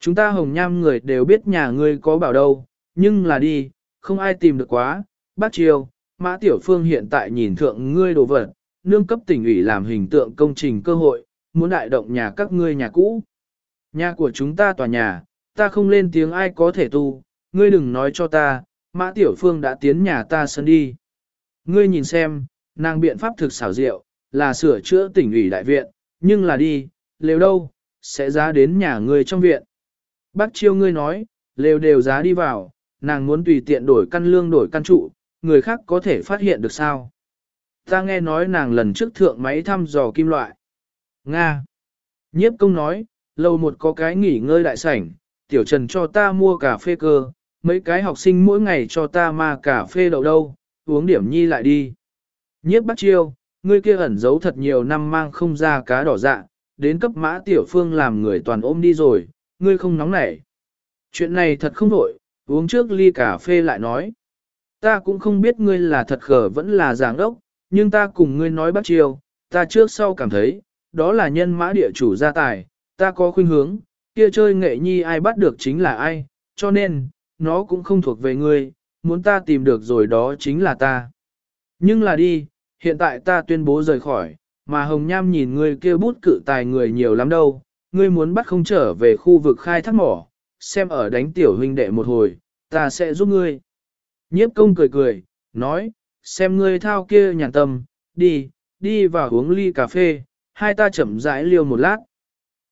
Chúng ta hồng nham người đều biết nhà ngươi có bảo đâu, nhưng là đi, không ai tìm được quá, bác chiêu, mã tiểu phương hiện tại nhìn thượng ngươi đồ vật, nương cấp tỉnh ủy làm hình tượng công trình cơ hội, muốn đại động nhà các ngươi nhà cũ. Nhà của chúng ta tòa nhà, ta không lên tiếng ai có thể tu, ngươi đừng nói cho ta, mã tiểu phương đã tiến nhà ta sân đi. Ngươi nhìn xem, nàng biện pháp thực xảo diệu, là sửa chữa tỉnh ủy đại viện, nhưng là đi, lều đâu, sẽ giá đến nhà ngươi trong viện. Bác chiêu ngươi nói, lều đều giá đi vào, nàng muốn tùy tiện đổi căn lương đổi căn trụ, người khác có thể phát hiện được sao. Ta nghe nói nàng lần trước thượng máy thăm dò kim loại. Nga. Nhiếp công nói, lâu một có cái nghỉ ngơi đại sảnh, tiểu trần cho ta mua cà phê cơ, mấy cái học sinh mỗi ngày cho ta ma cà phê đậu đâu, uống điểm nhi lại đi. Nhiếp bắt chiêu, ngươi kia ẩn giấu thật nhiều năm mang không ra cá đỏ dạ, đến cấp mã tiểu phương làm người toàn ôm đi rồi, ngươi không nóng nảy. Chuyện này thật không nổi, uống trước ly cà phê lại nói. Ta cũng không biết ngươi là thật khờ vẫn là giảng ốc, nhưng ta cùng ngươi nói bắt chiêu, ta trước sau cảm thấy, đó là nhân mã địa chủ gia tài, ta có khuynh hướng, kia chơi nghệ nhi ai bắt được chính là ai, cho nên, nó cũng không thuộc về ngươi, muốn ta tìm được rồi đó chính là ta. Nhưng là đi, hiện tại ta tuyên bố rời khỏi, mà Hồng Nham nhìn ngươi kia bút cự tài người nhiều lắm đâu, ngươi muốn bắt không trở về khu vực khai thác mỏ, xem ở đánh tiểu huynh đệ một hồi, ta sẽ giúp ngươi. Nhiếp công cười cười, nói, xem ngươi thao kia nhàn tâm, đi, đi vào uống ly cà phê, hai ta chậm rãi liêu một lát.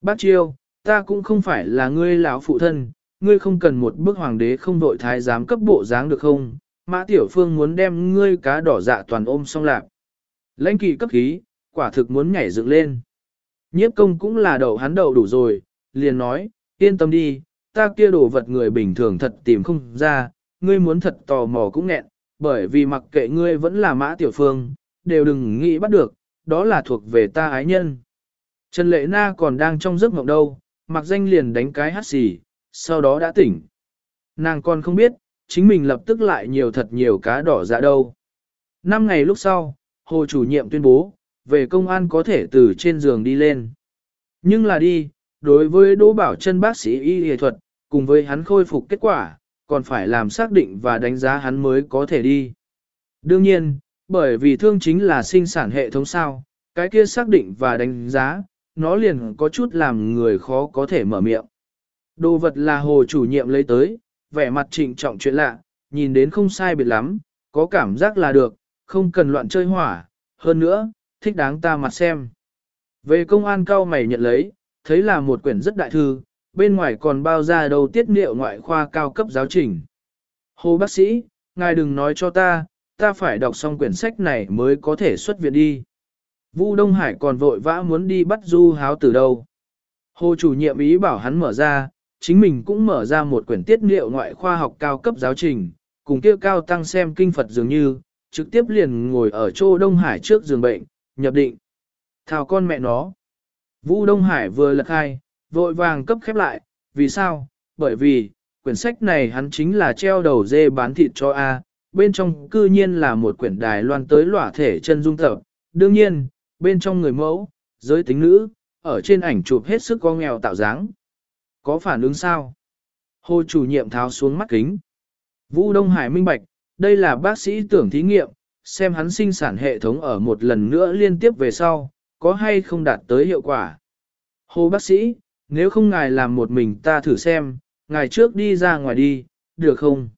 Bác Chiêu, ta cũng không phải là ngươi lão phụ thân, ngươi không cần một bức hoàng đế không đội thái giám cấp bộ dáng được không? Mã Tiểu Phương muốn đem ngươi cá đỏ dạ toàn ôm xong lạc. Lãnh kỳ cấp khí, quả thực muốn nhảy dựng lên. Nhiếp công cũng là đầu hắn đầu đủ rồi, liền nói, yên tâm đi, ta kia đồ vật người bình thường thật tìm không ra, ngươi muốn thật tò mò cũng nghẹn, bởi vì mặc kệ ngươi vẫn là mã tiểu phương, đều đừng nghĩ bắt được, đó là thuộc về ta ái nhân. Trần Lệ Na còn đang trong giấc mộng đâu, mặc danh liền đánh cái hát xì, sau đó đã tỉnh. Nàng còn không biết, chính mình lập tức lại nhiều thật nhiều cá đỏ dạ đâu. Năm ngày lúc sau, hồ chủ nhiệm tuyên bố, về công an có thể từ trên giường đi lên. Nhưng là đi, đối với Đỗ Bảo chân bác sĩ y y thuật, cùng với hắn khôi phục kết quả, còn phải làm xác định và đánh giá hắn mới có thể đi. Đương nhiên, bởi vì thương chính là sinh sản hệ thống sao, cái kia xác định và đánh giá, nó liền có chút làm người khó có thể mở miệng. Đồ vật là hồ chủ nhiệm lấy tới, vẻ mặt trịnh trọng chuyện lạ, nhìn đến không sai biệt lắm, có cảm giác là được, không cần loạn chơi hỏa, hơn nữa, thích đáng ta mặt xem. Về công an cao mày nhận lấy, thấy là một quyển rất đại thư, bên ngoài còn bao ra đầu tiết niệu ngoại khoa cao cấp giáo trình. Hồ bác sĩ, ngài đừng nói cho ta, ta phải đọc xong quyển sách này mới có thể xuất viện đi. Vu Đông Hải còn vội vã muốn đi bắt du háo từ đâu. Hồ chủ nhiệm ý bảo hắn mở ra, chính mình cũng mở ra một quyển tiết niệu ngoại khoa học cao cấp giáo trình, cùng kia cao tăng xem kinh Phật dường như, trực tiếp liền ngồi ở chỗ Đông Hải trước giường bệnh, nhập định. Thảo con mẹ nó. Vũ Đông Hải vừa lật hai, vội vàng cấp khép lại, vì sao? Bởi vì, quyển sách này hắn chính là treo đầu dê bán thịt cho A, bên trong cư nhiên là một quyển đài loan tới lỏa thể chân dung tập. Đương nhiên, bên trong người mẫu, giới tính nữ, ở trên ảnh chụp hết sức có nghèo tạo dáng. Có phản ứng sao? Hồ chủ nhiệm tháo xuống mắt kính. Vũ Đông Hải minh bạch, đây là bác sĩ tưởng thí nghiệm, xem hắn sinh sản hệ thống ở một lần nữa liên tiếp về sau, có hay không đạt tới hiệu quả. Hồ bác sĩ, nếu không ngài làm một mình ta thử xem, ngài trước đi ra ngoài đi, được không?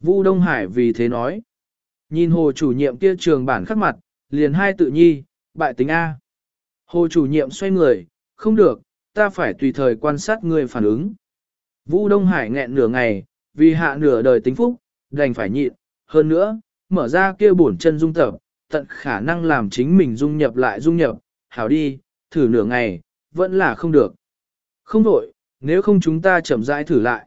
Vu Đông Hải vì thế nói. Nhìn hồ chủ nhiệm kia trường bản khắc mặt, liền hai tự nhi, bại tính A. Hồ chủ nhiệm xoay người, không được, ta phải tùy thời quan sát người phản ứng. Vu Đông Hải nghẹn nửa ngày, vì hạ nửa đời tính phúc, đành phải nhịn, hơn nữa, mở ra kia bổn chân dung tập, tận khả năng làm chính mình dung nhập lại dung nhập, hảo đi, thử nửa ngày, vẫn là không được. Không đổi, nếu không chúng ta chậm rãi thử lại.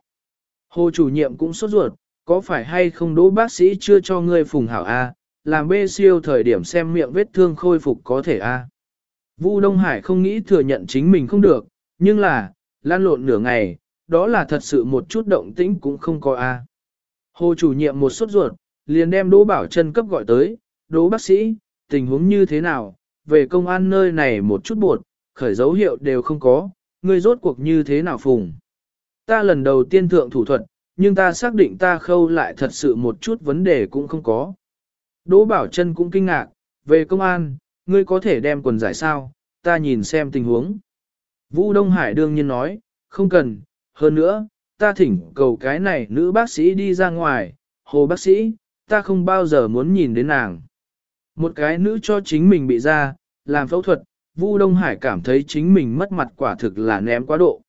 Hồ chủ nhiệm cũng sốt ruột, có phải hay không đỗ bác sĩ chưa cho ngươi phùng hảo A, làm bê siêu thời điểm xem miệng vết thương khôi phục có thể A. Vu Đông Hải không nghĩ thừa nhận chính mình không được, nhưng là, lan lộn nửa ngày, đó là thật sự một chút động tĩnh cũng không có A. Hồ chủ nhiệm một sốt ruột, liền đem Đỗ Bảo Trân cấp gọi tới, Đỗ bác sĩ, tình huống như thế nào, về công an nơi này một chút buồn, khởi dấu hiệu đều không có, ngươi rốt cuộc như thế nào phùng. Ta lần đầu tiên thượng thủ thuật, nhưng ta xác định ta khâu lại thật sự một chút vấn đề cũng không có. Đỗ Bảo Trân cũng kinh ngạc, về công an, ngươi có thể đem quần giải sao, ta nhìn xem tình huống. Vũ Đông Hải đương nhiên nói, không cần, hơn nữa, ta thỉnh cầu cái này nữ bác sĩ đi ra ngoài, hồ bác sĩ, ta không bao giờ muốn nhìn đến nàng. Một cái nữ cho chính mình bị ra, làm phẫu thuật, Vu Đông Hải cảm thấy chính mình mất mặt quả thực là ném quá độ.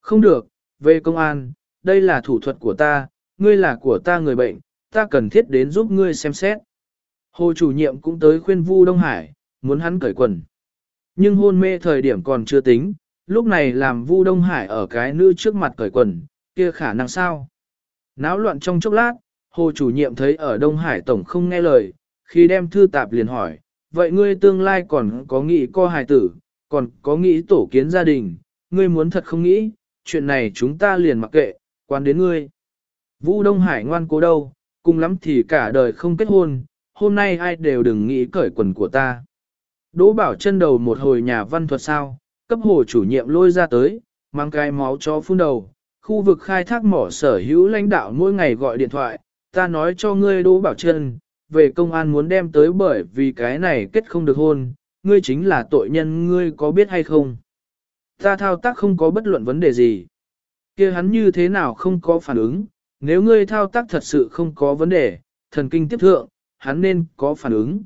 Không được, về công an, đây là thủ thuật của ta, ngươi là của ta người bệnh, ta cần thiết đến giúp ngươi xem xét. Hồ chủ nhiệm cũng tới khuyên Vu Đông Hải, muốn hắn cởi quần. Nhưng hôn mê thời điểm còn chưa tính, lúc này làm Vu Đông Hải ở cái nữ trước mặt cởi quần, kia khả năng sao? Náo loạn trong chốc lát, Hồ chủ nhiệm thấy ở Đông Hải Tổng không nghe lời, khi đem thư tạp liền hỏi, vậy ngươi tương lai còn có nghĩ co hài tử, còn có nghĩ tổ kiến gia đình, ngươi muốn thật không nghĩ, chuyện này chúng ta liền mặc kệ, quan đến ngươi. Vũ Đông Hải ngoan cố đâu, cùng lắm thì cả đời không kết hôn, hôm nay ai đều đừng nghĩ cởi quần của ta. Đỗ bảo chân đầu một hồi nhà văn thuật sao, cấp hồ chủ nhiệm lôi ra tới, mang cái máu cho phun đầu, khu vực khai thác mỏ sở hữu lãnh đạo mỗi ngày gọi điện thoại, ta nói cho ngươi Đỗ bảo chân, về công an muốn đem tới bởi vì cái này kết không được hôn, ngươi chính là tội nhân ngươi có biết hay không? Ta thao tác không có bất luận vấn đề gì. kia hắn như thế nào không có phản ứng, nếu ngươi thao tác thật sự không có vấn đề, thần kinh tiếp thượng, hắn nên có phản ứng.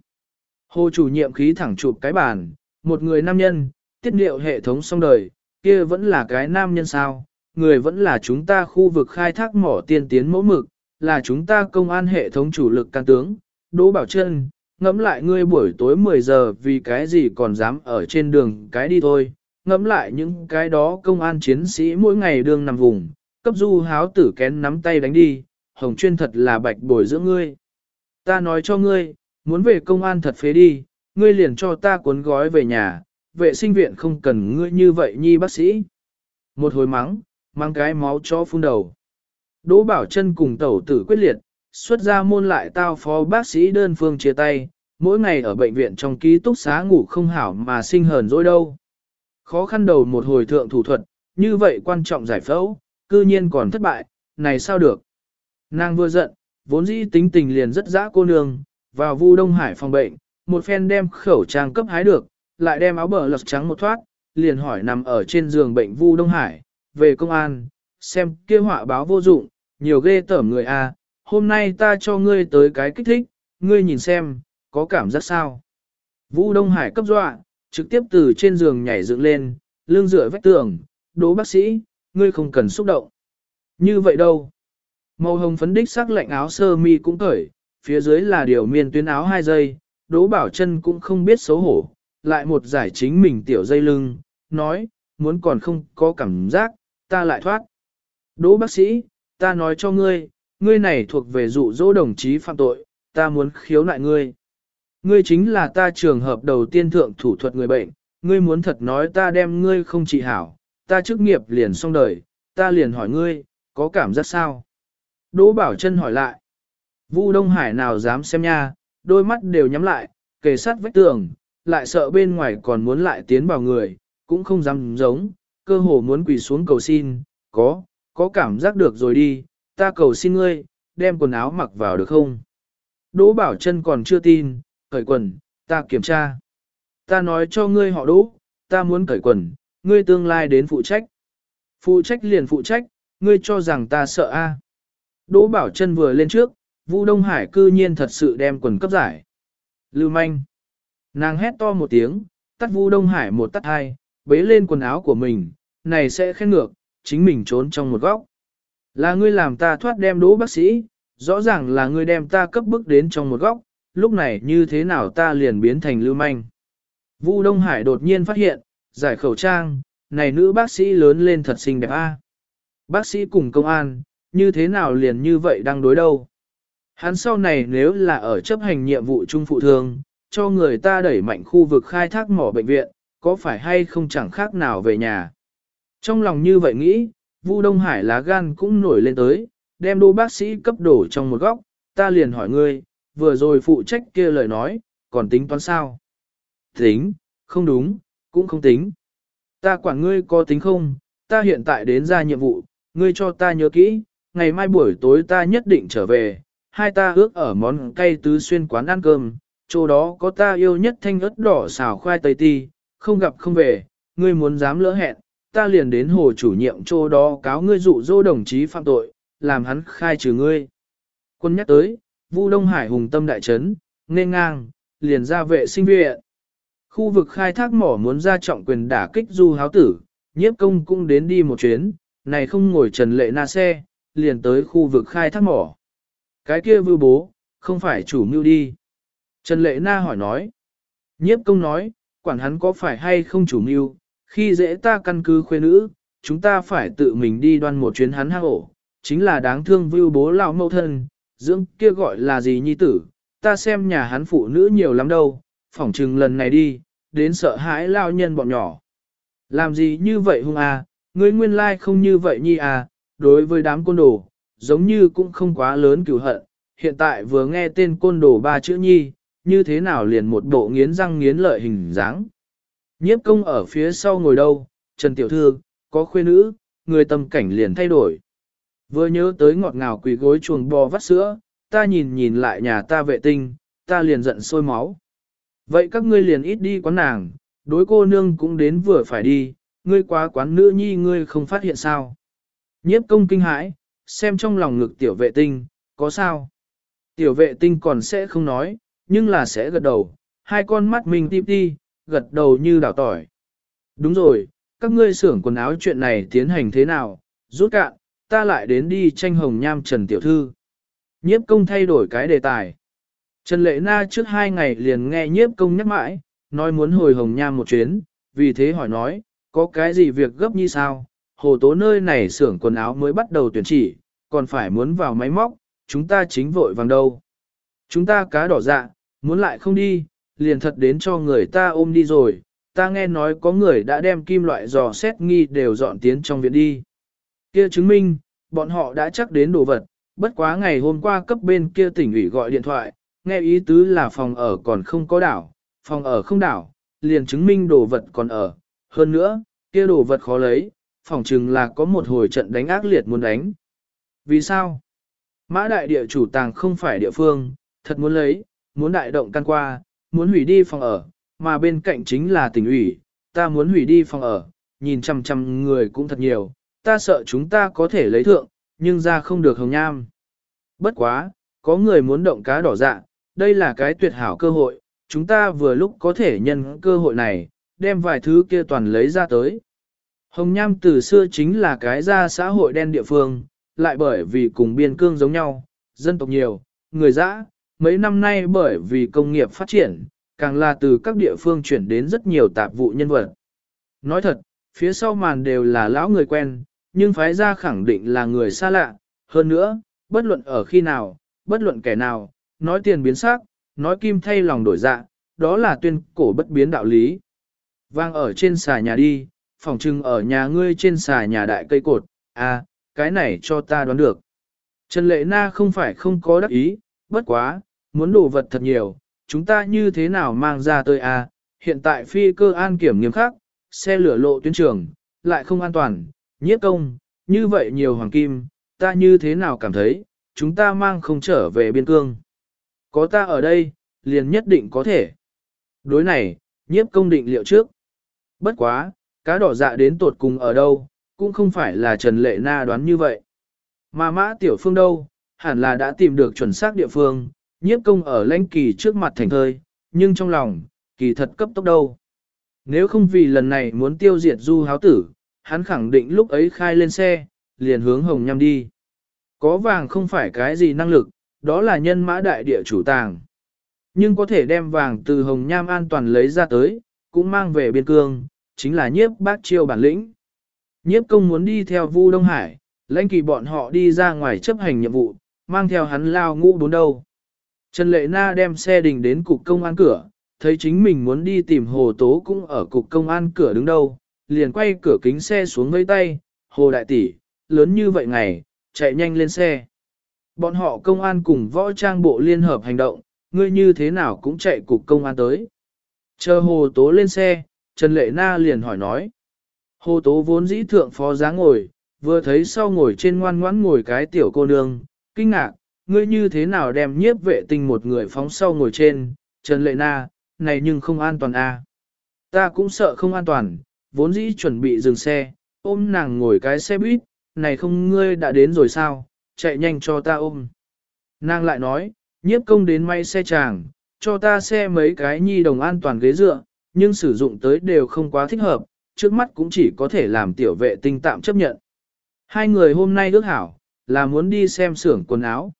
Hồ chủ nhiệm khí thẳng chụp cái bàn, một người nam nhân, tiết liệu hệ thống xong đời, kia vẫn là cái nam nhân sao, người vẫn là chúng ta khu vực khai thác mỏ tiên tiến mẫu mực, là chúng ta công an hệ thống chủ lực can tướng, Đỗ Bảo Trân, ngẫm lại ngươi buổi tối 10 giờ vì cái gì còn dám ở trên đường cái đi thôi, ngẫm lại những cái đó công an chiến sĩ mỗi ngày đường nằm vùng, cấp du háo tử kén nắm tay đánh đi, hồng chuyên thật là bạch bồi giữa ngươi. Ta nói cho ngươi, muốn về công an thật phế đi, ngươi liền cho ta cuốn gói về nhà, vệ sinh viện không cần ngươi như vậy nhi bác sĩ. Một hồi mắng, mang cái máu cho phun đầu. Đỗ Bảo chân cùng tẩu tử quyết liệt, xuất ra môn lại tao phó bác sĩ đơn phương chia tay, mỗi ngày ở bệnh viện trong ký túc xá ngủ không hảo mà sinh hờn dỗi đâu. Khó khăn đầu một hồi thượng thủ thuật, như vậy quan trọng giải phẫu, cư nhiên còn thất bại, này sao được. Nàng vừa giận, vốn dĩ tính tình liền rất dã cô nương, vào Vu Đông Hải phòng bệnh, một phen đem khẩu trang cấp hái được, lại đem áo bờ lật trắng một thoát, liền hỏi nằm ở trên giường bệnh Vu Đông Hải, về công an, xem kia họa báo vô dụng, nhiều ghê tởm người a, à, hôm nay ta cho ngươi tới cái kích thích, ngươi nhìn xem, có cảm giác sao? Vu Đông Hải cấp dọa, trực tiếp từ trên giường nhảy dựng lên, lưng dựa vách tường, đố bác sĩ, ngươi không cần xúc động. Như vậy đâu? Màu hồng phấn đích sắc lạnh áo sơ mi cũng cởi, phía dưới là điều miên tuyến áo hai giây, đố bảo chân cũng không biết xấu hổ, lại một giải chính mình tiểu dây lưng, nói, muốn còn không có cảm giác, ta lại thoát. Đỗ bác sĩ, ta nói cho ngươi, ngươi này thuộc về dụ dỗ đồng chí phạm tội, ta muốn khiếu nại ngươi. Ngươi chính là ta trường hợp đầu tiên thượng thủ thuật người bệnh, ngươi muốn thật nói ta đem ngươi không trị hảo, ta chức nghiệp liền xong đời, ta liền hỏi ngươi, có cảm giác sao? Đỗ Bảo Trân hỏi lại. Vu Đông Hải nào dám xem nha, đôi mắt đều nhắm lại, kề sát vách tường, lại sợ bên ngoài còn muốn lại tiến vào người, cũng không dám giống, cơ hồ muốn quỳ xuống cầu xin, có, có cảm giác được rồi đi, ta cầu xin ngươi, đem quần áo mặc vào được không? Đỗ Bảo Trân còn chưa tin, cởi quần, ta kiểm tra. Ta nói cho ngươi họ đỗ, ta muốn cởi quần, ngươi tương lai đến phụ trách. Phụ trách liền phụ trách, ngươi cho rằng ta sợ a? Đỗ Bảo Trân vừa lên trước, Vu Đông Hải cư nhiên thật sự đem quần cấp giải. Lưu manh. Nàng hét to một tiếng, tắt Vu Đông Hải một tắt hai, bế lên quần áo của mình, này sẽ khen ngược, chính mình trốn trong một góc. Là ngươi làm ta thoát đem đỗ bác sĩ, rõ ràng là ngươi đem ta cấp bức đến trong một góc, lúc này như thế nào ta liền biến thành lưu manh. Vu Đông Hải đột nhiên phát hiện, giải khẩu trang, này nữ bác sĩ lớn lên thật xinh đẹp a. Bác sĩ cùng công an, như thế nào liền như vậy đang đối đâu. Hắn sau này nếu là ở chấp hành nhiệm vụ trung phụ thường cho người ta đẩy mạnh khu vực khai thác mỏ bệnh viện, có phải hay không chẳng khác nào về nhà. Trong lòng như vậy nghĩ, Vu Đông Hải lá gan cũng nổi lên tới, đem đô bác sĩ cấp đổ trong một góc, ta liền hỏi ngươi, vừa rồi phụ trách kia lời nói, còn tính toán sao? Tính, không đúng, cũng không tính. Ta quản ngươi có tính không, ta hiện tại đến ra nhiệm vụ, ngươi cho ta nhớ kỹ, ngày mai buổi tối ta nhất định trở về, hai ta ước ở món cây tứ xuyên quán ăn cơm, chỗ đó có ta yêu nhất thanh ớt đỏ xào khoai tây ti, không gặp không về, ngươi muốn dám lỡ hẹn, ta liền đến hồ chủ nhiệm chỗ đó cáo ngươi dụ dỗ đồng chí phạm tội, làm hắn khai trừ ngươi. Quân nhắc tới, Vu Đông Hải hùng tâm đại trấn, nên ngang, liền ra vệ sinh viện. Khu vực khai thác mỏ muốn ra trọng quyền đả kích du háo tử, nhiếp công cũng đến đi một chuyến, này không ngồi trần lệ na xe, liền tới khu vực khai thác mỏ. Cái kia vưu bố, không phải chủ mưu đi. Trần lệ na hỏi nói. Nhiếp công nói, quản hắn có phải hay không chủ mưu, khi dễ ta căn cứ khuê nữ, chúng ta phải tự mình đi đoan một chuyến hắn hang ổ, chính là đáng thương vưu bố lão mẫu thân, dưỡng kia gọi là gì nhi tử, ta xem nhà hắn phụ nữ nhiều lắm đâu, phỏng chừng lần này đi, đến sợ hãi lao nhân bọn nhỏ. Làm gì như vậy hung à, ngươi nguyên lai không như vậy nhi à, đối với đám côn đồ, giống như cũng không quá lớn cửu hận, hiện tại vừa nghe tên côn đồ ba chữ nhi, như thế nào liền một bộ nghiến răng nghiến lợi hình dáng. Nhiếp công ở phía sau ngồi đâu, Trần Tiểu Thư, có khuê nữ, người tâm cảnh liền thay đổi. Vừa nhớ tới ngọt ngào quỳ gối chuồng bò vắt sữa, ta nhìn nhìn lại nhà ta vệ tinh, ta liền giận sôi máu. Vậy các ngươi liền ít đi quán nàng, đối cô nương cũng đến vừa phải đi, ngươi quá quán nữ nhi ngươi không phát hiện sao. Nhiếp công kinh hãi, xem trong lòng ngực tiểu vệ tinh, có sao? Tiểu vệ tinh còn sẽ không nói, nhưng là sẽ gật đầu, hai con mắt mình tiếp đi, gật đầu như đảo tỏi. Đúng rồi, các ngươi xưởng quần áo chuyện này tiến hành thế nào, rút cạn, ta lại đến đi tranh hồng nham Trần Tiểu Thư. Nhiếp công thay đổi cái đề tài. Trần Lệ Na trước hai ngày liền nghe nhiếp công nhắc mãi, nói muốn hồi hồng nham một chuyến, vì thế hỏi nói, có cái gì việc gấp như sao, hồ tố nơi này xưởng quần áo mới bắt đầu tuyển chỉ, còn phải muốn vào máy móc, chúng ta chính vội vàng đâu. Chúng ta cá đỏ dạ, muốn lại không đi, liền thật đến cho người ta ôm đi rồi, ta nghe nói có người đã đem kim loại dò xét nghi đều dọn tiến trong viện đi. Kia chứng minh, bọn họ đã chắc đến đồ vật, bất quá ngày hôm qua cấp bên kia tỉnh ủy gọi điện thoại, nghe ý tứ là phòng ở còn không có đảo, phòng ở không đảo, liền chứng minh đồ vật còn ở. Hơn nữa, kia đồ vật khó lấy, phòng chừng là có một hồi trận đánh ác liệt muốn đánh. Vì sao? Mã đại địa chủ tàng không phải địa phương, thật muốn lấy, muốn đại động căn qua, muốn hủy đi phòng ở, mà bên cạnh chính là tỉnh ủy, ta muốn hủy đi phòng ở, nhìn chằm chằm người cũng thật nhiều, ta sợ chúng ta có thể lấy thượng, nhưng ra không được hồng nham. Bất quá, có người muốn động cá đỏ dạ, đây là cái tuyệt hảo cơ hội, chúng ta vừa lúc có thể nhân cơ hội này, đem vài thứ kia toàn lấy ra tới. Hồng Nham từ xưa chính là cái ra xã hội đen địa phương, lại bởi vì cùng biên cương giống nhau, dân tộc nhiều, người dã, mấy năm nay bởi vì công nghiệp phát triển, càng là từ các địa phương chuyển đến rất nhiều tạp vụ nhân vật. Nói thật, phía sau màn đều là lão người quen, nhưng phái ra khẳng định là người xa lạ, hơn nữa, bất luận ở khi nào, bất luận kẻ nào, nói tiền biến sắc, nói kim thay lòng đổi dạ, đó là tuyên cổ bất biến đạo lý. Vang ở trên xà nhà đi, phòng trưng ở nhà ngươi trên xà nhà đại cây cột, à, cái này cho ta đoán được. Trần Lệ Na không phải không có đắc ý, bất quá, muốn đồ vật thật nhiều, chúng ta như thế nào mang ra tới à, hiện tại phi cơ an kiểm nghiêm khắc, xe lửa lộ tuyến trường, lại không an toàn, nhiếp công, như vậy nhiều hoàng kim, ta như thế nào cảm thấy, chúng ta mang không trở về biên cương. Có ta ở đây, liền nhất định có thể. Đối này, nhiếp công định liệu trước. Bất quá, cá đỏ dạ đến tột cùng ở đâu, cũng không phải là Trần Lệ Na đoán như vậy. Mà mã tiểu phương đâu, hẳn là đã tìm được chuẩn xác địa phương, nhiếp công ở lãnh kỳ trước mặt thành thơi, nhưng trong lòng, kỳ thật cấp tốc đâu. Nếu không vì lần này muốn tiêu diệt du háo tử, hắn khẳng định lúc ấy khai lên xe, liền hướng hồng nhằm đi. Có vàng không phải cái gì năng lực, đó là nhân mã đại địa chủ tàng. Nhưng có thể đem vàng từ hồng nham an toàn lấy ra tới, cũng mang về biên cương, chính là nhiếp bác chiêu bản lĩnh. Nhiếp công muốn đi theo Vu Đông Hải, lãnh kỳ bọn họ đi ra ngoài chấp hành nhiệm vụ, mang theo hắn lao ngũ bốn đâu. Trần Lệ Na đem xe đình đến cục công an cửa, thấy chính mình muốn đi tìm Hồ Tố cũng ở cục công an cửa đứng đâu, liền quay cửa kính xe xuống vây tay, Hồ Đại Tỷ, lớn như vậy ngày, chạy nhanh lên xe. Bọn họ công an cùng võ trang bộ liên hợp hành động, ngươi như thế nào cũng chạy cục công an tới. Chờ Hồ Tố lên xe, Trần Lệ Na liền hỏi nói. Hồ Tố vốn dĩ thượng phó giá ngồi, vừa thấy sau ngồi trên ngoan ngoãn ngồi cái tiểu cô nương, kinh ngạc, ngươi như thế nào đem nhiếp vệ tinh một người phóng sau ngồi trên, Trần Lệ Na, này nhưng không an toàn a. À. Ta cũng sợ không an toàn, vốn dĩ chuẩn bị dừng xe, ôm nàng ngồi cái xe buýt, này không ngươi đã đến rồi sao, chạy nhanh cho ta ôm. Nàng lại nói, nhiếp công đến may xe chàng, cho ta xe mấy cái nhi đồng an toàn ghế dựa, nhưng sử dụng tới đều không quá thích hợp, trước mắt cũng chỉ có thể làm tiểu vệ tinh tạm chấp nhận. Hai người hôm nay ước hảo, là muốn đi xem xưởng quần áo.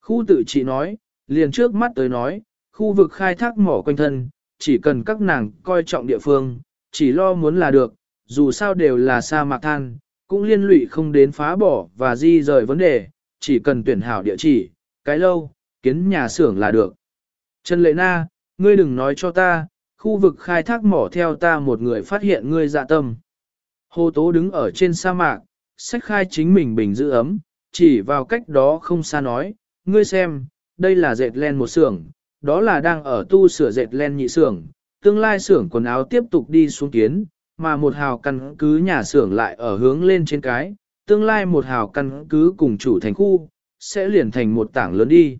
Khu tự trị nói, liền trước mắt tới nói, khu vực khai thác mỏ quanh thân, chỉ cần các nàng coi trọng địa phương, chỉ lo muốn là được, dù sao đều là sa mạc than, cũng liên lụy không đến phá bỏ và di rời vấn đề, chỉ cần tuyển hảo địa chỉ, cái lâu, kiến nhà xưởng là được. Trần Lệ Na, ngươi đừng nói cho ta, khu vực khai thác mỏ theo ta một người phát hiện ngươi dạ tâm. Hồ Tố đứng ở trên sa mạc, sách khai chính mình bình giữ ấm, chỉ vào cách đó không xa nói, ngươi xem, đây là dệt len một xưởng, đó là đang ở tu sửa dệt len nhị xưởng, tương lai xưởng quần áo tiếp tục đi xuống kiến, mà một hào căn cứ nhà xưởng lại ở hướng lên trên cái, tương lai một hào căn cứ cùng chủ thành khu, sẽ liền thành một tảng lớn đi.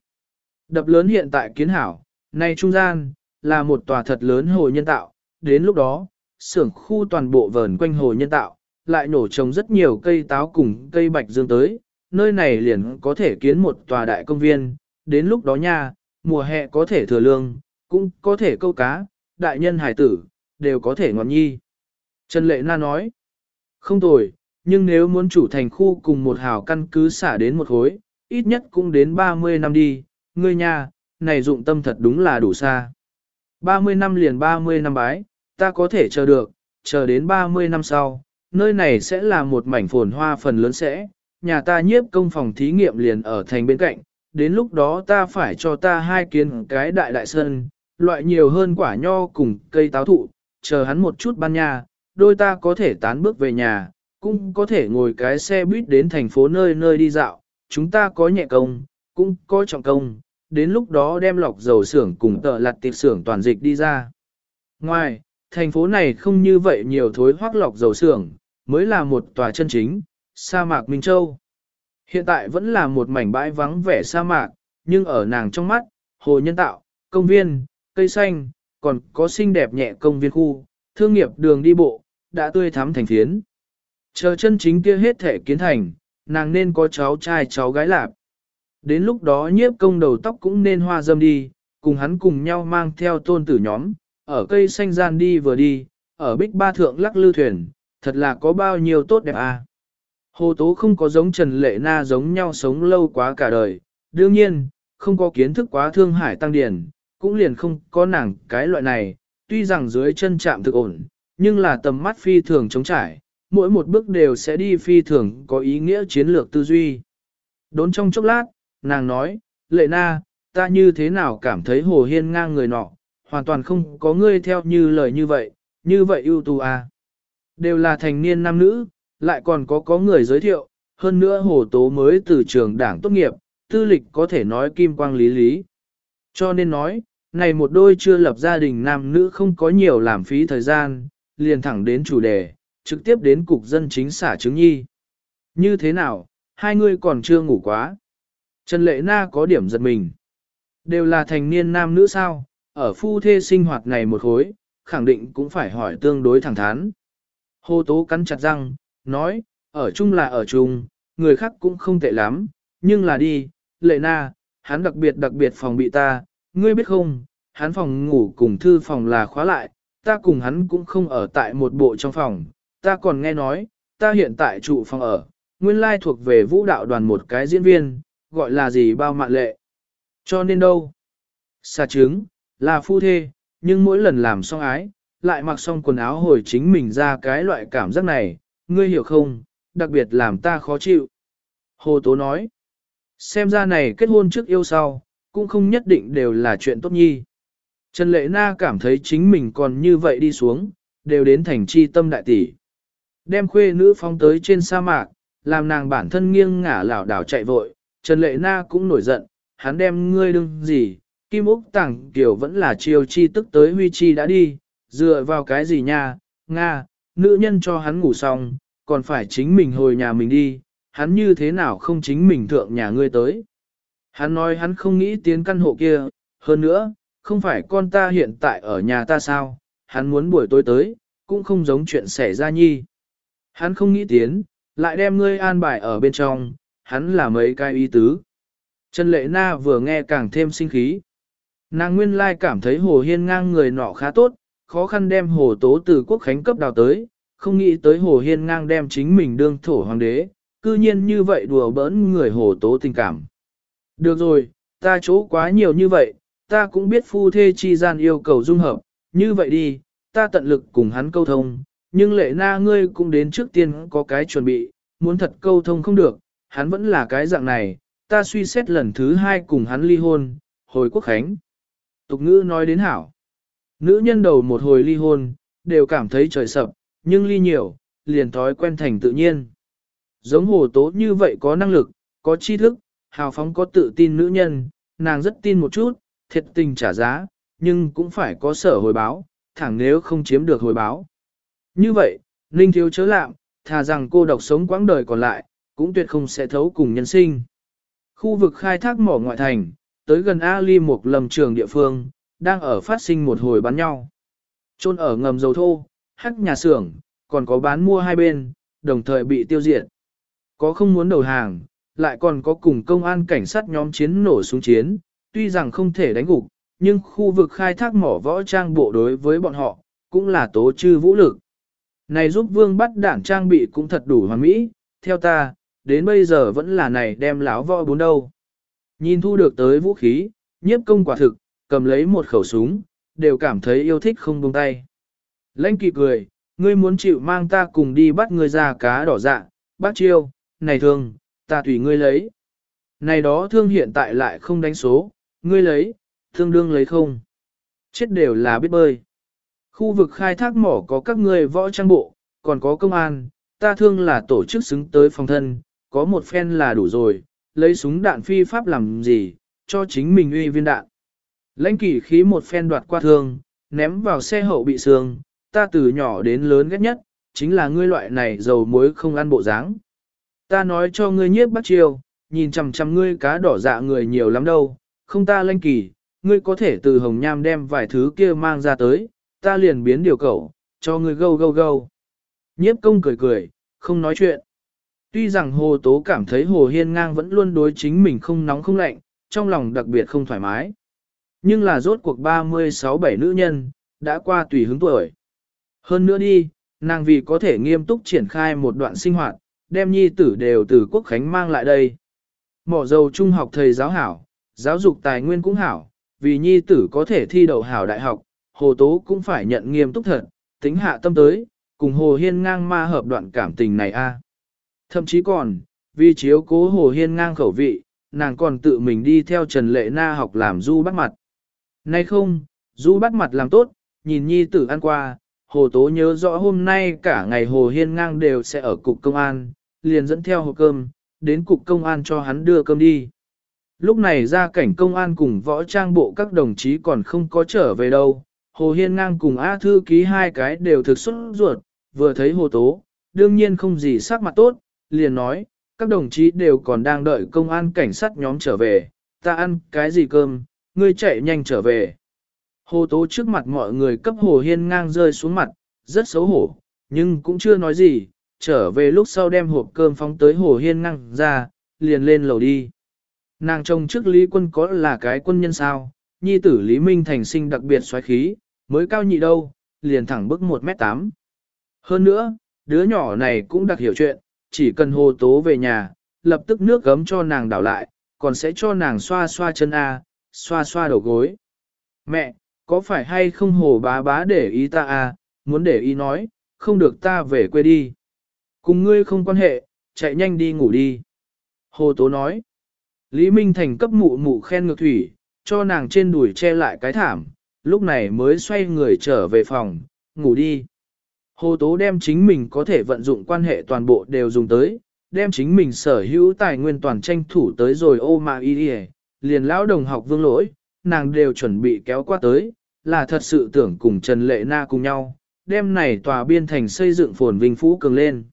Đập lớn hiện tại kiến hảo, nay trung gian, là một tòa thật lớn hồ nhân tạo, đến lúc đó, xưởng khu toàn bộ vờn quanh hồ nhân tạo, lại nổ trồng rất nhiều cây táo cùng cây bạch dương tới, nơi này liền có thể kiến một tòa đại công viên, đến lúc đó nha, mùa hè có thể thừa lương, cũng có thể câu cá, đại nhân hải tử, đều có thể ngọn nhi. Trần Lệ Na nói, không tồi, nhưng nếu muốn chủ thành khu cùng một hào căn cứ xả đến một hối, ít nhất cũng đến 30 năm đi, ngươi nha, này dụng tâm thật đúng là đủ xa. 30 năm liền 30 năm bái, ta có thể chờ được, chờ đến 30 năm sau, nơi này sẽ là một mảnh phồn hoa phần lớn sẽ, nhà ta nhiếp công phòng thí nghiệm liền ở thành bên cạnh, đến lúc đó ta phải cho ta hai kiến cái đại đại sơn, loại nhiều hơn quả nho cùng cây táo thụ, chờ hắn một chút ban nhà, đôi ta có thể tán bước về nhà, cũng có thể ngồi cái xe buýt đến thành phố nơi nơi đi dạo, chúng ta có nhẹ công, cũng có trọng công, đến lúc đó đem lọc dầu xưởng cùng tợ lặt tiệp xưởng toàn dịch đi ra. Ngoài, thành phố này không như vậy nhiều thối hoác lọc dầu xưởng, mới là một tòa chân chính, sa mạc Minh Châu. Hiện tại vẫn là một mảnh bãi vắng vẻ sa mạc, nhưng ở nàng trong mắt, hồ nhân tạo, công viên, cây xanh, còn có xinh đẹp nhẹ công viên khu, thương nghiệp đường đi bộ, đã tươi thắm thành phiến. Chờ chân chính kia hết thể kiến thành, nàng nên có cháu trai cháu gái lạp. Đến lúc đó nhiếp công đầu tóc cũng nên hoa dâm đi, cùng hắn cùng nhau mang theo tôn tử nhóm, ở cây xanh gian đi vừa đi, ở bích ba thượng lắc lư thuyền, thật là có bao nhiêu tốt đẹp à. Hồ Tố không có giống Trần Lệ Na giống nhau sống lâu quá cả đời, đương nhiên, không có kiến thức quá thương hải tăng điển, cũng liền không có nàng cái loại này, tuy rằng dưới chân chạm thực ổn, nhưng là tầm mắt phi thường chống trải, mỗi một bước đều sẽ đi phi thường có ý nghĩa chiến lược tư duy. Đốn trong chốc lát, nàng nói, Lệ Na, ta như thế nào cảm thấy Hồ Hiên ngang người nọ, hoàn toàn không có ngươi theo như lời như vậy, như vậy ưu tú à. Đều là thành niên nam nữ, lại còn có có người giới thiệu, hơn nữa hồ tố mới từ trường đảng tốt nghiệp, tư lịch có thể nói kim quang lý lý. Cho nên nói, này một đôi chưa lập gia đình nam nữ không có nhiều làm phí thời gian, liền thẳng đến chủ đề, trực tiếp đến cục dân chính xả chứng nhi. Như thế nào, hai người còn chưa ngủ quá. Trần Lệ Na có điểm giật mình. Đều là thành niên nam nữ sao, ở phu thê sinh hoạt này một khối, khẳng định cũng phải hỏi tương đối thẳng thắn. Hồ Tố cắn chặt răng, nói, ở chung là ở chung, người khác cũng không tệ lắm, nhưng là đi, lệ na, hắn đặc biệt đặc biệt phòng bị ta, ngươi biết không, hắn phòng ngủ cùng thư phòng là khóa lại, ta cùng hắn cũng không ở tại một bộ trong phòng, ta còn nghe nói, ta hiện tại trụ phòng ở, nguyên lai thuộc về vũ đạo đoàn một cái diễn viên, gọi là gì bao mạn lệ. Cho nên đâu? Xà trứng, là phu thê, nhưng mỗi lần làm xong ái, lại mặc xong quần áo hồi chính mình ra cái loại cảm giác này, ngươi hiểu không, đặc biệt làm ta khó chịu. Hồ Tố nói, xem ra này kết hôn trước yêu sau, cũng không nhất định đều là chuyện tốt nhi. Trần Lệ Na cảm thấy chính mình còn như vậy đi xuống, đều đến thành chi tâm đại tỷ. Đem khuê nữ phóng tới trên sa mạc, làm nàng bản thân nghiêng ngả lảo đảo chạy vội, Trần Lệ Na cũng nổi giận, hắn đem ngươi đừng gì, Kim Úc Tảng Kiều vẫn là chiều chi tức tới Huy Chi đã đi, dựa vào cái gì nha, Nga, nữ nhân cho hắn ngủ xong, còn phải chính mình hồi nhà mình đi, hắn như thế nào không chính mình thượng nhà ngươi tới. Hắn nói hắn không nghĩ tiến căn hộ kia, hơn nữa, không phải con ta hiện tại ở nhà ta sao, hắn muốn buổi tối tới, cũng không giống chuyện xảy ra nhi. Hắn không nghĩ tiến, lại đem ngươi an bài ở bên trong, hắn là mấy cái ý tứ. Trần Lệ Na vừa nghe càng thêm sinh khí. Nàng nguyên lai cảm thấy Hồ Hiên ngang người nọ khá tốt, khó khăn đem Hồ Tố từ quốc khánh cấp đào tới, không nghĩ tới Hồ Hiên ngang đem chính mình đương thổ hoàng đế, cư nhiên như vậy đùa bỡn người Hồ Tố tình cảm. Được rồi, ta chỗ quá nhiều như vậy, ta cũng biết phu thê chi gian yêu cầu dung hợp, như vậy đi, ta tận lực cùng hắn câu thông, nhưng lệ na ngươi cũng đến trước tiên có cái chuẩn bị, muốn thật câu thông không được, hắn vẫn là cái dạng này, ta suy xét lần thứ hai cùng hắn ly hôn, hồi quốc khánh. Tục ngữ nói đến hảo. Nữ nhân đầu một hồi ly hôn, đều cảm thấy trời sập, nhưng ly nhiều, liền thói quen thành tự nhiên. Giống hồ tố như vậy có năng lực, có tri thức, hào phóng có tự tin nữ nhân, nàng rất tin một chút, thiệt tình trả giá, nhưng cũng phải có sở hồi báo, thẳng nếu không chiếm được hồi báo. Như vậy, Ninh Thiếu chớ lạm, thà rằng cô độc sống quãng đời còn lại, cũng tuyệt không sẽ thấu cùng nhân sinh. Khu vực khai thác mỏ ngoại thành, tới gần a ly một lầm trường địa phương, đang ở phát sinh một hồi bắn nhau. Trôn ở ngầm dầu thô, hắc nhà xưởng, còn có bán mua hai bên, đồng thời bị tiêu diệt. Có không muốn đầu hàng, lại còn có cùng công an cảnh sát nhóm chiến nổ súng chiến, tuy rằng không thể đánh gục, nhưng khu vực khai thác mỏ võ trang bộ đối với bọn họ, cũng là tố chư vũ lực. Này giúp vương bắt đảng trang bị cũng thật đủ hoàn mỹ, theo ta, đến bây giờ vẫn là này đem láo võ bốn đâu. Nhìn thu được tới vũ khí, nhiếp công quả thực, cầm lấy một khẩu súng, đều cảm thấy yêu thích không buông tay. Lãnh kỳ cười, ngươi muốn chịu mang ta cùng đi bắt ngươi ra cá đỏ dạ, bác chiêu, này thương, ta tùy ngươi lấy. Này đó thương hiện tại lại không đánh số, ngươi lấy, thương đương lấy không. Chết đều là biết bơi. Khu vực khai thác mỏ có các ngươi võ trang bộ, còn có công an, ta thương là tổ chức xứng tới phòng thân, có một phen là đủ rồi, lấy súng đạn phi pháp làm gì, cho chính mình uy viên đạn. Lãnh kỷ khí một phen đoạt qua thương, ném vào xe hậu bị sương, ta từ nhỏ đến lớn ghét nhất, chính là ngươi loại này dầu muối không ăn bộ dáng. Ta nói cho ngươi nhiếp bắt chiêu, nhìn chằm chằm ngươi cá đỏ dạ người nhiều lắm đâu, không ta lãnh kỳ, ngươi có thể từ hồng nham đem vài thứ kia mang ra tới, ta liền biến điều cậu, cho ngươi gâu gâu gâu. Nhiếp công cười cười, không nói chuyện. Tuy rằng Hồ Tố cảm thấy Hồ Hiên ngang vẫn luôn đối chính mình không nóng không lạnh, trong lòng đặc biệt không thoải mái. Nhưng là rốt cuộc 36-7 nữ nhân, đã qua tùy hứng tuổi. Hơn nữa đi, nàng vì có thể nghiêm túc triển khai một đoạn sinh hoạt, đem nhi tử đều từ quốc khánh mang lại đây. Mỏ dầu trung học thầy giáo hảo, giáo dục tài nguyên cũng hảo, vì nhi tử có thể thi đậu hảo đại học, hồ tố cũng phải nhận nghiêm túc thật, tính hạ tâm tới, cùng hồ hiên ngang ma hợp đoạn cảm tình này a. Thậm chí còn, vì chiếu cố hồ hiên ngang khẩu vị, nàng còn tự mình đi theo Trần Lệ Na học làm du bắt mặt. Nay không, du bắt mặt làm tốt, nhìn nhi tử ăn qua, hồ tố nhớ rõ hôm nay cả ngày hồ hiên ngang đều sẽ ở cục công an, liền dẫn theo hộp cơm, đến cục công an cho hắn đưa cơm đi. Lúc này ra cảnh công an cùng võ trang bộ các đồng chí còn không có trở về đâu, Hồ Hiên ngang cùng A Thư ký hai cái đều thực xuất ruột, vừa thấy Hồ Tố, đương nhiên không gì sắc mặt tốt, liền nói, các đồng chí đều còn đang đợi công an cảnh sát nhóm trở về, ta ăn cái gì cơm, ngươi chạy nhanh trở về. Hồ Tố trước mặt mọi người cấp Hồ Hiên ngang rơi xuống mặt, rất xấu hổ, nhưng cũng chưa nói gì, trở về lúc sau đem hộp cơm phóng tới Hồ Hiên ngang ra, liền lên lầu đi. Nàng trông trước Lý quân có là cái quân nhân sao, nhi tử Lý Minh thành sinh đặc biệt xoáy khí, mới cao nhị đâu, liền thẳng bức 1m8. Hơn nữa, đứa nhỏ này cũng đặc hiểu chuyện, chỉ cần hồ tố về nhà, lập tức nước gấm cho nàng đảo lại, còn sẽ cho nàng xoa xoa chân A, xoa xoa đầu gối. Mẹ, có phải hay không hồ bá bá để ý ta à? muốn để ý nói, không được ta về quê đi. Cùng ngươi không quan hệ, chạy nhanh đi ngủ đi. Hồ Tố nói. Lý Minh Thành cấp mụ mụ khen ngược thủy, cho nàng trên đùi che lại cái thảm, lúc này mới xoay người trở về phòng, ngủ đi. Hồ Tố đem chính mình có thể vận dụng quan hệ toàn bộ đều dùng tới, đem chính mình sở hữu tài nguyên toàn tranh thủ tới rồi ô mà y đi liền lão đồng học vương lỗi, nàng đều chuẩn bị kéo qua tới, là thật sự tưởng cùng Trần Lệ Na cùng nhau, đêm này tòa biên thành xây dựng phồn vinh phú cường lên.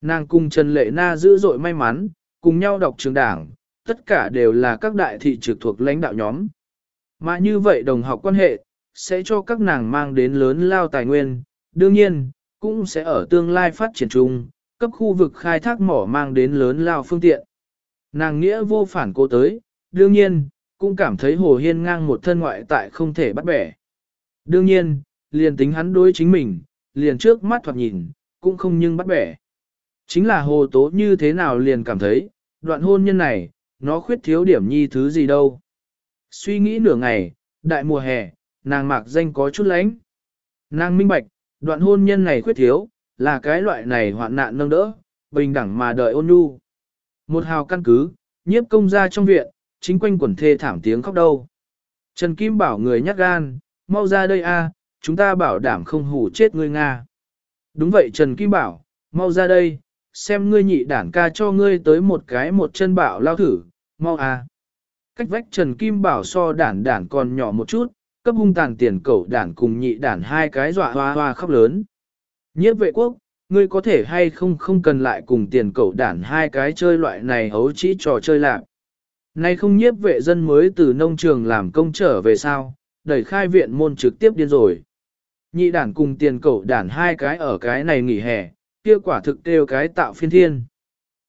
Nàng cùng Trần Lệ Na dữ dội may mắn, cùng nhau đọc trường đảng, tất cả đều là các đại thị trực thuộc lãnh đạo nhóm. Mà như vậy đồng học quan hệ, sẽ cho các nàng mang đến lớn lao tài nguyên, đương nhiên, cũng sẽ ở tương lai phát triển chung, cấp khu vực khai thác mỏ mang đến lớn lao phương tiện. Nàng nghĩa vô phản cố tới, đương nhiên, cũng cảm thấy Hồ Hiên ngang một thân ngoại tại không thể bắt bẻ. Đương nhiên, liền tính hắn đối chính mình, liền trước mắt thoạt nhìn, cũng không nhưng bắt bẻ. Chính là Hồ Tố như thế nào liền cảm thấy, đoạn hôn nhân này, nó khuyết thiếu điểm nhi thứ gì đâu. Suy nghĩ nửa ngày, đại mùa hè, nàng mạc danh có chút lánh. Nàng minh bạch, đoạn hôn nhân này khuyết thiếu, là cái loại này hoạn nạn nâng đỡ, bình đẳng mà đợi ôn nhu. Một hào căn cứ, nhiếp công gia trong viện, chính quanh quần thê thảm tiếng khóc đâu. Trần Kim bảo người nhát gan, mau ra đây a, chúng ta bảo đảm không hủ chết ngươi Nga. Đúng vậy Trần Kim bảo, mau ra đây, xem ngươi nhị đản ca cho ngươi tới một cái một chân bảo lao thử, mau a. Cách vách Trần Kim bảo so đản đản còn nhỏ một chút, cấp hung tàn tiền cẩu đản cùng nhị đản hai cái dọa hoa hoa khóc lớn. Nhiếp vệ quốc, ngươi có thể hay không không cần lại cùng tiền cẩu đản hai cái chơi loại này hấu chỉ trò chơi lạc. Nay không nhiếp vệ dân mới từ nông trường làm công trở về sao, đẩy khai viện môn trực tiếp điên rồi. Nhị đản cùng tiền cậu đản hai cái ở cái này nghỉ hè, kia quả thực đều cái tạo phiên thiên.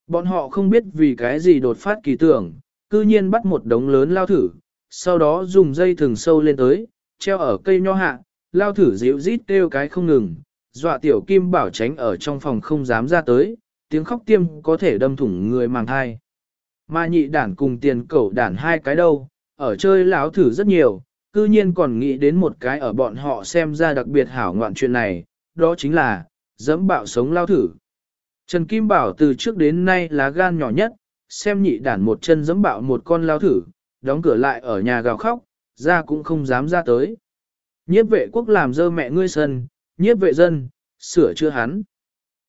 Bọn họ không biết vì cái gì đột phát kỳ tưởng, cư nhiên bắt một đống lớn lao thử, sau đó dùng dây thừng sâu lên tới, treo ở cây nho hạ, lao thử dịu rít kêu cái không ngừng, dọa tiểu kim bảo tránh ở trong phòng không dám ra tới, tiếng khóc tiêm có thể đâm thủng người màng thai. Mà nhị đản cùng tiền cẩu đản hai cái đâu, ở chơi lão thử rất nhiều, cư nhiên còn nghĩ đến một cái ở bọn họ xem ra đặc biệt hảo ngoạn chuyện này, đó chính là, dẫm bạo sống lao thử. Trần Kim Bảo từ trước đến nay là gan nhỏ nhất, xem nhị đản một chân dẫm bạo một con lao thử, đóng cửa lại ở nhà gào khóc, ra cũng không dám ra tới. Nhiếp vệ quốc làm dơ mẹ ngươi sân, nhiếp vệ dân, sửa chữa hắn.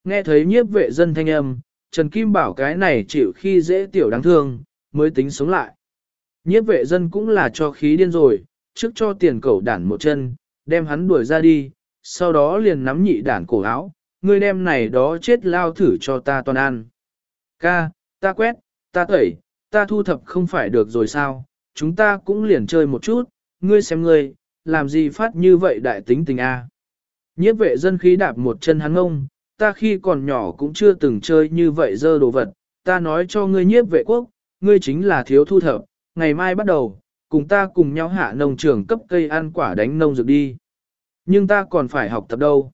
Nghe thấy nhiếp vệ dân thanh âm, Trần Kim Bảo cái này chịu khi dễ tiểu đáng thương, mới tính sống lại. Nhiếp vệ dân cũng là cho khí điên rồi, trước cho tiền cẩu đản một chân, đem hắn đuổi ra đi, sau đó liền nắm nhị đản cổ áo, ngươi đem này đó chết lao thử cho ta toàn ăn. Ca, ta quét, ta tẩy, ta thu thập không phải được rồi sao, chúng ta cũng liền chơi một chút, ngươi xem ngươi, làm gì phát như vậy đại tính tình a? Nhiếp vệ dân khí đạp một chân hắn ngông, ta khi còn nhỏ cũng chưa từng chơi như vậy dơ đồ vật, ta nói cho ngươi nhiếp vệ quốc, ngươi chính là thiếu thu thập, ngày mai bắt đầu, cùng ta cùng nhau hạ nông trường cấp cây ăn quả đánh nông dược đi. Nhưng ta còn phải học tập đâu.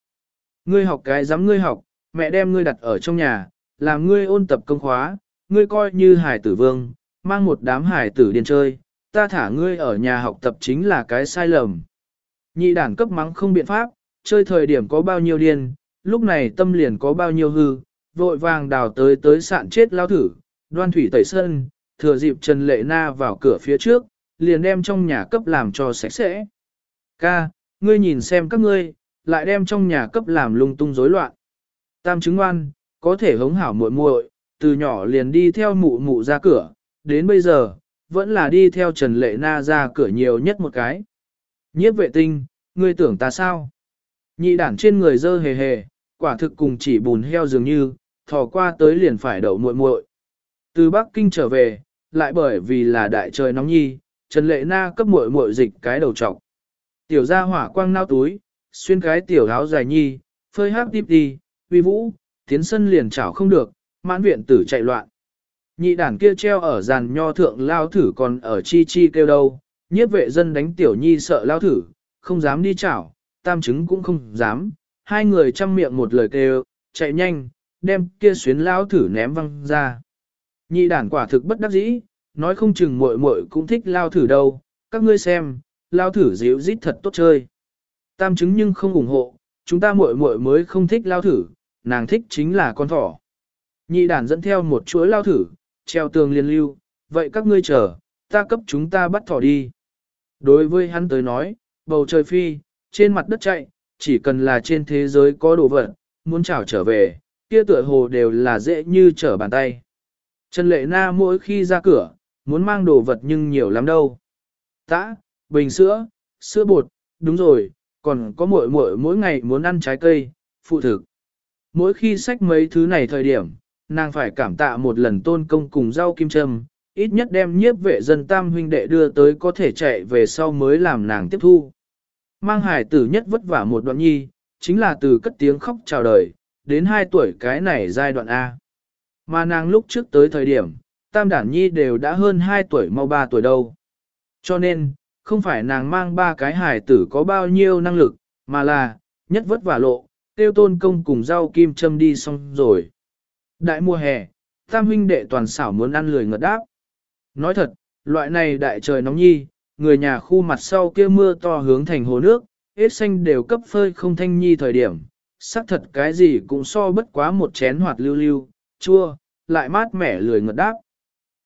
Ngươi học cái dám ngươi học, mẹ đem ngươi đặt ở trong nhà, làm ngươi ôn tập công khóa, ngươi coi như hải tử vương, mang một đám hải tử điên chơi, ta thả ngươi ở nhà học tập chính là cái sai lầm. Nhị đản cấp mắng không biện pháp, chơi thời điểm có bao nhiêu điên, lúc này tâm liền có bao nhiêu hư, vội vàng đào tới tới sạn chết lao thử, đoan thủy tẩy sân, thừa dịp Trần Lệ Na vào cửa phía trước, liền đem trong nhà cấp làm cho sạch sẽ. Ca, ngươi nhìn xem các ngươi, lại đem trong nhà cấp làm lung tung rối loạn. Tam chứng ngoan, có thể hống hảo muội muội, từ nhỏ liền đi theo mụ mụ ra cửa, đến bây giờ, vẫn là đi theo Trần Lệ Na ra cửa nhiều nhất một cái. Nhiếp vệ tinh, ngươi tưởng ta sao? Nhị đản trên người dơ hề hề, quả thực cùng chỉ bùn heo dường như, thò qua tới liền phải đậu muội muội. Từ Bắc Kinh trở về, lại bởi vì là đại trời nóng nhi, Trần Lệ Na cấp muội muội dịch cái đầu trọc. Tiểu gia hỏa quang nao túi, xuyên cái tiểu áo dài nhi, phơi hắc tiếp đi, uy vũ, tiến sân liền chảo không được, mãn viện tử chạy loạn. Nhị đàn kia treo ở giàn nho thượng lao thử còn ở chi chi kêu đâu, nhiếp vệ dân đánh tiểu nhi sợ lao thử, không dám đi chảo, tam chứng cũng không dám, hai người chăm miệng một lời kêu, chạy nhanh, đem kia xuyến lao thử ném văng ra. Nhị đản quả thực bất đắc dĩ, nói không chừng muội muội cũng thích lao thử đâu, các ngươi xem, lao thử dịu rít thật tốt chơi. Tam chứng nhưng không ủng hộ, chúng ta muội muội mới không thích lao thử, nàng thích chính là con thỏ. Nhị đản dẫn theo một chuỗi lao thử, treo tường liên lưu, vậy các ngươi chờ, ta cấp chúng ta bắt thỏ đi. Đối với hắn tới nói, bầu trời phi, trên mặt đất chạy, chỉ cần là trên thế giới có đồ vật, muốn trảo trở về, kia tựa hồ đều là dễ như trở bàn tay. Trần Lệ Na mỗi khi ra cửa, muốn mang đồ vật nhưng nhiều lắm đâu. Tã, bình sữa, sữa bột, đúng rồi, còn có mỗi mỗi mỗi ngày muốn ăn trái cây, phụ thực. Mỗi khi xách mấy thứ này thời điểm, nàng phải cảm tạ một lần tôn công cùng rau kim châm, ít nhất đem nhiếp vệ dân tam huynh đệ đưa tới có thể chạy về sau mới làm nàng tiếp thu. Mang hải tử nhất vất vả một đoạn nhi, chính là từ cất tiếng khóc chào đời, đến 2 tuổi cái này giai đoạn A. Mà nàng lúc trước tới thời điểm, tam đản nhi đều đã hơn 2 tuổi mau 3 tuổi đâu. Cho nên, không phải nàng mang ba cái hải tử có bao nhiêu năng lực, mà là, nhất vất vả lộ, tiêu tôn công cùng rau kim châm đi xong rồi. Đại mùa hè, tam huynh đệ toàn xảo muốn ăn lười ngợt đáp. Nói thật, loại này đại trời nóng nhi, người nhà khu mặt sau kia mưa to hướng thành hồ nước, hết xanh đều cấp phơi không thanh nhi thời điểm, xác thật cái gì cũng so bất quá một chén hoạt lưu lưu, chua, lại mát mẻ lười ngợt đáp.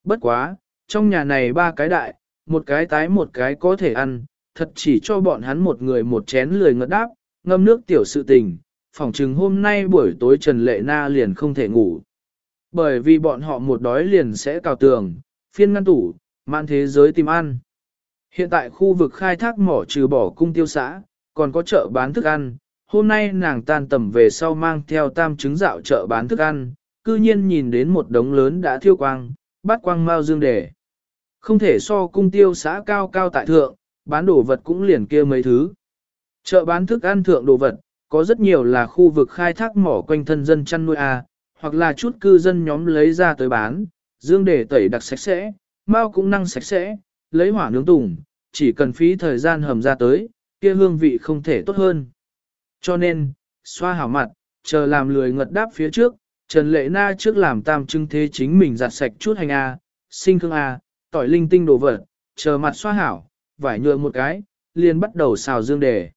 Bất quá, trong nhà này ba cái đại, một cái tái một cái có thể ăn, thật chỉ cho bọn hắn một người một chén lười ngợt đáp, ngâm nước tiểu sự tình, phỏng chừng hôm nay buổi tối Trần Lệ Na liền không thể ngủ. Bởi vì bọn họ một đói liền sẽ cào tường, phiên ngăn tủ, man thế giới tìm ăn. Hiện tại khu vực khai thác mỏ trừ bỏ cung tiêu xã, còn có chợ bán thức ăn. Hôm nay nàng tan tầm về sau mang theo tam chứng dạo chợ bán thức ăn, cư nhiên nhìn đến một đống lớn đã thiêu quang, bắt quang mau dương đề. Không thể so cung tiêu xã cao cao tại thượng, bán đồ vật cũng liền kia mấy thứ. Chợ bán thức ăn thượng đồ vật, có rất nhiều là khu vực khai thác mỏ quanh thân dân chăn nuôi à hoặc là chút cư dân nhóm lấy ra tới bán, dương để tẩy đặc sạch sẽ, mau cũng năng sạch sẽ, lấy hỏa nướng tùng, chỉ cần phí thời gian hầm ra tới, kia hương vị không thể tốt hơn. Cho nên, xoa hảo mặt, chờ làm lười ngật đáp phía trước, Trần Lệ Na trước làm tam trưng thế chính mình giặt sạch chút hành A, sinh khương A, tỏi linh tinh đồ vật, chờ mặt xoa hảo, vải nhựa một cái, liền bắt đầu xào dương đề.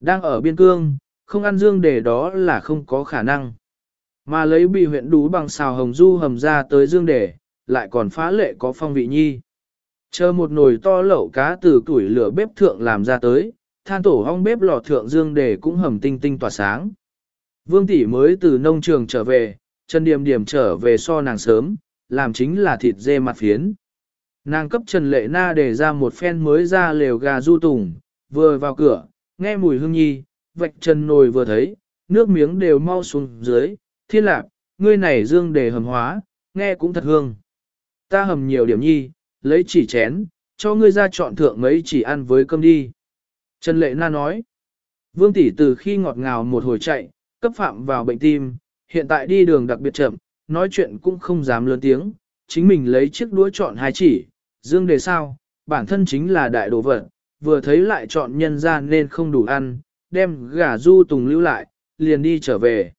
Đang ở biên cương, không ăn dương đề đó là không có khả năng. Mà lấy bị huyện đủ bằng xào hồng du hầm ra tới dương đề, lại còn phá lệ có phong vị nhi. Chờ một nồi to lẩu cá từ củi lửa bếp thượng làm ra tới, than tổ hong bếp lò thượng dương để cũng hầm tinh tinh tỏa sáng. Vương tỷ mới từ nông trường trở về, Trần Điềm Điềm trở về so nàng sớm, làm chính là thịt dê mặt phiến. Nàng cấp Trần Lệ Na để ra một phen mới ra lều gà du tùng, vừa vào cửa, nghe mùi hương nhi, vạch trần nồi vừa thấy, nước miếng đều mau xuống dưới, thiên lạc, ngươi này dương để hầm hóa, nghe cũng thật hương. Ta hầm nhiều điểm nhi, lấy chỉ chén, cho ngươi ra chọn thượng mấy chỉ ăn với cơm đi. Trần Lệ Na nói, Vương tỷ từ khi ngọt ngào một hồi chạy, cấp phạm vào bệnh tim, hiện tại đi đường đặc biệt chậm, nói chuyện cũng không dám lớn tiếng, chính mình lấy chiếc đũa chọn hai chỉ, dương đề sao, bản thân chính là đại đồ vật, vừa thấy lại chọn nhân ra nên không đủ ăn, đem gà du tùng lưu lại, liền đi trở về.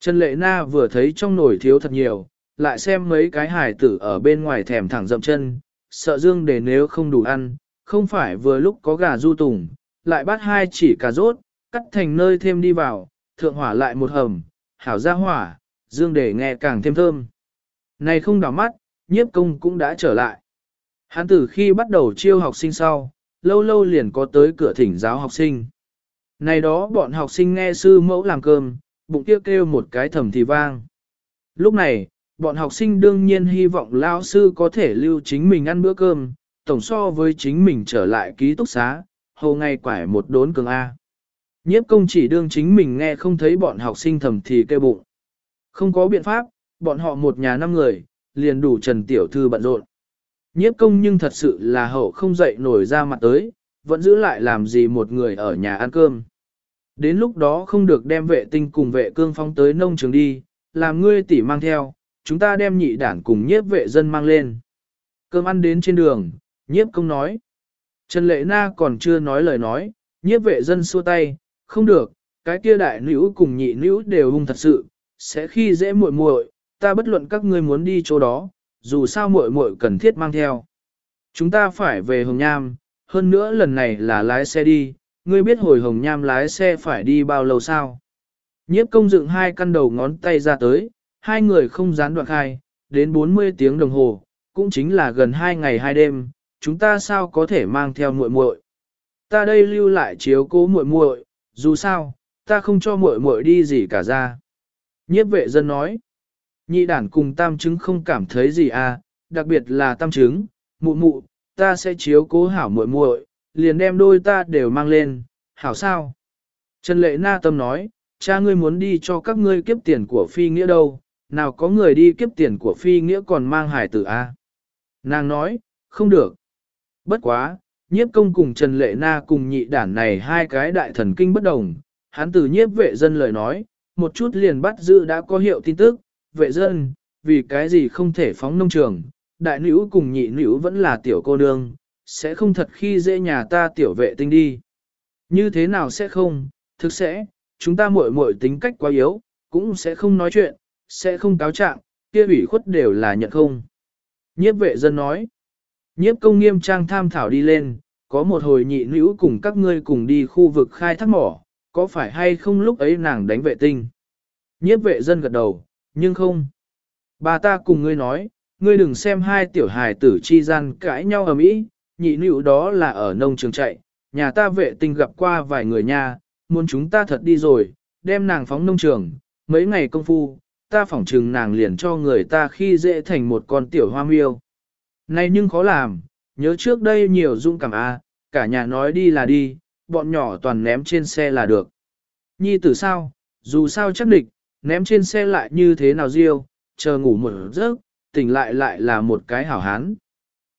Trần Lệ Na vừa thấy trong nồi thiếu thật nhiều, lại xem mấy cái hải tử ở bên ngoài thèm thẳng dậm chân, sợ dương để nếu không đủ ăn, không phải vừa lúc có gà du tùng, lại bắt hai chỉ cà rốt, cắt thành nơi thêm đi vào, thượng hỏa lại một hầm, hảo ra hỏa, dương để nghe càng thêm thơm. Này không đảo mắt, nhiếp công cũng đã trở lại. Hắn từ khi bắt đầu chiêu học sinh sau, lâu lâu liền có tới cửa thỉnh giáo học sinh. Này đó bọn học sinh nghe sư mẫu làm cơm, bụng kêu kêu một cái thầm thì vang. Lúc này, bọn học sinh đương nhiên hy vọng lao sư có thể lưu chính mình ăn bữa cơm, tổng so với chính mình trở lại ký túc xá, hầu ngày quải một đốn cường A. Nhiếp công chỉ đương chính mình nghe không thấy bọn học sinh thầm thì kêu bụng. Không có biện pháp, bọn họ một nhà năm người, liền đủ Trần Tiểu Thư bận rộn. Nhiếp công nhưng thật sự là hậu không dậy nổi ra mặt tới, vẫn giữ lại làm gì một người ở nhà ăn cơm. Đến lúc đó không được đem vệ tinh cùng vệ cương phong tới nông trường đi, làm ngươi tỉ mang theo, chúng ta đem nhị đản cùng nhiếp vệ dân mang lên. Cơm ăn đến trên đường, nhiếp công nói. Trần Lệ Na còn chưa nói lời nói, nhiếp vệ dân xua tay, không được, cái kia đại nữ cùng nhị nữ đều hung thật sự, sẽ khi dễ muội muội, ta bất luận các ngươi muốn đi chỗ đó, dù sao muội muội cần thiết mang theo. Chúng ta phải về Hồng Nham, hơn nữa lần này là lái xe đi, ngươi biết hồi Hồng Nham lái xe phải đi bao lâu sao? Nhiếp công dựng hai căn đầu ngón tay ra tới, hai người không gián đoạn khai, đến 40 tiếng đồng hồ, cũng chính là gần hai ngày hai đêm, chúng ta sao có thể mang theo muội muội? Ta đây lưu lại chiếu cố muội muội, dù sao, ta không cho muội muội đi gì cả ra. Nhiếp vệ dân nói, nhị đản cùng tam chứng không cảm thấy gì à, đặc biệt là tam chứng, mụ mụ, ta sẽ chiếu cố hảo muội muội, liền đem đôi ta đều mang lên, hảo sao? Trần lệ na tâm nói, cha ngươi muốn đi cho các ngươi kiếp tiền của phi nghĩa đâu, nào có người đi kiếp tiền của phi nghĩa còn mang hải tử a? Nàng nói, không được. Bất quá, nhiếp công cùng Trần Lệ Na cùng nhị đản này hai cái đại thần kinh bất đồng, hắn từ nhiếp vệ dân lời nói, một chút liền bắt giữ đã có hiệu tin tức, vệ dân, vì cái gì không thể phóng nông trường, đại nữ cùng nhị nữ vẫn là tiểu cô nương, sẽ không thật khi dễ nhà ta tiểu vệ tinh đi. Như thế nào sẽ không, thực sẽ, chúng ta muội muội tính cách quá yếu, cũng sẽ không nói chuyện, sẽ không cáo trạng, kia ủy khuất đều là nhận không. Nhiếp vệ dân nói, Nhiếp công nghiêm trang tham thảo đi lên, có một hồi nhị nữ cùng các ngươi cùng đi khu vực khai thác mỏ, có phải hay không lúc ấy nàng đánh vệ tinh? Nhiếp vệ dân gật đầu, nhưng không. Bà ta cùng ngươi nói, ngươi đừng xem hai tiểu hài tử chi gian cãi nhau ở mỹ, nhị nữ đó là ở nông trường chạy, nhà ta vệ tinh gặp qua vài người nha, muốn chúng ta thật đi rồi, đem nàng phóng nông trường, mấy ngày công phu, ta phỏng trừng nàng liền cho người ta khi dễ thành một con tiểu hoa miêu. nay nhưng khó làm, nhớ trước đây nhiều dung cảm a, cả nhà nói đi là đi, bọn nhỏ toàn ném trên xe là được. Nhi tử sao, dù sao chắc địch, ném trên xe lại như thế nào riêu, chờ ngủ một giấc, tỉnh lại lại là một cái hảo hán.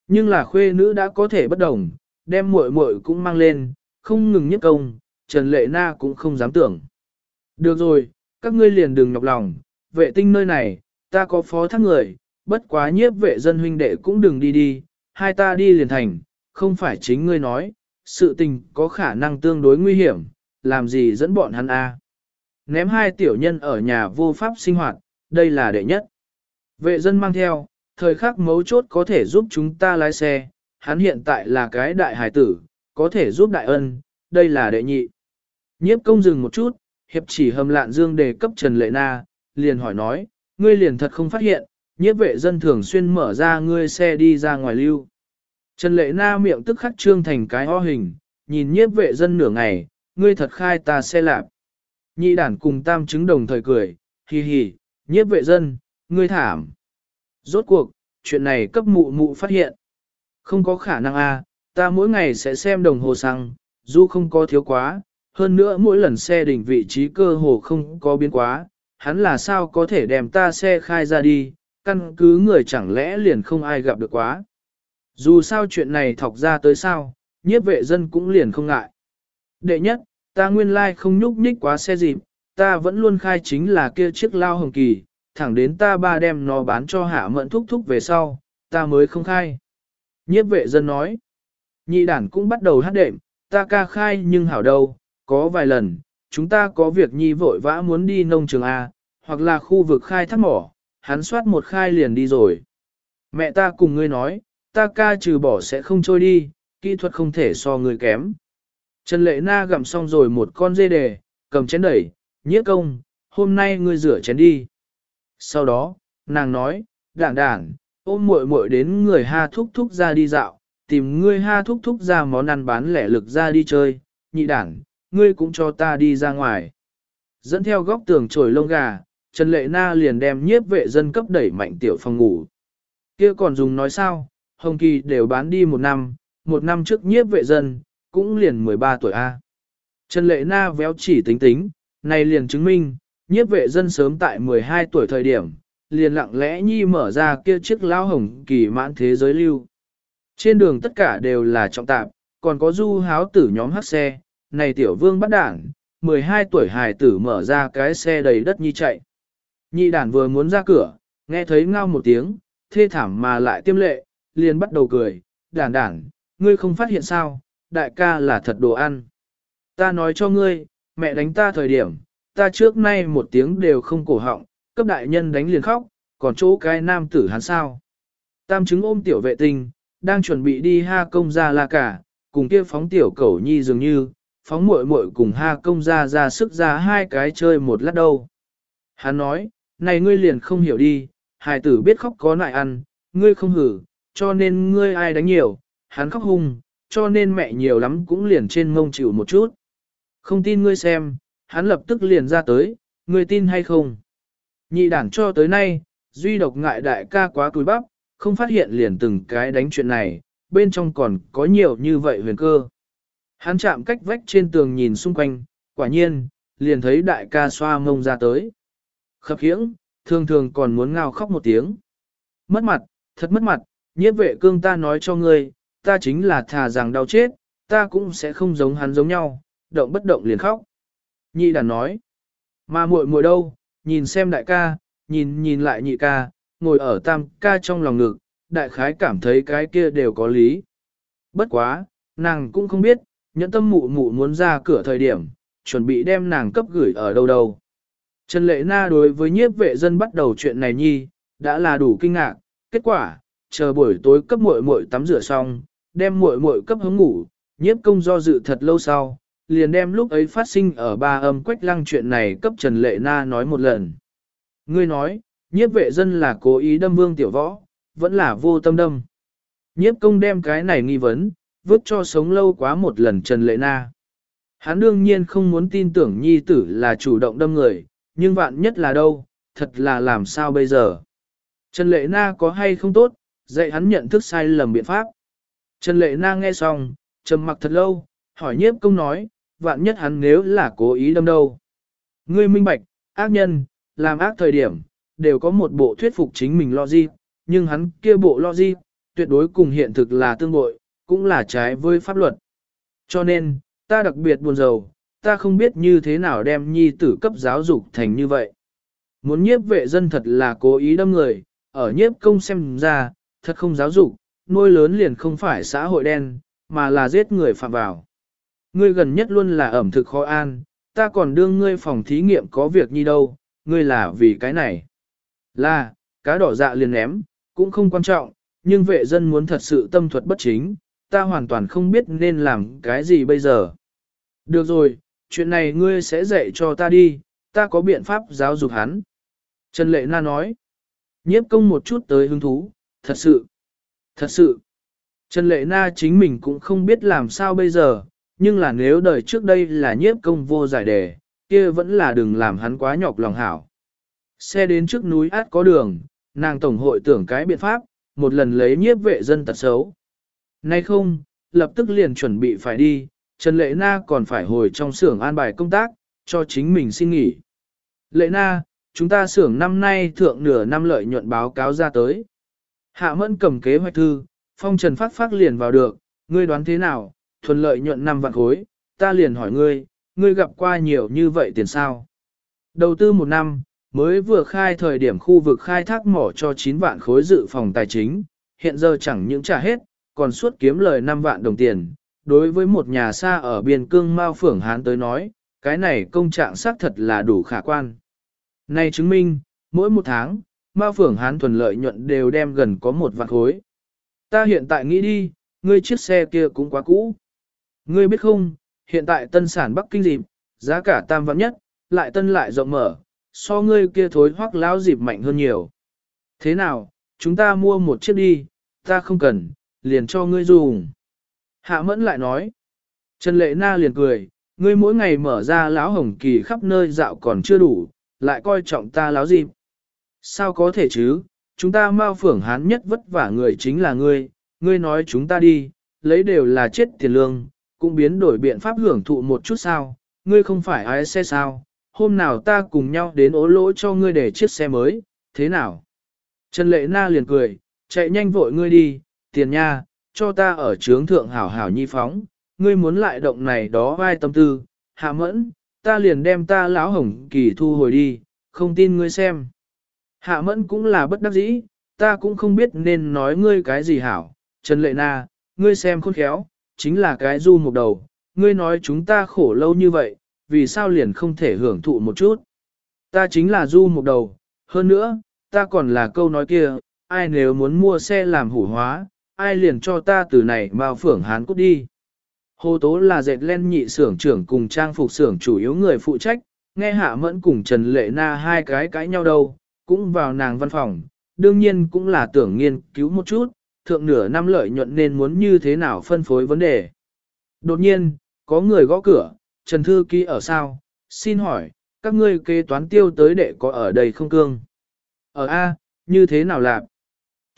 Nhưng là khuê nữ đã có thể bất đồng, đem muội muội cũng mang lên, không ngừng nhất công, Trần Lệ Na cũng không dám tưởng. Được rồi, các ngươi liền đừng nhọc lòng, vệ tinh nơi này, ta có phó thác người, bất quá nhiếp vệ dân huynh đệ cũng đừng đi đi, hai ta đi liền thành, không phải chính ngươi nói, sự tình có khả năng tương đối nguy hiểm, làm gì dẫn bọn hắn a? Ném hai tiểu nhân ở nhà vô pháp sinh hoạt, đây là đệ nhất. Vệ dân mang theo, thời khắc mấu chốt có thể giúp chúng ta lái xe, hắn hiện tại là cái đại hải tử, có thể giúp đại ân, đây là đệ nhị. Nhiếp công dừng một chút, hiệp chỉ hầm lạn dương đề cấp Trần Lệ Na, liền hỏi nói, ngươi liền thật không phát hiện, nhiếp vệ dân thường xuyên mở ra ngươi xe đi ra ngoài lưu. Trần Lệ Na miệng tức khắc trương thành cái ho hình, nhìn nhiếp vệ dân nửa ngày, ngươi thật khai ta xe lạp. Nhị đản cùng tam chứng đồng thời cười, hì hì, nhiếp vệ dân, ngươi thảm. Rốt cuộc, chuyện này cấp mụ mụ phát hiện. Không có khả năng a, ta mỗi ngày sẽ xem đồng hồ xăng, dù không có thiếu quá, hơn nữa mỗi lần xe đỉnh vị trí cơ hồ không có biến quá, hắn là sao có thể đem ta xe khai ra đi, căn cứ người chẳng lẽ liền không ai gặp được quá. Dù sao chuyện này thọc ra tới sao, nhiếp vệ dân cũng liền không ngại. Đệ nhất, ta nguyên lai like không nhúc nhích quá xe dịp, ta vẫn luôn khai chính là kia chiếc lao hồng kỳ, thẳng đến ta ba đem nó bán cho hạ mận thúc thúc về sau, ta mới không khai. Nhiếp vệ dân nói, nhị đản cũng bắt đầu hát đệm, ta ca khai nhưng hảo đâu, có vài lần, chúng ta có việc nhi vội vã muốn đi nông trường A, hoặc là khu vực khai thác mỏ, hắn soát một khai liền đi rồi. Mẹ ta cùng ngươi nói, ta ca trừ bỏ sẽ không trôi đi, kỹ thuật không thể so người kém. Trần Lệ Na gặm xong rồi một con dê đề, cầm chén đẩy, nhiếp công, hôm nay ngươi rửa chén đi. Sau đó, nàng nói, đảng đảng, ôm muội muội đến người ha thúc thúc ra đi dạo, tìm ngươi ha thúc thúc ra món ăn bán lẻ lực ra đi chơi, nhị đảng, ngươi cũng cho ta đi ra ngoài. Dẫn theo góc tường trồi lông gà, Trần Lệ Na liền đem nhiếp vệ dân cấp đẩy mạnh tiểu phòng ngủ. kia còn dùng nói sao, Hồng Kỳ đều bán đi một năm, một năm trước nhiếp vệ dân, cũng liền 13 tuổi A. Trần Lệ Na véo chỉ tính tính, này liền chứng minh, nhiếp vệ dân sớm tại 12 tuổi thời điểm, liền lặng lẽ nhi mở ra kia chiếc lao hồng kỳ mãn thế giới lưu. Trên đường tất cả đều là trọng tạp, còn có du háo tử nhóm hát xe, này tiểu vương bắt đảng, 12 tuổi hài tử mở ra cái xe đầy đất nhi chạy. Nhị đàn vừa muốn ra cửa, nghe thấy ngao một tiếng, thê thảm mà lại tiêm lệ, liền bắt đầu cười, đàn đàn, ngươi không phát hiện sao, đại ca là thật đồ ăn. Ta nói cho ngươi, mẹ đánh ta thời điểm, ta trước nay một tiếng đều không cổ họng, cấp đại nhân đánh liền khóc, còn chỗ cái nam tử hắn sao. Tam chứng ôm tiểu vệ tinh, đang chuẩn bị đi ha công ra la cả, cùng kia phóng tiểu cẩu nhi dường như, phóng muội muội cùng ha công ra ra sức ra hai cái chơi một lát đâu. Hắn nói, này ngươi liền không hiểu đi, hài tử biết khóc có nại ăn, ngươi không hử, cho nên ngươi ai đánh nhiều, hắn khóc hung, cho nên mẹ nhiều lắm cũng liền trên mông chịu một chút. Không tin ngươi xem, hắn lập tức liền ra tới, ngươi tin hay không? Nhị đảng cho tới nay, duy độc ngại đại ca quá túi bắp, không phát hiện liền từng cái đánh chuyện này, bên trong còn có nhiều như vậy huyền cơ. Hắn chạm cách vách trên tường nhìn xung quanh, quả nhiên, liền thấy đại ca xoa mông ra tới. Khập khiễng, thường thường còn muốn ngao khóc một tiếng. Mất mặt, thật mất mặt, nhiếp vệ cương ta nói cho ngươi, ta chính là thà rằng đau chết, ta cũng sẽ không giống hắn giống nhau, động bất động liền khóc. Nhị đàn nói, mà muội muội đâu, nhìn xem đại ca, nhìn nhìn lại nhị ca, ngồi ở tam ca trong lòng ngực, đại khái cảm thấy cái kia đều có lý. Bất quá, nàng cũng không biết, nhẫn tâm mụ mụ muốn ra cửa thời điểm, chuẩn bị đem nàng cấp gửi ở đâu đâu. Trần Lệ Na đối với nhiếp vệ dân bắt đầu chuyện này nhi, đã là đủ kinh ngạc, kết quả, chờ buổi tối cấp muội muội tắm rửa xong, đem muội muội cấp hướng ngủ, nhiếp công do dự thật lâu sau, liền đem lúc ấy phát sinh ở ba âm quách lăng chuyện này cấp Trần Lệ Na nói một lần. Ngươi nói, nhiếp vệ dân là cố ý đâm vương tiểu võ, vẫn là vô tâm đâm. Nhiếp công đem cái này nghi vấn, vứt cho sống lâu quá một lần Trần Lệ Na. Hắn đương nhiên không muốn tin tưởng nhi tử là chủ động đâm người, nhưng vạn nhất là đâu, thật là làm sao bây giờ. Trần Lệ Na có hay không tốt, dạy hắn nhận thức sai lầm biện pháp. Trần Lệ Na nghe xong, trầm mặc thật lâu, hỏi nhiếp công nói, vạn nhất hắn nếu là cố ý đâm đâu. Ngươi minh bạch, ác nhân, làm ác thời điểm, đều có một bộ thuyết phục chính mình logic, nhưng hắn kia bộ logic, tuyệt đối cùng hiện thực là tương bội, cũng là trái với pháp luật. Cho nên, ta đặc biệt buồn rầu, ta không biết như thế nào đem nhi tử cấp giáo dục thành như vậy. Muốn nhiếp vệ dân thật là cố ý đâm người, ở nhiếp công xem ra, thật không giáo dục, nuôi lớn liền không phải xã hội đen, mà là giết người phạm vào. Ngươi gần nhất luôn là ẩm thực khó an, ta còn đương ngươi phòng thí nghiệm có việc như đâu, ngươi là vì cái này. Là, cá đỏ dạ liền ném, cũng không quan trọng, nhưng vệ dân muốn thật sự tâm thuật bất chính, ta hoàn toàn không biết nên làm cái gì bây giờ. Được rồi, chuyện này ngươi sẽ dạy cho ta đi, ta có biện pháp giáo dục hắn. Trần Lệ Na nói, nhiếp công một chút tới hứng thú, thật sự, thật sự. Trần Lệ Na chính mình cũng không biết làm sao bây giờ, nhưng là nếu đời trước đây là nhiếp công vô giải đề, kia vẫn là đừng làm hắn quá nhọc lòng hảo. Xe đến trước núi át có đường, nàng tổng hội tưởng cái biện pháp, một lần lấy nhiếp vệ dân tật xấu. Nay không, lập tức liền chuẩn bị phải đi, Trần Lệ Na còn phải hồi trong xưởng an bài công tác, cho chính mình xin nghỉ. Lệ Na, chúng ta xưởng năm nay thượng nửa năm lợi nhuận báo cáo ra tới. Hạ Mẫn cầm kế hoạch thư, phong trần phát phát liền vào được, ngươi đoán thế nào, thuần lợi nhuận năm vạn khối, ta liền hỏi ngươi, ngươi gặp qua nhiều như vậy tiền sao? Đầu tư một năm, mới vừa khai thời điểm khu vực khai thác mỏ cho 9 vạn khối dự phòng tài chính, hiện giờ chẳng những trả hết, còn suốt kiếm lời 5 vạn đồng tiền. Đối với một nhà xa ở biên cương Mao Phưởng Hán tới nói, cái này công trạng xác thật là đủ khả quan. Này chứng minh, mỗi một tháng, Mao Phưởng Hán thuần lợi nhuận đều đem gần có một vạn khối. Ta hiện tại nghĩ đi, ngươi chiếc xe kia cũng quá cũ. Ngươi biết không, hiện tại tân sản Bắc Kinh dịp, giá cả tam vạn nhất, lại tân lại rộng mở, so ngươi kia thối hoắc lão dịp mạnh hơn nhiều. Thế nào, chúng ta mua một chiếc đi, ta không cần, liền cho ngươi dùng. Hạ mẫn lại nói. Trần Lệ Na liền cười, ngươi mỗi ngày mở ra láo hồng kỳ khắp nơi dạo còn chưa đủ, lại coi trọng ta láo dịp. Sao có thể chứ, chúng ta mau phưởng hán nhất vất vả người chính là ngươi, ngươi nói chúng ta đi, lấy đều là chết tiền lương, cũng biến đổi biện pháp hưởng thụ một chút sao, ngươi không phải ai xe sao, hôm nào ta cùng nhau đến ố lỗ cho ngươi để chiếc xe mới, thế nào? Trần Lệ Na liền cười, chạy nhanh vội ngươi đi, tiền nha, cho ta ở trướng thượng hảo hảo nhi phóng, ngươi muốn lại động này đó vai tâm tư, hạ mẫn, ta liền đem ta lão hồng kỳ thu hồi đi, không tin ngươi xem. Hạ mẫn cũng là bất đắc dĩ, ta cũng không biết nên nói ngươi cái gì hảo, Trần Lệ Na, ngươi xem khôn khéo, chính là cái du một đầu, ngươi nói chúng ta khổ lâu như vậy, vì sao liền không thể hưởng thụ một chút. Ta chính là du một đầu, hơn nữa, ta còn là câu nói kia, ai nếu muốn mua xe làm hủ hóa, ai liền cho ta từ này vào phưởng hán cút đi. Hồ Tố là dệt len nhị xưởng trưởng cùng trang phục xưởng chủ yếu người phụ trách, nghe Hạ Mẫn cùng Trần Lệ Na hai cái cãi nhau đâu, cũng vào nàng văn phòng, đương nhiên cũng là tưởng nghiên cứu một chút, thượng nửa năm lợi nhuận nên muốn như thế nào phân phối vấn đề. Đột nhiên, có người gõ cửa, Trần Thư Ký ở sao, xin hỏi, các ngươi kế toán tiêu tới đệ có ở đây không cương? Ở A, như thế nào làm?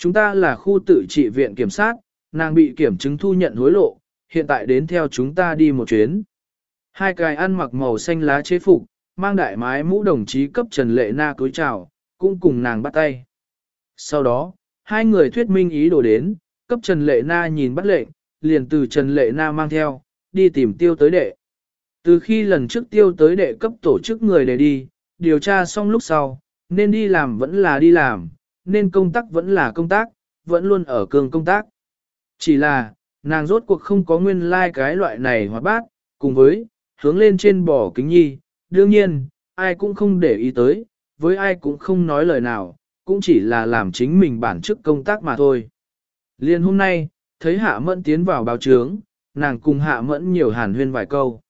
Chúng ta là khu tự trị viện kiểm sát, nàng bị kiểm chứng thu nhận hối lộ, hiện tại đến theo chúng ta đi một chuyến. Hai cái ăn mặc màu xanh lá chế phục, mang đại mái mũ đồng chí cấp Trần Lệ Na cúi chào, cũng cùng nàng bắt tay. Sau đó, hai người thuyết minh ý đồ đến, cấp Trần Lệ Na nhìn bắt lệnh, liền từ Trần Lệ Na mang theo, đi tìm tiêu tới đệ. Từ khi lần trước tiêu tới đệ cấp tổ chức người để đi, điều tra xong lúc sau, nên đi làm vẫn là đi làm, nên công tác vẫn là công tác, vẫn luôn ở cường công tác. Chỉ là, nàng rốt cuộc không có nguyên lai like cái loại này hoạt bát, cùng với, hướng lên trên bò kính nhi, đương nhiên, ai cũng không để ý tới, với ai cũng không nói lời nào, cũng chỉ là làm chính mình bản chức công tác mà thôi. Liên hôm nay, thấy Hạ Mẫn tiến vào báo trướng, nàng cùng Hạ Mẫn nhiều hàn huyên vài câu.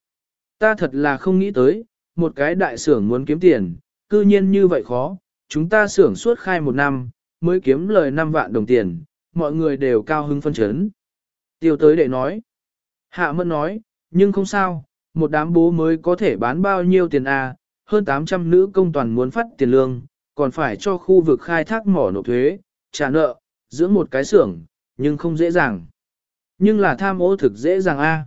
Ta thật là không nghĩ tới, một cái đại xưởng muốn kiếm tiền, cư nhiên như vậy khó, chúng ta xưởng suốt khai một năm, mới kiếm lời 5 vạn đồng tiền, mọi người đều cao hứng phân chấn. Tiêu tới để nói. Hạ Mẫn nói, nhưng không sao, một đám bố mới có thể bán bao nhiêu tiền à, hơn 800 nữ công toàn muốn phát tiền lương, còn phải cho khu vực khai thác mỏ nộp thuế, trả nợ, dưỡng một cái xưởng, nhưng không dễ dàng. Nhưng là tham ô thực dễ dàng a.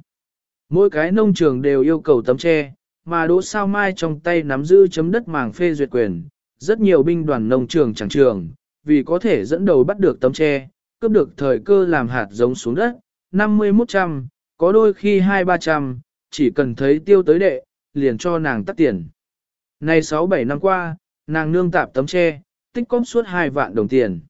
Mỗi cái nông trường đều yêu cầu tấm tre, mà Đỗ Sao Mai trong tay nắm giữ chấm đất màng phê duyệt quyền, rất nhiều binh đoàn nông trường chẳng trường, vì có thể dẫn đầu bắt được tấm tre, cướp được thời cơ làm hạt giống xuống đất, 50-100, có đôi khi 2-300, chỉ cần thấy tiêu tới đệ, liền cho nàng tắt tiền. Nay 6-7 năm qua, nàng nương tạp tấm tre, tích cóp suốt 2 vạn đồng tiền.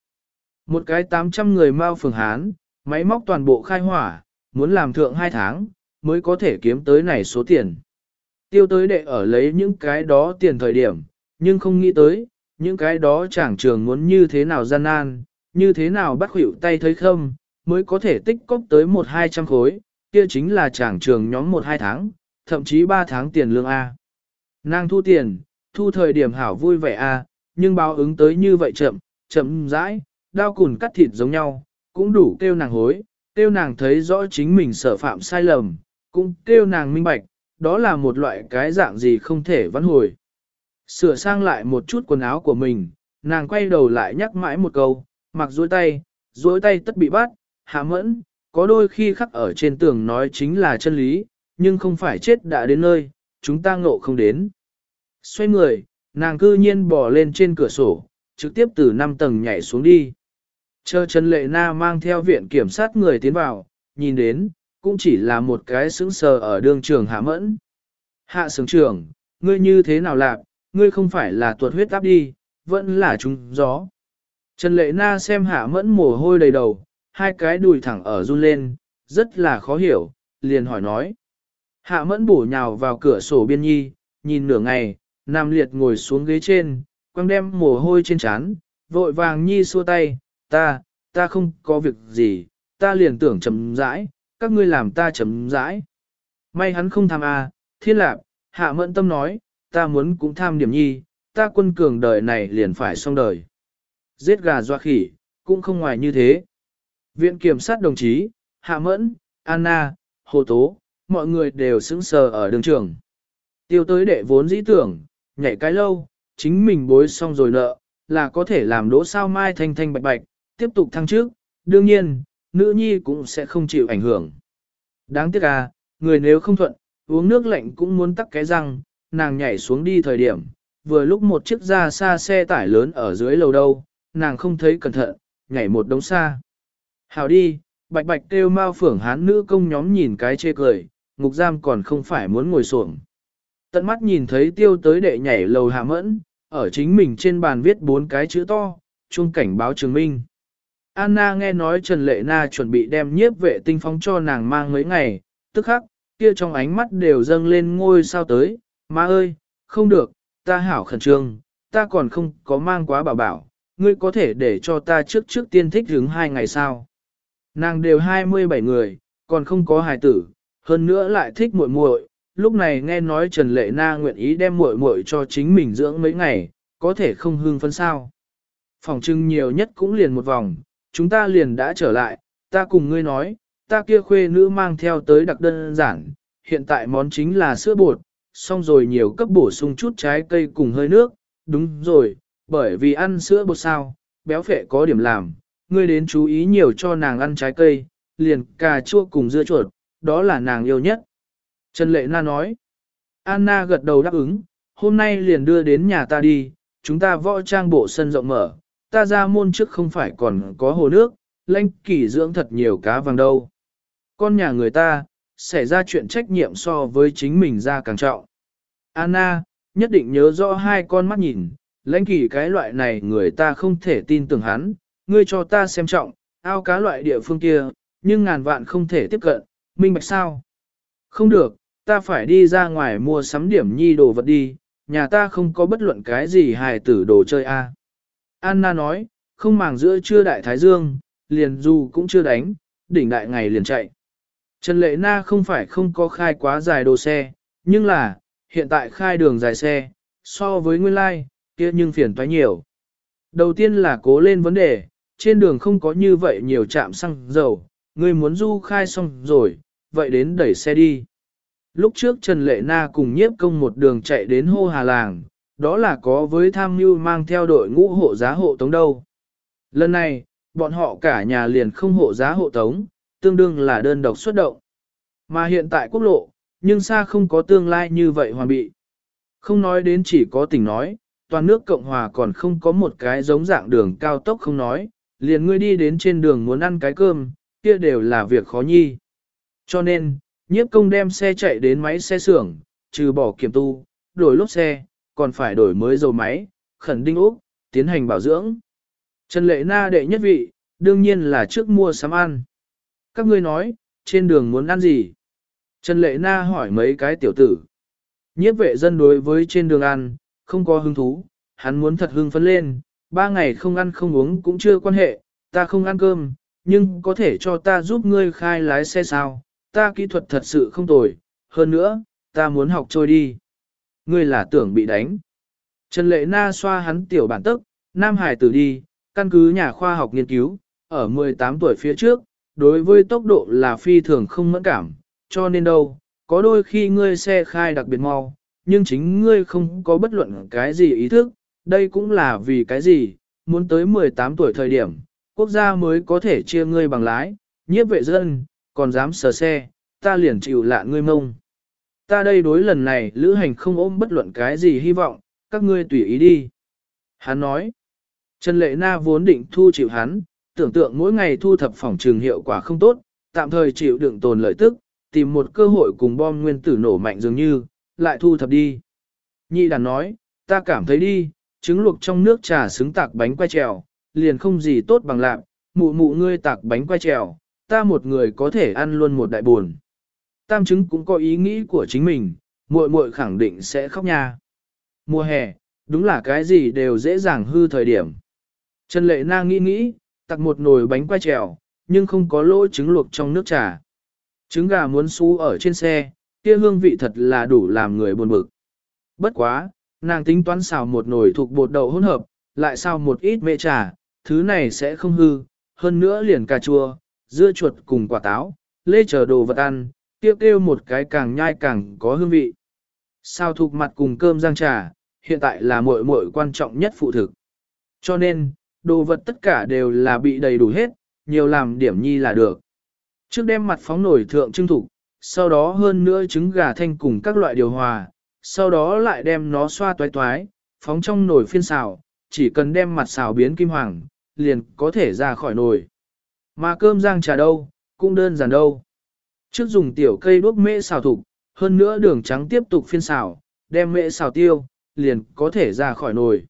Một cái 800 người mau phường Hán, máy móc toàn bộ khai hỏa, muốn làm thượng 2 tháng, mới có thể kiếm tới này số tiền. Tiêu tới đệ ở lấy những cái đó tiền thời điểm, nhưng không nghĩ tới, những cái đó chẳng trường muốn như thế nào gian nan, như thế nào bắt hữu tay thấy không mới có thể tích cóp tới một hai trăm khối, kia chính là chẳng trường nhóm một hai tháng, thậm chí ba tháng tiền lương A. Nàng thu tiền, thu thời điểm hảo vui vẻ A, nhưng báo ứng tới như vậy chậm, chậm rãi, đau cùn cắt thịt giống nhau, cũng đủ kêu nàng hối, kêu nàng thấy rõ chính mình sợ phạm sai lầm, cũng kêu nàng minh bạch, đó là một loại cái dạng gì không thể vãn hồi. Sửa sang lại một chút quần áo của mình, nàng quay đầu lại nhắc mãi một câu, mặc dối tay, dối tay tất bị bắt, hạ mẫn, có đôi khi khắc ở trên tường nói chính là chân lý, nhưng không phải chết đã đến nơi, chúng ta ngộ không đến. Xoay người, nàng cư nhiên bò lên trên cửa sổ, trực tiếp từ 5 tầng nhảy xuống đi. Chờ Trần Lệ Na mang theo viện kiểm sát người tiến vào, nhìn đến, cũng chỉ là một cái sững sờ ở đường trường hạ mẫn. Hạ sướng trưởng, ngươi như thế nào lạc, ngươi không phải là tuột huyết áp đi, vẫn là trúng gió. Trần Lệ Na xem hạ mẫn mồ hôi đầy đầu, hai cái đùi thẳng ở run lên, rất là khó hiểu, liền hỏi nói. Hạ mẫn bổ nhào vào cửa sổ biên nhi, nhìn nửa ngày, Nam liệt ngồi xuống ghế trên, quăng đem mồ hôi trên trán, vội vàng nhi xua tay, ta, ta không có việc gì, ta liền tưởng chấm rãi, các ngươi làm ta chấm rãi. May hắn không tham a, thiên lạc, hạ mẫn tâm nói, ta muốn cũng tham điểm nhi, ta quân cường đời này liền phải xong đời. Giết gà doa khỉ, cũng không ngoài như thế. Viện kiểm sát đồng chí, Hạ Mẫn, Anna, Hồ Tố, mọi người đều sững sờ ở đường trường. Tiêu tới đệ vốn dĩ tưởng, nhảy cái lâu, chính mình bối xong rồi nợ, là có thể làm đỗ sao mai thanh thanh bạch bạch, tiếp tục thăng trước, đương nhiên, nữ nhi cũng sẽ không chịu ảnh hưởng. Đáng tiếc à, người nếu không thuận, uống nước lạnh cũng muốn tắc cái răng, nàng nhảy xuống đi thời điểm, vừa lúc một chiếc ra xa xe tải lớn ở dưới lầu đâu, nàng không thấy cẩn thận, nhảy một đống xa. Hào đi, bạch bạch kêu mau phưởng hán nữ công nhóm nhìn cái chê cười, ngục giam còn không phải muốn ngồi xuống Tận mắt nhìn thấy tiêu tới đệ nhảy lầu hạ mẫn, ở chính mình trên bàn viết bốn cái chữ to, chuông cảnh báo chứng minh. Anna nghe nói Trần Lệ Na chuẩn bị đem nhiếp vệ tinh phóng cho nàng mang mấy ngày, tức khắc, kia trong ánh mắt đều dâng lên ngôi sao tới, má ơi, không được, ta hảo khẩn trương, ta còn không có mang quá bảo bảo, ngươi có thể để cho ta trước trước tiên thích hứng hai ngày sao. Nàng đều 27 người, còn không có hài tử, hơn nữa lại thích muội muội. lúc này nghe nói Trần Lệ Na nguyện ý đem muội muội cho chính mình dưỡng mấy ngày, có thể không hương phấn sao. Phòng trưng nhiều nhất cũng liền một vòng, chúng ta liền đã trở lại, ta cùng ngươi nói, ta kia khuê nữ mang theo tới đặc đơn giản, hiện tại món chính là sữa bột, xong rồi nhiều cấp bổ sung chút trái cây cùng hơi nước, đúng rồi, bởi vì ăn sữa bột sao, béo phệ có điểm làm, ngươi đến chú ý nhiều cho nàng ăn trái cây, liền cà chua cùng dưa chuột, đó là nàng yêu nhất. Trần Lệ Na nói, Anna gật đầu đáp ứng, hôm nay liền đưa đến nhà ta đi, chúng ta võ trang bộ sân rộng mở, ta ra môn trước không phải còn có hồ nước, lanh kỳ dưỡng thật nhiều cá vàng đâu. Con nhà người ta, xảy ra chuyện trách nhiệm so với chính mình ra càng trọng. Anna, nhất định nhớ rõ hai con mắt nhìn, lãnh kỳ cái loại này người ta không thể tin tưởng hắn, ngươi cho ta xem trọng, ao cá loại địa phương kia, nhưng ngàn vạn không thể tiếp cận, minh bạch sao? Không được, ta phải đi ra ngoài mua sắm điểm nhi đồ vật đi, nhà ta không có bất luận cái gì hài tử đồ chơi a. Anna nói, không màng giữa chưa đại thái dương, liền dù cũng chưa đánh, đỉnh đại ngày liền chạy. Trần Lệ Na không phải không có khai quá dài đồ xe, nhưng là, hiện tại khai đường dài xe, so với nguyên lai, like, kia nhưng phiền toái nhiều. Đầu tiên là cố lên vấn đề, trên đường không có như vậy nhiều trạm xăng dầu, người muốn du khai xong rồi, vậy đến đẩy xe đi. Lúc trước Trần Lệ Na cùng nhiếp công một đường chạy đến hô Hà Làng, đó là có với tham mưu mang theo đội ngũ hộ giá hộ tống đâu. Lần này, bọn họ cả nhà liền không hộ giá hộ tống, tương đương là đơn độc xuất động. Mà hiện tại quốc lộ, nhưng xa không có tương lai như vậy hoàn bị. Không nói đến chỉ có tỉnh nói, toàn nước Cộng Hòa còn không có một cái giống dạng đường cao tốc không nói, liền ngươi đi đến trên đường muốn ăn cái cơm, kia đều là việc khó nhi. Cho nên, nhiếp công đem xe chạy đến máy xe xưởng, trừ bỏ kiểm tu, đổi lốp xe, còn phải đổi mới dầu máy, khẩn đinh ốc, tiến hành bảo dưỡng. Trần lệ na đệ nhất vị, đương nhiên là trước mua sắm ăn. Các ngươi nói, trên đường muốn ăn gì? Trần Lệ Na hỏi mấy cái tiểu tử. Nhiếp vệ dân đối với trên đường ăn, không có hứng thú, hắn muốn thật hưng phấn lên, ba ngày không ăn không uống cũng chưa quan hệ, ta không ăn cơm, nhưng có thể cho ta giúp ngươi khai lái xe sao, ta kỹ thuật thật sự không tồi, hơn nữa, ta muốn học trôi đi. Ngươi là tưởng bị đánh. Trần Lệ Na xoa hắn tiểu bản tức, Nam Hải tử đi, căn cứ nhà khoa học nghiên cứu, ở 18 tuổi phía trước, đối với tốc độ là phi thường không mẫn cảm, cho nên đâu, có đôi khi ngươi xe khai đặc biệt mau, nhưng chính ngươi không có bất luận cái gì ý thức, đây cũng là vì cái gì, muốn tới 18 tuổi thời điểm, quốc gia mới có thể chia ngươi bằng lái, nhiếp vệ dân, còn dám sờ xe, ta liền chịu lạ ngươi mông. Ta đây đối lần này lữ hành không ôm bất luận cái gì hy vọng, các ngươi tùy ý đi. Hắn nói, Trần Lệ Na vốn định thu chịu hắn, tưởng tượng mỗi ngày thu thập phòng trường hiệu quả không tốt, tạm thời chịu đựng tồn lợi tức, tìm một cơ hội cùng bom nguyên tử nổ mạnh dường như, lại thu thập đi. Nhị đàn nói, ta cảm thấy đi, trứng luộc trong nước trà xứng tạc bánh quay trèo, liền không gì tốt bằng lạc, mụ mụ ngươi tạc bánh quay trèo, ta một người có thể ăn luôn một đại buồn. Tam trứng cũng có ý nghĩ của chính mình, muội muội khẳng định sẽ khóc nha. Mùa hè, đúng là cái gì đều dễ dàng hư thời điểm. Trần Lệ Na nghĩ nghĩ, tặc một nồi bánh quay trèo, nhưng không có lỗ trứng luộc trong nước trà. Trứng gà muốn xú ở trên xe, kia hương vị thật là đủ làm người buồn bực. Bất quá, nàng tính toán xào một nồi thuộc bột đậu hỗn hợp, lại xào một ít mệ trà, thứ này sẽ không hư, hơn nữa liền cà chua, dưa chuột cùng quả táo, lê chờ đồ vật ăn, tiếp kêu một cái càng nhai càng có hương vị. Sao thuộc mặt cùng cơm rang trà, hiện tại là muội muội quan trọng nhất phụ thực. Cho nên, đồ vật tất cả đều là bị đầy đủ hết, nhiều làm điểm nhi là được. Trước đem mặt phóng nổi thượng trưng thủ, sau đó hơn nữa trứng gà thanh cùng các loại điều hòa, sau đó lại đem nó xoa toái toái, phóng trong nồi phiên xào, chỉ cần đem mặt xào biến kim hoàng, liền có thể ra khỏi nồi. Mà cơm rang trà đâu, cũng đơn giản đâu. Trước dùng tiểu cây đuốc mễ xào thục, hơn nữa đường trắng tiếp tục phiên xào, đem mễ xào tiêu, liền có thể ra khỏi nồi.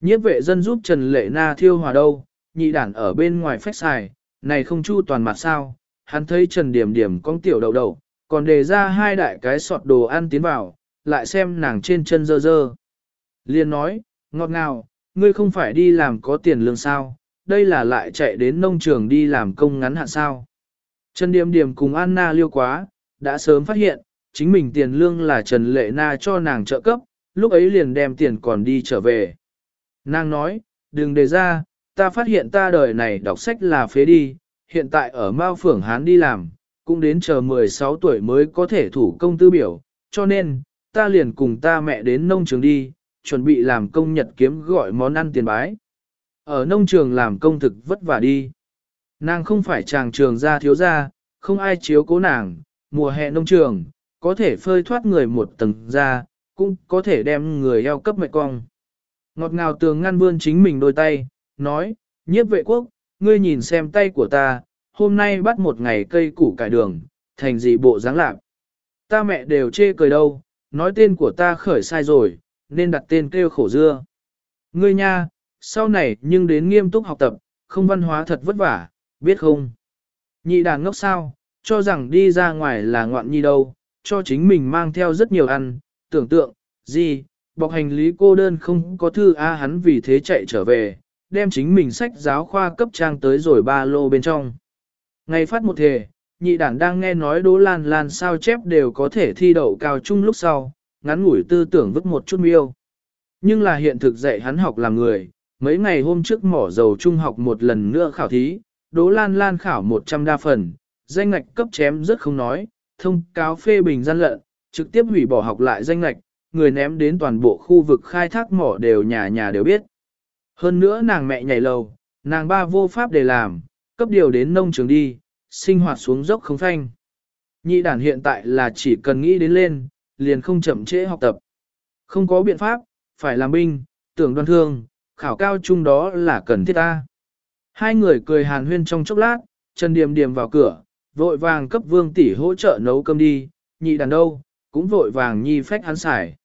Nhiếp vệ dân giúp Trần Lệ Na thiêu hòa đâu, nhị đản ở bên ngoài phách xài, này không chu toàn mặt sao, hắn thấy Trần Điểm Điểm con tiểu đầu đầu, còn đề ra hai đại cái sọt đồ ăn tiến vào, lại xem nàng trên chân dơ dơ. Liên nói, ngọt ngào, ngươi không phải đi làm có tiền lương sao, đây là lại chạy đến nông trường đi làm công ngắn hạn sao. Trần Điểm Điểm cùng Anna liêu quá, đã sớm phát hiện, chính mình tiền lương là Trần Lệ Na cho nàng trợ cấp, lúc ấy liền đem tiền còn đi trở về. Nàng nói, đừng đề ra, ta phát hiện ta đời này đọc sách là phế đi, hiện tại ở Mao Phưởng Hán đi làm, cũng đến chờ 16 tuổi mới có thể thủ công tư biểu, cho nên, ta liền cùng ta mẹ đến nông trường đi, chuẩn bị làm công nhật kiếm gọi món ăn tiền bái. Ở nông trường làm công thực vất vả đi. Nàng không phải chàng trường ra thiếu ra, không ai chiếu cố nàng, mùa hè nông trường, có thể phơi thoát người một tầng ra, cũng có thể đem người eo cấp mệt cong. Ngọt ngào tường ngăn vươn chính mình đôi tay, nói, nhiếp vệ quốc, ngươi nhìn xem tay của ta, hôm nay bắt một ngày cây củ cải đường, thành gì bộ dáng lạc. Ta mẹ đều chê cười đâu, nói tên của ta khởi sai rồi, nên đặt tên kêu khổ dưa. Ngươi nha, sau này nhưng đến nghiêm túc học tập, không văn hóa thật vất vả, biết không? Nhị đàn ngốc sao, cho rằng đi ra ngoài là ngoạn nhi đâu, cho chính mình mang theo rất nhiều ăn, tưởng tượng, gì, bọc hành lý cô đơn không có thư A hắn vì thế chạy trở về, đem chính mình sách giáo khoa cấp trang tới rồi ba lô bên trong. Ngày phát một thể, nhị đản đang nghe nói Đỗ Lan Lan sao chép đều có thể thi đậu cao trung lúc sau, ngắn ngủi tư tưởng vứt một chút miêu. Nhưng là hiện thực dạy hắn học làm người, mấy ngày hôm trước mỏ dầu trung học một lần nữa khảo thí, Đỗ Lan Lan khảo 100 đa phần, danh ngạch cấp chém rất không nói, thông cáo phê bình gian lận, trực tiếp hủy bỏ học lại danh ngạch, người ném đến toàn bộ khu vực khai thác mỏ đều nhà nhà đều biết. Hơn nữa nàng mẹ nhảy lầu, nàng ba vô pháp để làm, cấp điều đến nông trường đi, sinh hoạt xuống dốc không phanh. Nhị đàn hiện tại là chỉ cần nghĩ đến lên, liền không chậm trễ học tập. Không có biện pháp, phải làm binh, tưởng đoan thương, khảo cao chung đó là cần thiết ta. Hai người cười hàn huyên trong chốc lát, Trần Điềm Điềm vào cửa, vội vàng cấp vương tỷ hỗ trợ nấu cơm đi, nhị đàn đâu, cũng vội vàng nhi phách hắn xài.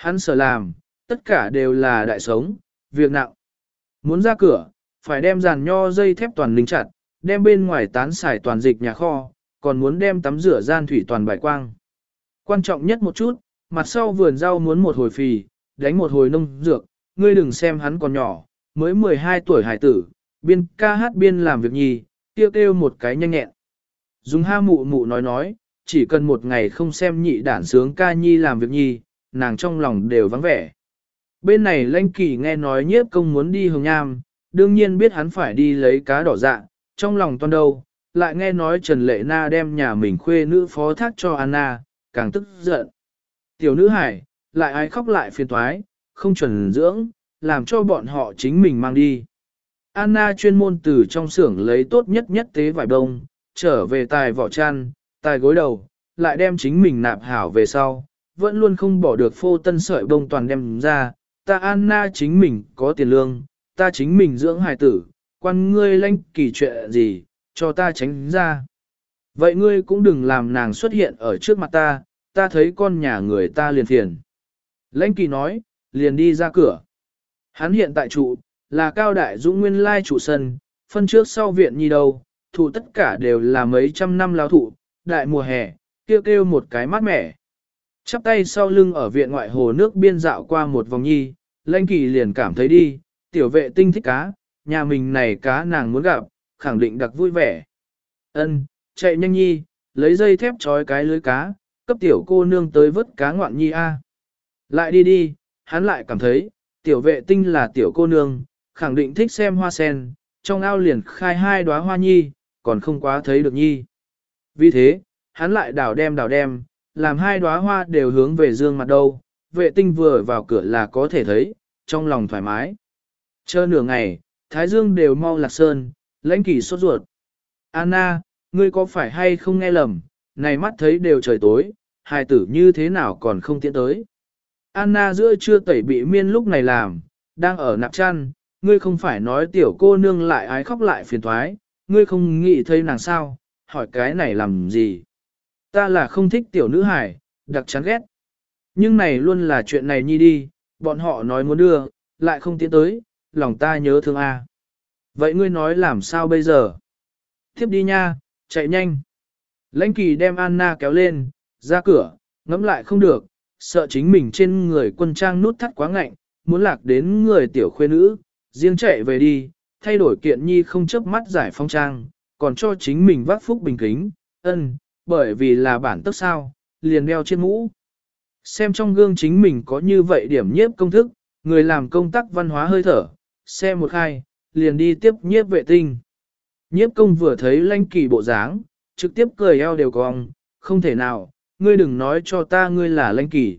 Hắn sở làm, tất cả đều là đại sống, việc nặng. Muốn ra cửa, phải đem giàn nho dây thép toàn lính chặt, đem bên ngoài tán xài toàn dịch nhà kho, còn muốn đem tắm rửa gian thủy toàn bài quang. Quan trọng nhất một chút, mặt sau vườn rau muốn một hồi phì, đánh một hồi nông dược, ngươi đừng xem hắn còn nhỏ, mới 12 tuổi hải tử, biên ca hát biên làm việc nhì, tiêu kêu một cái nhanh nhẹn. Dùng ha mụ mụ nói nói, chỉ cần một ngày không xem nhị đản sướng ca nhi làm việc nhi, nàng trong lòng đều vắng vẻ. Bên này lãnh kỳ nghe nói nhiếp công muốn đi hồng nham, đương nhiên biết hắn phải đi lấy cá đỏ dạ, trong lòng toan đâu, lại nghe nói Trần Lệ Na đem nhà mình khuê nữ phó thác cho Anna, càng tức giận. Tiểu nữ hải, lại ai khóc lại phiền thoái không chuẩn dưỡng, làm cho bọn họ chính mình mang đi. Anna chuyên môn từ trong xưởng lấy tốt nhất nhất tế vải đông, trở về tài vỏ chăn, tài gối đầu, lại đem chính mình nạp hảo về sau, vẫn luôn không bỏ được phô tân sợi bông toàn đem ra, ta Anna chính mình có tiền lương, ta chính mình dưỡng hài tử, quan ngươi lanh kỳ chuyện gì, cho ta tránh ra. Vậy ngươi cũng đừng làm nàng xuất hiện ở trước mặt ta, ta thấy con nhà người ta liền thiền. Lãnh kỳ nói, liền đi ra cửa. Hắn hiện tại trụ, là cao đại dũng nguyên lai trụ sân, phân trước sau viện nhi đâu, thủ tất cả đều là mấy trăm năm lao thụ, đại mùa hè, kêu kêu một cái mát mẻ. Chắp tay sau lưng ở viện ngoại hồ nước biên dạo qua một vòng nhi, lãnh kỳ liền cảm thấy đi, tiểu vệ tinh thích cá, nhà mình này cá nàng muốn gặp, khẳng định đặc vui vẻ. Ân, chạy nhanh nhi, lấy dây thép trói cái lưới cá, cấp tiểu cô nương tới vớt cá ngoạn nhi a. Lại đi đi, hắn lại cảm thấy, tiểu vệ tinh là tiểu cô nương, khẳng định thích xem hoa sen, trong ao liền khai hai đóa hoa nhi, còn không quá thấy được nhi. Vì thế, hắn lại đảo đem đảo đem, làm hai đóa hoa đều hướng về dương mặt đâu, vệ tinh vừa vào cửa là có thể thấy, trong lòng thoải mái. Chờ nửa ngày, thái dương đều mau lạc sơn, lãnh kỳ sốt ruột. Anna, ngươi có phải hay không nghe lầm, này mắt thấy đều trời tối, hài tử như thế nào còn không tiến tới. Anna giữa chưa tẩy bị miên lúc này làm, đang ở nạp chăn, ngươi không phải nói tiểu cô nương lại ái khóc lại phiền thoái, ngươi không nghĩ thấy nàng sao, hỏi cái này làm gì. Ta là không thích tiểu nữ hải, đặc chán ghét. Nhưng này luôn là chuyện này nhi đi, bọn họ nói muốn đưa, lại không tiến tới, lòng ta nhớ thương a. Vậy ngươi nói làm sao bây giờ? Tiếp đi nha, chạy nhanh. Lãnh kỳ đem Anna kéo lên, ra cửa, ngẫm lại không được, sợ chính mình trên người quân trang nút thắt quá ngạnh, muốn lạc đến người tiểu khuê nữ, riêng chạy về đi, thay đổi kiện nhi không chớp mắt giải phong trang, còn cho chính mình vác phúc bình kính, ân, bởi vì là bản tức sao, liền đeo trên mũ. Xem trong gương chính mình có như vậy điểm nhiếp công thức, người làm công tác văn hóa hơi thở, xe một khai, liền đi tiếp nhiếp vệ tinh. Nhiếp công vừa thấy lanh kỳ bộ dáng, trực tiếp cười eo đều cong, không thể nào, ngươi đừng nói cho ta ngươi là lanh kỳ.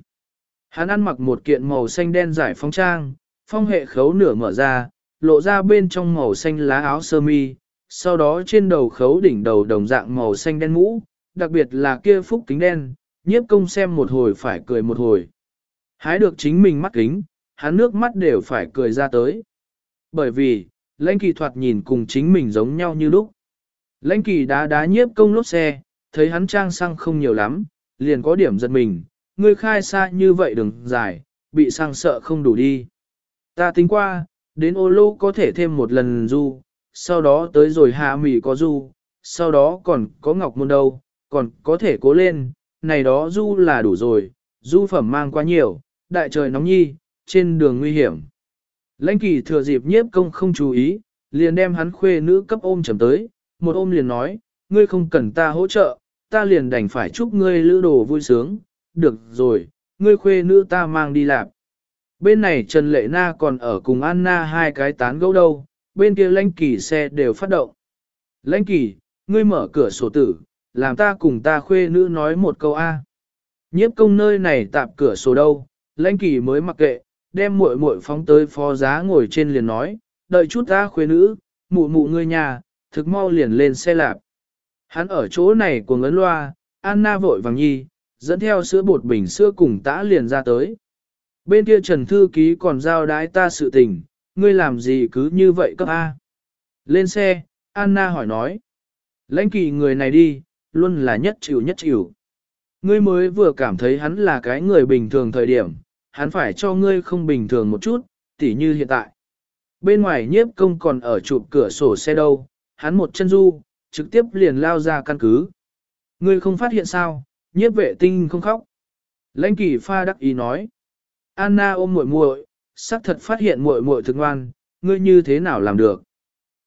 Hắn ăn mặc một kiện màu xanh đen giải phong trang, phong hệ khấu nửa mở ra, lộ ra bên trong màu xanh lá áo sơ mi, sau đó trên đầu khấu đỉnh đầu đồng dạng màu xanh đen mũ, đặc biệt là kia phúc kính đen, nhiếp công xem một hồi phải cười một hồi. Hái được chính mình mắt kính, hắn nước mắt đều phải cười ra tới. Bởi vì, lãnh kỳ thoạt nhìn cùng chính mình giống nhau như lúc. Lãnh kỳ đá đá nhiếp công lốp xe, thấy hắn trang xăng không nhiều lắm, liền có điểm giật mình, ngươi khai xa như vậy đừng dài, bị sang sợ không đủ đi. Ta tính qua, đến ô lô có thể thêm một lần du, sau đó tới rồi hạ mỉ có du, sau đó còn có ngọc môn đâu, còn có thể cố lên, này đó du là đủ rồi, du phẩm mang quá nhiều, đại trời nóng nhi, trên đường nguy hiểm. Lãnh kỳ thừa dịp nhiếp công không chú ý, liền đem hắn khuê nữ cấp ôm chầm tới, một ôm liền nói, ngươi không cần ta hỗ trợ, ta liền đành phải chúc ngươi lữ đồ vui sướng, được rồi, ngươi khuê nữ ta mang đi làm. Bên này Trần Lệ Na còn ở cùng Anna hai cái tán gẫu đâu, bên kia lãnh kỳ xe đều phát động. Lãnh kỳ, ngươi mở cửa sổ tử, làm ta cùng ta khuê nữ nói một câu A. Nhiếp công nơi này tạp cửa sổ đâu, lãnh kỳ mới mặc kệ, đem muội muội phóng tới phó giá ngồi trên liền nói, đợi chút ta khuê nữ, mụ mụ ngươi nhà, thực mau liền lên xe lạp. Hắn ở chỗ này của ngấn loa, Anna vội vàng nhi, dẫn theo sữa bột bình sữa cùng tã liền ra tới. Bên kia Trần Thư Ký còn giao đái ta sự tình, ngươi làm gì cứ như vậy cấp A. Lên xe, Anna hỏi nói. Lãnh kỳ người này đi, luôn là nhất chịu nhất chịu. Ngươi mới vừa cảm thấy hắn là cái người bình thường thời điểm, hắn phải cho ngươi không bình thường một chút, tỉ như hiện tại. Bên ngoài nhiếp công còn ở chụp cửa sổ xe đâu, hắn một chân du, trực tiếp liền lao ra căn cứ. Ngươi không phát hiện sao, nhiếp vệ tinh không khóc. Lãnh kỳ pha đắc ý nói. Anna ôm muội muội, xác thật phát hiện muội muội thực ngoan, ngươi như thế nào làm được.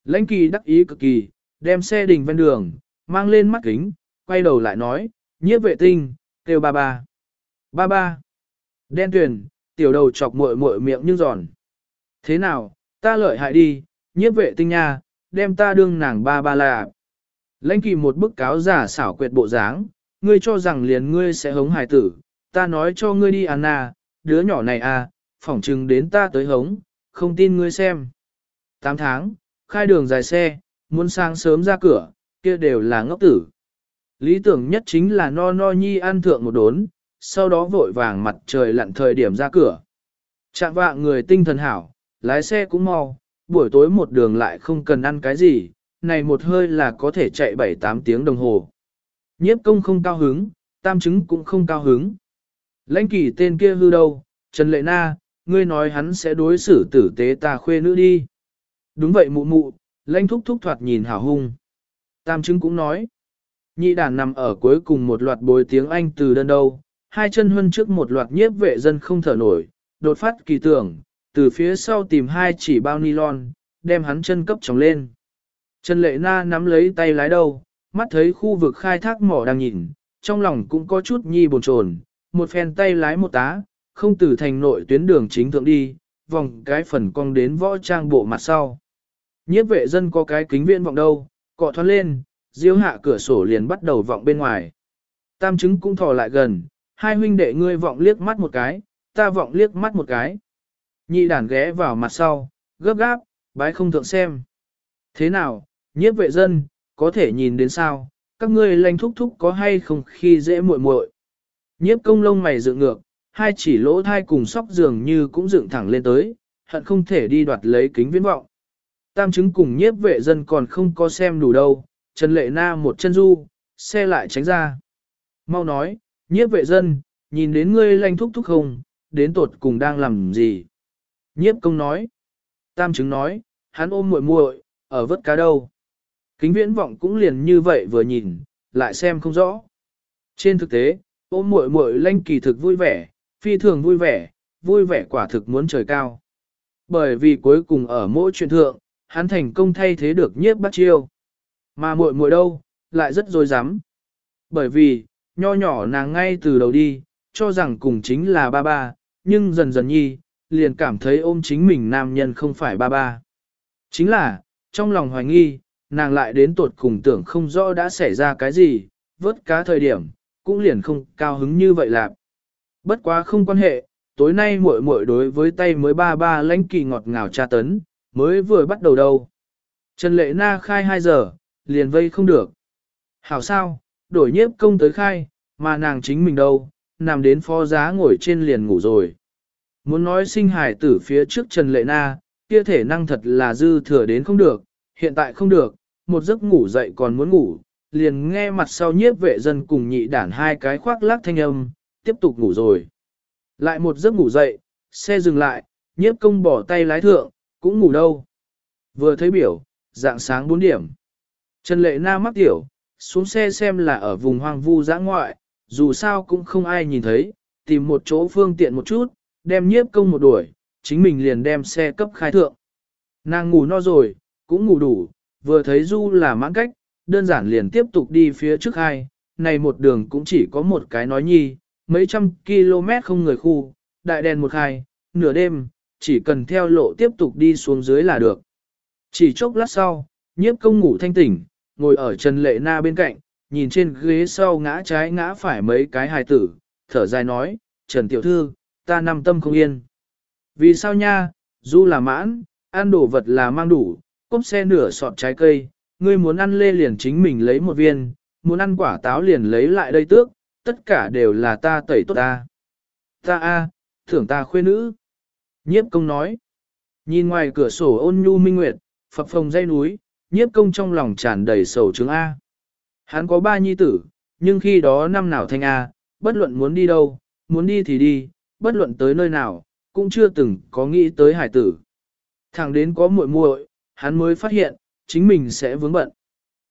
Lãnh kỳ đắc ý cực kỳ, đem xe đình ven đường, mang lên mắt kính, quay đầu lại nói, nhiếp vệ tinh, kêu ba ba. Ba ba. Đen tuyền, tiểu đầu chọc muội muội miệng nhưng giòn. Thế nào, ta lợi hại đi, nhiếp vệ tinh nha, đem ta đương nàng ba ba là. Lãnh kỳ một bức cáo giả xảo quyệt bộ dáng, ngươi cho rằng liền ngươi sẽ hống hài tử, ta nói cho ngươi đi Anna, đứa nhỏ này à, phỏng chừng đến ta tới hống, không tin ngươi xem. 8 tháng, khai đường dài xe, muốn sáng sớm ra cửa, kia đều là ngốc tử. Lý tưởng nhất chính là no no nhi ăn thượng một đốn, sau đó vội vàng mặt trời lặn thời điểm ra cửa. Chạm vạng người tinh thần hảo, lái xe cũng mau, buổi tối một đường lại không cần ăn cái gì, này một hơi là có thể chạy 7-8 tiếng đồng hồ. Nhiếp công không cao hứng, tam chứng cũng không cao hứng. Lãnh kỳ tên kia hư đâu, Trần Lệ Na, ngươi nói hắn sẽ đối xử tử tế ta khuê nữ đi. Đúng vậy mụ mụ, lãnh thúc thúc thoạt nhìn hảo hung. Tam chứng cũng nói. Nhị đàn nằm ở cuối cùng một loạt bồi tiếng Anh từ đơn đâu, hai chân huân trước một loạt nhiếp vệ dân không thở nổi, đột phát kỳ tưởng, từ phía sau tìm hai chỉ bao nylon, đem hắn chân cấp chóng lên. Trần Lệ Na nắm lấy tay lái đầu, mắt thấy khu vực khai thác mỏ đang nhìn, trong lòng cũng có chút nhi bồn chồn, một phen tay lái một tá, không từ thành nội tuyến đường chính thượng đi, vòng cái phần cong đến võ trang bộ mặt sau. Nhiếp vệ dân có cái kính viện vọng đâu, cọ thoát lên, diêu hạ cửa sổ liền bắt đầu vọng bên ngoài. Tam chứng cũng thò lại gần, hai huynh đệ ngươi vọng liếc mắt một cái, ta vọng liếc mắt một cái. Nhị đàn ghé vào mặt sau, gấp gáp, bái không thượng xem. Thế nào, nhiếp vệ dân, có thể nhìn đến sao, các ngươi lanh thúc thúc có hay không khi dễ muội muội. Nhiếp công lông mày dựng ngược, hai chỉ lỗ thai cùng sóc dường như cũng dựng thẳng lên tới, hận không thể đi đoạt lấy kính viễn vọng. Tam chứng cùng nhiếp vệ dân còn không có xem đủ đâu, Trần Lệ Na một chân du, xe lại tránh ra. Mau nói, nhiếp vệ dân, nhìn đến ngươi lanh thúc thúc không, đến tột cùng đang làm gì. Nhiếp công nói. Tam chứng nói, hắn ôm muội muội ở vớt cá đâu. Kính viễn vọng cũng liền như vậy vừa nhìn, lại xem không rõ. Trên thực tế, ôm muội muội lanh kỳ thực vui vẻ, phi thường vui vẻ, vui vẻ quả thực muốn trời cao. Bởi vì cuối cùng ở mỗi chuyện thượng, hắn thành công thay thế được nhiếp bắt chiêu. Mà muội muội đâu, lại rất dối rắm Bởi vì, nho nhỏ nàng ngay từ đầu đi, cho rằng cùng chính là ba ba, nhưng dần dần nhi, liền cảm thấy ôm chính mình nam nhân không phải ba ba. Chính là, trong lòng hoài nghi, nàng lại đến tuột cùng tưởng không rõ đã xảy ra cái gì, vớt cá thời điểm, cũng liền không cao hứng như vậy lạc. Bất quá không quan hệ, tối nay muội muội đối với tay mới ba ba lãnh kỳ ngọt ngào tra tấn, mới vừa bắt đầu đâu. Trần Lệ Na khai 2 giờ, liền vây không được. Hảo sao, đổi nhiếp công tới khai, mà nàng chính mình đâu, nằm đến phó giá ngồi trên liền ngủ rồi. Muốn nói sinh hải tử phía trước Trần Lệ Na, kia thể năng thật là dư thừa đến không được, hiện tại không được, một giấc ngủ dậy còn muốn ngủ, liền nghe mặt sau nhiếp vệ dân cùng nhị đản hai cái khoác lác thanh âm, tiếp tục ngủ rồi. Lại một giấc ngủ dậy, xe dừng lại, nhiếp công bỏ tay lái thượng, cũng ngủ đâu. Vừa thấy biểu, dạng sáng 4 điểm. Trần Lệ Na mắc tiểu, xuống xe xem là ở vùng hoang vu giã ngoại, dù sao cũng không ai nhìn thấy, tìm một chỗ phương tiện một chút, đem nhiếp công một đuổi, chính mình liền đem xe cấp khai thượng. Nàng ngủ no rồi, cũng ngủ đủ, vừa thấy Du là mãn cách, đơn giản liền tiếp tục đi phía trước hai, này một đường cũng chỉ có một cái nói nhi, mấy trăm km không người khu, đại đèn một hai, nửa đêm, chỉ cần theo lộ tiếp tục đi xuống dưới là được. Chỉ chốc lát sau, nhiếp công ngủ thanh tỉnh, ngồi ở Trần Lệ Na bên cạnh, nhìn trên ghế sau ngã trái ngã phải mấy cái hài tử, thở dài nói, Trần Tiểu Thư, ta nằm tâm không yên. Vì sao nha, du là mãn, ăn đồ vật là mang đủ, cốc xe nửa sọt trái cây, ngươi muốn ăn lê liền chính mình lấy một viên, muốn ăn quả táo liền lấy lại đây tước, tất cả đều là ta tẩy tốt ta. Ta a, thưởng ta khuê nữ. Nhiếp công nói. Nhìn ngoài cửa sổ ôn nhu minh nguyệt, phập phồng dây núi, nhiếp công trong lòng tràn đầy sầu chứng A. Hắn có ba nhi tử, nhưng khi đó năm nào thanh A, bất luận muốn đi đâu, muốn đi thì đi, bất luận tới nơi nào, cũng chưa từng có nghĩ tới hải tử. Thẳng đến có muội muội, hắn mới phát hiện, chính mình sẽ vướng bận.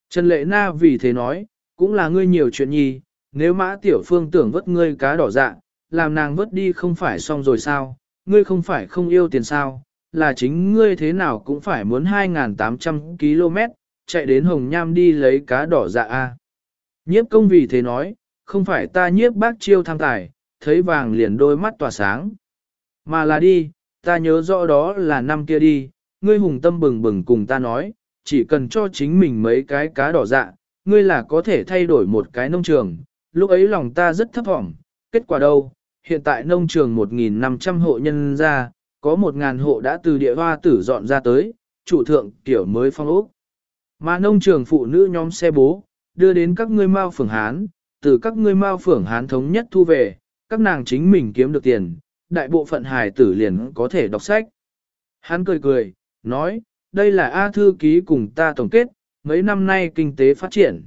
Trần Lệ Na vì thế nói, cũng là ngươi nhiều chuyện nhi, nếu mã tiểu phương tưởng vớt ngươi cá đỏ dạ, làm nàng vớt đi không phải xong rồi sao, ngươi không phải không yêu tiền sao, là chính ngươi thế nào cũng phải muốn 2.800 km, chạy đến Hồng Nham đi lấy cá đỏ dạ a. Nhiếp công vì thế nói, không phải ta nhiếp bác chiêu tham tài, thấy vàng liền đôi mắt tỏa sáng. Mà là đi, ta nhớ rõ đó là năm kia đi, ngươi hùng tâm bừng bừng cùng ta nói, chỉ cần cho chính mình mấy cái cá đỏ dạ, ngươi là có thể thay đổi một cái nông trường. Lúc ấy lòng ta rất thấp vọng, kết quả đâu, hiện tại nông trường 1.500 hộ nhân ra, có 1.000 hộ đã từ địa hoa tử dọn ra tới, chủ thượng kiểu mới phong ốc. Mà nông trường phụ nữ nhóm xe bố, đưa đến các ngươi mao phường Hán, từ các ngươi mao phường Hán thống nhất thu về, các nàng chính mình kiếm được tiền, đại bộ phận hài tử liền có thể đọc sách. Hắn cười cười, nói, đây là A thư ký cùng ta tổng kết, mấy năm nay kinh tế phát triển.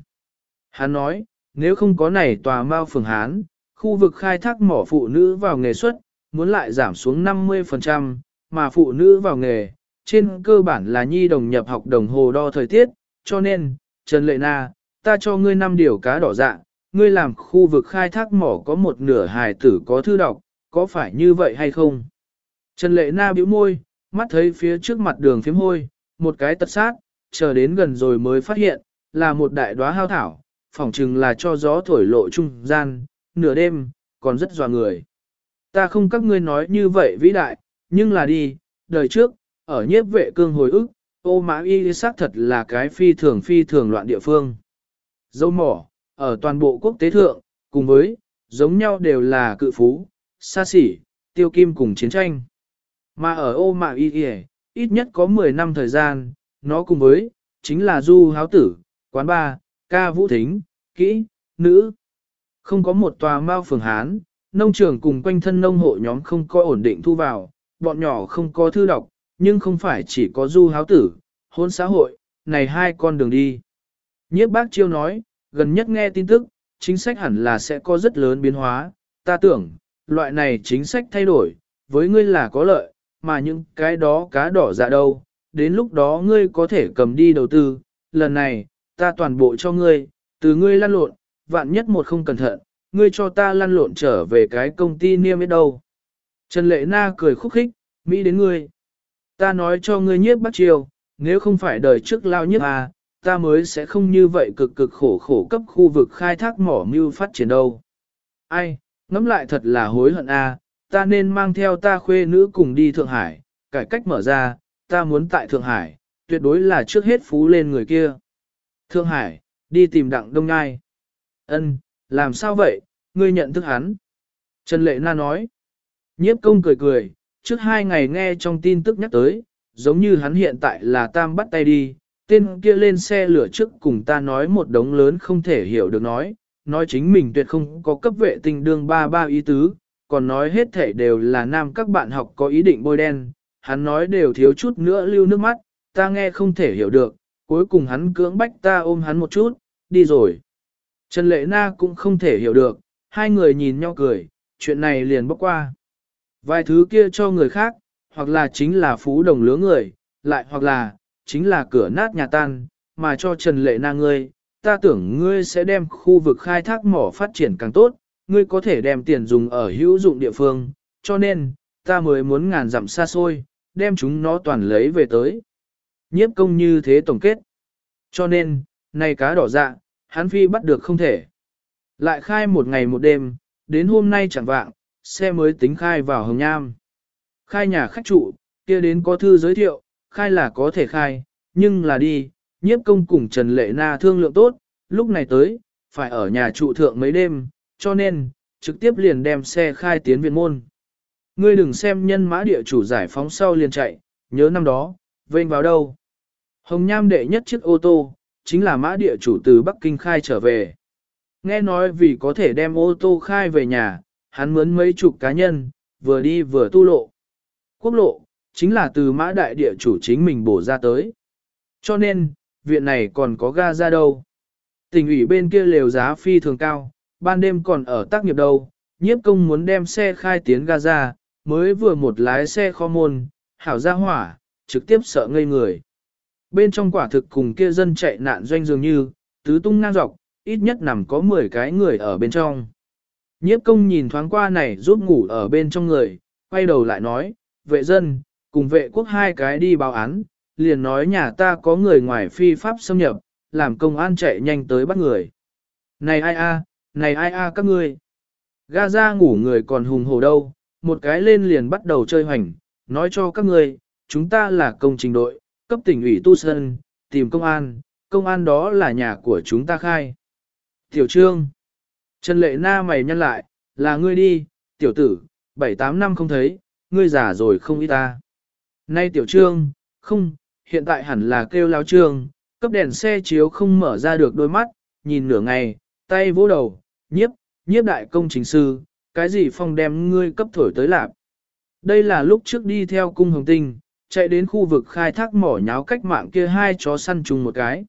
Hắn nói, nếu không có này tòa mao phường Hán, khu vực khai thác mỏ phụ nữ vào nghề xuất, muốn lại giảm xuống 50%, mà phụ nữ vào nghề, trên cơ bản là nhi đồng nhập học đồng hồ đo thời tiết, cho nên, Trần Lệ Na, ta cho ngươi năm điều cá đỏ dạ, ngươi làm khu vực khai thác mỏ có một nửa hài tử có thư đọc, có phải như vậy hay không? Trần Lệ Na bĩu môi, mắt thấy phía trước mặt đường phím hôi, một cái tật sát, chờ đến gần rồi mới phát hiện, là một đại đóa hao thảo, phỏng chừng là cho gió thổi lộ trung gian, nửa đêm, còn rất dò người. Ta không các ngươi nói như vậy vĩ đại, nhưng là đi, đời trước, ở nhiếp vệ cương hồi ức, ô mã y xác thật là cái phi thường phi thường loạn địa phương. Dâu mỏ, ở toàn bộ quốc tế thượng, cùng với, giống nhau đều là cự phú, xa xỉ, tiêu kim cùng chiến tranh. Mà ở ô mã y ít nhất có 10 năm thời gian, nó cùng với, chính là du háo tử, quán ba ca vũ thính, kỹ, nữ. Không có một tòa mao phường Hán, nông trường cùng quanh thân nông hộ nhóm không có ổn định thu vào, bọn nhỏ không có thư đọc, nhưng không phải chỉ có du háo tử, hôn xã hội, này hai con đường đi. Nhiếp bác chiêu nói, gần nhất nghe tin tức, chính sách hẳn là sẽ có rất lớn biến hóa, ta tưởng, loại này chính sách thay đổi, với ngươi là có lợi, mà những cái đó cá đỏ dạ đâu, đến lúc đó ngươi có thể cầm đi đầu tư, lần này, ta toàn bộ cho ngươi, từ ngươi lăn lộn, vạn nhất một không cẩn thận, ngươi cho ta lăn lộn trở về cái công ty niêm biết đâu. Trần Lệ Na cười khúc khích, Mỹ đến ngươi. Ta nói cho ngươi nhiếp bắt chiều, nếu không phải đời trước lao nhiếp à, ta mới sẽ không như vậy cực cực khổ khổ cấp khu vực khai thác mỏ mưu phát triển đâu. Ai, ngẫm lại thật là hối hận a, à, ta nên mang theo ta khuê nữ cùng đi Thượng Hải, cải cách mở ra, ta muốn tại Thượng Hải, tuyệt đối là trước hết phú lên người kia. Thượng Hải, đi tìm đặng đông ngai. Ân, làm sao vậy, ngươi nhận thức hắn. Trần Lệ Na nói. Nhiếp công cười cười, trước hai ngày nghe trong tin tức nhắc tới, giống như hắn hiện tại là tam bắt tay đi, tên kia lên xe lửa trước cùng ta nói một đống lớn không thể hiểu được nói, nói chính mình tuyệt không có cấp vệ tình đương ba ba ý tứ, còn nói hết thể đều là nam các bạn học có ý định bôi đen, hắn nói đều thiếu chút nữa lưu nước mắt, ta nghe không thể hiểu được, cuối cùng hắn cưỡng bách ta ôm hắn một chút, đi rồi. Trần Lệ Na cũng không thể hiểu được, hai người nhìn nhau cười, chuyện này liền bốc qua. Vài thứ kia cho người khác, hoặc là chính là phú đồng lứa người, lại hoặc là, chính là cửa nát nhà tan, mà cho Trần Lệ Na ngươi, ta tưởng ngươi sẽ đem khu vực khai thác mỏ phát triển càng tốt, ngươi có thể đem tiền dùng ở hữu dụng địa phương, cho nên, ta mới muốn ngàn dặm xa xôi, đem chúng nó toàn lấy về tới. Nhiếp công như thế tổng kết. Cho nên, này cá đỏ dạ, hắn phi bắt được không thể. Lại khai một ngày một đêm, đến hôm nay chẳng vạng, xe mới tính khai vào Hồng Nham. Khai nhà khách trụ, kia đến có thư giới thiệu, khai là có thể khai, nhưng là đi, nhiếp công cùng Trần Lệ Na thương lượng tốt, lúc này tới, phải ở nhà trụ thượng mấy đêm, cho nên, trực tiếp liền đem xe khai tiến viện môn. Ngươi đừng xem nhân mã địa chủ giải phóng sau liền chạy, nhớ năm đó, vênh vào đâu. Hồng Nham đệ nhất chiếc ô tô, chính là mã địa chủ từ Bắc Kinh khai trở về. Nghe nói vì có thể đem ô tô khai về nhà, hắn mướn mấy chục cá nhân, vừa đi vừa tu lộ. Quốc lộ, chính là từ mã đại địa chủ chính mình bổ ra tới. Cho nên, viện này còn có ga ra đâu. Tình ủy bên kia lều giá phi thường cao, ban đêm còn ở tác nghiệp đâu, nhiếp công muốn đem xe khai tiến ga ra, mới vừa một lái xe kho môn, hảo ra hỏa, trực tiếp sợ ngây người. Bên trong quả thực cùng kia dân chạy nạn doanh dường như, tứ tung ngang dọc, ít nhất nằm có 10 cái người ở bên trong. Nhiếp công nhìn thoáng qua này giúp ngủ ở bên trong người, quay đầu lại nói, vệ dân, cùng vệ quốc hai cái đi báo án, liền nói nhà ta có người ngoài phi pháp xâm nhập, làm công an chạy nhanh tới bắt người. Này ai a, này ai a các ngươi. Ga ra ngủ người còn hùng hồ đâu, một cái lên liền bắt đầu chơi hoành, nói cho các ngươi, chúng ta là công trình đội, cấp tỉnh ủy tu sơn, tìm công an, công an đó là nhà của chúng ta khai. Tiểu trương, Trần Lệ Na mày nhăn lại, là ngươi đi, tiểu tử, 7-8 năm không thấy, ngươi già rồi không ít ta. Nay tiểu trương, không, hiện tại hẳn là kêu lao trương, cấp đèn xe chiếu không mở ra được đôi mắt, nhìn nửa ngày, tay vỗ đầu, nhiếp, nhiếp đại công chính sư, cái gì phong đem ngươi cấp thổi tới lạp. Đây là lúc trước đi theo cung hồng tinh, chạy đến khu vực khai thác mỏ nháo cách mạng kia hai chó săn chung một cái.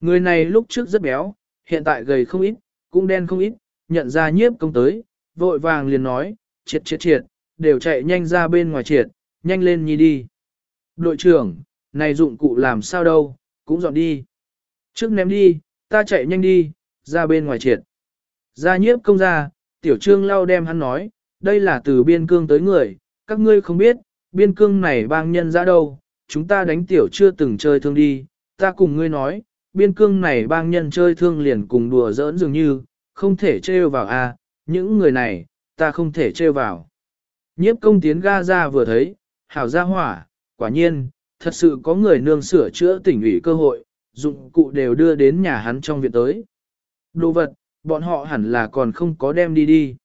Người này lúc trước rất béo, hiện tại gầy không ít, cũng đen không ít, nhận ra nhiếp công tới, vội vàng liền nói, triệt triệt triệt, đều chạy nhanh ra bên ngoài triệt, nhanh lên nhi đi. Đội trưởng, này dụng cụ làm sao đâu, cũng dọn đi. Trước ném đi, ta chạy nhanh đi, ra bên ngoài triệt. Ra nhiếp công ra, tiểu trương lau đem hắn nói, đây là từ biên cương tới người, các ngươi không biết, biên cương này bang nhân ra đâu, chúng ta đánh tiểu chưa từng chơi thương đi, ta cùng ngươi nói, biên cương này bang nhân chơi thương liền cùng đùa giỡn dường như, không thể trêu vào a, à, những người này, ta không thể trêu vào. Nhiếp công tiến ga ra vừa thấy, hảo ra hỏa, quả nhiên, thật sự có người nương sửa chữa tỉnh ủy cơ hội, dụng cụ đều đưa đến nhà hắn trong viện tới. Đồ vật, bọn họ hẳn là còn không có đem đi đi.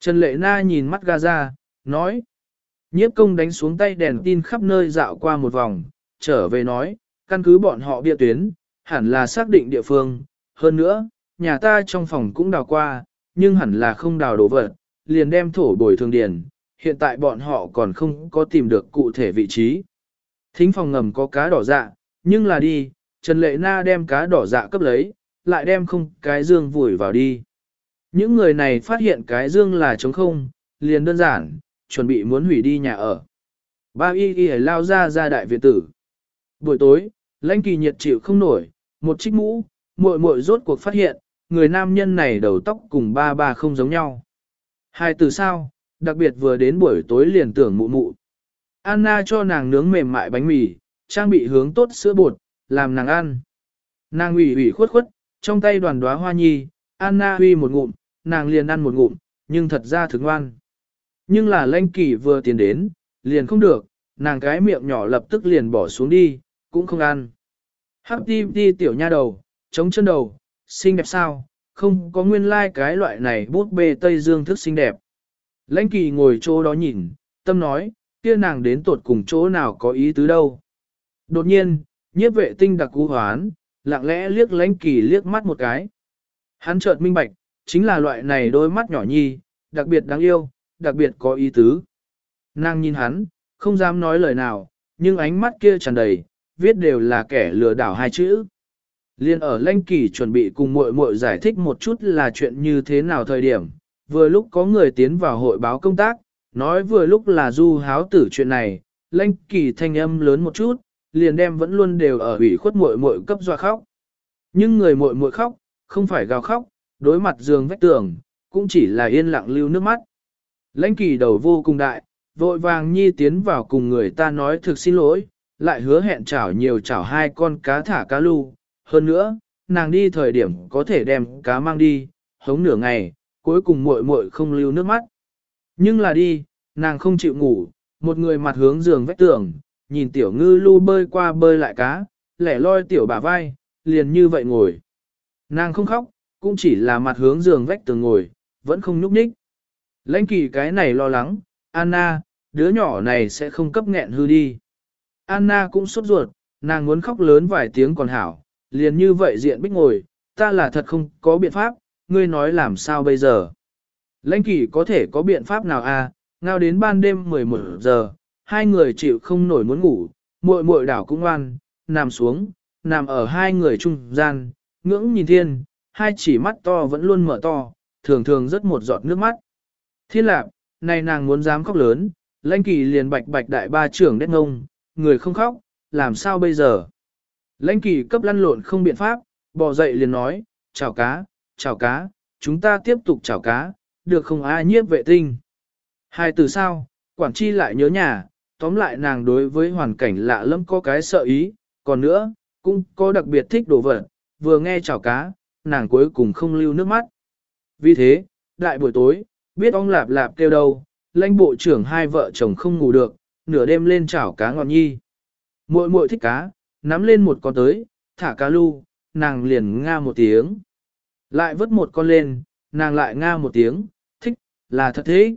Trần Lệ Na nhìn mắt Gaza, nói. Nhiếp công đánh xuống tay đèn tin khắp nơi dạo qua một vòng, trở về nói, căn cứ bọn họ bịa tuyến, hẳn là xác định địa phương. Hơn nữa, nhà ta trong phòng cũng đào qua, nhưng hẳn là không đào đồ vật, liền đem thổ bồi thường điền. Hiện tại bọn họ còn không có tìm được cụ thể vị trí. Thính phòng ngầm có cá đỏ dạ, nhưng là đi, Trần Lệ Na đem cá đỏ dạ cấp lấy, lại đem không cái dương vùi vào đi. Những người này phát hiện cái dương là trống không, liền đơn giản, chuẩn bị muốn hủy đi nhà ở. Ba y y lao ra ra đại viện tử. Buổi tối, lãnh kỳ nhiệt chịu không nổi, một chiếc mũ, muội muội rốt cuộc phát hiện, người nam nhân này đầu tóc cùng ba ba không giống nhau. Hai từ sao, đặc biệt vừa đến buổi tối liền tưởng mụ mụ. Anna cho nàng nướng mềm mại bánh mì, trang bị hướng tốt sữa bột, làm nàng ăn. Nàng ủy ủy khuất khuất, trong tay đoàn đóa hoa nhi, Anna huy một ngụm, nàng liền ăn một ngụm, nhưng thật ra thức ngoan. Nhưng là lãnh kỳ vừa tiến đến, liền không được, nàng cái miệng nhỏ lập tức liền bỏ xuống đi, cũng không ăn. Hắc đi đi tiểu nha đầu, chống chân đầu, xinh đẹp sao, không có nguyên lai like cái loại này bút bê Tây Dương thức xinh đẹp. Lãnh kỳ ngồi chỗ đó nhìn, tâm nói, kia nàng đến tột cùng chỗ nào có ý tứ đâu. Đột nhiên, nhiếp vệ tinh đặc cú hoán, lặng lẽ liếc lãnh kỳ liếc mắt một cái. Hắn chợt minh bạch, chính là loại này đôi mắt nhỏ nhi, đặc biệt đáng yêu, đặc biệt có ý tứ. Nàng nhìn hắn, không dám nói lời nào, nhưng ánh mắt kia tràn đầy, viết đều là kẻ lừa đảo hai chữ. Liên ở Lanh kỳ chuẩn bị cùng muội muội giải thích một chút là chuyện như thế nào thời điểm, vừa lúc có người tiến vào hội báo công tác, nói vừa lúc là du háo tử chuyện này, Lanh kỳ thanh âm lớn một chút, liền đem vẫn luôn đều ở ủy khuất muội muội cấp doa khóc. Nhưng người muội muội khóc, không phải gào khóc, đối mặt giường vách tường, cũng chỉ là yên lặng lưu nước mắt. Lãnh kỳ đầu vô cùng đại, vội vàng nhi tiến vào cùng người ta nói thực xin lỗi, lại hứa hẹn chảo nhiều chảo hai con cá thả cá lu. Hơn nữa, nàng đi thời điểm có thể đem cá mang đi, hống nửa ngày, cuối cùng muội muội không lưu nước mắt. Nhưng là đi, nàng không chịu ngủ, một người mặt hướng giường vách tường, nhìn tiểu ngư lu bơi qua bơi lại cá, lẻ loi tiểu bả vai, liền như vậy ngồi. Nàng không khóc, cũng chỉ là mặt hướng giường vách tường ngồi, vẫn không nhúc nhích. Lãnh kỳ cái này lo lắng, Anna, đứa nhỏ này sẽ không cấp nghẹn hư đi. Anna cũng sốt ruột, nàng muốn khóc lớn vài tiếng còn hảo, liền như vậy diện bích ngồi, ta là thật không có biện pháp, ngươi nói làm sao bây giờ. Lãnh kỳ có thể có biện pháp nào à, ngao đến ban đêm 11 giờ, hai người chịu không nổi muốn ngủ, muội muội đảo cũng ngoan, nằm xuống, nằm ở hai người trung gian, ngưỡng nhìn thiên, hai chỉ mắt to vẫn luôn mở to, thường thường rất một giọt nước mắt. Thiên lạc, này nàng muốn dám khóc lớn, lãnh kỳ liền bạch bạch đại ba trưởng đét ngông, người không khóc, làm sao bây giờ? Lãnh kỳ cấp lăn lộn không biện pháp, bỏ dậy liền nói, chào cá, chào cá, chúng ta tiếp tục chào cá, được không ai nhiếp vệ tinh. Hai từ sao, quản chi lại nhớ nhà, tóm lại nàng đối với hoàn cảnh lạ lẫm có cái sợ ý, còn nữa, cũng có đặc biệt thích đồ vật, vừa nghe chào cá, nàng cuối cùng không lưu nước mắt. Vì thế, đại buổi tối, biết ong lạp lạp kêu đâu, lãnh bộ trưởng hai vợ chồng không ngủ được, nửa đêm lên chảo cá ngọt nhi. Muội muội thích cá, nắm lên một con tới, thả cá lu, nàng liền nga một tiếng. Lại vớt một con lên, nàng lại nga một tiếng, thích, là thật thế.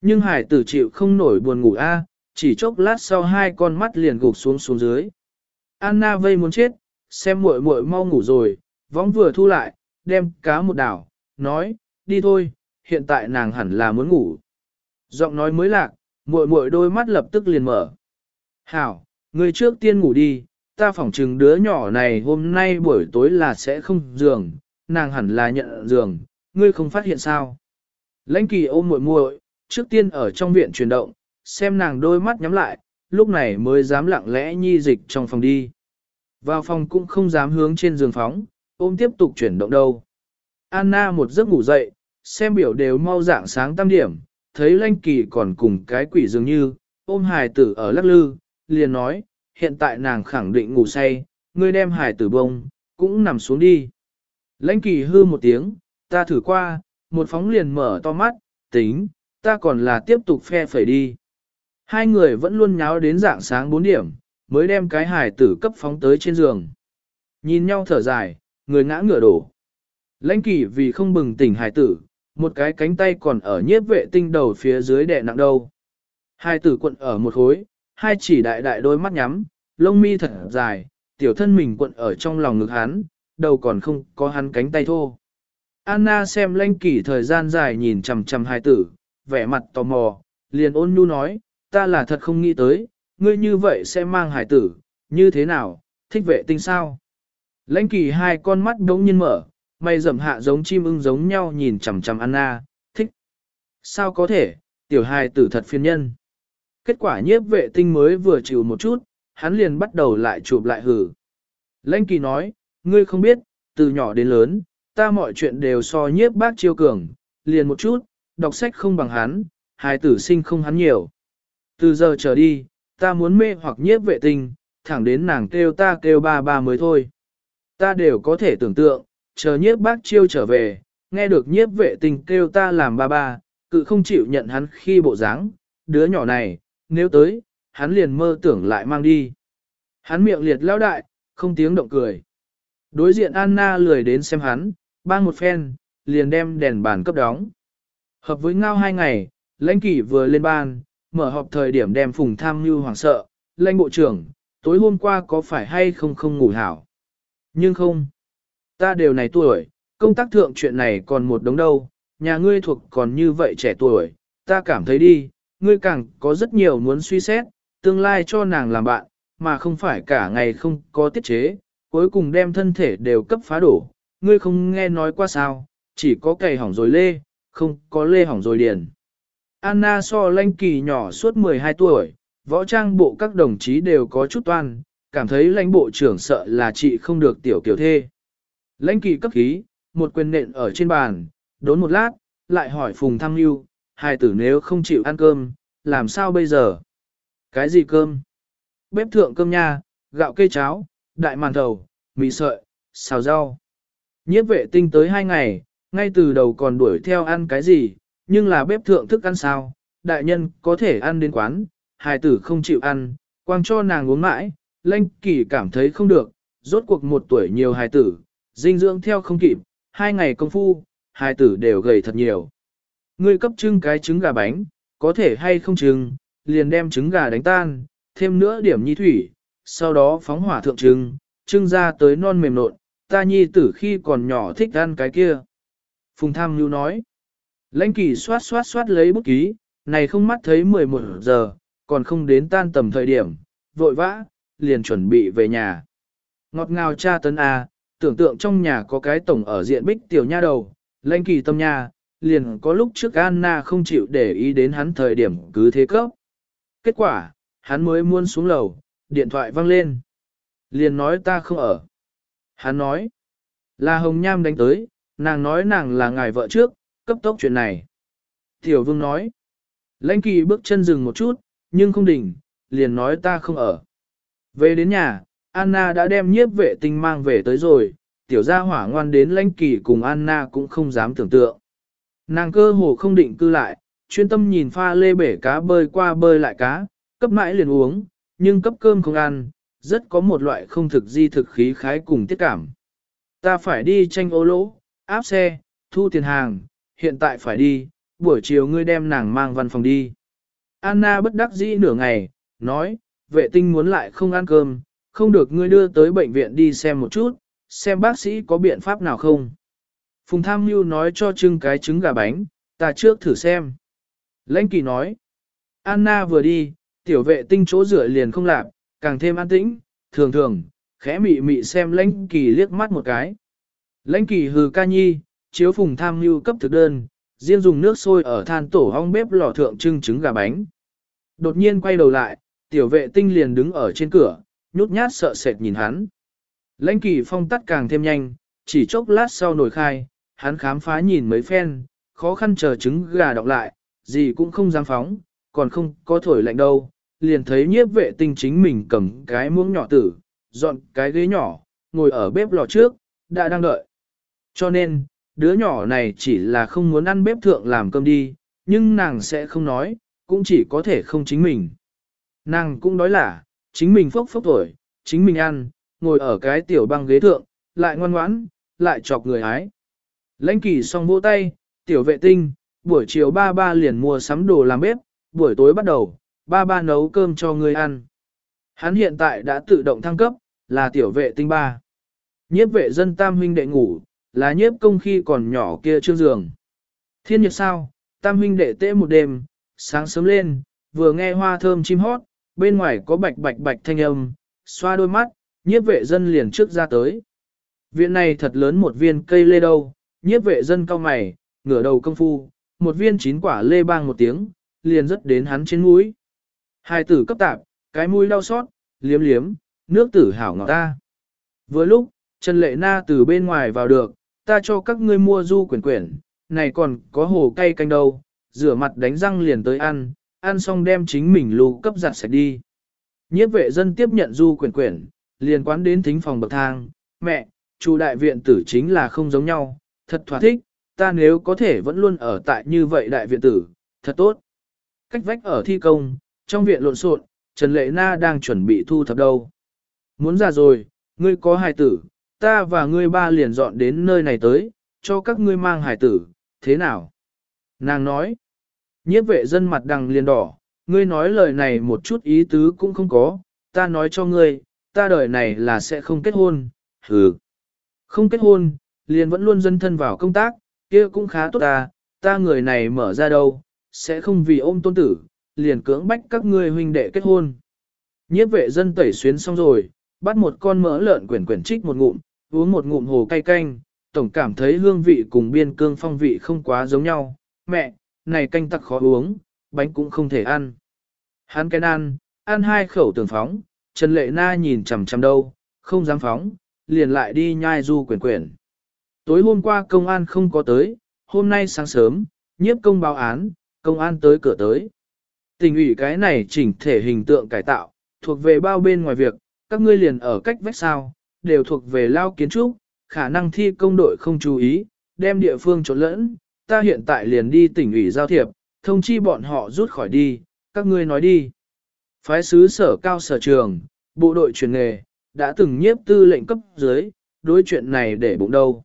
Nhưng hải tử chịu không nổi buồn ngủ a, à, chỉ chốc lát sau hai con mắt liền gục xuống xuống dưới. Anna vây muốn chết, xem muội muội mau ngủ rồi, võng vừa thu lại, đem cá một đảo, nói, đi thôi, hiện tại nàng hẳn là muốn ngủ. Giọng nói mới lạc, muội muội đôi mắt lập tức liền mở. Hảo, người trước tiên ngủ đi, ta phỏng chừng đứa nhỏ này hôm nay buổi tối là sẽ không giường, nàng hẳn là nhận giường, ngươi không phát hiện sao. Lãnh kỳ ôm muội muội, trước tiên ở trong viện chuyển động, xem nàng đôi mắt nhắm lại, lúc này mới dám lặng lẽ nhi dịch trong phòng đi. Vào phòng cũng không dám hướng trên giường phóng, ôm tiếp tục chuyển động đâu. Anna một giấc ngủ dậy, xem biểu đều mau dạng sáng tam điểm, thấy lanh kỳ còn cùng cái quỷ dường như, ôm hài tử ở lắc lư, liền nói, hiện tại nàng khẳng định ngủ say, ngươi đem hài tử bông, cũng nằm xuống đi. Lãnh kỳ hư một tiếng, ta thử qua, một phóng liền mở to mắt, tính, ta còn là tiếp tục phe phẩy đi. Hai người vẫn luôn nháo đến dạng sáng 4 điểm, mới đem cái hài tử cấp phóng tới trên giường. Nhìn nhau thở dài, người ngã ngửa đổ. Lãnh kỳ vì không bừng tỉnh hài tử, một cái cánh tay còn ở nhiếp vệ tinh đầu phía dưới đè nặng đâu. Hai tử quận ở một khối, hai chỉ đại đại đôi mắt nhắm, lông mi thật dài, tiểu thân mình quận ở trong lòng ngực hắn, đầu còn không có hắn cánh tay thô. Anna xem lanh kỳ thời gian dài nhìn chằm chằm hai tử, vẻ mặt tò mò, liền ôn nhu nói, ta là thật không nghĩ tới, ngươi như vậy sẽ mang hải tử, như thế nào, thích vệ tinh sao? Lãnh kỳ hai con mắt đống nhiên mở, mày rậm hạ giống chim ưng giống nhau nhìn chằm chằm Anna, thích. Sao có thể, tiểu hài tử thật phiền nhân. Kết quả nhiếp vệ tinh mới vừa chịu một chút, hắn liền bắt đầu lại chụp lại hử. Lãnh kỳ nói, ngươi không biết, từ nhỏ đến lớn, ta mọi chuyện đều so nhiếp bác chiêu cường, liền một chút, đọc sách không bằng hắn, hài tử sinh không hắn nhiều. Từ giờ trở đi, ta muốn mê hoặc nhiếp vệ tinh, thẳng đến nàng kêu ta kêu ba ba mới thôi. Ta đều có thể tưởng tượng, chờ nhiếp bác chiêu trở về, nghe được nhiếp vệ tình kêu ta làm ba ba, cự không chịu nhận hắn khi bộ dáng, đứa nhỏ này, nếu tới, hắn liền mơ tưởng lại mang đi. Hắn miệng liệt lao đại, không tiếng động cười. Đối diện Anna lười đến xem hắn, bang một phen, liền đem đèn bàn cấp đóng. Hợp với ngao hai ngày, lãnh kỷ vừa lên ban, mở họp thời điểm đem phùng tham như hoàng sợ, lãnh bộ trưởng, tối hôm qua có phải hay không không ngủ hảo. Nhưng không, ta đều này tuổi, công tác thượng chuyện này còn một đống đâu, nhà ngươi thuộc còn như vậy trẻ tuổi, ta cảm thấy đi, ngươi càng có rất nhiều muốn suy xét, tương lai cho nàng làm bạn, mà không phải cả ngày không có tiết chế, cuối cùng đem thân thể đều cấp phá đổ, ngươi không nghe nói qua sao, chỉ có cày hỏng rồi lê, không có lê hỏng rồi điền. Anna so lanh kỳ nhỏ suốt 12 tuổi, võ trang bộ các đồng chí đều có chút toan, cảm thấy lãnh bộ trưởng sợ là chị không được tiểu kiểu thê. Lãnh kỳ cấp khí, một quyền nện ở trên bàn, đốn một lát, lại hỏi Phùng Thăng Lưu, hai tử nếu không chịu ăn cơm, làm sao bây giờ? Cái gì cơm? Bếp thượng cơm nha, gạo cây cháo, đại màn thầu, mì sợi, xào rau. Nhiếp vệ tinh tới hai ngày, ngay từ đầu còn đuổi theo ăn cái gì, nhưng là bếp thượng thức ăn sao, đại nhân có thể ăn đến quán, hài tử không chịu ăn, quang cho nàng uống mãi, lanh kỳ cảm thấy không được, rốt cuộc một tuổi nhiều hài tử, dinh dưỡng theo không kịp, hai ngày công phu, hai tử đều gầy thật nhiều. Ngươi cấp trưng cái trứng gà bánh, có thể hay không trưng, liền đem trứng gà đánh tan, thêm nữa điểm nhi thủy, sau đó phóng hỏa thượng trưng, trưng ra tới non mềm nộn, ta nhi tử khi còn nhỏ thích ăn cái kia. Phùng Tham Nhu nói, lãnh kỳ xoát xoát xoát lấy bút ký, này không mắt thấy 11 giờ, còn không đến tan tầm thời điểm, vội vã, liền chuẩn bị về nhà. Ngọt ngào cha tấn A, tưởng tượng trong nhà có cái tổng ở diện bích tiểu nha đầu, lãnh kỳ tâm nha, liền có lúc trước Anna không chịu để ý đến hắn thời điểm cứ thế cấp. Kết quả, hắn mới muôn xuống lầu, điện thoại văng lên. Liền nói ta không ở. Hắn nói, Là Hồng Nham đánh tới, nàng nói nàng là ngài vợ trước, cấp tốc chuyện này. Tiểu vương nói, lãnh kỳ bước chân dừng một chút, nhưng không đỉnh, liền nói ta không ở. Về đến nhà, Anna đã đem nhiếp vệ tinh mang về tới rồi, tiểu gia hỏa ngoan đến lãnh kỳ cùng Anna cũng không dám tưởng tượng. Nàng cơ hồ không định cư lại, chuyên tâm nhìn pha lê bể cá bơi qua bơi lại cá, cấp mãi liền uống, nhưng cấp cơm không ăn, rất có một loại không thực di thực khí khái cùng tiết cảm. Ta phải đi tranh ô lỗ, áp xe, thu tiền hàng, hiện tại phải đi, buổi chiều ngươi đem nàng mang văn phòng đi. Anna bất đắc dĩ nửa ngày, nói, vệ tinh muốn lại không ăn cơm, không được ngươi đưa tới bệnh viện đi xem một chút, xem bác sĩ có biện pháp nào không. Phùng Tham Mưu nói cho trưng cái trứng gà bánh, ta trước thử xem. Lãnh kỳ nói, Anna vừa đi, tiểu vệ tinh chỗ rửa liền không lạp, càng thêm an tĩnh, thường thường, khẽ mị mị xem lãnh kỳ liếc mắt một cái. Lãnh kỳ hừ ca nhi, chiếu phùng tham mưu cấp thực đơn, riêng dùng nước sôi ở than tổ hong bếp lò thượng trưng trứng gà bánh. Đột nhiên quay đầu lại, tiểu vệ tinh liền đứng ở trên cửa, nhút nhát sợ sệt nhìn hắn. Lãnh kỳ phong tắt càng thêm nhanh, chỉ chốc lát sau nổi khai, hắn khám phá nhìn mấy phen, khó khăn chờ trứng gà đọc lại, gì cũng không dám phóng, còn không có thổi lạnh đâu, liền thấy nhiếp vệ tinh chính mình cầm cái muỗng nhỏ tử, dọn cái ghế nhỏ, ngồi ở bếp lò trước, đã đang đợi. Cho nên, đứa nhỏ này chỉ là không muốn ăn bếp thượng làm cơm đi, nhưng nàng sẽ không nói, cũng chỉ có thể không chính mình. Nàng cũng nói là, chính mình phốc phốc tuổi, chính mình ăn, ngồi ở cái tiểu băng ghế thượng, lại ngoan ngoãn, lại chọc người ái. Lãnh kỳ xong vỗ tay, tiểu vệ tinh, buổi chiều ba ba liền mua sắm đồ làm bếp, buổi tối bắt đầu, ba ba nấu cơm cho người ăn. Hắn hiện tại đã tự động thăng cấp, là tiểu vệ tinh ba. Nhiếp vệ dân tam huynh đệ ngủ, là nhiếp công khi còn nhỏ kia trương giường. Thiên nhật sao, tam huynh đệ tê một đêm, sáng sớm lên, vừa nghe hoa thơm chim hót, bên ngoài có bạch bạch bạch thanh âm, xoa đôi mắt, nhiếp vệ dân liền trước ra tới. Viện này thật lớn một viên cây lê đâu, nhiếp vệ dân cao mày, ngửa đầu công phu, một viên chín quả lê bang một tiếng, liền rất đến hắn trên mũi. Hai tử cấp tạp, cái mũi đau xót, liếm liếm, nước tử hảo ngọt ta. Vừa lúc, Trần Lệ Na từ bên ngoài vào được, ta cho các ngươi mua du quyển quyển, này còn có hồ cay canh đâu, rửa mặt đánh răng liền tới ăn, ăn xong đem chính mình lù cấp giặt sạch đi. Nhiếp vệ dân tiếp nhận du quyển quyển, liền quán đến thính phòng bậc thang, mẹ, chủ đại viện tử chính là không giống nhau, thật thỏa thích, ta nếu có thể vẫn luôn ở tại như vậy đại viện tử, thật tốt. Cách vách ở thi công, trong viện lộn xộn, Trần Lệ Na đang chuẩn bị thu thập đâu. Muốn ra rồi, ngươi có hài tử, ta và ngươi ba liền dọn đến nơi này tới, cho các ngươi mang hài tử, thế nào? Nàng nói, nhiếp vệ dân mặt đằng liền đỏ, ngươi nói lời này một chút ý tứ cũng không có, ta nói cho ngươi, ta đời này là sẽ không kết hôn, hừ. Không kết hôn, liền vẫn luôn dân thân vào công tác, kia cũng khá tốt ta, ta người này mở ra đâu, sẽ không vì ôm tôn tử, liền cưỡng bách các ngươi huynh đệ kết hôn. Nhiếp vệ dân tẩy xuyến xong rồi, bắt một con mỡ lợn quyển quyển trích một ngụm, uống một ngụm hồ cay canh, tổng cảm thấy hương vị cùng biên cương phong vị không quá giống nhau. Mẹ, này canh tặc khó uống, bánh cũng không thể ăn. Hắn cái ăn, ăn hai khẩu tường phóng, Trần Lệ Na nhìn chằm chằm đâu, không dám phóng, liền lại đi nhai du quyển quyển. Tối hôm qua công an không có tới, hôm nay sáng sớm, nhiếp công báo án, công an tới cửa tới. Tình ủy cái này chỉnh thể hình tượng cải tạo, thuộc về bao bên ngoài việc, các ngươi liền ở cách vách sao, đều thuộc về lao kiến trúc, khả năng thi công đội không chú ý, đem địa phương trộn lẫn, ta hiện tại liền đi tỉnh ủy giao thiệp, thông chi bọn họ rút khỏi đi, các ngươi nói đi. Phái sứ sở cao sở trường, bộ đội truyền nghề, đã từng nhiếp tư lệnh cấp dưới, đối chuyện này để bụng đâu.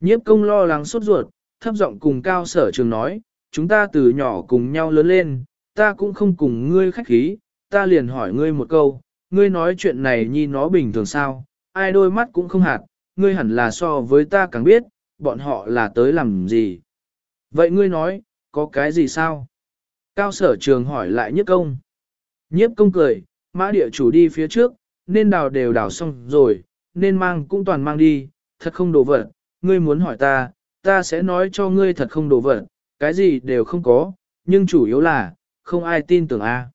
Nhiếp công lo lắng sốt ruột, thấp giọng cùng cao sở trường nói, chúng ta từ nhỏ cùng nhau lớn lên, ta cũng không cùng ngươi khách khí, ta liền hỏi ngươi một câu, ngươi nói chuyện này nhi nó bình thường sao, ai đôi mắt cũng không hạt, ngươi hẳn là so với ta càng biết, bọn họ là tới làm gì. Vậy ngươi nói, có cái gì sao? Cao sở trường hỏi lại nhiếp công. Nhiếp công cười, mã địa chủ đi phía trước, nên đào đều đào xong rồi, nên mang cũng toàn mang đi, thật không đồ vật, ngươi muốn hỏi ta, ta sẽ nói cho ngươi thật không đồ vật, cái gì đều không có, nhưng chủ yếu là, không ai tin tưởng a.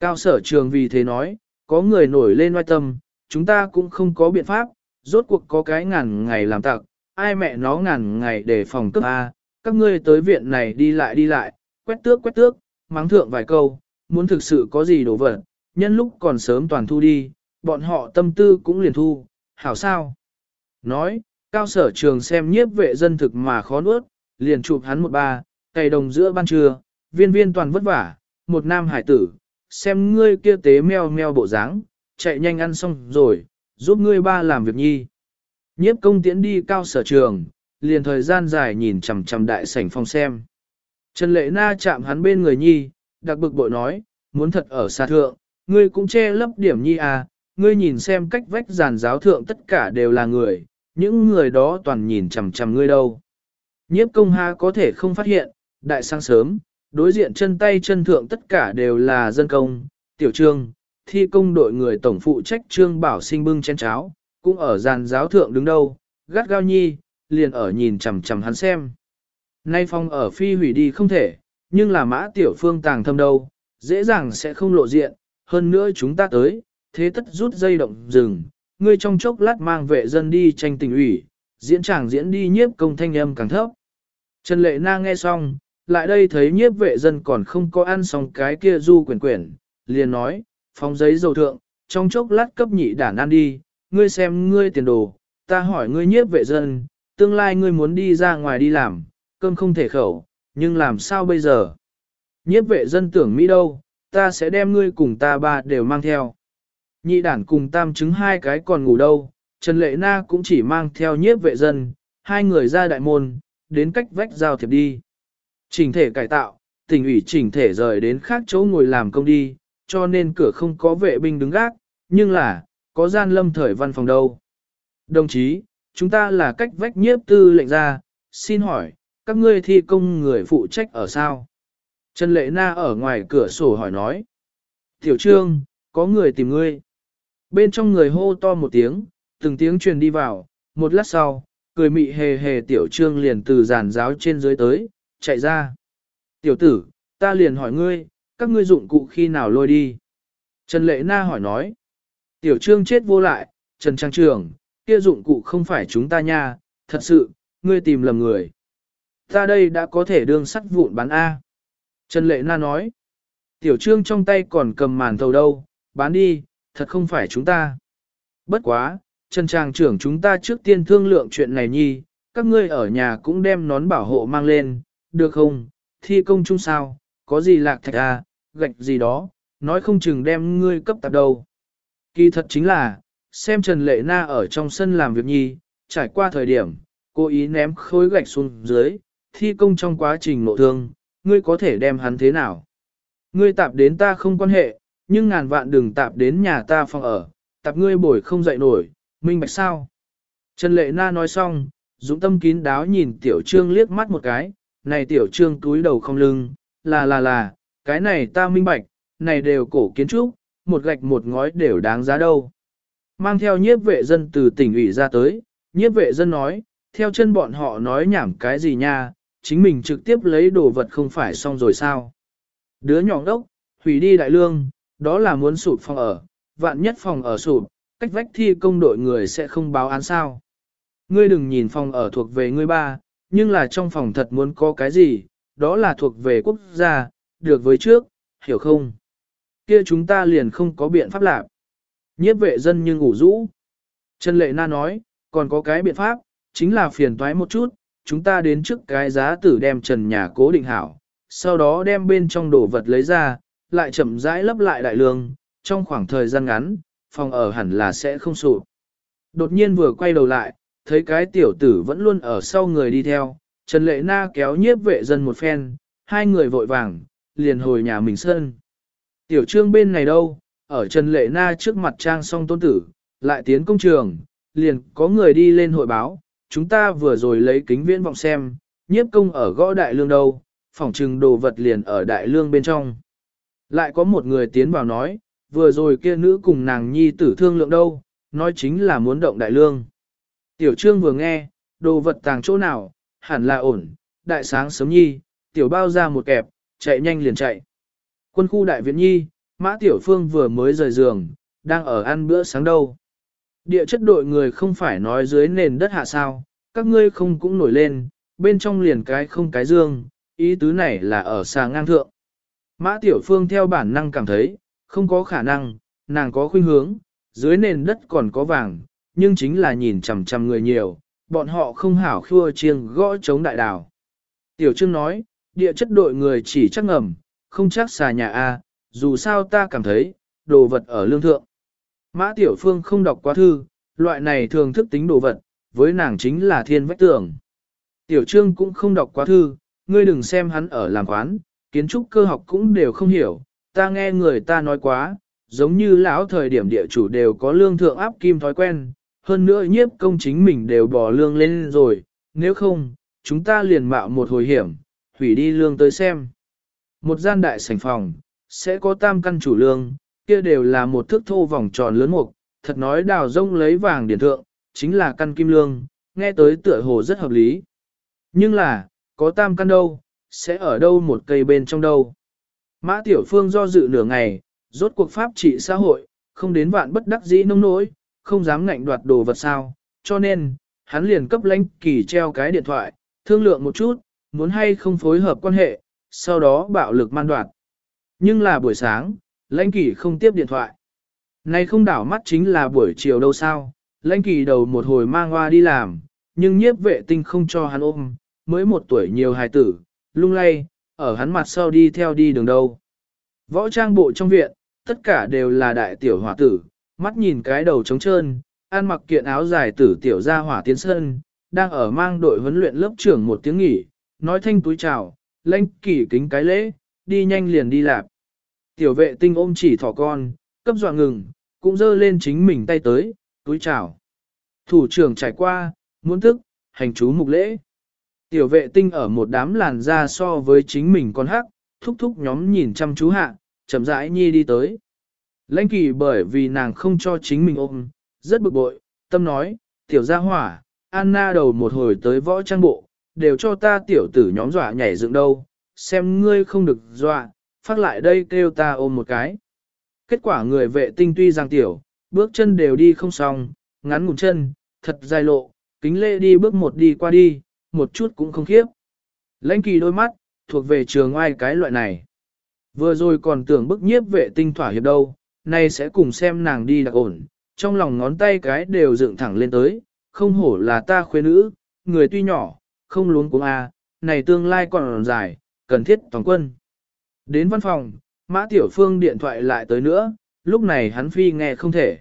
Cao sở trường vì thế nói, có người nổi lên oai tâm, chúng ta cũng không có biện pháp, Rốt cuộc có cái ngàn ngày làm tặc, ai mẹ nó ngàn ngày để phòng cấp A, các ngươi tới viện này đi lại đi lại, quét tước quét tước, mắng thượng vài câu, muốn thực sự có gì đổ vật, nhân lúc còn sớm toàn thu đi, bọn họ tâm tư cũng liền thu, hảo sao. Nói, cao sở trường xem nhiếp vệ dân thực mà khó nuốt, liền chụp hắn một ba, cày đồng giữa ban trưa, viên viên toàn vất vả, một nam hải tử, xem ngươi kia tế meo meo bộ dáng, chạy nhanh ăn xong rồi, giúp ngươi ba làm việc nhi. Nhiếp công tiễn đi cao sở trường, liền thời gian dài nhìn chằm chằm đại sảnh phòng xem. Trần Lệ Na chạm hắn bên người nhi, đặc bực bội nói, muốn thật ở xa thượng, ngươi cũng che lấp điểm nhi à, ngươi nhìn xem cách vách giàn giáo thượng tất cả đều là người, những người đó toàn nhìn chằm chằm ngươi đâu. Nhiếp công ha có thể không phát hiện, đại sáng sớm, đối diện chân tay chân thượng tất cả đều là dân công, tiểu trương, thi công đội người tổng phụ trách trương bảo sinh bưng chén cháo, cũng ở giàn giáo thượng đứng đâu, gắt gao nhi, liền ở nhìn chằm chằm hắn xem. Nay phong ở phi hủy đi không thể, nhưng là mã tiểu phương tàng thâm đâu, dễ dàng sẽ không lộ diện, hơn nữa chúng ta tới, thế tất rút dây động rừng, ngươi trong chốc lát mang vệ dân đi tranh tình ủy, diễn tràng diễn đi nhiếp công thanh âm càng thấp. Trần Lệ Na nghe xong, lại đây thấy nhiếp vệ dân còn không có ăn xong cái kia du quyển quyển, liền nói, phóng giấy dầu thượng, trong chốc lát cấp nhị đản ăn đi, ngươi xem ngươi tiền đồ, ta hỏi ngươi nhiếp vệ dân, tương lai ngươi muốn đi ra ngoài đi làm, cơm không thể khẩu, nhưng làm sao bây giờ? Nhiếp vệ dân tưởng Mỹ đâu, ta sẽ đem ngươi cùng ta ba đều mang theo. Nhị đản cùng tam chứng hai cái còn ngủ đâu, Trần Lệ Na cũng chỉ mang theo nhiếp vệ dân, hai người ra đại môn, đến cách vách giao thiệp đi. Chỉnh thể cải tạo, tỉnh ủy chỉnh thể rời đến khác chỗ ngồi làm công đi, cho nên cửa không có vệ binh đứng gác, nhưng là, có gian lâm thời văn phòng đâu. Đồng chí, chúng ta là cách vách nhiếp tư lệnh ra, xin hỏi, các ngươi thi công người phụ trách ở sao? Trần Lệ Na ở ngoài cửa sổ hỏi nói. Tiểu Trương, có người tìm ngươi. Bên trong người hô to một tiếng, từng tiếng truyền đi vào, một lát sau, cười mị hề hề Tiểu Trương liền từ giàn giáo trên dưới tới, chạy ra. Tiểu tử, ta liền hỏi ngươi, các ngươi dụng cụ khi nào lôi đi? Trần Lệ Na hỏi nói. Tiểu Trương chết vô lại, Trần Trang Trường, kia dụng cụ không phải chúng ta nha, thật sự, ngươi tìm lầm người. Ta đây đã có thể đương sắt vụn bán A. Trần Lệ Na nói, tiểu trương trong tay còn cầm màn thầu đâu, bán đi, thật không phải chúng ta. Bất quá, Trần Tràng trưởng chúng ta trước tiên thương lượng chuyện này nhi, các ngươi ở nhà cũng đem nón bảo hộ mang lên, được không? Thi công chung sao, có gì lạc thạch à, gạch gì đó, nói không chừng đem ngươi cấp tạp đâu. Kỳ thật chính là, xem Trần Lệ Na ở trong sân làm việc nhi, trải qua thời điểm, cố ý ném khối gạch xuống dưới, thi công trong quá trình nộ thương, ngươi có thể đem hắn thế nào? Ngươi tạp đến ta không quan hệ, nhưng ngàn vạn đừng tạp đến nhà ta phòng ở, tạp ngươi bồi không dậy nổi, minh bạch sao? Trần Lệ Na nói xong, dũng tâm kín đáo nhìn tiểu trương liếc mắt một cái, này tiểu trương túi đầu không lưng, là là là, cái này ta minh bạch, này đều cổ kiến trúc, một gạch một ngói đều đáng giá đâu. Mang theo nhiếp vệ dân từ tỉnh ủy ra tới, nhiếp vệ dân nói, theo chân bọn họ nói nhảm cái gì nha, chính mình trực tiếp lấy đồ vật không phải xong rồi sao. Đứa nhỏ đốc, hủy đi đại lương, đó là muốn sụp phòng ở, vạn nhất phòng ở sụp, cách vách thi công đội người sẽ không báo án sao. Ngươi đừng nhìn phòng ở thuộc về ngươi ba, nhưng là trong phòng thật muốn có cái gì, đó là thuộc về quốc gia, được với trước, hiểu không? Kia chúng ta liền không có biện pháp lạc. Nhiếp vệ dân nhưng ngủ rũ. Trần Lệ Na nói, còn có cái biện pháp, chính là phiền toái một chút, chúng ta đến trước cái giá tử đem trần nhà cố định hảo, sau đó đem bên trong đồ vật lấy ra, lại chậm rãi lấp lại đại lương, trong khoảng thời gian ngắn, phòng ở hẳn là sẽ không sụp. Đột nhiên vừa quay đầu lại, thấy cái tiểu tử vẫn luôn ở sau người đi theo, Trần Lệ Na kéo nhiếp vệ dân một phen, hai người vội vàng, liền hồi nhà mình sơn. Tiểu trương bên này đâu, ở Trần Lệ Na trước mặt trang song tôn tử, lại tiến công trường, liền có người đi lên hội báo, chúng ta vừa rồi lấy kính viễn vọng xem, nhiếp công ở gõ đại lương đâu, phỏng trừng đồ vật liền ở đại lương bên trong. Lại có một người tiến vào nói, vừa rồi kia nữ cùng nàng nhi tử thương lượng đâu, nói chính là muốn động đại lương. Tiểu trương vừa nghe, đồ vật tàng chỗ nào, hẳn là ổn, đại sáng sớm nhi, tiểu bao ra một kẹp, chạy nhanh liền chạy. Quân khu đại viện nhi, mã tiểu phương vừa mới rời giường, đang ở ăn bữa sáng đâu. Địa chất đội người không phải nói dưới nền đất hạ sao, các ngươi không cũng nổi lên, bên trong liền cái không cái dương, ý tứ này là ở xa ngang thượng. Mã Tiểu Phương theo bản năng cảm thấy, không có khả năng, nàng có khuynh hướng, dưới nền đất còn có vàng, nhưng chính là nhìn chằm chằm người nhiều, bọn họ không hảo khua chiêng gõ chống đại đảo. Tiểu Trương nói, địa chất đội người chỉ chắc ngầm, không chắc xà nhà A, dù sao ta cảm thấy, đồ vật ở lương thượng. Mã Tiểu Phương không đọc quá thư, loại này thường thức tính đồ vật, với nàng chính là thiên vách tường. Tiểu Trương cũng không đọc quá thư, ngươi đừng xem hắn ở làm quán, kiến trúc cơ học cũng đều không hiểu, ta nghe người ta nói quá, giống như lão thời điểm địa chủ đều có lương thượng áp kim thói quen, hơn nữa nhiếp công chính mình đều bỏ lương lên rồi, nếu không, chúng ta liền mạo một hồi hiểm, hủy đi lương tới xem. Một gian đại sảnh phòng, sẽ có tam căn chủ lương, kia đều là một thước thô vòng tròn lớn mục, thật nói đào rông lấy vàng điển thượng, chính là căn kim lương, nghe tới tựa hồ rất hợp lý. Nhưng là, có tam căn đâu, sẽ ở đâu một cây bên trong đâu. Mã Tiểu Phương do dự nửa ngày, rốt cuộc pháp trị xã hội, không đến vạn bất đắc dĩ nông nỗi, không dám ngạnh đoạt đồ vật sao, cho nên, hắn liền cấp lãnh kỳ treo cái điện thoại, thương lượng một chút, muốn hay không phối hợp quan hệ, sau đó bạo lực man đoạt. Nhưng là buổi sáng, lãnh kỳ không tiếp điện thoại. Này không đảo mắt chính là buổi chiều đâu sao, lãnh kỳ đầu một hồi mang hoa đi làm, nhưng nhiếp vệ tinh không cho hắn ôm, mới một tuổi nhiều hài tử, lung lay, ở hắn mặt sau đi theo đi đường đâu. Võ trang bộ trong viện, tất cả đều là đại tiểu hỏa tử, mắt nhìn cái đầu trống trơn, ăn mặc kiện áo dài tử tiểu ra hỏa tiến sân, đang ở mang đội huấn luyện lớp trưởng một tiếng nghỉ, nói thanh túi chào, lãnh kỳ kính cái lễ, đi nhanh liền đi lạp. Tiểu vệ tinh ôm chỉ thỏ con, cấp dọa ngừng, cũng dơ lên chính mình tay tới, túi chào. Thủ trưởng trải qua, muốn thức, hành chú mục lễ. Tiểu vệ tinh ở một đám làn da so với chính mình con hắc, thúc thúc nhóm nhìn chăm chú hạ, chậm rãi nhi đi tới. Lãnh kỳ bởi vì nàng không cho chính mình ôm, rất bực bội, tâm nói, tiểu gia hỏa, Anna đầu một hồi tới võ trang bộ, đều cho ta tiểu tử nhóm dọa nhảy dựng đâu, xem ngươi không được dọa, phát lại đây kêu ta ôm một cái. Kết quả người vệ tinh tuy rằng tiểu, bước chân đều đi không xong, ngắn ngủn chân, thật dài lộ, kính lê đi bước một đi qua đi, một chút cũng không khiếp. Lãnh kỳ đôi mắt, thuộc về trường ngoài cái loại này. Vừa rồi còn tưởng bức nhiếp vệ tinh thỏa hiệp đâu, nay sẽ cùng xem nàng đi đặc ổn, trong lòng ngón tay cái đều dựng thẳng lên tới, không hổ là ta khuê nữ, người tuy nhỏ, không luống cuống a, này tương lai còn dài, cần thiết toàn quân. Đến văn phòng, Mã Tiểu Phương điện thoại lại tới nữa, lúc này hắn phi nghe không thể.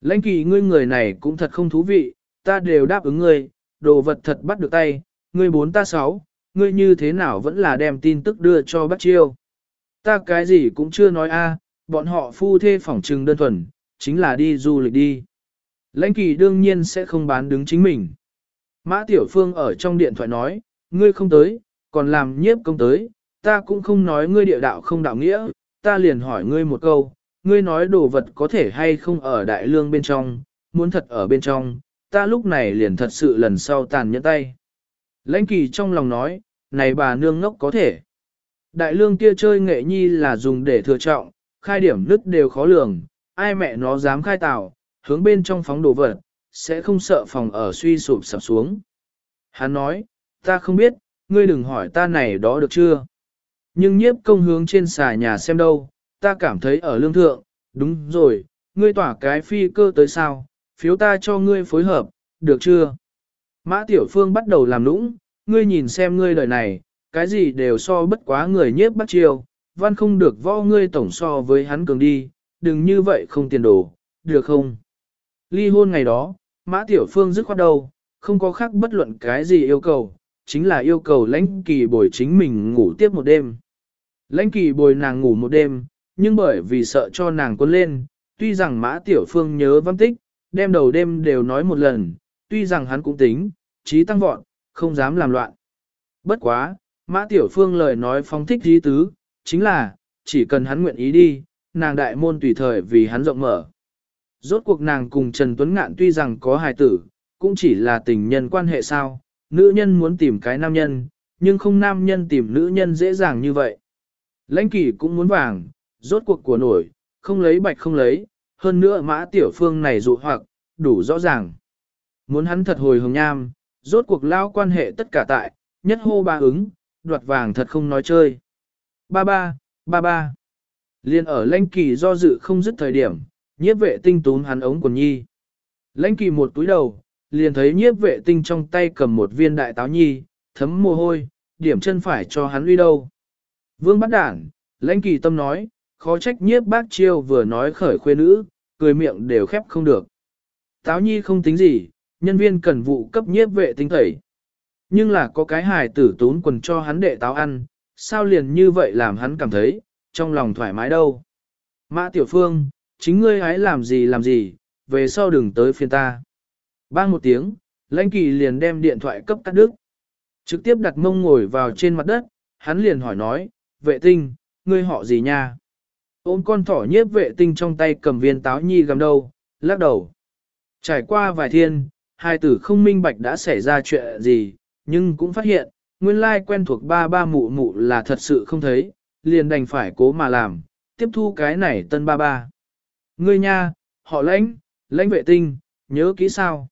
Lãnh kỳ ngươi người này cũng thật không thú vị, ta đều đáp ứng ngươi, đồ vật thật bắt được tay, ngươi bốn ta sáu, ngươi như thế nào vẫn là đem tin tức đưa cho bác chiêu. Ta cái gì cũng chưa nói a, bọn họ phu thê phỏng trừng đơn thuần, chính là đi du lịch đi. Lãnh kỳ đương nhiên sẽ không bán đứng chính mình. Mã Tiểu Phương ở trong điện thoại nói, ngươi không tới, còn làm nhiếp công tới, ta cũng không nói ngươi địa đạo không đạo nghĩa, ta liền hỏi ngươi một câu, ngươi nói đồ vật có thể hay không ở đại lương bên trong, muốn thật ở bên trong, ta lúc này liền thật sự lần sau tàn nhẫn tay. Lãnh kỳ trong lòng nói, này bà nương ngốc có thể. Đại lương kia chơi nghệ nhi là dùng để thừa trọng, khai điểm nứt đều khó lường, ai mẹ nó dám khai tạo, hướng bên trong phóng đồ vật, sẽ không sợ phòng ở suy sụp sập xuống. Hắn nói, ta không biết, ngươi đừng hỏi ta này đó được chưa. Nhưng nhiếp công hướng trên xà nhà xem đâu, ta cảm thấy ở lương thượng, đúng rồi, ngươi tỏa cái phi cơ tới sao, phiếu ta cho ngươi phối hợp, được chưa? Mã Tiểu Phương bắt đầu làm lũng. ngươi nhìn xem ngươi đời này, cái gì đều so bất quá người nhiếp bắt chiêu, văn không được võ ngươi tổng so với hắn cường đi, đừng như vậy không tiền đồ, được không? Ly hôn ngày đó, Mã Tiểu Phương dứt khoát đầu, không có khác bất luận cái gì yêu cầu, chính là yêu cầu lãnh kỳ bồi chính mình ngủ tiếp một đêm. Lãnh kỳ bồi nàng ngủ một đêm, nhưng bởi vì sợ cho nàng quân lên, tuy rằng Mã Tiểu Phương nhớ văn tích, đem đầu đêm đều nói một lần, tuy rằng hắn cũng tính, trí tăng vọt, không dám làm loạn. Bất quá, Mã Tiểu Phương lời nói phong thích dí tứ, chính là, chỉ cần hắn nguyện ý đi, nàng đại môn tùy thời vì hắn rộng mở. Rốt cuộc nàng cùng Trần Tuấn Ngạn tuy rằng có hài tử, cũng chỉ là tình nhân quan hệ sao, nữ nhân muốn tìm cái nam nhân, nhưng không nam nhân tìm nữ nhân dễ dàng như vậy. Lãnh kỷ cũng muốn vàng, rốt cuộc của nổi, không lấy bạch không lấy, hơn nữa mã tiểu phương này dụ hoặc, đủ rõ ràng. Muốn hắn thật hồi hồng nham, rốt cuộc lao quan hệ tất cả tại, nhất hô ba ứng, đoạt vàng thật không nói chơi. Ba ba, ba ba. Liên ở lãnh kỳ do dự không dứt thời điểm, nhiếp vệ tinh tún hắn ống quần nhi. Lãnh kỳ một túi đầu, liền thấy nhiếp vệ tinh trong tay cầm một viên đại táo nhi, thấm mồ hôi, điểm chân phải cho hắn uy đâu. Vương bắt đản, lãnh kỳ tâm nói, khó trách nhiếp bác chiêu vừa nói khởi khuê nữ, cười miệng đều khép không được. Táo nhi không tính gì, nhân viên cần vụ cấp nhiếp vệ tinh tẩy. Nhưng là có cái hài tử tốn quần cho hắn đệ táo ăn, sao liền như vậy làm hắn cảm thấy, trong lòng thoải mái đâu. Mã Tiểu Phương, chính ngươi hãy làm gì làm gì, về sau đừng tới phiên ta. Bang một tiếng, lãnh kỳ liền đem điện thoại cấp cắt đứt. Trực tiếp đặt mông ngồi vào trên mặt đất, hắn liền hỏi nói, vệ tinh, ngươi họ gì nha? Ôm con thỏ nhiếp vệ tinh trong tay cầm viên táo nhi gầm đầu, lắc đầu. Trải qua vài thiên, hai tử không minh bạch đã xảy ra chuyện gì, nhưng cũng phát hiện, nguyên lai quen thuộc ba ba mụ mụ là thật sự không thấy, liền đành phải cố mà làm, tiếp thu cái này tân ba ba. Ngươi nha, họ lãnh, lãnh vệ tinh, nhớ kỹ sao?